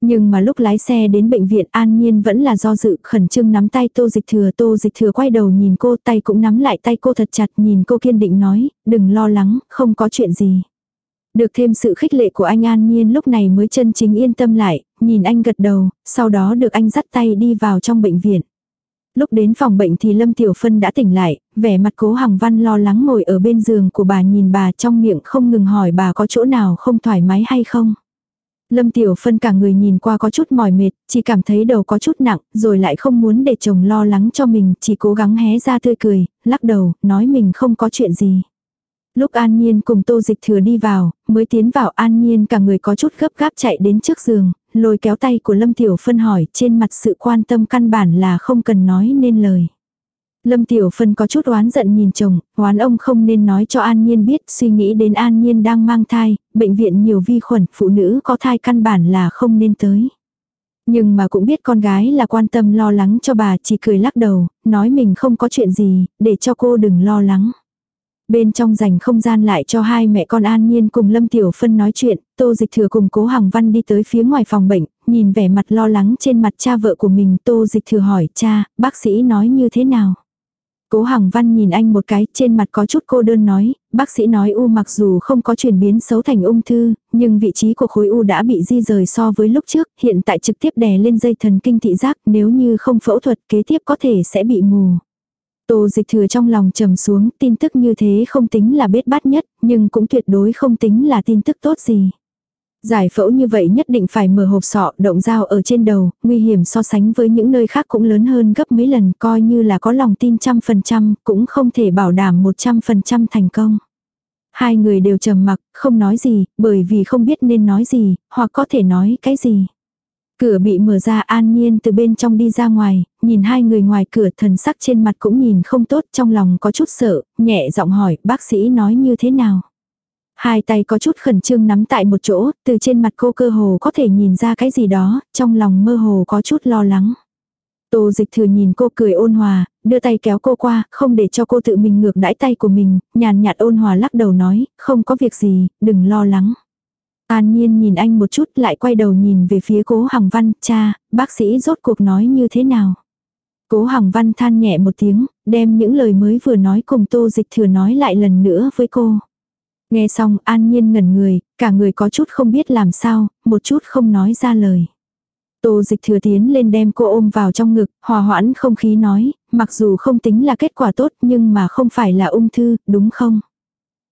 Nhưng mà lúc lái xe đến bệnh viện an nhiên vẫn là do dự khẩn trương nắm tay tô dịch thừa tô dịch thừa quay đầu nhìn cô tay cũng nắm lại tay cô thật chặt nhìn cô kiên định nói, đừng lo lắng, không có chuyện gì. Được thêm sự khích lệ của anh An Nhiên lúc này mới chân chính yên tâm lại, nhìn anh gật đầu, sau đó được anh dắt tay đi vào trong bệnh viện. Lúc đến phòng bệnh thì Lâm Tiểu Phân đã tỉnh lại, vẻ mặt cố Hằng Văn lo lắng ngồi ở bên giường của bà nhìn bà trong miệng không ngừng hỏi bà có chỗ nào không thoải mái hay không. Lâm Tiểu Phân cả người nhìn qua có chút mỏi mệt, chỉ cảm thấy đầu có chút nặng, rồi lại không muốn để chồng lo lắng cho mình, chỉ cố gắng hé ra tươi cười, lắc đầu, nói mình không có chuyện gì. Lúc An Nhiên cùng Tô Dịch Thừa đi vào, mới tiến vào An Nhiên cả người có chút gấp gáp chạy đến trước giường, lôi kéo tay của Lâm Tiểu Phân hỏi trên mặt sự quan tâm căn bản là không cần nói nên lời. Lâm Tiểu Phân có chút oán giận nhìn chồng, oán ông không nên nói cho An Nhiên biết, suy nghĩ đến An Nhiên đang mang thai, bệnh viện nhiều vi khuẩn, phụ nữ có thai căn bản là không nên tới. Nhưng mà cũng biết con gái là quan tâm lo lắng cho bà chỉ cười lắc đầu, nói mình không có chuyện gì, để cho cô đừng lo lắng. Bên trong dành không gian lại cho hai mẹ con An Nhiên cùng Lâm Tiểu Phân nói chuyện, Tô Dịch Thừa cùng Cố Hằng Văn đi tới phía ngoài phòng bệnh, nhìn vẻ mặt lo lắng trên mặt cha vợ của mình Tô Dịch Thừa hỏi cha, bác sĩ nói như thế nào? Cố Hằng Văn nhìn anh một cái, trên mặt có chút cô đơn nói, bác sĩ nói u mặc dù không có chuyển biến xấu thành ung thư, nhưng vị trí của khối u đã bị di rời so với lúc trước, hiện tại trực tiếp đè lên dây thần kinh thị giác, nếu như không phẫu thuật kế tiếp có thể sẽ bị mù. Tô dịch thừa trong lòng trầm xuống, tin tức như thế không tính là bết bát nhất, nhưng cũng tuyệt đối không tính là tin tức tốt gì. Giải phẫu như vậy nhất định phải mở hộp sọ, động dao ở trên đầu, nguy hiểm so sánh với những nơi khác cũng lớn hơn gấp mấy lần, coi như là có lòng tin trăm phần trăm, cũng không thể bảo đảm một trăm phần trăm thành công. Hai người đều trầm mặc, không nói gì, bởi vì không biết nên nói gì, hoặc có thể nói cái gì. Cửa bị mở ra an nhiên từ bên trong đi ra ngoài, nhìn hai người ngoài cửa thần sắc trên mặt cũng nhìn không tốt trong lòng có chút sợ, nhẹ giọng hỏi bác sĩ nói như thế nào. Hai tay có chút khẩn trương nắm tại một chỗ, từ trên mặt cô cơ hồ có thể nhìn ra cái gì đó, trong lòng mơ hồ có chút lo lắng. Tô dịch thừa nhìn cô cười ôn hòa, đưa tay kéo cô qua, không để cho cô tự mình ngược đãi tay của mình, nhàn nhạt ôn hòa lắc đầu nói, không có việc gì, đừng lo lắng. An Nhiên nhìn anh một chút lại quay đầu nhìn về phía cố Hằng Văn, cha, bác sĩ rốt cuộc nói như thế nào. Cố Hằng Văn than nhẹ một tiếng, đem những lời mới vừa nói cùng tô dịch thừa nói lại lần nữa với cô. Nghe xong An Nhiên ngẩn người, cả người có chút không biết làm sao, một chút không nói ra lời. Tô dịch thừa tiến lên đem cô ôm vào trong ngực, hòa hoãn không khí nói, mặc dù không tính là kết quả tốt nhưng mà không phải là ung thư, đúng không?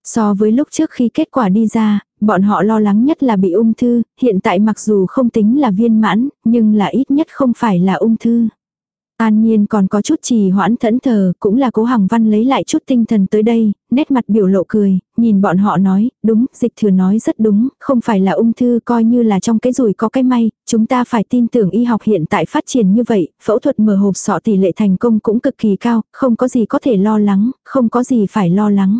So với lúc trước khi kết quả đi ra, bọn họ lo lắng nhất là bị ung thư, hiện tại mặc dù không tính là viên mãn, nhưng là ít nhất không phải là ung thư. An Nhiên còn có chút trì hoãn thẫn thờ, cũng là cố Hằng Văn lấy lại chút tinh thần tới đây, nét mặt biểu lộ cười, nhìn bọn họ nói, đúng, dịch thừa nói rất đúng, không phải là ung thư coi như là trong cái rủi có cái may, chúng ta phải tin tưởng y học hiện tại phát triển như vậy, phẫu thuật mở hộp sọ tỷ lệ thành công cũng cực kỳ cao, không có gì có thể lo lắng, không có gì phải lo lắng.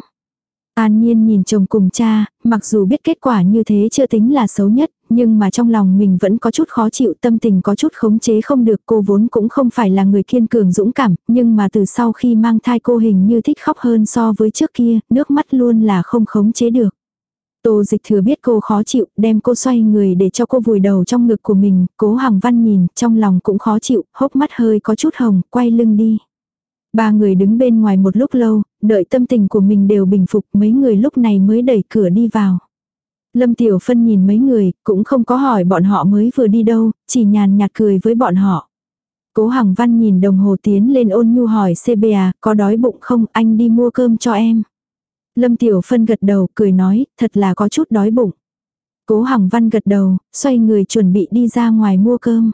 An Nhiên nhìn chồng cùng cha, mặc dù biết kết quả như thế chưa tính là xấu nhất, nhưng mà trong lòng mình vẫn có chút khó chịu tâm tình có chút khống chế không được cô vốn cũng không phải là người kiên cường dũng cảm, nhưng mà từ sau khi mang thai cô hình như thích khóc hơn so với trước kia, nước mắt luôn là không khống chế được. Tô dịch thừa biết cô khó chịu, đem cô xoay người để cho cô vùi đầu trong ngực của mình, cố hàng văn nhìn, trong lòng cũng khó chịu, hốc mắt hơi có chút hồng, quay lưng đi. Ba người đứng bên ngoài một lúc lâu, đợi tâm tình của mình đều bình phục mấy người lúc này mới đẩy cửa đi vào. Lâm Tiểu Phân nhìn mấy người, cũng không có hỏi bọn họ mới vừa đi đâu, chỉ nhàn nhạt cười với bọn họ. Cố Hằng Văn nhìn đồng hồ tiến lên ôn nhu hỏi CBA, à, có đói bụng không, anh đi mua cơm cho em. Lâm Tiểu Phân gật đầu, cười nói, thật là có chút đói bụng. Cố Hằng Văn gật đầu, xoay người chuẩn bị đi ra ngoài mua cơm.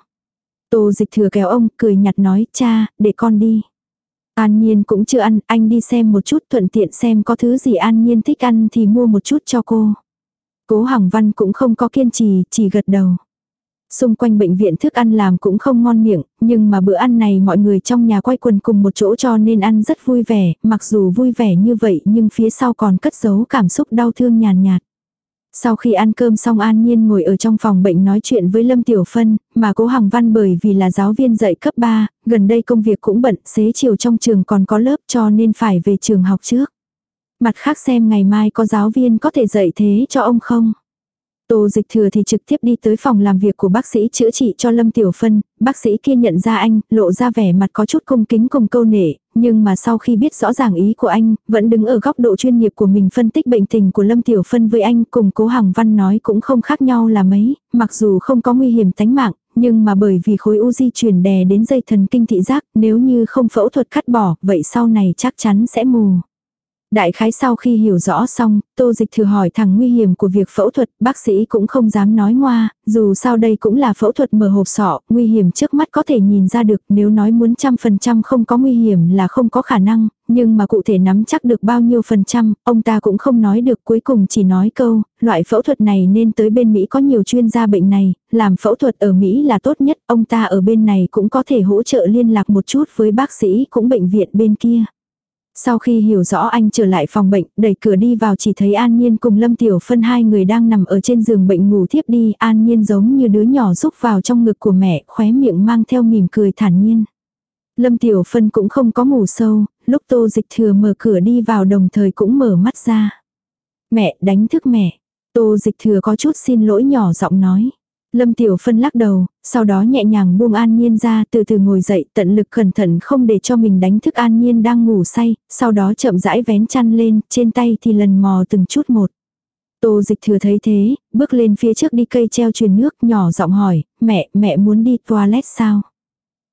Tô dịch thừa kéo ông, cười nhạt nói, cha, để con đi. An Nhiên cũng chưa ăn, anh đi xem một chút thuận tiện xem có thứ gì An Nhiên thích ăn thì mua một chút cho cô. Cố Hằng Văn cũng không có kiên trì, chỉ gật đầu. Xung quanh bệnh viện thức ăn làm cũng không ngon miệng, nhưng mà bữa ăn này mọi người trong nhà quay quần cùng một chỗ cho nên ăn rất vui vẻ, mặc dù vui vẻ như vậy nhưng phía sau còn cất giấu cảm xúc đau thương nhàn nhạt. Sau khi ăn cơm xong An Nhiên ngồi ở trong phòng bệnh nói chuyện với Lâm Tiểu Phân, mà cố Hằng Văn bởi vì là giáo viên dạy cấp 3, gần đây công việc cũng bận, xế chiều trong trường còn có lớp cho nên phải về trường học trước. Mặt khác xem ngày mai có giáo viên có thể dạy thế cho ông không? Tô dịch thừa thì trực tiếp đi tới phòng làm việc của bác sĩ chữa trị cho Lâm Tiểu Phân, bác sĩ kia nhận ra anh, lộ ra vẻ mặt có chút cung kính cùng câu nể, nhưng mà sau khi biết rõ ràng ý của anh, vẫn đứng ở góc độ chuyên nghiệp của mình phân tích bệnh tình của Lâm Tiểu Phân với anh cùng cố Hằng Văn nói cũng không khác nhau là mấy, mặc dù không có nguy hiểm tánh mạng, nhưng mà bởi vì khối u di chuyển đè đến dây thần kinh thị giác, nếu như không phẫu thuật cắt bỏ, vậy sau này chắc chắn sẽ mù. Đại khái sau khi hiểu rõ xong, tô dịch thử hỏi thằng nguy hiểm của việc phẫu thuật, bác sĩ cũng không dám nói ngoa, dù sao đây cũng là phẫu thuật mở hộp sọ, nguy hiểm trước mắt có thể nhìn ra được nếu nói muốn trăm phần trăm không có nguy hiểm là không có khả năng, nhưng mà cụ thể nắm chắc được bao nhiêu phần trăm, ông ta cũng không nói được cuối cùng chỉ nói câu, loại phẫu thuật này nên tới bên Mỹ có nhiều chuyên gia bệnh này, làm phẫu thuật ở Mỹ là tốt nhất, ông ta ở bên này cũng có thể hỗ trợ liên lạc một chút với bác sĩ cũng bệnh viện bên kia. Sau khi hiểu rõ anh trở lại phòng bệnh, đẩy cửa đi vào chỉ thấy An Nhiên cùng Lâm Tiểu Phân hai người đang nằm ở trên giường bệnh ngủ thiếp đi. An Nhiên giống như đứa nhỏ rúc vào trong ngực của mẹ, khóe miệng mang theo mỉm cười thản nhiên. Lâm Tiểu Phân cũng không có ngủ sâu, lúc tô dịch thừa mở cửa đi vào đồng thời cũng mở mắt ra. Mẹ, đánh thức mẹ. Tô dịch thừa có chút xin lỗi nhỏ giọng nói. Lâm Tiểu Phân lắc đầu, sau đó nhẹ nhàng buông An Nhiên ra từ từ ngồi dậy tận lực cẩn thận không để cho mình đánh thức An Nhiên đang ngủ say, sau đó chậm rãi vén chăn lên, trên tay thì lần mò từng chút một. Tô dịch thừa thấy thế, bước lên phía trước đi cây treo truyền nước nhỏ giọng hỏi, mẹ, mẹ muốn đi toilet sao?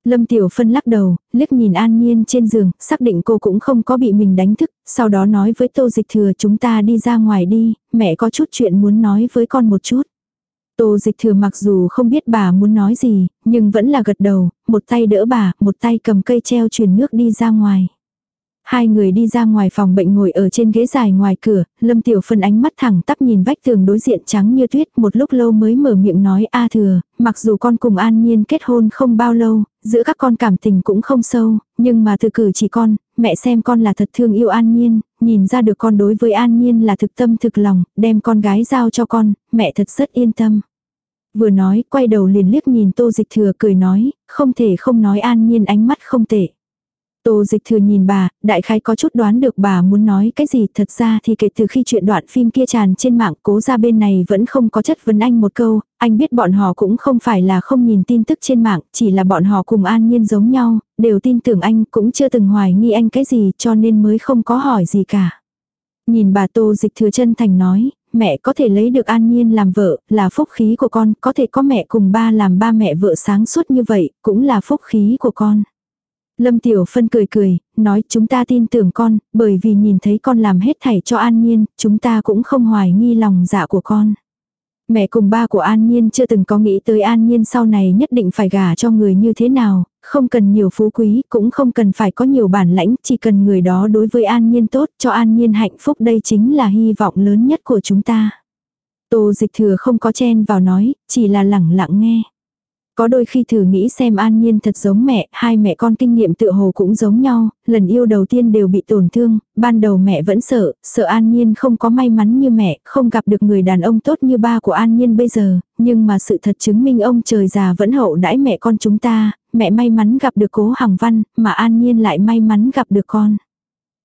Lâm Tiểu Phân lắc đầu, liếc nhìn An Nhiên trên giường, xác định cô cũng không có bị mình đánh thức, sau đó nói với Tô Dịch Thừa chúng ta đi ra ngoài đi, mẹ có chút chuyện muốn nói với con một chút. Tô dịch thừa mặc dù không biết bà muốn nói gì, nhưng vẫn là gật đầu, một tay đỡ bà, một tay cầm cây treo truyền nước đi ra ngoài. Hai người đi ra ngoài phòng bệnh ngồi ở trên ghế dài ngoài cửa, Lâm Tiểu Phân ánh mắt thẳng tắp nhìn vách tường đối diện trắng như tuyết một lúc lâu mới mở miệng nói A thừa, mặc dù con cùng An Nhiên kết hôn không bao lâu, giữa các con cảm tình cũng không sâu, nhưng mà từ cử chỉ con, mẹ xem con là thật thương yêu An Nhiên, nhìn ra được con đối với An Nhiên là thực tâm thực lòng, đem con gái giao cho con, mẹ thật rất yên tâm. Vừa nói, quay đầu liền liếc nhìn tô dịch thừa cười nói, không thể không nói An Nhiên ánh mắt không tệ. Tô dịch thừa nhìn bà, đại khái có chút đoán được bà muốn nói cái gì. Thật ra thì kể từ khi chuyện đoạn phim kia tràn trên mạng cố ra bên này vẫn không có chất vấn anh một câu. Anh biết bọn họ cũng không phải là không nhìn tin tức trên mạng, chỉ là bọn họ cùng an nhiên giống nhau, đều tin tưởng anh cũng chưa từng hoài nghi anh cái gì cho nên mới không có hỏi gì cả. Nhìn bà Tô dịch thừa chân thành nói, mẹ có thể lấy được an nhiên làm vợ, là phúc khí của con, có thể có mẹ cùng ba làm ba mẹ vợ sáng suốt như vậy, cũng là phúc khí của con. Lâm Tiểu Phân cười cười, nói chúng ta tin tưởng con, bởi vì nhìn thấy con làm hết thảy cho An Nhiên, chúng ta cũng không hoài nghi lòng dạ của con. Mẹ cùng ba của An Nhiên chưa từng có nghĩ tới An Nhiên sau này nhất định phải gả cho người như thế nào, không cần nhiều phú quý, cũng không cần phải có nhiều bản lãnh, chỉ cần người đó đối với An Nhiên tốt, cho An Nhiên hạnh phúc đây chính là hy vọng lớn nhất của chúng ta. Tô dịch thừa không có chen vào nói, chỉ là lẳng lặng nghe. Có đôi khi thử nghĩ xem an nhiên thật giống mẹ, hai mẹ con kinh nghiệm tựa hồ cũng giống nhau, lần yêu đầu tiên đều bị tổn thương, ban đầu mẹ vẫn sợ, sợ an nhiên không có may mắn như mẹ, không gặp được người đàn ông tốt như ba của an nhiên bây giờ, nhưng mà sự thật chứng minh ông trời già vẫn hậu đãi mẹ con chúng ta, mẹ may mắn gặp được cố hằng văn, mà an nhiên lại may mắn gặp được con.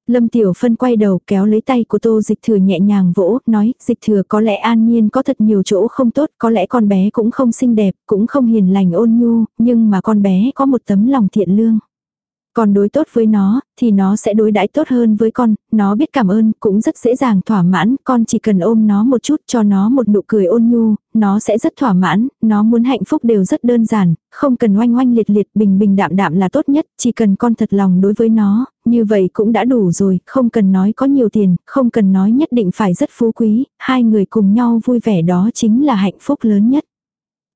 Lâm Tiểu Phân quay đầu kéo lấy tay của Tô Dịch Thừa nhẹ nhàng vỗ, nói, Dịch Thừa có lẽ an nhiên có thật nhiều chỗ không tốt, có lẽ con bé cũng không xinh đẹp, cũng không hiền lành ôn nhu, nhưng mà con bé có một tấm lòng thiện lương. Còn đối tốt với nó, thì nó sẽ đối đãi tốt hơn với con, nó biết cảm ơn, cũng rất dễ dàng thỏa mãn, con chỉ cần ôm nó một chút cho nó một nụ cười ôn nhu, nó sẽ rất thỏa mãn, nó muốn hạnh phúc đều rất đơn giản, không cần oanh oanh liệt liệt bình bình đạm đạm là tốt nhất, chỉ cần con thật lòng đối với nó, như vậy cũng đã đủ rồi, không cần nói có nhiều tiền, không cần nói nhất định phải rất phú quý, hai người cùng nhau vui vẻ đó chính là hạnh phúc lớn nhất.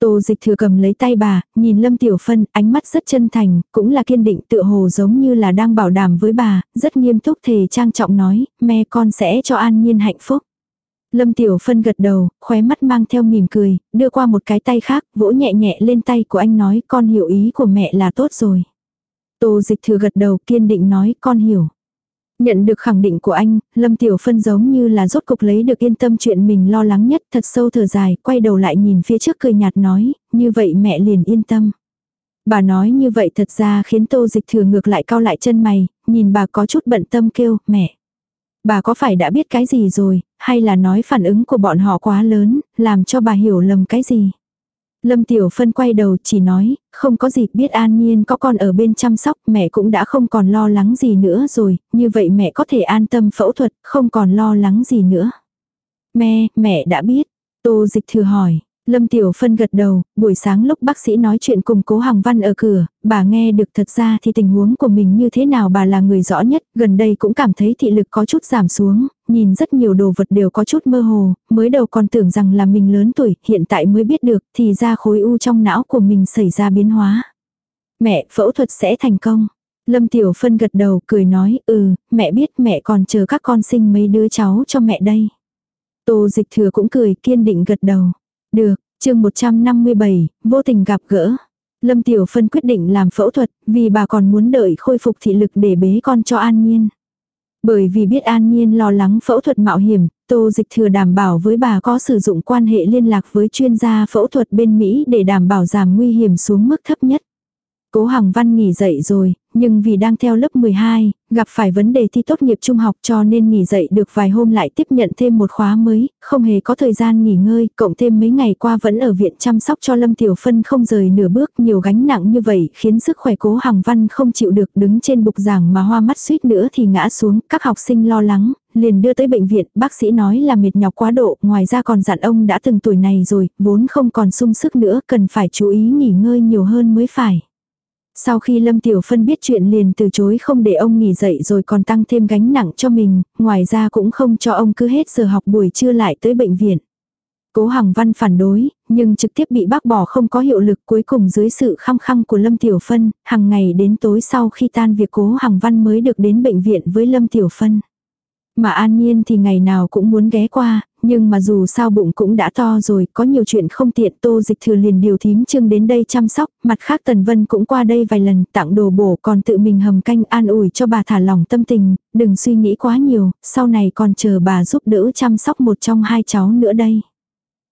Tô dịch thừa cầm lấy tay bà, nhìn Lâm Tiểu Phân, ánh mắt rất chân thành, cũng là kiên định tựa hồ giống như là đang bảo đảm với bà, rất nghiêm túc thề trang trọng nói, mẹ con sẽ cho an nhiên hạnh phúc. Lâm Tiểu Phân gật đầu, khóe mắt mang theo mỉm cười, đưa qua một cái tay khác, vỗ nhẹ nhẹ lên tay của anh nói con hiểu ý của mẹ là tốt rồi. Tô dịch thừa gật đầu kiên định nói con hiểu. Nhận được khẳng định của anh, Lâm Tiểu Phân giống như là rốt cục lấy được yên tâm chuyện mình lo lắng nhất, thật sâu thở dài, quay đầu lại nhìn phía trước cười nhạt nói, như vậy mẹ liền yên tâm. Bà nói như vậy thật ra khiến tô dịch thừa ngược lại cao lại chân mày, nhìn bà có chút bận tâm kêu, mẹ. Bà có phải đã biết cái gì rồi, hay là nói phản ứng của bọn họ quá lớn, làm cho bà hiểu lầm cái gì. Lâm Tiểu Phân quay đầu chỉ nói, không có gì biết an nhiên có con ở bên chăm sóc mẹ cũng đã không còn lo lắng gì nữa rồi, như vậy mẹ có thể an tâm phẫu thuật, không còn lo lắng gì nữa. Mẹ, mẹ đã biết. Tô dịch thừa hỏi, Lâm Tiểu Phân gật đầu, buổi sáng lúc bác sĩ nói chuyện cùng cố Hằng Văn ở cửa, bà nghe được thật ra thì tình huống của mình như thế nào bà là người rõ nhất, gần đây cũng cảm thấy thị lực có chút giảm xuống, nhìn rất nhiều đồ vật đều có chút mơ hồ, mới đầu còn tưởng rằng là mình lớn tuổi, hiện tại mới biết được thì ra khối u trong não của mình xảy ra biến hóa. Mẹ, phẫu thuật sẽ thành công. Lâm Tiểu Phân gật đầu cười nói, ừ, mẹ biết mẹ còn chờ các con sinh mấy đứa cháu cho mẹ đây. Tô dịch thừa cũng cười kiên định gật đầu. Được, chương 157, vô tình gặp gỡ. Lâm Tiểu Phân quyết định làm phẫu thuật, vì bà còn muốn đợi khôi phục thị lực để bế con cho An Nhiên. Bởi vì biết An Nhiên lo lắng phẫu thuật mạo hiểm, Tô Dịch Thừa đảm bảo với bà có sử dụng quan hệ liên lạc với chuyên gia phẫu thuật bên Mỹ để đảm bảo giảm nguy hiểm xuống mức thấp nhất. Cố Hằng Văn nghỉ dậy rồi, nhưng vì đang theo lớp 12, gặp phải vấn đề thi tốt nghiệp trung học cho nên nghỉ dậy được vài hôm lại tiếp nhận thêm một khóa mới, không hề có thời gian nghỉ ngơi, cộng thêm mấy ngày qua vẫn ở viện chăm sóc cho Lâm Tiểu Phân không rời nửa bước, nhiều gánh nặng như vậy khiến sức khỏe Cố Hằng Văn không chịu được đứng trên bục giảng mà hoa mắt suýt nữa thì ngã xuống, các học sinh lo lắng, liền đưa tới bệnh viện, bác sĩ nói là mệt nhọc quá độ, ngoài ra còn dặn ông đã từng tuổi này rồi, vốn không còn sung sức nữa, cần phải chú ý nghỉ ngơi nhiều hơn mới phải. Sau khi Lâm Tiểu Phân biết chuyện liền từ chối không để ông nghỉ dậy rồi còn tăng thêm gánh nặng cho mình, ngoài ra cũng không cho ông cứ hết giờ học buổi trưa lại tới bệnh viện. Cố Hằng Văn phản đối, nhưng trực tiếp bị bác bỏ không có hiệu lực cuối cùng dưới sự khăng khăng của Lâm Tiểu Phân, hàng ngày đến tối sau khi tan việc Cố Hằng Văn mới được đến bệnh viện với Lâm Tiểu Phân. Mà an nhiên thì ngày nào cũng muốn ghé qua, nhưng mà dù sao bụng cũng đã to rồi, có nhiều chuyện không tiện tô dịch thừa liền điều thím trương đến đây chăm sóc, mặt khác Tần Vân cũng qua đây vài lần tặng đồ bổ còn tự mình hầm canh an ủi cho bà thả lỏng tâm tình, đừng suy nghĩ quá nhiều, sau này còn chờ bà giúp đỡ chăm sóc một trong hai cháu nữa đây.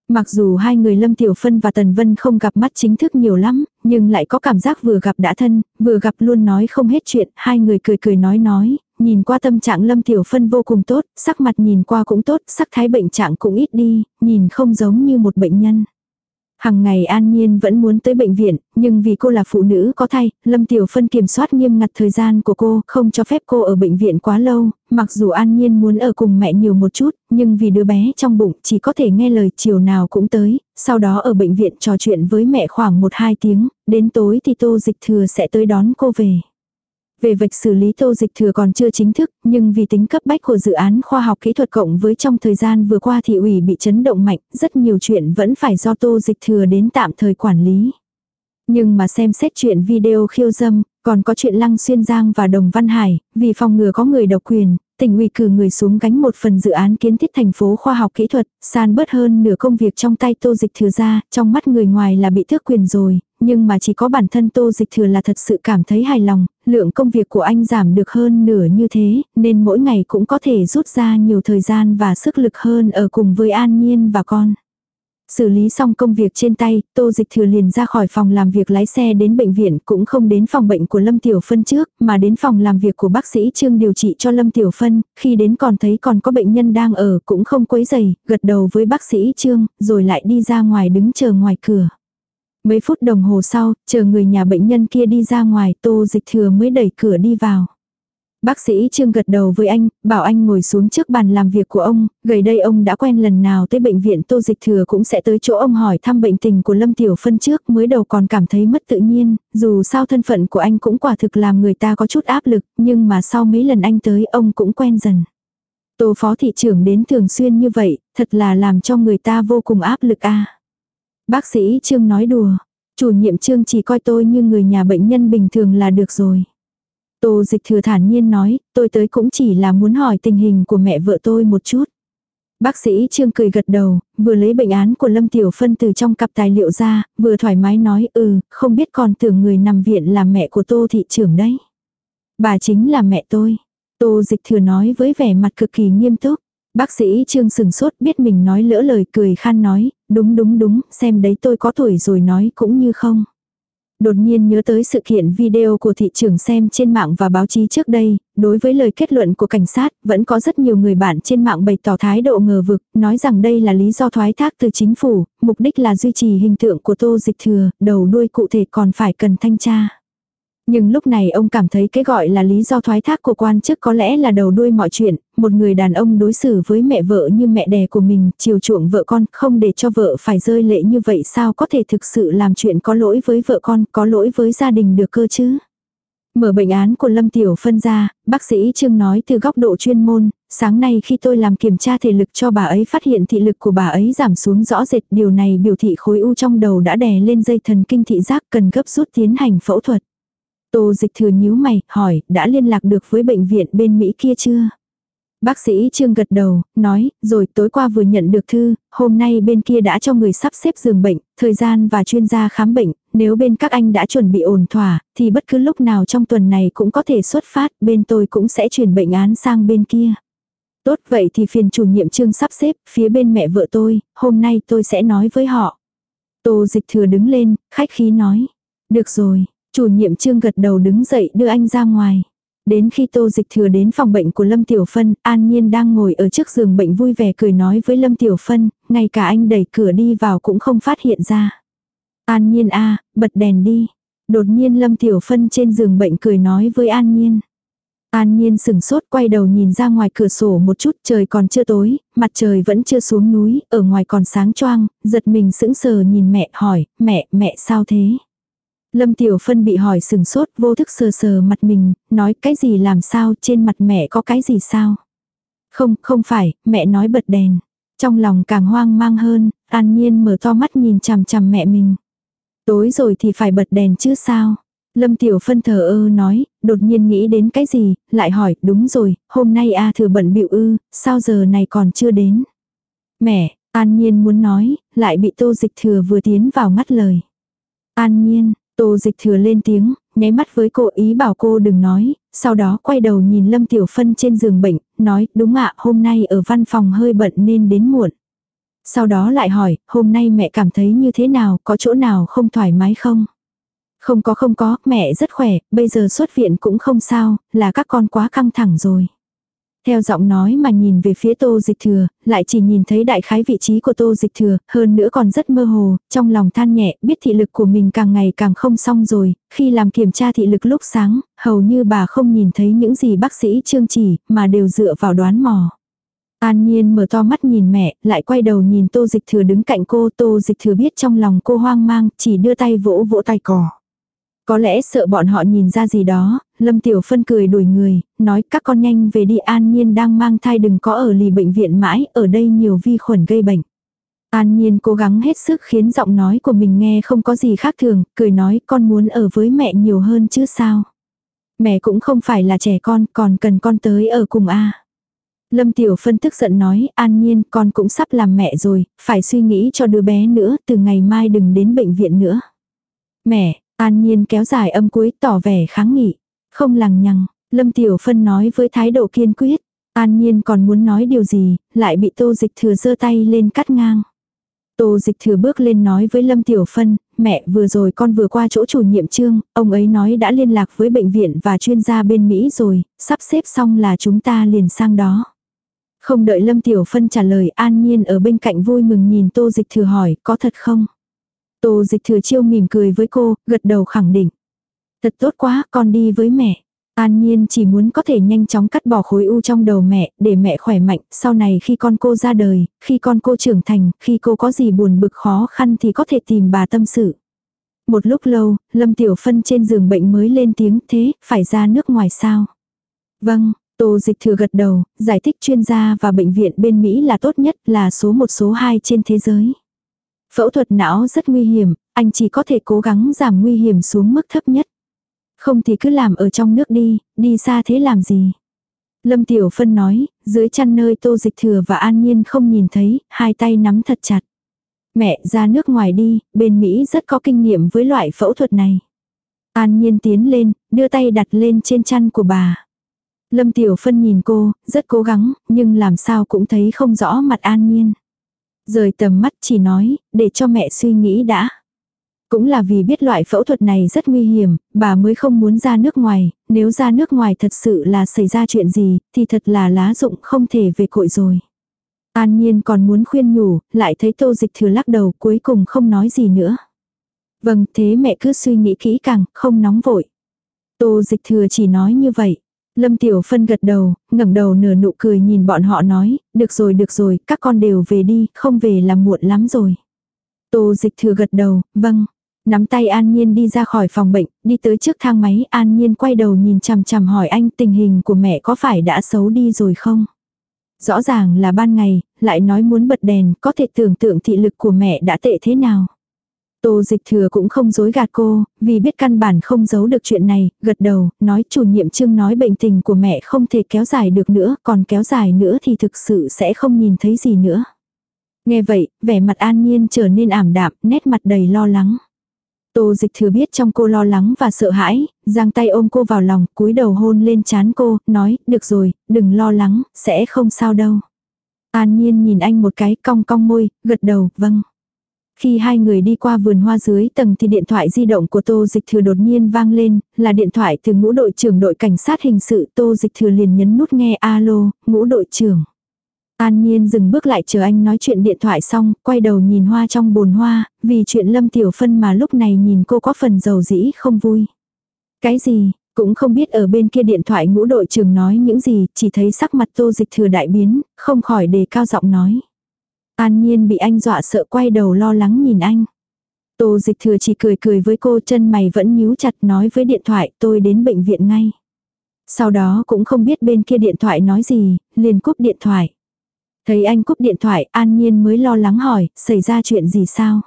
Mặc dù hai người Lâm Tiểu Phân và Tần Vân không gặp mắt chính thức nhiều lắm, nhưng lại có cảm giác vừa gặp đã thân, vừa gặp luôn nói không hết chuyện, hai người cười cười nói nói, nhìn qua tâm trạng Lâm Tiểu Phân vô cùng tốt, sắc mặt nhìn qua cũng tốt, sắc thái bệnh trạng cũng ít đi, nhìn không giống như một bệnh nhân. Hằng ngày An Nhiên vẫn muốn tới bệnh viện, nhưng vì cô là phụ nữ có thai, Lâm Tiểu Phân kiểm soát nghiêm ngặt thời gian của cô, không cho phép cô ở bệnh viện quá lâu, mặc dù An Nhiên muốn ở cùng mẹ nhiều một chút, nhưng vì đứa bé trong bụng chỉ có thể nghe lời chiều nào cũng tới, sau đó ở bệnh viện trò chuyện với mẹ khoảng 1-2 tiếng, đến tối thì Tô Dịch Thừa sẽ tới đón cô về. Về vạch xử lý tô dịch thừa còn chưa chính thức, nhưng vì tính cấp bách của dự án khoa học kỹ thuật cộng với trong thời gian vừa qua thì ủy bị chấn động mạnh, rất nhiều chuyện vẫn phải do tô dịch thừa đến tạm thời quản lý. Nhưng mà xem xét chuyện video khiêu dâm, còn có chuyện Lăng Xuyên Giang và Đồng Văn Hải, vì phòng ngừa có người độc quyền, tỉnh ủy cử người xuống gánh một phần dự án kiến thiết thành phố khoa học kỹ thuật, san bớt hơn nửa công việc trong tay tô dịch thừa ra, trong mắt người ngoài là bị tước quyền rồi, nhưng mà chỉ có bản thân tô dịch thừa là thật sự cảm thấy hài lòng, lượng công việc của anh giảm được hơn nửa như thế, nên mỗi ngày cũng có thể rút ra nhiều thời gian và sức lực hơn ở cùng với An Nhiên và con. Xử lý xong công việc trên tay, Tô Dịch Thừa liền ra khỏi phòng làm việc lái xe đến bệnh viện, cũng không đến phòng bệnh của Lâm Tiểu Phân trước, mà đến phòng làm việc của bác sĩ Trương điều trị cho Lâm Tiểu Phân, khi đến còn thấy còn có bệnh nhân đang ở, cũng không quấy giày, gật đầu với bác sĩ Trương, rồi lại đi ra ngoài đứng chờ ngoài cửa. Mấy phút đồng hồ sau, chờ người nhà bệnh nhân kia đi ra ngoài, Tô Dịch Thừa mới đẩy cửa đi vào. Bác sĩ Trương gật đầu với anh, bảo anh ngồi xuống trước bàn làm việc của ông, gầy đây ông đã quen lần nào tới bệnh viện Tô Dịch Thừa cũng sẽ tới chỗ ông hỏi thăm bệnh tình của Lâm Tiểu Phân trước, mới đầu còn cảm thấy mất tự nhiên, dù sao thân phận của anh cũng quả thực làm người ta có chút áp lực, nhưng mà sau mấy lần anh tới ông cũng quen dần. Tô phó thị trưởng đến thường xuyên như vậy, thật là làm cho người ta vô cùng áp lực a. Bác sĩ Trương nói đùa, chủ nhiệm Trương chỉ coi tôi như người nhà bệnh nhân bình thường là được rồi. Tô dịch thừa thản nhiên nói, tôi tới cũng chỉ là muốn hỏi tình hình của mẹ vợ tôi một chút. Bác sĩ Trương cười gật đầu, vừa lấy bệnh án của Lâm Tiểu Phân từ trong cặp tài liệu ra, vừa thoải mái nói ừ, không biết còn tưởng người nằm viện là mẹ của Tô thị trưởng đấy. Bà chính là mẹ tôi. Tô dịch thừa nói với vẻ mặt cực kỳ nghiêm túc. Bác sĩ Trương sừng sốt biết mình nói lỡ lời cười khan nói, đúng đúng đúng, xem đấy tôi có tuổi rồi nói cũng như không. Đột nhiên nhớ tới sự kiện video của thị trưởng xem trên mạng và báo chí trước đây, đối với lời kết luận của cảnh sát, vẫn có rất nhiều người bạn trên mạng bày tỏ thái độ ngờ vực, nói rằng đây là lý do thoái thác từ chính phủ, mục đích là duy trì hình tượng của tô dịch thừa, đầu đuôi cụ thể còn phải cần thanh tra. Nhưng lúc này ông cảm thấy cái gọi là lý do thoái thác của quan chức có lẽ là đầu đuôi mọi chuyện, một người đàn ông đối xử với mẹ vợ như mẹ đẻ của mình, chiều chuộng vợ con, không để cho vợ phải rơi lệ như vậy sao có thể thực sự làm chuyện có lỗi với vợ con, có lỗi với gia đình được cơ chứ. Mở bệnh án của Lâm Tiểu phân ra, bác sĩ Trương nói từ góc độ chuyên môn, sáng nay khi tôi làm kiểm tra thể lực cho bà ấy phát hiện thị lực của bà ấy giảm xuống rõ rệt, điều này biểu thị khối u trong đầu đã đè lên dây thần kinh thị giác cần gấp rút tiến hành phẫu thuật. Tô dịch thừa nhíu mày, hỏi, đã liên lạc được với bệnh viện bên Mỹ kia chưa? Bác sĩ Trương gật đầu, nói, rồi tối qua vừa nhận được thư, hôm nay bên kia đã cho người sắp xếp giường bệnh, thời gian và chuyên gia khám bệnh, nếu bên các anh đã chuẩn bị ổn thỏa, thì bất cứ lúc nào trong tuần này cũng có thể xuất phát, bên tôi cũng sẽ chuyển bệnh án sang bên kia. Tốt vậy thì phiền chủ nhiệm Trương sắp xếp, phía bên mẹ vợ tôi, hôm nay tôi sẽ nói với họ. Tô dịch thừa đứng lên, khách khí nói. Được rồi, Chủ nhiệm trương gật đầu đứng dậy đưa anh ra ngoài. Đến khi tô dịch thừa đến phòng bệnh của Lâm Tiểu Phân, An Nhiên đang ngồi ở trước giường bệnh vui vẻ cười nói với Lâm Tiểu Phân, ngay cả anh đẩy cửa đi vào cũng không phát hiện ra. An Nhiên a bật đèn đi. Đột nhiên Lâm Tiểu Phân trên giường bệnh cười nói với An Nhiên. An Nhiên sừng sốt quay đầu nhìn ra ngoài cửa sổ một chút trời còn chưa tối, mặt trời vẫn chưa xuống núi, ở ngoài còn sáng choang, giật mình sững sờ nhìn mẹ hỏi, mẹ, mẹ sao thế? Lâm Tiểu Phân bị hỏi sừng sốt vô thức sờ sờ mặt mình, nói cái gì làm sao trên mặt mẹ có cái gì sao. Không, không phải, mẹ nói bật đèn. Trong lòng càng hoang mang hơn, an nhiên mở to mắt nhìn chằm chằm mẹ mình. Tối rồi thì phải bật đèn chứ sao. Lâm Tiểu Phân thờ ơ nói, đột nhiên nghĩ đến cái gì, lại hỏi, đúng rồi, hôm nay A thừa bận bịu ư, sao giờ này còn chưa đến. Mẹ, An Nhiên muốn nói, lại bị tô dịch thừa vừa tiến vào mắt lời. An Nhiên, Tô dịch thừa lên tiếng, nháy mắt với cô ý bảo cô đừng nói, sau đó quay đầu nhìn Lâm Tiểu Phân trên giường bệnh, nói, đúng ạ, hôm nay ở văn phòng hơi bận nên đến muộn. Sau đó lại hỏi, hôm nay mẹ cảm thấy như thế nào, có chỗ nào không thoải mái không? Không có không có, mẹ rất khỏe, bây giờ xuất viện cũng không sao, là các con quá căng thẳng rồi. Theo giọng nói mà nhìn về phía tô dịch thừa, lại chỉ nhìn thấy đại khái vị trí của tô dịch thừa, hơn nữa còn rất mơ hồ, trong lòng than nhẹ, biết thị lực của mình càng ngày càng không xong rồi, khi làm kiểm tra thị lực lúc sáng, hầu như bà không nhìn thấy những gì bác sĩ chương chỉ, mà đều dựa vào đoán mò. An Nhiên mở to mắt nhìn mẹ, lại quay đầu nhìn Tô Dịch Thừa đứng cạnh cô, Tô Dịch Thừa biết trong lòng cô hoang mang, chỉ đưa tay vỗ vỗ tay cỏ. Có lẽ sợ bọn họ nhìn ra gì đó, Lâm Tiểu Phân cười đuổi người, nói các con nhanh về đi an nhiên đang mang thai đừng có ở lì bệnh viện mãi, ở đây nhiều vi khuẩn gây bệnh. An nhiên cố gắng hết sức khiến giọng nói của mình nghe không có gì khác thường, cười nói con muốn ở với mẹ nhiều hơn chứ sao. Mẹ cũng không phải là trẻ con, còn cần con tới ở cùng a. Lâm Tiểu Phân tức giận nói, an nhiên con cũng sắp làm mẹ rồi, phải suy nghĩ cho đứa bé nữa, từ ngày mai đừng đến bệnh viện nữa. Mẹ, an nhiên kéo dài âm cuối tỏ vẻ kháng nghị. Không lằng nhằng, Lâm Tiểu Phân nói với thái độ kiên quyết. An nhiên còn muốn nói điều gì, lại bị tô dịch thừa giơ tay lên cắt ngang. Tô dịch thừa bước lên nói với Lâm Tiểu Phân, mẹ vừa rồi con vừa qua chỗ chủ nhiệm trương, ông ấy nói đã liên lạc với bệnh viện và chuyên gia bên Mỹ rồi, sắp xếp xong là chúng ta liền sang đó. Không đợi Lâm Tiểu Phân trả lời an nhiên ở bên cạnh vui mừng nhìn tô dịch thừa hỏi có thật không? Tô dịch thừa chiêu mỉm cười với cô, gật đầu khẳng định. Thật tốt quá, con đi với mẹ. An Nhiên chỉ muốn có thể nhanh chóng cắt bỏ khối u trong đầu mẹ, để mẹ khỏe mạnh, sau này khi con cô ra đời, khi con cô trưởng thành, khi cô có gì buồn bực khó khăn thì có thể tìm bà tâm sự. Một lúc lâu, Lâm Tiểu Phân trên giường bệnh mới lên tiếng thế, phải ra nước ngoài sao? Vâng, Tô Dịch Thừa gật đầu, giải thích chuyên gia và bệnh viện bên Mỹ là tốt nhất, là số một số hai trên thế giới. Phẫu thuật não rất nguy hiểm, anh chỉ có thể cố gắng giảm nguy hiểm xuống mức thấp nhất. Không thì cứ làm ở trong nước đi, đi xa thế làm gì. Lâm Tiểu Phân nói, dưới chăn nơi tô dịch thừa và an nhiên không nhìn thấy, hai tay nắm thật chặt. Mẹ ra nước ngoài đi, bên Mỹ rất có kinh nghiệm với loại phẫu thuật này. An nhiên tiến lên, đưa tay đặt lên trên chăn của bà. Lâm Tiểu Phân nhìn cô, rất cố gắng, nhưng làm sao cũng thấy không rõ mặt an nhiên. Rời tầm mắt chỉ nói, để cho mẹ suy nghĩ đã. Cũng là vì biết loại phẫu thuật này rất nguy hiểm, bà mới không muốn ra nước ngoài, nếu ra nước ngoài thật sự là xảy ra chuyện gì, thì thật là lá dụng không thể về cội rồi. An Nhiên còn muốn khuyên nhủ, lại thấy tô dịch thừa lắc đầu cuối cùng không nói gì nữa. Vâng, thế mẹ cứ suy nghĩ kỹ càng, không nóng vội. Tô dịch thừa chỉ nói như vậy. Lâm Tiểu Phân gật đầu, ngẩng đầu nửa nụ cười nhìn bọn họ nói, được rồi được rồi, các con đều về đi, không về là muộn lắm rồi. Tô dịch thừa gật đầu, vâng. Nắm tay An Nhiên đi ra khỏi phòng bệnh, đi tới trước thang máy, An Nhiên quay đầu nhìn chằm chằm hỏi anh tình hình của mẹ có phải đã xấu đi rồi không? Rõ ràng là ban ngày, lại nói muốn bật đèn, có thể tưởng tượng thị lực của mẹ đã tệ thế nào. Tô dịch thừa cũng không dối gạt cô, vì biết căn bản không giấu được chuyện này, gật đầu, nói chủ nhiệm trương nói bệnh tình của mẹ không thể kéo dài được nữa, còn kéo dài nữa thì thực sự sẽ không nhìn thấy gì nữa. Nghe vậy, vẻ mặt an nhiên trở nên ảm đạm, nét mặt đầy lo lắng. Tô dịch thừa biết trong cô lo lắng và sợ hãi, giang tay ôm cô vào lòng, cúi đầu hôn lên chán cô, nói, được rồi, đừng lo lắng, sẽ không sao đâu. An nhiên nhìn anh một cái, cong cong môi, gật đầu, vâng. Khi hai người đi qua vườn hoa dưới tầng thì điện thoại di động của Tô Dịch Thừa đột nhiên vang lên, là điện thoại từ ngũ đội trưởng đội cảnh sát hình sự Tô Dịch Thừa liền nhấn nút nghe alo, ngũ đội trưởng. An Nhiên dừng bước lại chờ anh nói chuyện điện thoại xong, quay đầu nhìn hoa trong bồn hoa, vì chuyện Lâm Tiểu Phân mà lúc này nhìn cô có phần dầu dĩ không vui. Cái gì, cũng không biết ở bên kia điện thoại ngũ đội trưởng nói những gì, chỉ thấy sắc mặt tô dịch thừa đại biến, không khỏi đề cao giọng nói. An Nhiên bị anh dọa sợ quay đầu lo lắng nhìn anh. Tô dịch thừa chỉ cười cười với cô chân mày vẫn nhíu chặt nói với điện thoại tôi đến bệnh viện ngay. Sau đó cũng không biết bên kia điện thoại nói gì, liền cúp điện thoại. Thấy anh cúp điện thoại, An Nhiên mới lo lắng hỏi, xảy ra chuyện gì sao?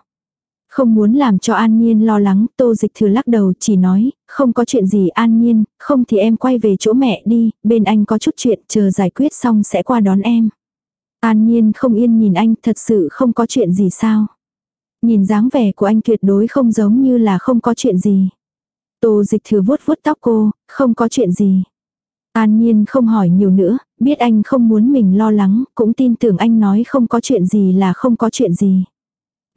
Không muốn làm cho An Nhiên lo lắng, Tô Dịch Thừa lắc đầu chỉ nói, không có chuyện gì An Nhiên, không thì em quay về chỗ mẹ đi, bên anh có chút chuyện, chờ giải quyết xong sẽ qua đón em. An Nhiên không yên nhìn anh, thật sự không có chuyện gì sao? Nhìn dáng vẻ của anh tuyệt đối không giống như là không có chuyện gì. Tô Dịch Thừa vuốt vuốt tóc cô, không có chuyện gì. An Nhiên không hỏi nhiều nữa, biết anh không muốn mình lo lắng, cũng tin tưởng anh nói không có chuyện gì là không có chuyện gì.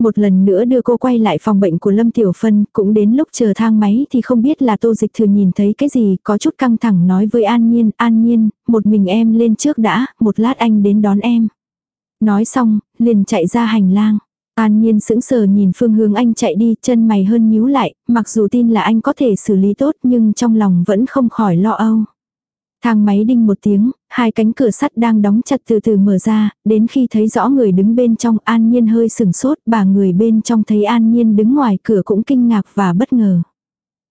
Một lần nữa đưa cô quay lại phòng bệnh của Lâm Tiểu Phân, cũng đến lúc chờ thang máy thì không biết là tô dịch thừa nhìn thấy cái gì, có chút căng thẳng nói với An Nhiên, An Nhiên, một mình em lên trước đã, một lát anh đến đón em. Nói xong, liền chạy ra hành lang. An Nhiên sững sờ nhìn phương hướng anh chạy đi, chân mày hơn nhíu lại, mặc dù tin là anh có thể xử lý tốt nhưng trong lòng vẫn không khỏi lo âu. Thang máy đinh một tiếng, hai cánh cửa sắt đang đóng chặt từ từ mở ra, đến khi thấy rõ người đứng bên trong an nhiên hơi sừng sốt, bà người bên trong thấy an nhiên đứng ngoài cửa cũng kinh ngạc và bất ngờ.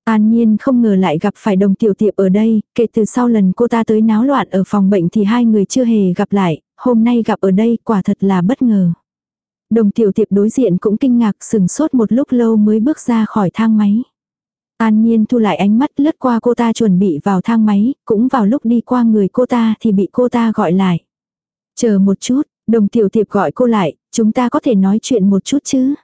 An Nhiên không ngờ lại gặp phải đồng tiểu tiệp ở đây, kể từ sau lần cô ta tới náo loạn ở phòng bệnh thì hai người chưa hề gặp lại, hôm nay gặp ở đây quả thật là bất ngờ. Đồng tiểu tiệp đối diện cũng kinh ngạc sừng sốt một lúc lâu mới bước ra khỏi thang máy. An Nhiên thu lại ánh mắt lướt qua cô ta chuẩn bị vào thang máy, cũng vào lúc đi qua người cô ta thì bị cô ta gọi lại. Chờ một chút, đồng tiểu tiệp gọi cô lại, chúng ta có thể nói chuyện một chút chứ.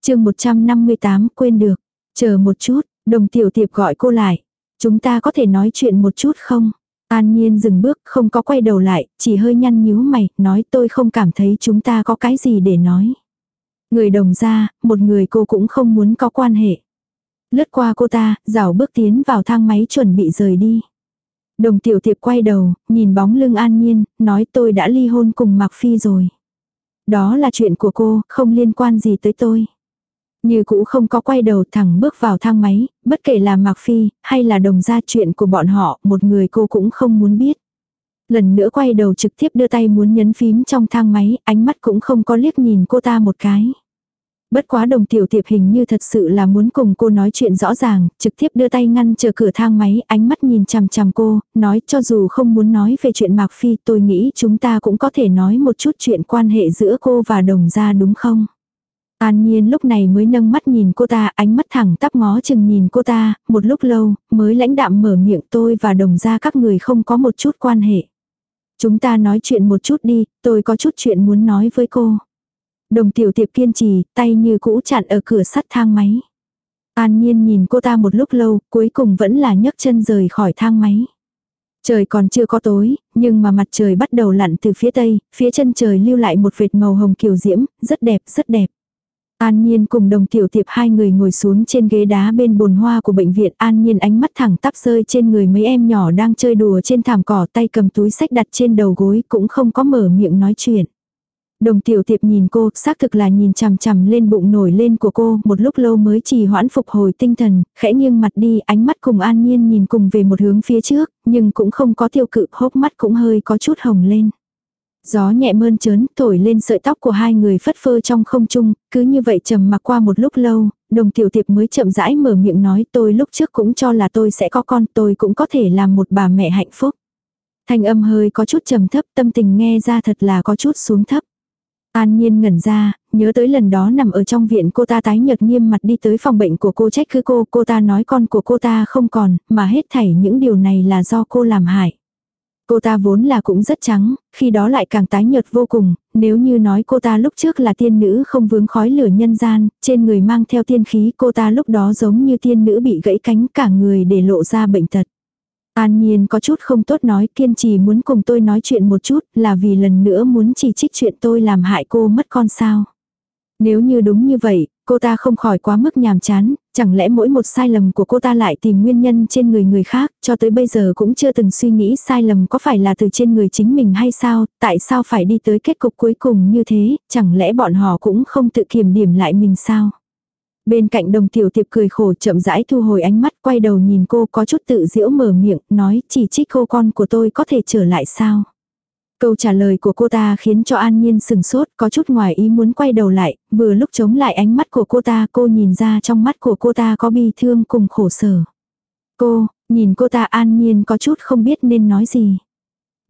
chương 158 quên được, chờ một chút, đồng tiểu tiệp gọi cô lại. Chúng ta có thể nói chuyện một chút không? An Nhiên dừng bước, không có quay đầu lại, chỉ hơi nhăn nhíu mày, nói tôi không cảm thấy chúng ta có cái gì để nói. Người đồng ra, một người cô cũng không muốn có quan hệ. Lướt qua cô ta, rảo bước tiến vào thang máy chuẩn bị rời đi. Đồng tiểu tiệp quay đầu, nhìn bóng lưng an nhiên, nói tôi đã ly hôn cùng Mạc Phi rồi. Đó là chuyện của cô, không liên quan gì tới tôi. Như cũ không có quay đầu thẳng bước vào thang máy, bất kể là Mạc Phi, hay là đồng gia chuyện của bọn họ, một người cô cũng không muốn biết. Lần nữa quay đầu trực tiếp đưa tay muốn nhấn phím trong thang máy, ánh mắt cũng không có liếc nhìn cô ta một cái. Bất quá đồng tiểu tiệp hình như thật sự là muốn cùng cô nói chuyện rõ ràng, trực tiếp đưa tay ngăn chờ cửa thang máy, ánh mắt nhìn chằm chằm cô, nói cho dù không muốn nói về chuyện Mạc Phi tôi nghĩ chúng ta cũng có thể nói một chút chuyện quan hệ giữa cô và đồng gia đúng không? An Nhiên lúc này mới nâng mắt nhìn cô ta, ánh mắt thẳng tắp ngó chừng nhìn cô ta, một lúc lâu, mới lãnh đạm mở miệng tôi và đồng gia các người không có một chút quan hệ. Chúng ta nói chuyện một chút đi, tôi có chút chuyện muốn nói với cô. Đồng tiểu tiệp kiên trì, tay như cũ chặn ở cửa sắt thang máy. An Nhiên nhìn cô ta một lúc lâu, cuối cùng vẫn là nhấc chân rời khỏi thang máy. Trời còn chưa có tối, nhưng mà mặt trời bắt đầu lặn từ phía tây, phía chân trời lưu lại một vệt màu hồng kiều diễm, rất đẹp, rất đẹp. An Nhiên cùng đồng tiểu tiệp hai người ngồi xuống trên ghế đá bên bồn hoa của bệnh viện. An Nhiên ánh mắt thẳng tắp rơi trên người mấy em nhỏ đang chơi đùa trên thảm cỏ tay cầm túi sách đặt trên đầu gối cũng không có mở miệng nói chuyện. Đồng tiểu tiệp nhìn cô, xác thực là nhìn chằm chằm lên bụng nổi lên của cô, một lúc lâu mới trì hoãn phục hồi tinh thần, khẽ nghiêng mặt đi, ánh mắt cùng an nhiên nhìn cùng về một hướng phía trước, nhưng cũng không có tiêu cự, hốc mắt cũng hơi có chút hồng lên. Gió nhẹ mơn trớn, thổi lên sợi tóc của hai người phất phơ trong không trung, cứ như vậy trầm mặc qua một lúc lâu, đồng tiểu tiệp mới chậm rãi mở miệng nói tôi lúc trước cũng cho là tôi sẽ có con, tôi cũng có thể làm một bà mẹ hạnh phúc. Thanh âm hơi có chút trầm thấp, tâm tình nghe ra thật là có chút xuống thấp. An Nhiên ngẩn ra, nhớ tới lần đó nằm ở trong viện cô ta tái nhợt nghiêm mặt đi tới phòng bệnh của cô trách cứ cô, cô ta nói con của cô ta không còn, mà hết thảy những điều này là do cô làm hại. Cô ta vốn là cũng rất trắng, khi đó lại càng tái nhợt vô cùng, nếu như nói cô ta lúc trước là tiên nữ không vướng khói lửa nhân gian, trên người mang theo tiên khí cô ta lúc đó giống như tiên nữ bị gãy cánh cả người để lộ ra bệnh tật. An Nhiên có chút không tốt nói kiên trì muốn cùng tôi nói chuyện một chút là vì lần nữa muốn chỉ trích chuyện tôi làm hại cô mất con sao. Nếu như đúng như vậy, cô ta không khỏi quá mức nhàm chán, chẳng lẽ mỗi một sai lầm của cô ta lại tìm nguyên nhân trên người người khác, cho tới bây giờ cũng chưa từng suy nghĩ sai lầm có phải là từ trên người chính mình hay sao, tại sao phải đi tới kết cục cuối cùng như thế, chẳng lẽ bọn họ cũng không tự kiểm điểm lại mình sao. Bên cạnh đồng tiểu tiệp cười khổ chậm rãi thu hồi ánh mắt quay đầu nhìn cô có chút tự giễu mở miệng, nói chỉ trích cô con của tôi có thể trở lại sao. Câu trả lời của cô ta khiến cho An Nhiên sừng sốt, có chút ngoài ý muốn quay đầu lại, vừa lúc chống lại ánh mắt của cô ta cô nhìn ra trong mắt của cô ta có bi thương cùng khổ sở. Cô, nhìn cô ta An Nhiên có chút không biết nên nói gì.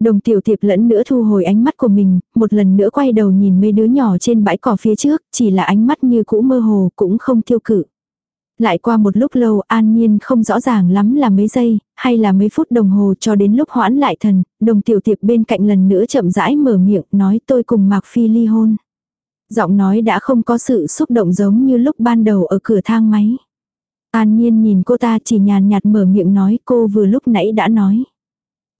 Đồng tiểu tiệp lẫn nữa thu hồi ánh mắt của mình, một lần nữa quay đầu nhìn mấy đứa nhỏ trên bãi cỏ phía trước, chỉ là ánh mắt như cũ mơ hồ, cũng không tiêu cự. Lại qua một lúc lâu an nhiên không rõ ràng lắm là mấy giây, hay là mấy phút đồng hồ cho đến lúc hoãn lại thần, đồng tiểu tiệp bên cạnh lần nữa chậm rãi mở miệng nói tôi cùng Mạc Phi ly hôn. Giọng nói đã không có sự xúc động giống như lúc ban đầu ở cửa thang máy. An nhiên nhìn cô ta chỉ nhàn nhạt mở miệng nói cô vừa lúc nãy đã nói.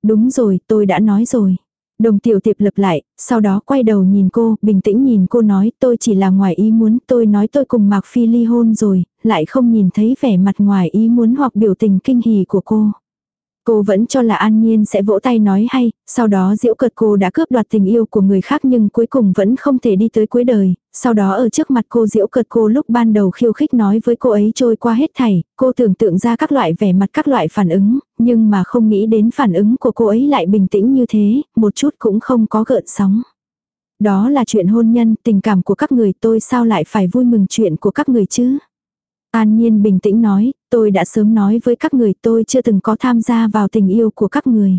Đúng rồi, tôi đã nói rồi. Đồng tiểu tiệp lập lại, sau đó quay đầu nhìn cô, bình tĩnh nhìn cô nói tôi chỉ là ngoài ý muốn, tôi nói tôi cùng Mạc Phi ly hôn rồi, lại không nhìn thấy vẻ mặt ngoài ý muốn hoặc biểu tình kinh hỉ của cô. Cô vẫn cho là an nhiên sẽ vỗ tay nói hay, sau đó diễu cợt cô đã cướp đoạt tình yêu của người khác nhưng cuối cùng vẫn không thể đi tới cuối đời, sau đó ở trước mặt cô diễu cợt cô lúc ban đầu khiêu khích nói với cô ấy trôi qua hết thảy, cô tưởng tượng ra các loại vẻ mặt các loại phản ứng, nhưng mà không nghĩ đến phản ứng của cô ấy lại bình tĩnh như thế, một chút cũng không có gợn sóng. Đó là chuyện hôn nhân, tình cảm của các người tôi sao lại phải vui mừng chuyện của các người chứ? An Nhiên bình tĩnh nói, tôi đã sớm nói với các người tôi chưa từng có tham gia vào tình yêu của các người.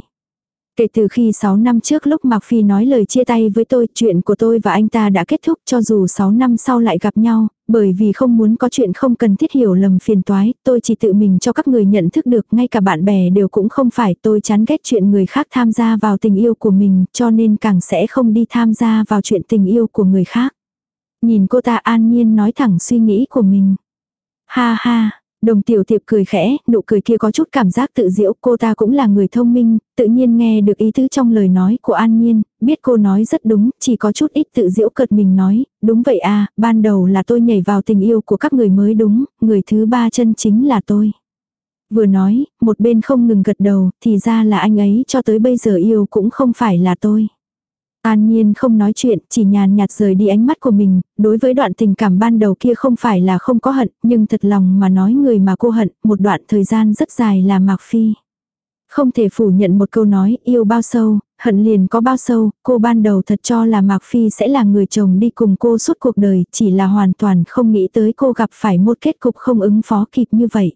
Kể từ khi 6 năm trước lúc Mạc Phi nói lời chia tay với tôi, chuyện của tôi và anh ta đã kết thúc cho dù 6 năm sau lại gặp nhau, bởi vì không muốn có chuyện không cần thiết hiểu lầm phiền toái, tôi chỉ tự mình cho các người nhận thức được, ngay cả bạn bè đều cũng không phải, tôi chán ghét chuyện người khác tham gia vào tình yêu của mình, cho nên càng sẽ không đi tham gia vào chuyện tình yêu của người khác. Nhìn cô ta an nhiên nói thẳng suy nghĩ của mình. Ha ha, Đồng tiểu tiệp cười khẽ, nụ cười kia có chút cảm giác tự diễu, cô ta cũng là người thông minh, tự nhiên nghe được ý tứ trong lời nói của An Nhiên, biết cô nói rất đúng, chỉ có chút ít tự diễu cợt mình nói, đúng vậy à, ban đầu là tôi nhảy vào tình yêu của các người mới đúng, người thứ ba chân chính là tôi. Vừa nói, một bên không ngừng gật đầu, thì ra là anh ấy cho tới bây giờ yêu cũng không phải là tôi. An Nhiên không nói chuyện, chỉ nhàn nhạt rời đi ánh mắt của mình, đối với đoạn tình cảm ban đầu kia không phải là không có hận, nhưng thật lòng mà nói người mà cô hận, một đoạn thời gian rất dài là Mạc Phi. Không thể phủ nhận một câu nói yêu bao sâu, hận liền có bao sâu, cô ban đầu thật cho là Mạc Phi sẽ là người chồng đi cùng cô suốt cuộc đời, chỉ là hoàn toàn không nghĩ tới cô gặp phải một kết cục không ứng phó kịp như vậy.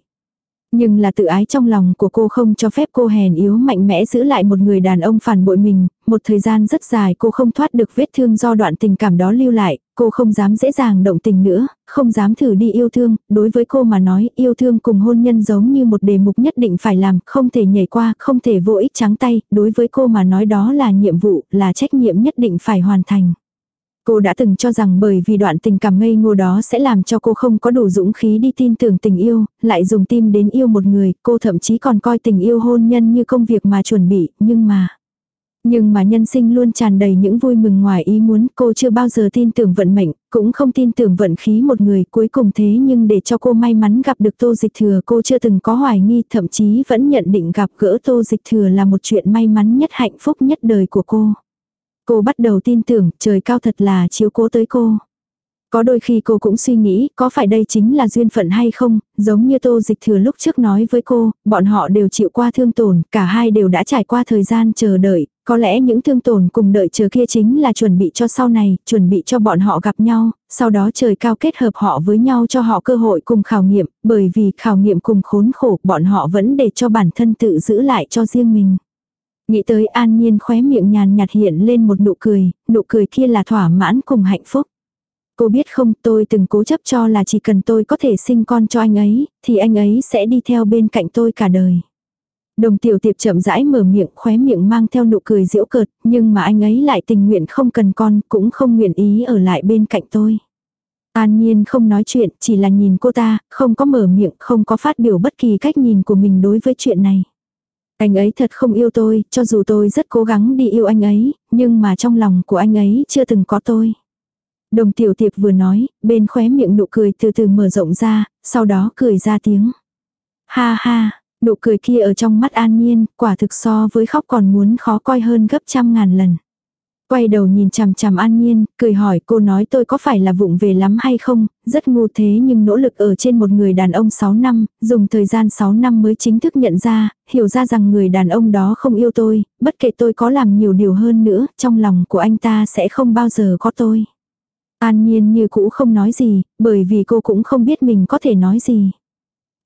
Nhưng là tự ái trong lòng của cô không cho phép cô hèn yếu mạnh mẽ giữ lại một người đàn ông phản bội mình, một thời gian rất dài cô không thoát được vết thương do đoạn tình cảm đó lưu lại, cô không dám dễ dàng động tình nữa, không dám thử đi yêu thương, đối với cô mà nói yêu thương cùng hôn nhân giống như một đề mục nhất định phải làm, không thể nhảy qua, không thể vô ích trắng tay, đối với cô mà nói đó là nhiệm vụ, là trách nhiệm nhất định phải hoàn thành. Cô đã từng cho rằng bởi vì đoạn tình cảm ngây ngô đó sẽ làm cho cô không có đủ dũng khí đi tin tưởng tình yêu, lại dùng tim đến yêu một người, cô thậm chí còn coi tình yêu hôn nhân như công việc mà chuẩn bị, nhưng mà... Nhưng mà nhân sinh luôn tràn đầy những vui mừng ngoài ý muốn, cô chưa bao giờ tin tưởng vận mệnh, cũng không tin tưởng vận khí một người cuối cùng thế nhưng để cho cô may mắn gặp được tô dịch thừa cô chưa từng có hoài nghi, thậm chí vẫn nhận định gặp gỡ tô dịch thừa là một chuyện may mắn nhất hạnh phúc nhất đời của cô. Cô bắt đầu tin tưởng trời cao thật là chiếu cố tới cô. Có đôi khi cô cũng suy nghĩ có phải đây chính là duyên phận hay không, giống như tô dịch thừa lúc trước nói với cô, bọn họ đều chịu qua thương tổn, cả hai đều đã trải qua thời gian chờ đợi, có lẽ những thương tổn cùng đợi chờ kia chính là chuẩn bị cho sau này, chuẩn bị cho bọn họ gặp nhau, sau đó trời cao kết hợp họ với nhau cho họ cơ hội cùng khảo nghiệm, bởi vì khảo nghiệm cùng khốn khổ bọn họ vẫn để cho bản thân tự giữ lại cho riêng mình. Nghĩ tới an nhiên khóe miệng nhàn nhạt hiện lên một nụ cười, nụ cười kia là thỏa mãn cùng hạnh phúc. Cô biết không tôi từng cố chấp cho là chỉ cần tôi có thể sinh con cho anh ấy, thì anh ấy sẽ đi theo bên cạnh tôi cả đời. Đồng tiểu tiệp chậm rãi mở miệng khóe miệng mang theo nụ cười diễu cợt, nhưng mà anh ấy lại tình nguyện không cần con, cũng không nguyện ý ở lại bên cạnh tôi. An Nhiên không nói chuyện, chỉ là nhìn cô ta, không có mở miệng, không có phát biểu bất kỳ cách nhìn của mình đối với chuyện này. Anh ấy thật không yêu tôi, cho dù tôi rất cố gắng đi yêu anh ấy, nhưng mà trong lòng của anh ấy chưa từng có tôi. Đồng tiểu tiệp vừa nói, bên khóe miệng nụ cười từ từ mở rộng ra, sau đó cười ra tiếng. Ha ha, nụ cười kia ở trong mắt an nhiên, quả thực so với khóc còn muốn khó coi hơn gấp trăm ngàn lần. Quay đầu nhìn chằm chằm an nhiên, cười hỏi cô nói tôi có phải là vụng về lắm hay không, rất ngu thế nhưng nỗ lực ở trên một người đàn ông 6 năm, dùng thời gian 6 năm mới chính thức nhận ra, hiểu ra rằng người đàn ông đó không yêu tôi, bất kể tôi có làm nhiều điều hơn nữa, trong lòng của anh ta sẽ không bao giờ có tôi. An nhiên như cũ không nói gì, bởi vì cô cũng không biết mình có thể nói gì.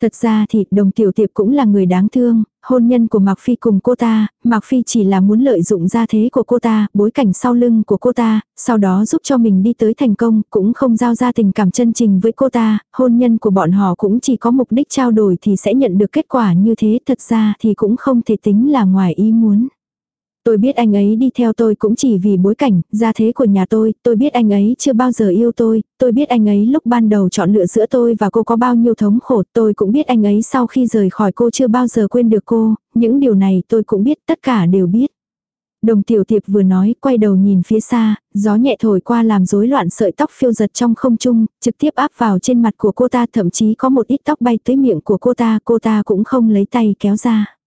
Thật ra thì đồng tiểu tiệp cũng là người đáng thương, hôn nhân của Mạc Phi cùng cô ta, Mạc Phi chỉ là muốn lợi dụng gia thế của cô ta, bối cảnh sau lưng của cô ta, sau đó giúp cho mình đi tới thành công, cũng không giao ra tình cảm chân trình với cô ta, hôn nhân của bọn họ cũng chỉ có mục đích trao đổi thì sẽ nhận được kết quả như thế, thật ra thì cũng không thể tính là ngoài ý muốn. Tôi biết anh ấy đi theo tôi cũng chỉ vì bối cảnh, gia thế của nhà tôi, tôi biết anh ấy chưa bao giờ yêu tôi, tôi biết anh ấy lúc ban đầu chọn lựa giữa tôi và cô có bao nhiêu thống khổ, tôi cũng biết anh ấy sau khi rời khỏi cô chưa bao giờ quên được cô, những điều này tôi cũng biết, tất cả đều biết. Đồng tiểu tiệp vừa nói, quay đầu nhìn phía xa, gió nhẹ thổi qua làm rối loạn sợi tóc phiêu giật trong không trung, trực tiếp áp vào trên mặt của cô ta thậm chí có một ít tóc bay tới miệng của cô ta, cô ta cũng không lấy tay kéo ra.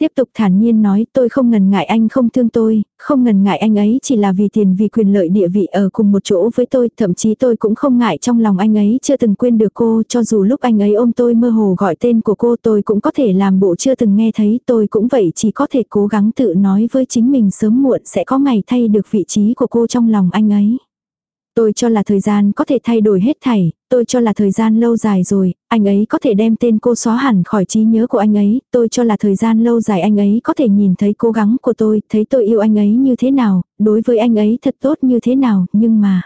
Tiếp tục thản nhiên nói tôi không ngần ngại anh không thương tôi, không ngần ngại anh ấy chỉ là vì tiền vì quyền lợi địa vị ở cùng một chỗ với tôi, thậm chí tôi cũng không ngại trong lòng anh ấy chưa từng quên được cô, cho dù lúc anh ấy ôm tôi mơ hồ gọi tên của cô tôi cũng có thể làm bộ chưa từng nghe thấy, tôi cũng vậy chỉ có thể cố gắng tự nói với chính mình sớm muộn sẽ có ngày thay được vị trí của cô trong lòng anh ấy. Tôi cho là thời gian có thể thay đổi hết thảy, tôi cho là thời gian lâu dài rồi, anh ấy có thể đem tên cô xóa hẳn khỏi trí nhớ của anh ấy, tôi cho là thời gian lâu dài anh ấy có thể nhìn thấy cố gắng của tôi, thấy tôi yêu anh ấy như thế nào, đối với anh ấy thật tốt như thế nào, nhưng mà...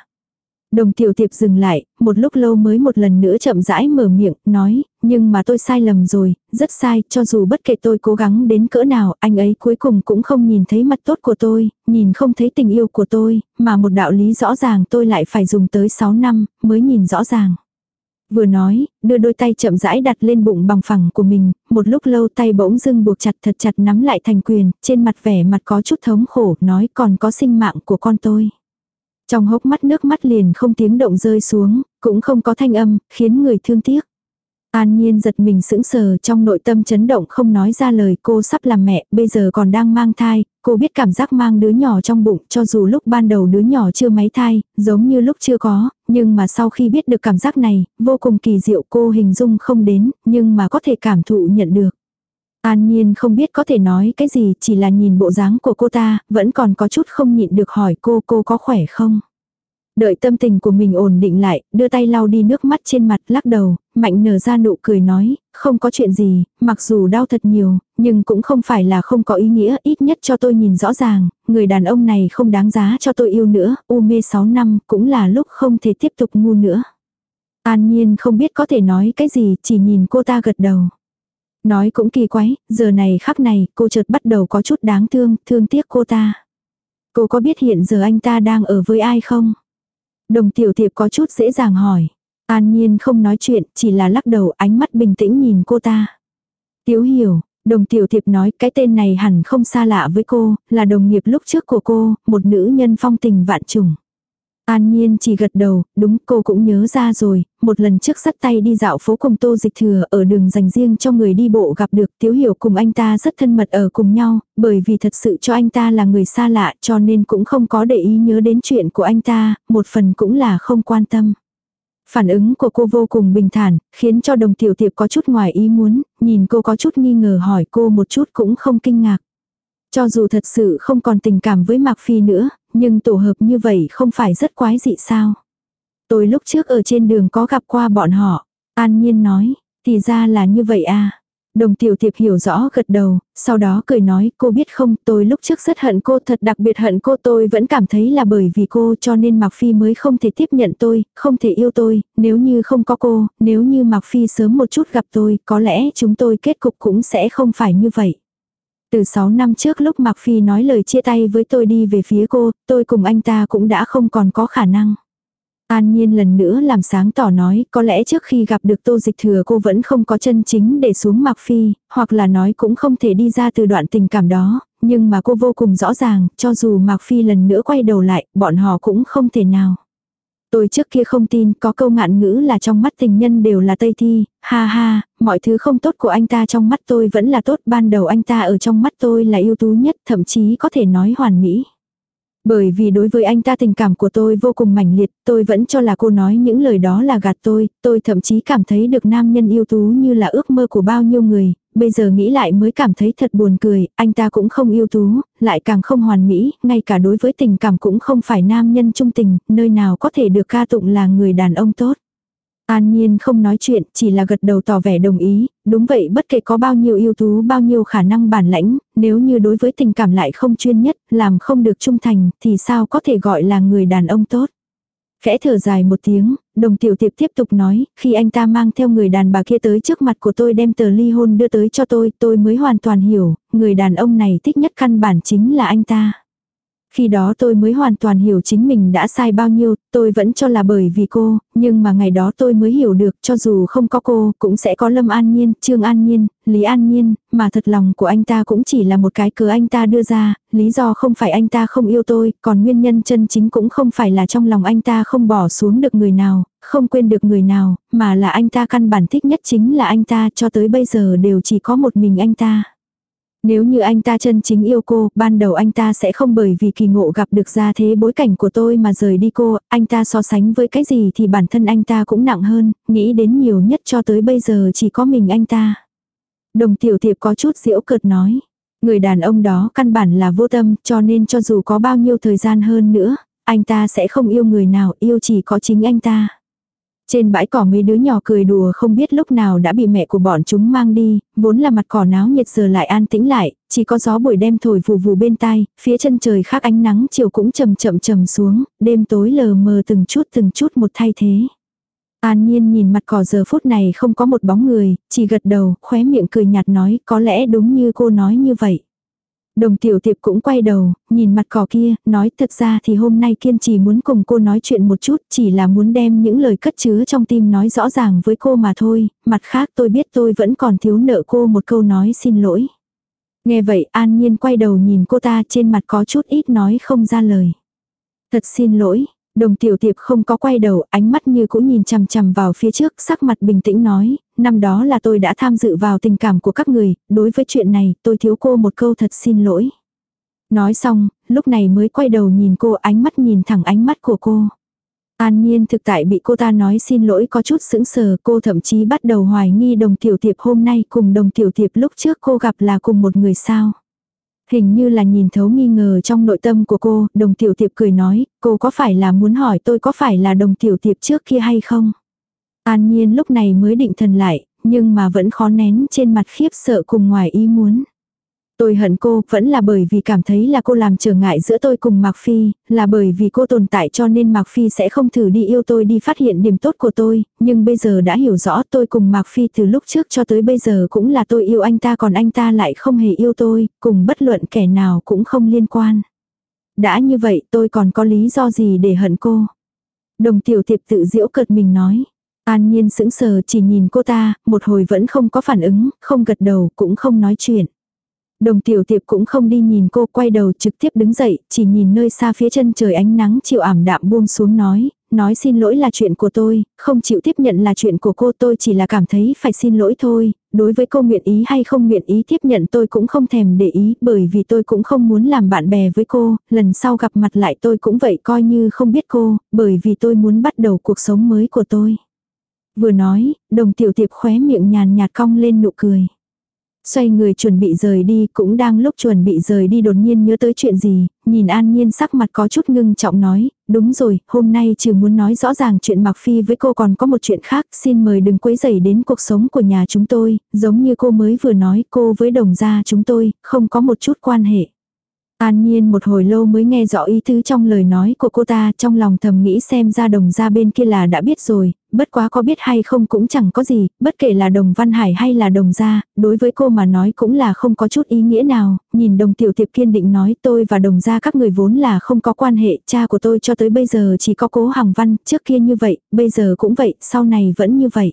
Đồng tiểu tiệp dừng lại, một lúc lâu mới một lần nữa chậm rãi mở miệng, nói, nhưng mà tôi sai lầm rồi, rất sai, cho dù bất kể tôi cố gắng đến cỡ nào, anh ấy cuối cùng cũng không nhìn thấy mặt tốt của tôi, nhìn không thấy tình yêu của tôi, mà một đạo lý rõ ràng tôi lại phải dùng tới 6 năm, mới nhìn rõ ràng. Vừa nói, đưa đôi tay chậm rãi đặt lên bụng bằng phẳng của mình, một lúc lâu tay bỗng dưng buộc chặt thật chặt nắm lại thành quyền, trên mặt vẻ mặt có chút thống khổ, nói còn có sinh mạng của con tôi. Trong hốc mắt nước mắt liền không tiếng động rơi xuống, cũng không có thanh âm, khiến người thương tiếc. An Nhiên giật mình sững sờ trong nội tâm chấn động không nói ra lời cô sắp làm mẹ, bây giờ còn đang mang thai, cô biết cảm giác mang đứa nhỏ trong bụng cho dù lúc ban đầu đứa nhỏ chưa máy thai, giống như lúc chưa có, nhưng mà sau khi biết được cảm giác này, vô cùng kỳ diệu cô hình dung không đến, nhưng mà có thể cảm thụ nhận được. An Nhiên không biết có thể nói cái gì, chỉ là nhìn bộ dáng của cô ta, vẫn còn có chút không nhịn được hỏi cô cô có khỏe không. Đợi tâm tình của mình ổn định lại, đưa tay lau đi nước mắt trên mặt lắc đầu, mạnh nở ra nụ cười nói, không có chuyện gì, mặc dù đau thật nhiều, nhưng cũng không phải là không có ý nghĩa, ít nhất cho tôi nhìn rõ ràng, người đàn ông này không đáng giá cho tôi yêu nữa, u mê 6 năm cũng là lúc không thể tiếp tục ngu nữa. An nhiên không biết có thể nói cái gì, chỉ nhìn cô ta gật đầu. Nói cũng kỳ quái, giờ này khắc này, cô chợt bắt đầu có chút đáng thương, thương tiếc cô ta. Cô có biết hiện giờ anh ta đang ở với ai không? Đồng tiểu thiệp có chút dễ dàng hỏi. An nhiên không nói chuyện, chỉ là lắc đầu ánh mắt bình tĩnh nhìn cô ta. Tiếu hiểu, đồng tiểu thiệp nói cái tên này hẳn không xa lạ với cô, là đồng nghiệp lúc trước của cô, một nữ nhân phong tình vạn trùng. An Nhiên chỉ gật đầu, đúng cô cũng nhớ ra rồi, một lần trước sắt tay đi dạo phố cùng Tô Dịch Thừa ở đường dành riêng cho người đi bộ gặp được Tiếu Hiểu cùng anh ta rất thân mật ở cùng nhau, bởi vì thật sự cho anh ta là người xa lạ cho nên cũng không có để ý nhớ đến chuyện của anh ta, một phần cũng là không quan tâm. Phản ứng của cô vô cùng bình thản, khiến cho đồng tiểu tiệp có chút ngoài ý muốn, nhìn cô có chút nghi ngờ hỏi cô một chút cũng không kinh ngạc. Cho dù thật sự không còn tình cảm với Mạc Phi nữa, nhưng tổ hợp như vậy không phải rất quái dị sao. Tôi lúc trước ở trên đường có gặp qua bọn họ. An Nhiên nói, thì ra là như vậy à. Đồng tiểu tiệp hiểu rõ gật đầu, sau đó cười nói cô biết không tôi lúc trước rất hận cô thật đặc biệt hận cô tôi vẫn cảm thấy là bởi vì cô cho nên Mạc Phi mới không thể tiếp nhận tôi, không thể yêu tôi, nếu như không có cô, nếu như Mạc Phi sớm một chút gặp tôi có lẽ chúng tôi kết cục cũng sẽ không phải như vậy. Từ 6 năm trước lúc Mạc Phi nói lời chia tay với tôi đi về phía cô, tôi cùng anh ta cũng đã không còn có khả năng. An Nhiên lần nữa làm sáng tỏ nói, có lẽ trước khi gặp được tô dịch thừa cô vẫn không có chân chính để xuống Mạc Phi, hoặc là nói cũng không thể đi ra từ đoạn tình cảm đó, nhưng mà cô vô cùng rõ ràng, cho dù Mạc Phi lần nữa quay đầu lại, bọn họ cũng không thể nào. Tôi trước kia không tin có câu ngạn ngữ là trong mắt tình nhân đều là Tây Thi, ha ha, mọi thứ không tốt của anh ta trong mắt tôi vẫn là tốt, ban đầu anh ta ở trong mắt tôi là ưu tú nhất, thậm chí có thể nói hoàn mỹ. Bởi vì đối với anh ta tình cảm của tôi vô cùng mãnh liệt, tôi vẫn cho là cô nói những lời đó là gạt tôi, tôi thậm chí cảm thấy được nam nhân ưu tú như là ước mơ của bao nhiêu người, bây giờ nghĩ lại mới cảm thấy thật buồn cười, anh ta cũng không yêu tú, lại càng không hoàn mỹ, ngay cả đối với tình cảm cũng không phải nam nhân trung tình, nơi nào có thể được ca tụng là người đàn ông tốt. An Nhiên không nói chuyện, chỉ là gật đầu tỏ vẻ đồng ý, đúng vậy bất kể có bao nhiêu ưu tú bao nhiêu khả năng bản lãnh, nếu như đối với tình cảm lại không chuyên nhất, làm không được trung thành, thì sao có thể gọi là người đàn ông tốt. Khẽ thở dài một tiếng, đồng tiểu tiệp tiếp tục nói, khi anh ta mang theo người đàn bà kia tới trước mặt của tôi đem tờ ly hôn đưa tới cho tôi, tôi mới hoàn toàn hiểu, người đàn ông này thích nhất căn bản chính là anh ta. Khi đó tôi mới hoàn toàn hiểu chính mình đã sai bao nhiêu, tôi vẫn cho là bởi vì cô, nhưng mà ngày đó tôi mới hiểu được cho dù không có cô, cũng sẽ có Lâm An Nhiên, Trương An Nhiên, Lý An Nhiên, mà thật lòng của anh ta cũng chỉ là một cái cớ anh ta đưa ra, lý do không phải anh ta không yêu tôi, còn nguyên nhân chân chính cũng không phải là trong lòng anh ta không bỏ xuống được người nào, không quên được người nào, mà là anh ta căn bản thích nhất chính là anh ta cho tới bây giờ đều chỉ có một mình anh ta. Nếu như anh ta chân chính yêu cô, ban đầu anh ta sẽ không bởi vì kỳ ngộ gặp được ra thế bối cảnh của tôi mà rời đi cô, anh ta so sánh với cái gì thì bản thân anh ta cũng nặng hơn, nghĩ đến nhiều nhất cho tới bây giờ chỉ có mình anh ta. Đồng tiểu thiệp có chút diễu cợt nói. Người đàn ông đó căn bản là vô tâm cho nên cho dù có bao nhiêu thời gian hơn nữa, anh ta sẽ không yêu người nào, yêu chỉ có chính anh ta. Trên bãi cỏ mấy đứa nhỏ cười đùa không biết lúc nào đã bị mẹ của bọn chúng mang đi, vốn là mặt cỏ náo nhiệt giờ lại an tĩnh lại, chỉ có gió buổi đêm thổi vù vù bên tai, phía chân trời khác ánh nắng chiều cũng chậm chậm chậm xuống, đêm tối lờ mờ từng chút từng chút một thay thế. An Nhiên nhìn mặt cỏ giờ phút này không có một bóng người, chỉ gật đầu, khóe miệng cười nhạt nói có lẽ đúng như cô nói như vậy. Đồng tiểu tiệp cũng quay đầu, nhìn mặt cỏ kia, nói thật ra thì hôm nay kiên trì muốn cùng cô nói chuyện một chút, chỉ là muốn đem những lời cất chứa trong tim nói rõ ràng với cô mà thôi, mặt khác tôi biết tôi vẫn còn thiếu nợ cô một câu nói xin lỗi. Nghe vậy an nhiên quay đầu nhìn cô ta trên mặt có chút ít nói không ra lời. Thật xin lỗi, Đồng tiểu tiệp không có quay đầu, ánh mắt như cũng nhìn chằm chằm vào phía trước, sắc mặt bình tĩnh nói, năm đó là tôi đã tham dự vào tình cảm của các người, đối với chuyện này, tôi thiếu cô một câu thật xin lỗi. Nói xong, lúc này mới quay đầu nhìn cô ánh mắt nhìn thẳng ánh mắt của cô. An nhiên thực tại bị cô ta nói xin lỗi có chút sững sờ, cô thậm chí bắt đầu hoài nghi đồng tiểu tiệp hôm nay cùng đồng tiểu tiệp lúc trước cô gặp là cùng một người sao. Hình như là nhìn thấu nghi ngờ trong nội tâm của cô, đồng tiểu tiệp cười nói, cô có phải là muốn hỏi tôi có phải là đồng tiểu tiệp trước kia hay không? An nhiên lúc này mới định thần lại, nhưng mà vẫn khó nén trên mặt khiếp sợ cùng ngoài ý muốn. Tôi hận cô, vẫn là bởi vì cảm thấy là cô làm trở ngại giữa tôi cùng Mạc Phi, là bởi vì cô tồn tại cho nên Mạc Phi sẽ không thử đi yêu tôi đi phát hiện điểm tốt của tôi, nhưng bây giờ đã hiểu rõ tôi cùng Mạc Phi từ lúc trước cho tới bây giờ cũng là tôi yêu anh ta còn anh ta lại không hề yêu tôi, cùng bất luận kẻ nào cũng không liên quan. Đã như vậy tôi còn có lý do gì để hận cô? Đồng tiểu tiệp tự diễu cợt mình nói. An nhiên sững sờ chỉ nhìn cô ta, một hồi vẫn không có phản ứng, không gật đầu, cũng không nói chuyện. Đồng tiểu tiệp cũng không đi nhìn cô quay đầu trực tiếp đứng dậy, chỉ nhìn nơi xa phía chân trời ánh nắng chịu ảm đạm buông xuống nói, nói xin lỗi là chuyện của tôi, không chịu tiếp nhận là chuyện của cô tôi chỉ là cảm thấy phải xin lỗi thôi, đối với cô nguyện ý hay không nguyện ý tiếp nhận tôi cũng không thèm để ý bởi vì tôi cũng không muốn làm bạn bè với cô, lần sau gặp mặt lại tôi cũng vậy coi như không biết cô, bởi vì tôi muốn bắt đầu cuộc sống mới của tôi. Vừa nói, đồng tiểu tiệp khóe miệng nhàn nhạt cong lên nụ cười. Xoay người chuẩn bị rời đi, cũng đang lúc chuẩn bị rời đi đột nhiên nhớ tới chuyện gì, nhìn an nhiên sắc mặt có chút ngưng trọng nói, đúng rồi, hôm nay trừ muốn nói rõ ràng chuyện Mạc Phi với cô còn có một chuyện khác, xin mời đừng quấy rầy đến cuộc sống của nhà chúng tôi, giống như cô mới vừa nói cô với đồng gia chúng tôi, không có một chút quan hệ. An nhiên một hồi lâu mới nghe rõ ý tứ trong lời nói của cô ta trong lòng thầm nghĩ xem ra đồng gia bên kia là đã biết rồi, bất quá có biết hay không cũng chẳng có gì, bất kể là đồng văn hải hay là đồng gia, đối với cô mà nói cũng là không có chút ý nghĩa nào, nhìn đồng tiểu tiệp kiên định nói tôi và đồng gia các người vốn là không có quan hệ, cha của tôi cho tới bây giờ chỉ có cố hàng văn, trước kia như vậy, bây giờ cũng vậy, sau này vẫn như vậy.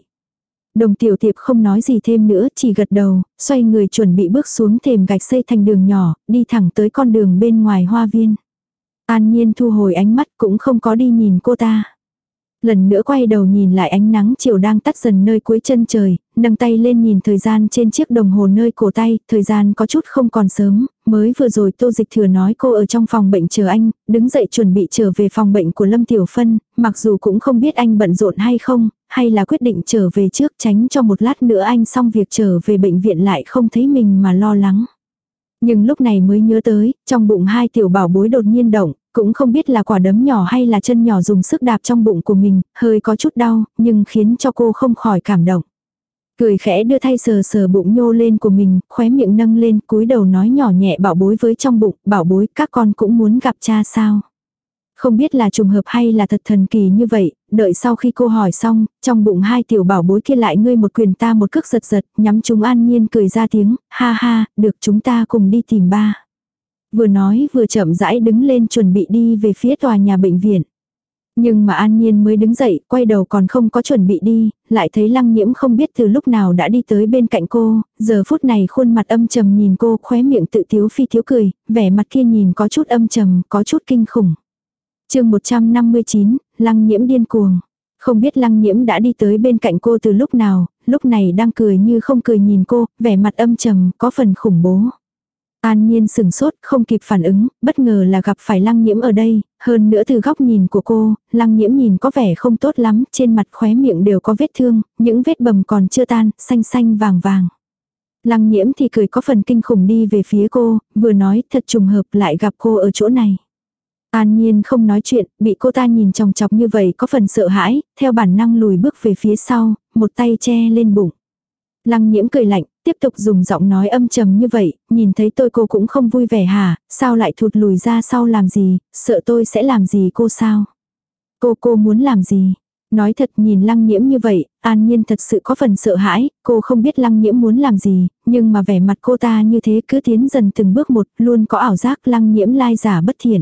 Đồng tiểu tiệp không nói gì thêm nữa, chỉ gật đầu, xoay người chuẩn bị bước xuống thềm gạch xây thành đường nhỏ, đi thẳng tới con đường bên ngoài hoa viên. An nhiên thu hồi ánh mắt cũng không có đi nhìn cô ta. Lần nữa quay đầu nhìn lại ánh nắng chiều đang tắt dần nơi cuối chân trời, nâng tay lên nhìn thời gian trên chiếc đồng hồ nơi cổ tay, thời gian có chút không còn sớm, mới vừa rồi tô dịch thừa nói cô ở trong phòng bệnh chờ anh, đứng dậy chuẩn bị trở về phòng bệnh của Lâm Tiểu Phân, mặc dù cũng không biết anh bận rộn hay không, hay là quyết định trở về trước tránh cho một lát nữa anh xong việc trở về bệnh viện lại không thấy mình mà lo lắng. Nhưng lúc này mới nhớ tới, trong bụng hai tiểu bảo bối đột nhiên động, cũng không biết là quả đấm nhỏ hay là chân nhỏ dùng sức đạp trong bụng của mình, hơi có chút đau, nhưng khiến cho cô không khỏi cảm động. Cười khẽ đưa thay sờ sờ bụng nhô lên của mình, khóe miệng nâng lên, cúi đầu nói nhỏ nhẹ bảo bối với trong bụng, bảo bối các con cũng muốn gặp cha sao. Không biết là trùng hợp hay là thật thần kỳ như vậy, đợi sau khi cô hỏi xong, trong bụng hai tiểu bảo bối kia lại ngươi một quyền ta một cước giật giật, nhắm chúng an nhiên cười ra tiếng, ha ha, được chúng ta cùng đi tìm ba. Vừa nói vừa chậm rãi đứng lên chuẩn bị đi về phía tòa nhà bệnh viện. Nhưng mà an nhiên mới đứng dậy, quay đầu còn không có chuẩn bị đi, lại thấy lăng nhiễm không biết từ lúc nào đã đi tới bên cạnh cô, giờ phút này khuôn mặt âm trầm nhìn cô khóe miệng tự thiếu phi thiếu cười, vẻ mặt kia nhìn có chút âm trầm, có chút kinh khủng chương 159, lăng nhiễm điên cuồng. Không biết lăng nhiễm đã đi tới bên cạnh cô từ lúc nào, lúc này đang cười như không cười nhìn cô, vẻ mặt âm trầm, có phần khủng bố. An nhiên sừng sốt, không kịp phản ứng, bất ngờ là gặp phải lăng nhiễm ở đây, hơn nữa từ góc nhìn của cô, lăng nhiễm nhìn có vẻ không tốt lắm, trên mặt khóe miệng đều có vết thương, những vết bầm còn chưa tan, xanh xanh vàng vàng. Lăng nhiễm thì cười có phần kinh khủng đi về phía cô, vừa nói thật trùng hợp lại gặp cô ở chỗ này. An Nhiên không nói chuyện, bị cô ta nhìn chòng chọc như vậy có phần sợ hãi, theo bản năng lùi bước về phía sau, một tay che lên bụng. Lăng nhiễm cười lạnh, tiếp tục dùng giọng nói âm trầm như vậy, nhìn thấy tôi cô cũng không vui vẻ hả, sao lại thụt lùi ra sau làm gì, sợ tôi sẽ làm gì cô sao? Cô cô muốn làm gì? Nói thật nhìn lăng nhiễm như vậy, an nhiên thật sự có phần sợ hãi, cô không biết lăng nhiễm muốn làm gì, nhưng mà vẻ mặt cô ta như thế cứ tiến dần từng bước một, luôn có ảo giác lăng nhiễm lai giả bất thiện.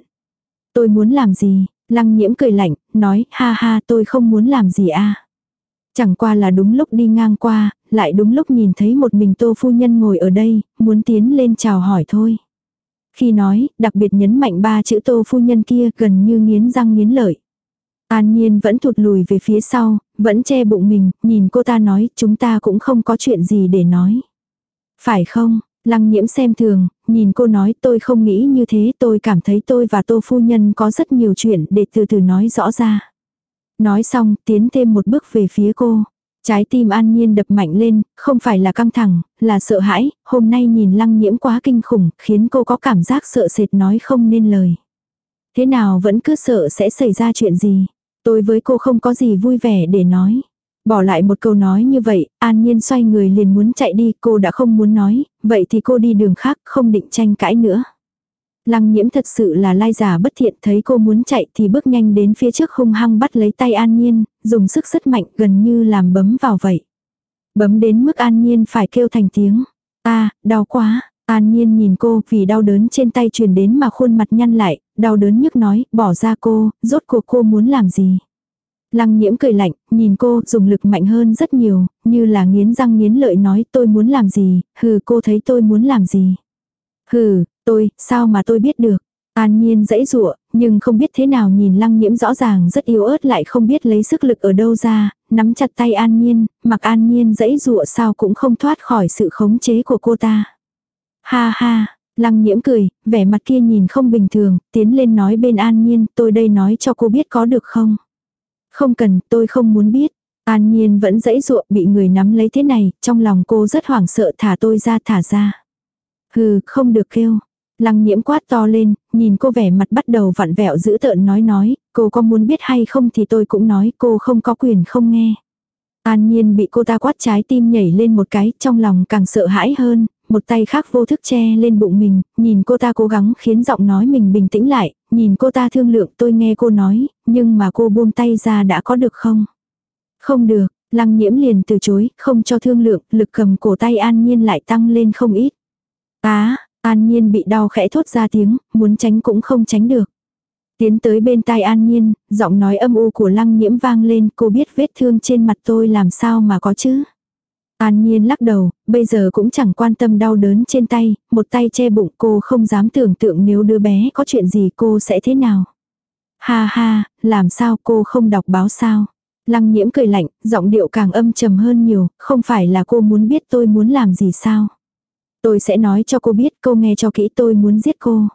Tôi muốn làm gì? Lăng nhiễm cười lạnh, nói, ha ha tôi không muốn làm gì a Chẳng qua là đúng lúc đi ngang qua, lại đúng lúc nhìn thấy một mình tô phu nhân ngồi ở đây, muốn tiến lên chào hỏi thôi. Khi nói, đặc biệt nhấn mạnh ba chữ tô phu nhân kia gần như nghiến răng nghiến lợi. An Nhiên vẫn thụt lùi về phía sau, vẫn che bụng mình, nhìn cô ta nói chúng ta cũng không có chuyện gì để nói. Phải không? Lăng nhiễm xem thường, nhìn cô nói tôi không nghĩ như thế tôi cảm thấy tôi và tô phu nhân có rất nhiều chuyện để từ từ nói rõ ra. Nói xong tiến thêm một bước về phía cô. Trái tim an nhiên đập mạnh lên, không phải là căng thẳng, là sợ hãi, hôm nay nhìn lăng nhiễm quá kinh khủng, khiến cô có cảm giác sợ sệt nói không nên lời. Thế nào vẫn cứ sợ sẽ xảy ra chuyện gì. Tôi với cô không có gì vui vẻ để nói. Bỏ lại một câu nói như vậy, an nhiên xoay người liền muốn chạy đi, cô đã không muốn nói, vậy thì cô đi đường khác, không định tranh cãi nữa. Lăng nhiễm thật sự là lai giả bất thiện thấy cô muốn chạy thì bước nhanh đến phía trước hung hăng bắt lấy tay an nhiên, dùng sức rất mạnh gần như làm bấm vào vậy. Bấm đến mức an nhiên phải kêu thành tiếng. ta đau quá, An Nhiên nhìn cô vì đau đớn trên tay truyền đến mà khuôn mặt nhăn lại, đau đớn nhức nói, bỏ ra cô, rốt cuộc cô muốn làm gì. Lăng nhiễm cười lạnh, nhìn cô dùng lực mạnh hơn rất nhiều, như là nghiến răng nghiến lợi nói tôi muốn làm gì, hừ cô thấy tôi muốn làm gì. Hừ, tôi, sao mà tôi biết được. An nhiên dãy dụa, nhưng không biết thế nào nhìn lăng nhiễm rõ ràng rất yếu ớt lại không biết lấy sức lực ở đâu ra, nắm chặt tay an nhiên, mặc an nhiên dãy dụa sao cũng không thoát khỏi sự khống chế của cô ta. Ha ha, lăng nhiễm cười, vẻ mặt kia nhìn không bình thường, tiến lên nói bên an nhiên, tôi đây nói cho cô biết có được không? Không cần, tôi không muốn biết. An nhiên vẫn dãy ruộng bị người nắm lấy thế này, trong lòng cô rất hoảng sợ thả tôi ra thả ra. Hừ, không được kêu. Lăng nhiễm quát to lên, nhìn cô vẻ mặt bắt đầu vặn vẹo giữ tợn nói nói, cô có muốn biết hay không thì tôi cũng nói cô không có quyền không nghe. An nhiên bị cô ta quát trái tim nhảy lên một cái, trong lòng càng sợ hãi hơn, một tay khác vô thức che lên bụng mình, nhìn cô ta cố gắng khiến giọng nói mình bình tĩnh lại, nhìn cô ta thương lượng tôi nghe cô nói, nhưng mà cô buông tay ra đã có được không? Không được, lăng nhiễm liền từ chối, không cho thương lượng, lực cầm cổ tay an nhiên lại tăng lên không ít. Á, an nhiên bị đau khẽ thốt ra tiếng, muốn tránh cũng không tránh được. Tiến tới bên tai an nhiên, giọng nói âm u của lăng nhiễm vang lên, cô biết vết thương trên mặt tôi làm sao mà có chứ. An Nhiên lắc đầu, bây giờ cũng chẳng quan tâm đau đớn trên tay, một tay che bụng cô không dám tưởng tượng nếu đứa bé có chuyện gì cô sẽ thế nào. Ha ha, làm sao cô không đọc báo sao? Lăng nhiễm cười lạnh, giọng điệu càng âm trầm hơn nhiều, không phải là cô muốn biết tôi muốn làm gì sao? Tôi sẽ nói cho cô biết cô nghe cho kỹ tôi muốn giết cô.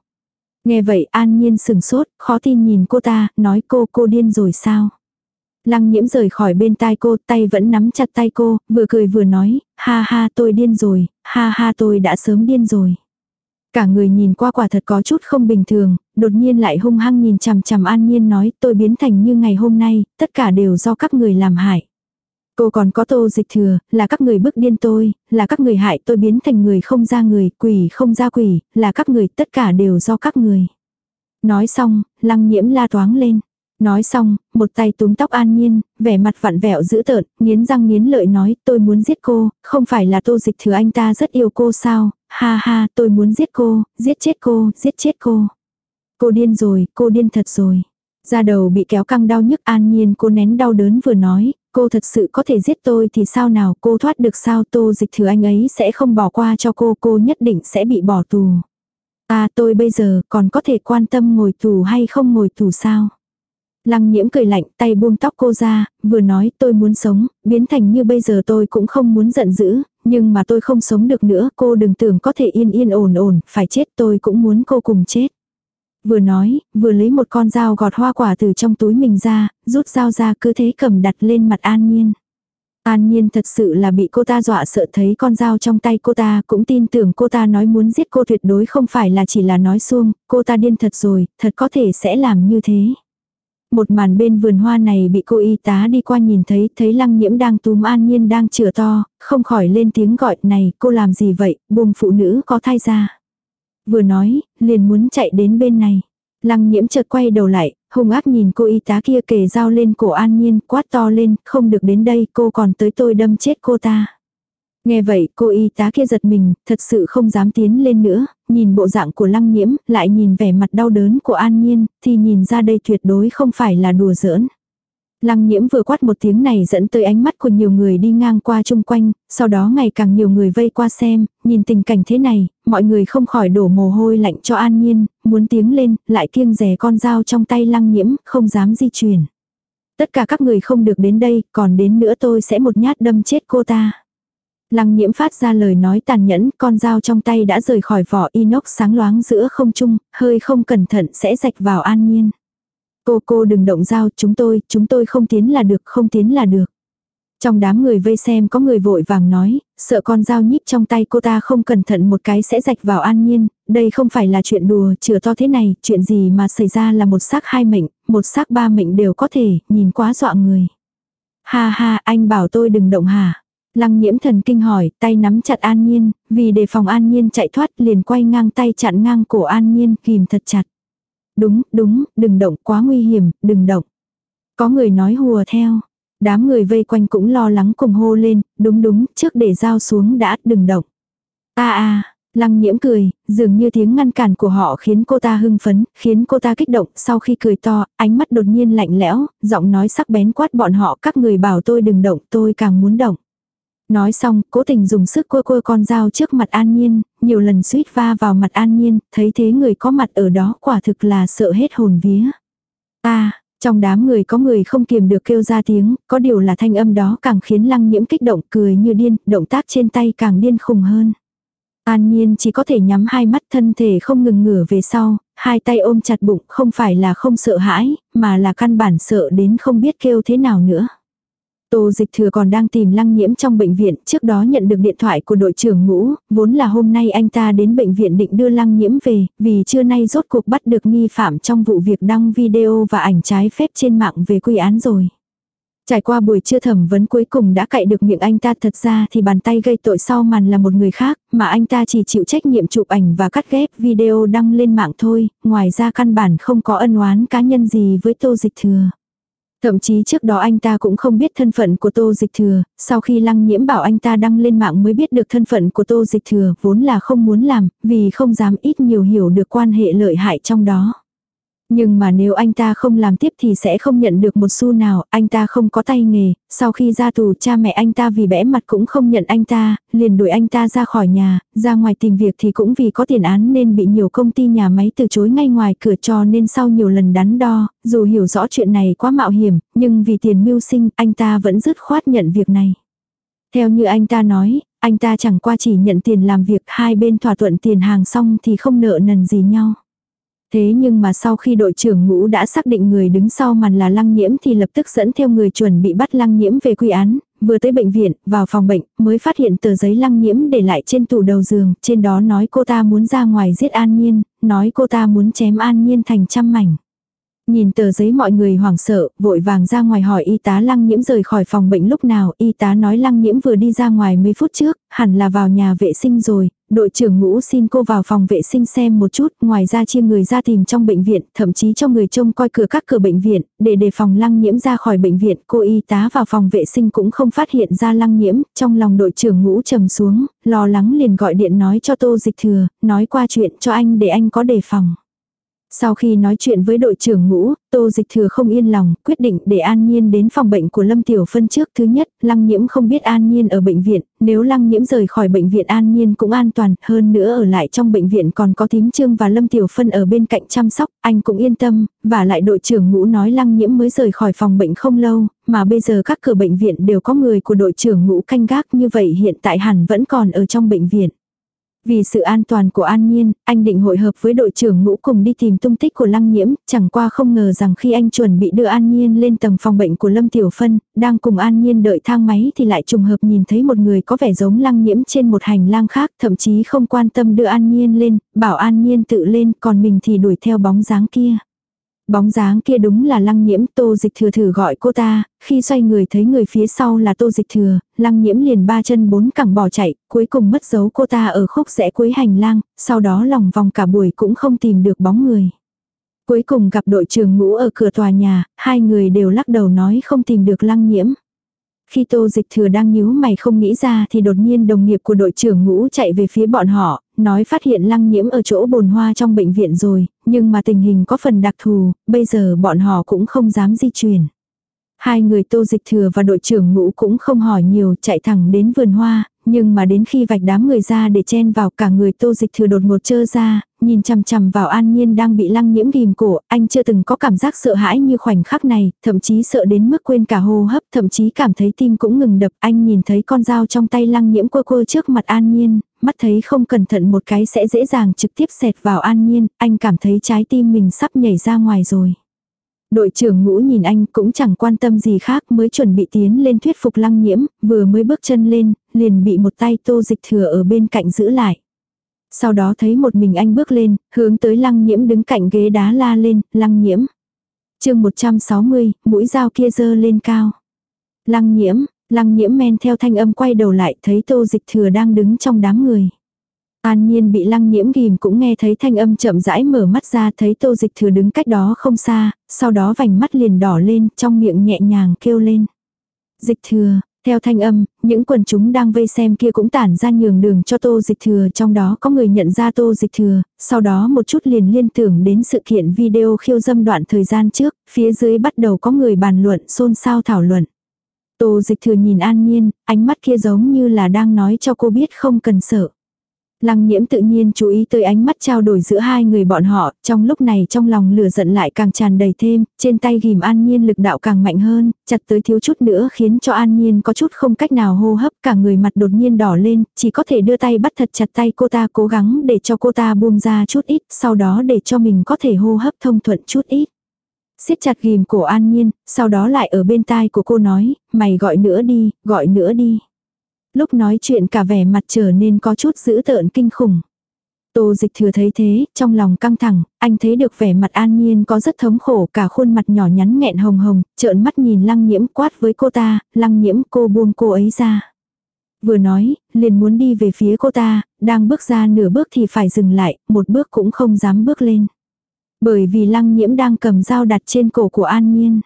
Nghe vậy an nhiên sừng sốt, khó tin nhìn cô ta, nói cô cô điên rồi sao? Lăng nhiễm rời khỏi bên tai cô, tay vẫn nắm chặt tay cô, vừa cười vừa nói, ha ha tôi điên rồi, ha ha tôi đã sớm điên rồi. Cả người nhìn qua quả thật có chút không bình thường, đột nhiên lại hung hăng nhìn chằm chằm an nhiên nói tôi biến thành như ngày hôm nay, tất cả đều do các người làm hại. Cô còn có tô dịch thừa, là các người bức điên tôi, là các người hại tôi biến thành người không ra người, quỷ không ra quỷ, là các người, tất cả đều do các người. Nói xong, lăng nhiễm la toáng lên. Nói xong, một tay túm tóc an nhiên, vẻ mặt vặn vẹo dữ tợn, nghiến răng nghiến lợi nói tôi muốn giết cô, không phải là tô dịch thừa anh ta rất yêu cô sao, ha ha tôi muốn giết cô, giết chết cô, giết chết cô. Cô điên rồi, cô điên thật rồi. Da đầu bị kéo căng đau nhức an nhiên cô nén đau đớn vừa nói, cô thật sự có thể giết tôi thì sao nào cô thoát được sao tô dịch thừa anh ấy sẽ không bỏ qua cho cô, cô nhất định sẽ bị bỏ tù. À tôi bây giờ còn có thể quan tâm ngồi tù hay không ngồi tù sao? Lăng nhiễm cười lạnh tay buông tóc cô ra, vừa nói tôi muốn sống, biến thành như bây giờ tôi cũng không muốn giận dữ, nhưng mà tôi không sống được nữa, cô đừng tưởng có thể yên yên ổn ổn, phải chết tôi cũng muốn cô cùng chết. Vừa nói, vừa lấy một con dao gọt hoa quả từ trong túi mình ra, rút dao ra cứ thế cầm đặt lên mặt an nhiên. An Nhiên thật sự là bị cô ta dọa sợ thấy con dao trong tay cô ta cũng tin tưởng cô ta nói muốn giết cô tuyệt đối không phải là chỉ là nói xuông, cô ta điên thật rồi, thật có thể sẽ làm như thế. Một màn bên vườn hoa này bị cô y tá đi qua nhìn thấy, thấy lăng nhiễm đang túm an nhiên đang chửa to, không khỏi lên tiếng gọi này, cô làm gì vậy, buông phụ nữ có thai ra. Vừa nói, liền muốn chạy đến bên này. Lăng nhiễm chợt quay đầu lại, hung ác nhìn cô y tá kia kề dao lên cổ an nhiên, quát to lên, không được đến đây, cô còn tới tôi đâm chết cô ta. Nghe vậy cô y tá kia giật mình, thật sự không dám tiến lên nữa, nhìn bộ dạng của lăng nhiễm, lại nhìn vẻ mặt đau đớn của an nhiên, thì nhìn ra đây tuyệt đối không phải là đùa giỡn. Lăng nhiễm vừa quát một tiếng này dẫn tới ánh mắt của nhiều người đi ngang qua chung quanh, sau đó ngày càng nhiều người vây qua xem, nhìn tình cảnh thế này, mọi người không khỏi đổ mồ hôi lạnh cho an nhiên, muốn tiếng lên, lại kiêng rè con dao trong tay lăng nhiễm, không dám di chuyển. Tất cả các người không được đến đây, còn đến nữa tôi sẽ một nhát đâm chết cô ta. Lăng nhiễm phát ra lời nói tàn nhẫn, con dao trong tay đã rời khỏi vỏ inox sáng loáng giữa không trung, hơi không cẩn thận sẽ rạch vào an nhiên. Cô cô đừng động dao, chúng tôi, chúng tôi không tiến là được, không tiến là được. Trong đám người vây xem có người vội vàng nói, sợ con dao nhíp trong tay cô ta không cẩn thận một cái sẽ rạch vào an nhiên, đây không phải là chuyện đùa, chữa to thế này, chuyện gì mà xảy ra là một xác hai mệnh, một xác ba mệnh đều có thể, nhìn quá dọa người. Ha ha, anh bảo tôi đừng động hả? Lăng nhiễm thần kinh hỏi, tay nắm chặt an nhiên, vì đề phòng an nhiên chạy thoát liền quay ngang tay chặn ngang cổ an nhiên kìm thật chặt. Đúng, đúng, đừng động, quá nguy hiểm, đừng động. Có người nói hùa theo. Đám người vây quanh cũng lo lắng cùng hô lên, đúng đúng, trước để dao xuống đã, đừng động. a a lăng nhiễm cười, dường như tiếng ngăn cản của họ khiến cô ta hưng phấn, khiến cô ta kích động, sau khi cười to, ánh mắt đột nhiên lạnh lẽo, giọng nói sắc bén quát bọn họ các người bảo tôi đừng động, tôi càng muốn động. Nói xong, cố tình dùng sức cua cua con dao trước mặt An Nhiên, nhiều lần suýt va vào mặt An Nhiên, thấy thế người có mặt ở đó quả thực là sợ hết hồn vía. Ta, trong đám người có người không kiềm được kêu ra tiếng, có điều là thanh âm đó càng khiến lăng nhiễm kích động cười như điên, động tác trên tay càng điên khùng hơn. An Nhiên chỉ có thể nhắm hai mắt thân thể không ngừng ngửa về sau, hai tay ôm chặt bụng không phải là không sợ hãi, mà là căn bản sợ đến không biết kêu thế nào nữa. Tô dịch thừa còn đang tìm lăng nhiễm trong bệnh viện, trước đó nhận được điện thoại của đội trưởng ngũ, vốn là hôm nay anh ta đến bệnh viện định đưa lăng nhiễm về, vì trưa nay rốt cuộc bắt được nghi phạm trong vụ việc đăng video và ảnh trái phép trên mạng về quy án rồi. Trải qua buổi trưa thẩm vấn cuối cùng đã cậy được miệng anh ta thật ra thì bàn tay gây tội sau màn là một người khác, mà anh ta chỉ chịu trách nhiệm chụp ảnh và cắt ghép video đăng lên mạng thôi, ngoài ra căn bản không có ân oán cá nhân gì với tô dịch thừa. Thậm chí trước đó anh ta cũng không biết thân phận của Tô Dịch Thừa, sau khi Lăng Nhiễm bảo anh ta đăng lên mạng mới biết được thân phận của Tô Dịch Thừa, vốn là không muốn làm, vì không dám ít nhiều hiểu được quan hệ lợi hại trong đó. Nhưng mà nếu anh ta không làm tiếp thì sẽ không nhận được một xu nào, anh ta không có tay nghề, sau khi ra tù cha mẹ anh ta vì bẽ mặt cũng không nhận anh ta, liền đuổi anh ta ra khỏi nhà, ra ngoài tìm việc thì cũng vì có tiền án nên bị nhiều công ty nhà máy từ chối ngay ngoài cửa cho nên sau nhiều lần đắn đo, dù hiểu rõ chuyện này quá mạo hiểm, nhưng vì tiền mưu sinh anh ta vẫn dứt khoát nhận việc này. Theo như anh ta nói, anh ta chẳng qua chỉ nhận tiền làm việc hai bên thỏa thuận tiền hàng xong thì không nợ nần gì nhau. Thế nhưng mà sau khi đội trưởng ngũ đã xác định người đứng sau màn là lăng nhiễm thì lập tức dẫn theo người chuẩn bị bắt lăng nhiễm về quy án, vừa tới bệnh viện, vào phòng bệnh, mới phát hiện tờ giấy lăng nhiễm để lại trên tủ đầu giường, trên đó nói cô ta muốn ra ngoài giết an nhiên, nói cô ta muốn chém an nhiên thành trăm mảnh. Nhìn tờ giấy mọi người hoảng sợ, vội vàng ra ngoài hỏi y tá lăng nhiễm rời khỏi phòng bệnh lúc nào, y tá nói lăng nhiễm vừa đi ra ngoài mấy phút trước, hẳn là vào nhà vệ sinh rồi, đội trưởng ngũ xin cô vào phòng vệ sinh xem một chút, ngoài ra chia người ra tìm trong bệnh viện, thậm chí cho người trông coi cửa các cửa bệnh viện, để đề phòng lăng nhiễm ra khỏi bệnh viện, cô y tá vào phòng vệ sinh cũng không phát hiện ra lăng nhiễm, trong lòng đội trưởng ngũ trầm xuống, lo lắng liền gọi điện nói cho tô dịch thừa, nói qua chuyện cho anh để anh có đề phòng. Sau khi nói chuyện với đội trưởng ngũ, Tô Dịch Thừa không yên lòng, quyết định để An Nhiên đến phòng bệnh của Lâm Tiểu Phân trước. Thứ nhất, Lăng Nhiễm không biết An Nhiên ở bệnh viện, nếu Lăng Nhiễm rời khỏi bệnh viện An Nhiên cũng an toàn, hơn nữa ở lại trong bệnh viện còn có Thím Trương và Lâm Tiểu Phân ở bên cạnh chăm sóc, anh cũng yên tâm, và lại đội trưởng ngũ nói Lăng Nhiễm mới rời khỏi phòng bệnh không lâu, mà bây giờ các cửa bệnh viện đều có người của đội trưởng ngũ canh gác như vậy hiện tại hẳn vẫn còn ở trong bệnh viện. Vì sự an toàn của An Nhiên, anh định hội hợp với đội trưởng ngũ cùng đi tìm tung tích của Lăng Nhiễm, chẳng qua không ngờ rằng khi anh chuẩn bị đưa An Nhiên lên tầng phòng bệnh của Lâm Tiểu Phân, đang cùng An Nhiên đợi thang máy thì lại trùng hợp nhìn thấy một người có vẻ giống Lăng Nhiễm trên một hành lang khác, thậm chí không quan tâm đưa An Nhiên lên, bảo An Nhiên tự lên, còn mình thì đuổi theo bóng dáng kia. Bóng dáng kia đúng là lăng nhiễm tô dịch thừa thử gọi cô ta, khi xoay người thấy người phía sau là tô dịch thừa, lăng nhiễm liền ba chân bốn cẳng bỏ chạy, cuối cùng mất dấu cô ta ở khúc rẽ cuối hành lang, sau đó lòng vòng cả buổi cũng không tìm được bóng người. Cuối cùng gặp đội trưởng ngũ ở cửa tòa nhà, hai người đều lắc đầu nói không tìm được lăng nhiễm. Khi tô dịch thừa đang nhíu mày không nghĩ ra thì đột nhiên đồng nghiệp của đội trưởng ngũ chạy về phía bọn họ, nói phát hiện lăng nhiễm ở chỗ bồn hoa trong bệnh viện rồi, nhưng mà tình hình có phần đặc thù, bây giờ bọn họ cũng không dám di chuyển. Hai người tô dịch thừa và đội trưởng ngũ cũng không hỏi nhiều chạy thẳng đến vườn hoa, nhưng mà đến khi vạch đám người ra để chen vào cả người tô dịch thừa đột ngột trơ ra, nhìn chằm chằm vào an nhiên đang bị lăng nhiễm ghim cổ, anh chưa từng có cảm giác sợ hãi như khoảnh khắc này, thậm chí sợ đến mức quên cả hô hấp, thậm chí cảm thấy tim cũng ngừng đập, anh nhìn thấy con dao trong tay lăng nhiễm quơ quơ trước mặt an nhiên, mắt thấy không cẩn thận một cái sẽ dễ dàng trực tiếp xẹt vào an nhiên, anh cảm thấy trái tim mình sắp nhảy ra ngoài rồi. Đội trưởng ngũ nhìn anh cũng chẳng quan tâm gì khác mới chuẩn bị tiến lên thuyết phục lăng nhiễm, vừa mới bước chân lên, liền bị một tay tô dịch thừa ở bên cạnh giữ lại. Sau đó thấy một mình anh bước lên, hướng tới lăng nhiễm đứng cạnh ghế đá la lên, lăng nhiễm. chương 160, mũi dao kia dơ lên cao. Lăng nhiễm, lăng nhiễm men theo thanh âm quay đầu lại thấy tô dịch thừa đang đứng trong đám người. An nhiên bị lăng nhiễm ghim cũng nghe thấy thanh âm chậm rãi mở mắt ra thấy tô dịch thừa đứng cách đó không xa, sau đó vành mắt liền đỏ lên, trong miệng nhẹ nhàng kêu lên. Dịch thừa, theo thanh âm, những quần chúng đang vây xem kia cũng tản ra nhường đường cho tô dịch thừa trong đó có người nhận ra tô dịch thừa, sau đó một chút liền liên tưởng đến sự kiện video khiêu dâm đoạn thời gian trước, phía dưới bắt đầu có người bàn luận xôn xao thảo luận. Tô dịch thừa nhìn an nhiên, ánh mắt kia giống như là đang nói cho cô biết không cần sợ. Lăng nhiễm tự nhiên chú ý tới ánh mắt trao đổi giữa hai người bọn họ, trong lúc này trong lòng lửa giận lại càng tràn đầy thêm, trên tay ghim an nhiên lực đạo càng mạnh hơn, chặt tới thiếu chút nữa khiến cho an nhiên có chút không cách nào hô hấp, cả người mặt đột nhiên đỏ lên, chỉ có thể đưa tay bắt thật chặt tay cô ta cố gắng để cho cô ta buông ra chút ít, sau đó để cho mình có thể hô hấp thông thuận chút ít siết chặt ghim cổ an nhiên, sau đó lại ở bên tai của cô nói, mày gọi nữa đi, gọi nữa đi. Lúc nói chuyện cả vẻ mặt trở nên có chút dữ tợn kinh khủng. Tô dịch thừa thấy thế, trong lòng căng thẳng, anh thấy được vẻ mặt an nhiên có rất thống khổ cả khuôn mặt nhỏ nhắn nghẹn hồng hồng, trợn mắt nhìn lăng nhiễm quát với cô ta, lăng nhiễm cô buông cô ấy ra. Vừa nói, liền muốn đi về phía cô ta, đang bước ra nửa bước thì phải dừng lại, một bước cũng không dám bước lên. Bởi vì lăng nhiễm đang cầm dao đặt trên cổ của an nhiên.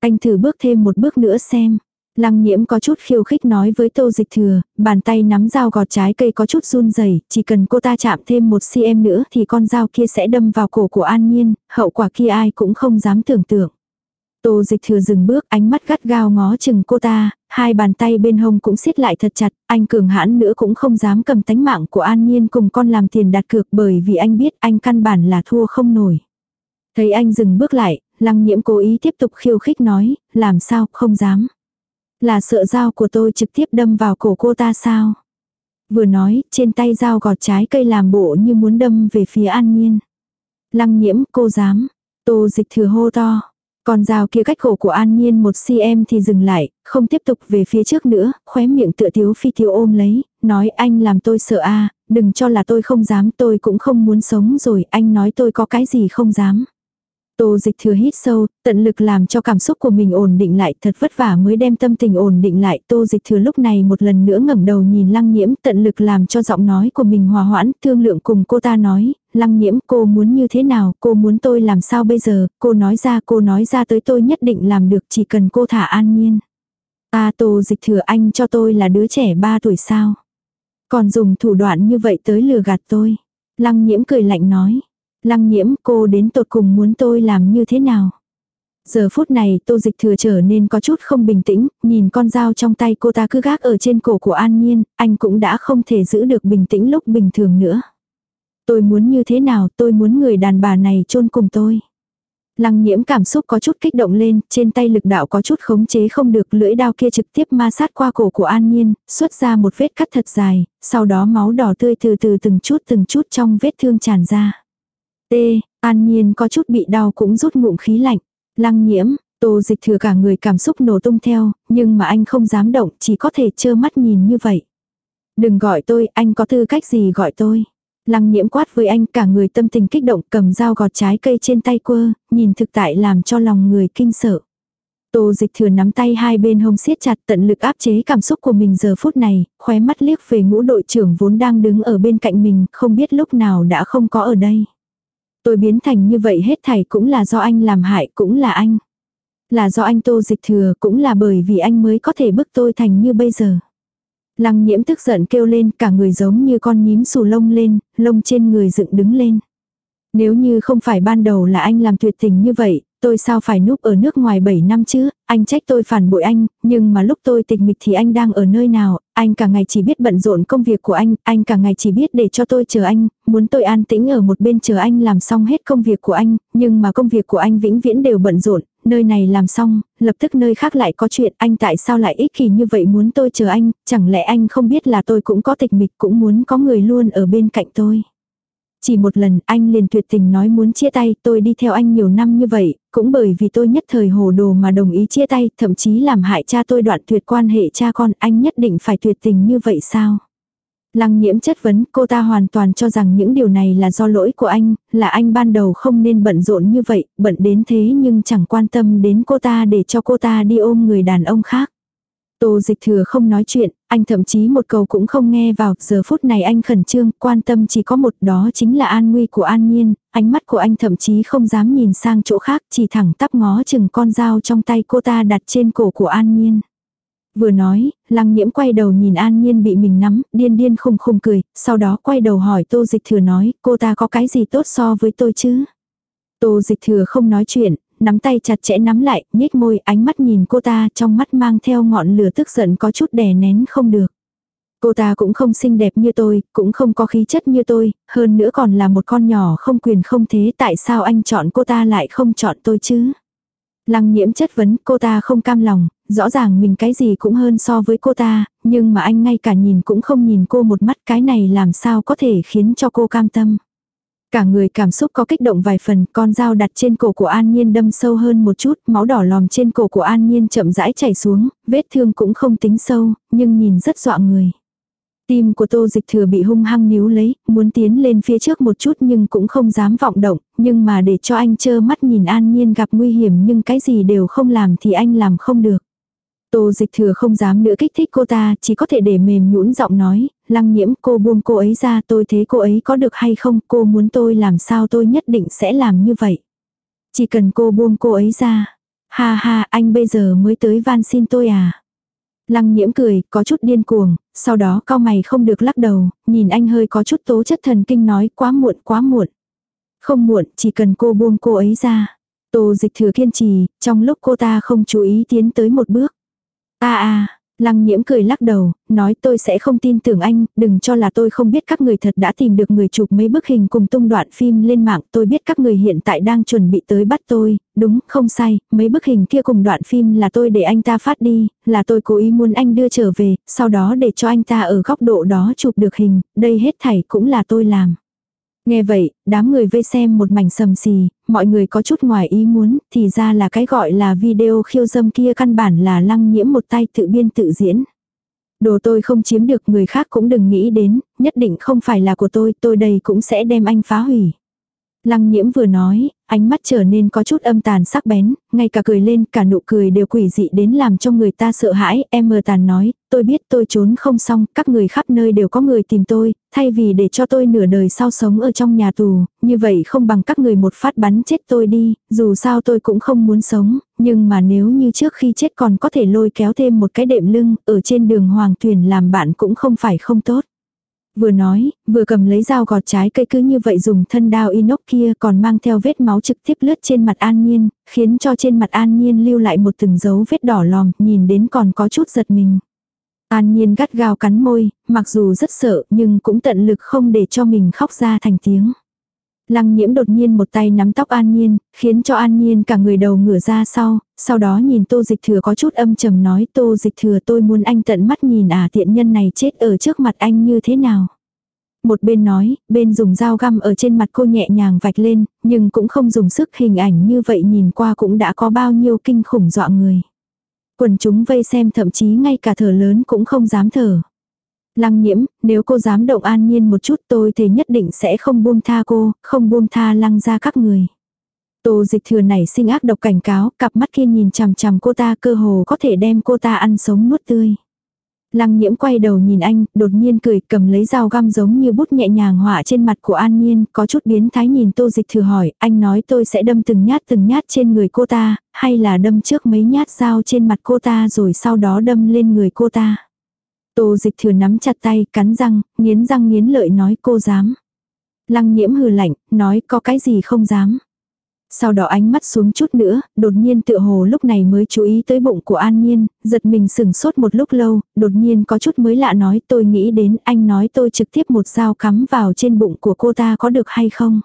Anh thử bước thêm một bước nữa xem. Lăng nhiễm có chút khiêu khích nói với tô dịch thừa, bàn tay nắm dao gọt trái cây có chút run rẩy chỉ cần cô ta chạm thêm một cm nữa thì con dao kia sẽ đâm vào cổ của an nhiên, hậu quả kia ai cũng không dám tưởng tượng. Tô dịch thừa dừng bước ánh mắt gắt gao ngó chừng cô ta, hai bàn tay bên hông cũng siết lại thật chặt, anh cường hãn nữa cũng không dám cầm tánh mạng của an nhiên cùng con làm tiền đặt cược bởi vì anh biết anh căn bản là thua không nổi. Thấy anh dừng bước lại, lăng nhiễm cố ý tiếp tục khiêu khích nói, làm sao, không dám. Là sợ dao của tôi trực tiếp đâm vào cổ cô ta sao? Vừa nói, trên tay dao gọt trái cây làm bộ như muốn đâm về phía an nhiên. Lăng nhiễm, cô dám. Tô dịch thừa hô to. Còn dao kia cách cổ của an nhiên một cm thì dừng lại, không tiếp tục về phía trước nữa, khóe miệng tựa thiếu phi thiếu ôm lấy, nói anh làm tôi sợ a đừng cho là tôi không dám tôi cũng không muốn sống rồi, anh nói tôi có cái gì không dám. Tô dịch thừa hít sâu, tận lực làm cho cảm xúc của mình ổn định lại, thật vất vả mới đem tâm tình ổn định lại. Tô dịch thừa lúc này một lần nữa ngẩng đầu nhìn lăng nhiễm, tận lực làm cho giọng nói của mình hòa hoãn, thương lượng cùng cô ta nói, lăng nhiễm cô muốn như thế nào, cô muốn tôi làm sao bây giờ, cô nói ra cô nói ra tới tôi nhất định làm được chỉ cần cô thả an nhiên. À tô dịch thừa anh cho tôi là đứa trẻ 3 tuổi sao. Còn dùng thủ đoạn như vậy tới lừa gạt tôi. Lăng nhiễm cười lạnh nói. Lăng nhiễm cô đến tột cùng muốn tôi làm như thế nào. Giờ phút này tô dịch thừa trở nên có chút không bình tĩnh, nhìn con dao trong tay cô ta cứ gác ở trên cổ của An Nhiên, anh cũng đã không thể giữ được bình tĩnh lúc bình thường nữa. Tôi muốn như thế nào, tôi muốn người đàn bà này chôn cùng tôi. Lăng nhiễm cảm xúc có chút kích động lên, trên tay lực đạo có chút khống chế không được lưỡi đao kia trực tiếp ma sát qua cổ của An Nhiên, xuất ra một vết cắt thật dài, sau đó máu đỏ tươi từ từ từng chút từng chút trong vết thương tràn ra. T, An Nhiên có chút bị đau cũng rút ngụm khí lạnh. Lăng nhiễm, tô dịch thừa cả người cảm xúc nổ tung theo, nhưng mà anh không dám động, chỉ có thể trơ mắt nhìn như vậy. Đừng gọi tôi, anh có tư cách gì gọi tôi. Lăng nhiễm quát với anh cả người tâm tình kích động cầm dao gọt trái cây trên tay quơ, nhìn thực tại làm cho lòng người kinh sợ. Tô dịch thừa nắm tay hai bên hông siết chặt tận lực áp chế cảm xúc của mình giờ phút này, khóe mắt liếc về ngũ đội trưởng vốn đang đứng ở bên cạnh mình, không biết lúc nào đã không có ở đây. Tôi biến thành như vậy hết thảy cũng là do anh làm hại, cũng là anh. Là do anh tô dịch thừa, cũng là bởi vì anh mới có thể bức tôi thành như bây giờ. Lăng nhiễm tức giận kêu lên cả người giống như con nhím xù lông lên, lông trên người dựng đứng lên. Nếu như không phải ban đầu là anh làm tuyệt tình như vậy, tôi sao phải núp ở nước ngoài 7 năm chứ, anh trách tôi phản bội anh, nhưng mà lúc tôi tịch mịch thì anh đang ở nơi nào, anh cả ngày chỉ biết bận rộn công việc của anh, anh cả ngày chỉ biết để cho tôi chờ anh, muốn tôi an tĩnh ở một bên chờ anh làm xong hết công việc của anh, nhưng mà công việc của anh vĩnh viễn đều bận rộn, nơi này làm xong, lập tức nơi khác lại có chuyện, anh tại sao lại ích kỷ như vậy muốn tôi chờ anh, chẳng lẽ anh không biết là tôi cũng có tịch mịch cũng muốn có người luôn ở bên cạnh tôi. Chỉ một lần anh liền tuyệt tình nói muốn chia tay, tôi đi theo anh nhiều năm như vậy, cũng bởi vì tôi nhất thời hồ đồ mà đồng ý chia tay, thậm chí làm hại cha tôi đoạn tuyệt quan hệ cha con, anh nhất định phải tuyệt tình như vậy sao? Lăng nhiễm chất vấn cô ta hoàn toàn cho rằng những điều này là do lỗi của anh, là anh ban đầu không nên bận rộn như vậy, bận đến thế nhưng chẳng quan tâm đến cô ta để cho cô ta đi ôm người đàn ông khác. Tô dịch thừa không nói chuyện, anh thậm chí một câu cũng không nghe vào, giờ phút này anh khẩn trương, quan tâm chỉ có một đó chính là an nguy của an nhiên, ánh mắt của anh thậm chí không dám nhìn sang chỗ khác, chỉ thẳng tắp ngó chừng con dao trong tay cô ta đặt trên cổ của an nhiên. Vừa nói, lăng nhiễm quay đầu nhìn an nhiên bị mình nắm, điên điên khùng khùng cười, sau đó quay đầu hỏi tô dịch thừa nói, cô ta có cái gì tốt so với tôi chứ? Tô dịch thừa không nói chuyện, nắm tay chặt chẽ nắm lại, nhếch môi, ánh mắt nhìn cô ta, trong mắt mang theo ngọn lửa tức giận có chút đè nén không được. Cô ta cũng không xinh đẹp như tôi, cũng không có khí chất như tôi, hơn nữa còn là một con nhỏ không quyền không thế, tại sao anh chọn cô ta lại không chọn tôi chứ? Lăng nhiễm chất vấn cô ta không cam lòng, rõ ràng mình cái gì cũng hơn so với cô ta, nhưng mà anh ngay cả nhìn cũng không nhìn cô một mắt cái này làm sao có thể khiến cho cô cam tâm. Cả người cảm xúc có kích động vài phần, con dao đặt trên cổ của An Nhiên đâm sâu hơn một chút, máu đỏ lòm trên cổ của An Nhiên chậm rãi chảy xuống, vết thương cũng không tính sâu, nhưng nhìn rất dọa người. Tim của tô dịch thừa bị hung hăng níu lấy, muốn tiến lên phía trước một chút nhưng cũng không dám vọng động, nhưng mà để cho anh chơ mắt nhìn An Nhiên gặp nguy hiểm nhưng cái gì đều không làm thì anh làm không được. Tô dịch thừa không dám nữa kích thích cô ta, chỉ có thể để mềm nhũn giọng nói, lăng nhiễm cô buông cô ấy ra tôi thế cô ấy có được hay không, cô muốn tôi làm sao tôi nhất định sẽ làm như vậy. Chỉ cần cô buông cô ấy ra. Ha ha, anh bây giờ mới tới van xin tôi à. Lăng nhiễm cười, có chút điên cuồng, sau đó cao mày không được lắc đầu, nhìn anh hơi có chút tố chất thần kinh nói quá muộn quá muộn. Không muộn, chỉ cần cô buông cô ấy ra. Tô dịch thừa kiên trì, trong lúc cô ta không chú ý tiến tới một bước a a Lăng nhiễm cười lắc đầu, nói tôi sẽ không tin tưởng anh, đừng cho là tôi không biết các người thật đã tìm được người chụp mấy bức hình cùng tung đoạn phim lên mạng, tôi biết các người hiện tại đang chuẩn bị tới bắt tôi, đúng, không sai, mấy bức hình kia cùng đoạn phim là tôi để anh ta phát đi, là tôi cố ý muốn anh đưa trở về, sau đó để cho anh ta ở góc độ đó chụp được hình, đây hết thảy cũng là tôi làm. Nghe vậy, đám người vây xem một mảnh sầm xì, mọi người có chút ngoài ý muốn, thì ra là cái gọi là video khiêu dâm kia căn bản là lăng nhiễm một tay tự biên tự diễn. Đồ tôi không chiếm được người khác cũng đừng nghĩ đến, nhất định không phải là của tôi, tôi đây cũng sẽ đem anh phá hủy. Lăng nhiễm vừa nói, ánh mắt trở nên có chút âm tàn sắc bén, ngay cả cười lên, cả nụ cười đều quỷ dị đến làm cho người ta sợ hãi, em mờ tàn nói, tôi biết tôi trốn không xong, các người khắp nơi đều có người tìm tôi, thay vì để cho tôi nửa đời sau sống ở trong nhà tù, như vậy không bằng các người một phát bắn chết tôi đi, dù sao tôi cũng không muốn sống, nhưng mà nếu như trước khi chết còn có thể lôi kéo thêm một cái đệm lưng, ở trên đường hoàng thuyền làm bạn cũng không phải không tốt. Vừa nói, vừa cầm lấy dao gọt trái cây cứ như vậy dùng thân đao inox kia còn mang theo vết máu trực tiếp lướt trên mặt An Nhiên, khiến cho trên mặt An Nhiên lưu lại một từng dấu vết đỏ lòm, nhìn đến còn có chút giật mình. An Nhiên gắt gao cắn môi, mặc dù rất sợ nhưng cũng tận lực không để cho mình khóc ra thành tiếng. Lăng nhiễm đột nhiên một tay nắm tóc An Nhiên, khiến cho An Nhiên cả người đầu ngửa ra sau, sau đó nhìn tô dịch thừa có chút âm trầm nói tô dịch thừa tôi muốn anh tận mắt nhìn à tiện nhân này chết ở trước mặt anh như thế nào. Một bên nói, bên dùng dao găm ở trên mặt cô nhẹ nhàng vạch lên, nhưng cũng không dùng sức hình ảnh như vậy nhìn qua cũng đã có bao nhiêu kinh khủng dọa người. Quần chúng vây xem thậm chí ngay cả thở lớn cũng không dám thở. Lăng nhiễm, nếu cô dám động an nhiên một chút tôi thì nhất định sẽ không buông tha cô, không buông tha lăng ra các người. Tô dịch thừa này sinh ác độc cảnh cáo, cặp mắt kia nhìn chằm chằm cô ta cơ hồ có thể đem cô ta ăn sống nuốt tươi. Lăng nhiễm quay đầu nhìn anh, đột nhiên cười, cầm lấy dao găm giống như bút nhẹ nhàng họa trên mặt của An Nhiên, có chút biến thái nhìn tô dịch thừa hỏi, anh nói tôi sẽ đâm từng nhát từng nhát trên người cô ta, hay là đâm trước mấy nhát dao trên mặt cô ta rồi sau đó đâm lên người cô ta. Tô dịch thừa nắm chặt tay, cắn răng, nghiến răng nghiến lợi nói cô dám. Lăng nhiễm hừ lạnh, nói có cái gì không dám. Sau đó ánh mắt xuống chút nữa, đột nhiên tựa hồ lúc này mới chú ý tới bụng của An Nhiên, giật mình sừng sốt một lúc lâu, đột nhiên có chút mới lạ nói tôi nghĩ đến anh nói tôi trực tiếp một dao cắm vào trên bụng của cô ta có được hay không.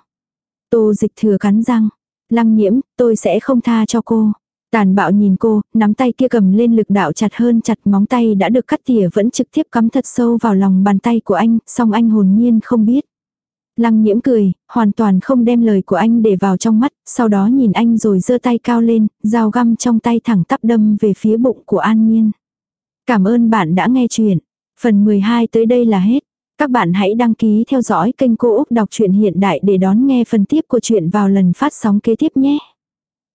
Tô dịch thừa cắn răng, lăng nhiễm, tôi sẽ không tha cho cô. Tàn bạo nhìn cô, nắm tay kia cầm lên lực đạo chặt hơn chặt móng tay đã được cắt tỉa vẫn trực tiếp cắm thật sâu vào lòng bàn tay của anh, song anh hồn nhiên không biết. Lăng nhiễm cười, hoàn toàn không đem lời của anh để vào trong mắt, sau đó nhìn anh rồi giơ tay cao lên, dao găm trong tay thẳng tắp đâm về phía bụng của An Nhiên. Cảm ơn bạn đã nghe chuyện. Phần 12 tới đây là hết. Các bạn hãy đăng ký theo dõi kênh Cô Úc Đọc truyện Hiện Đại để đón nghe phần tiếp của chuyện vào lần phát sóng kế tiếp nhé.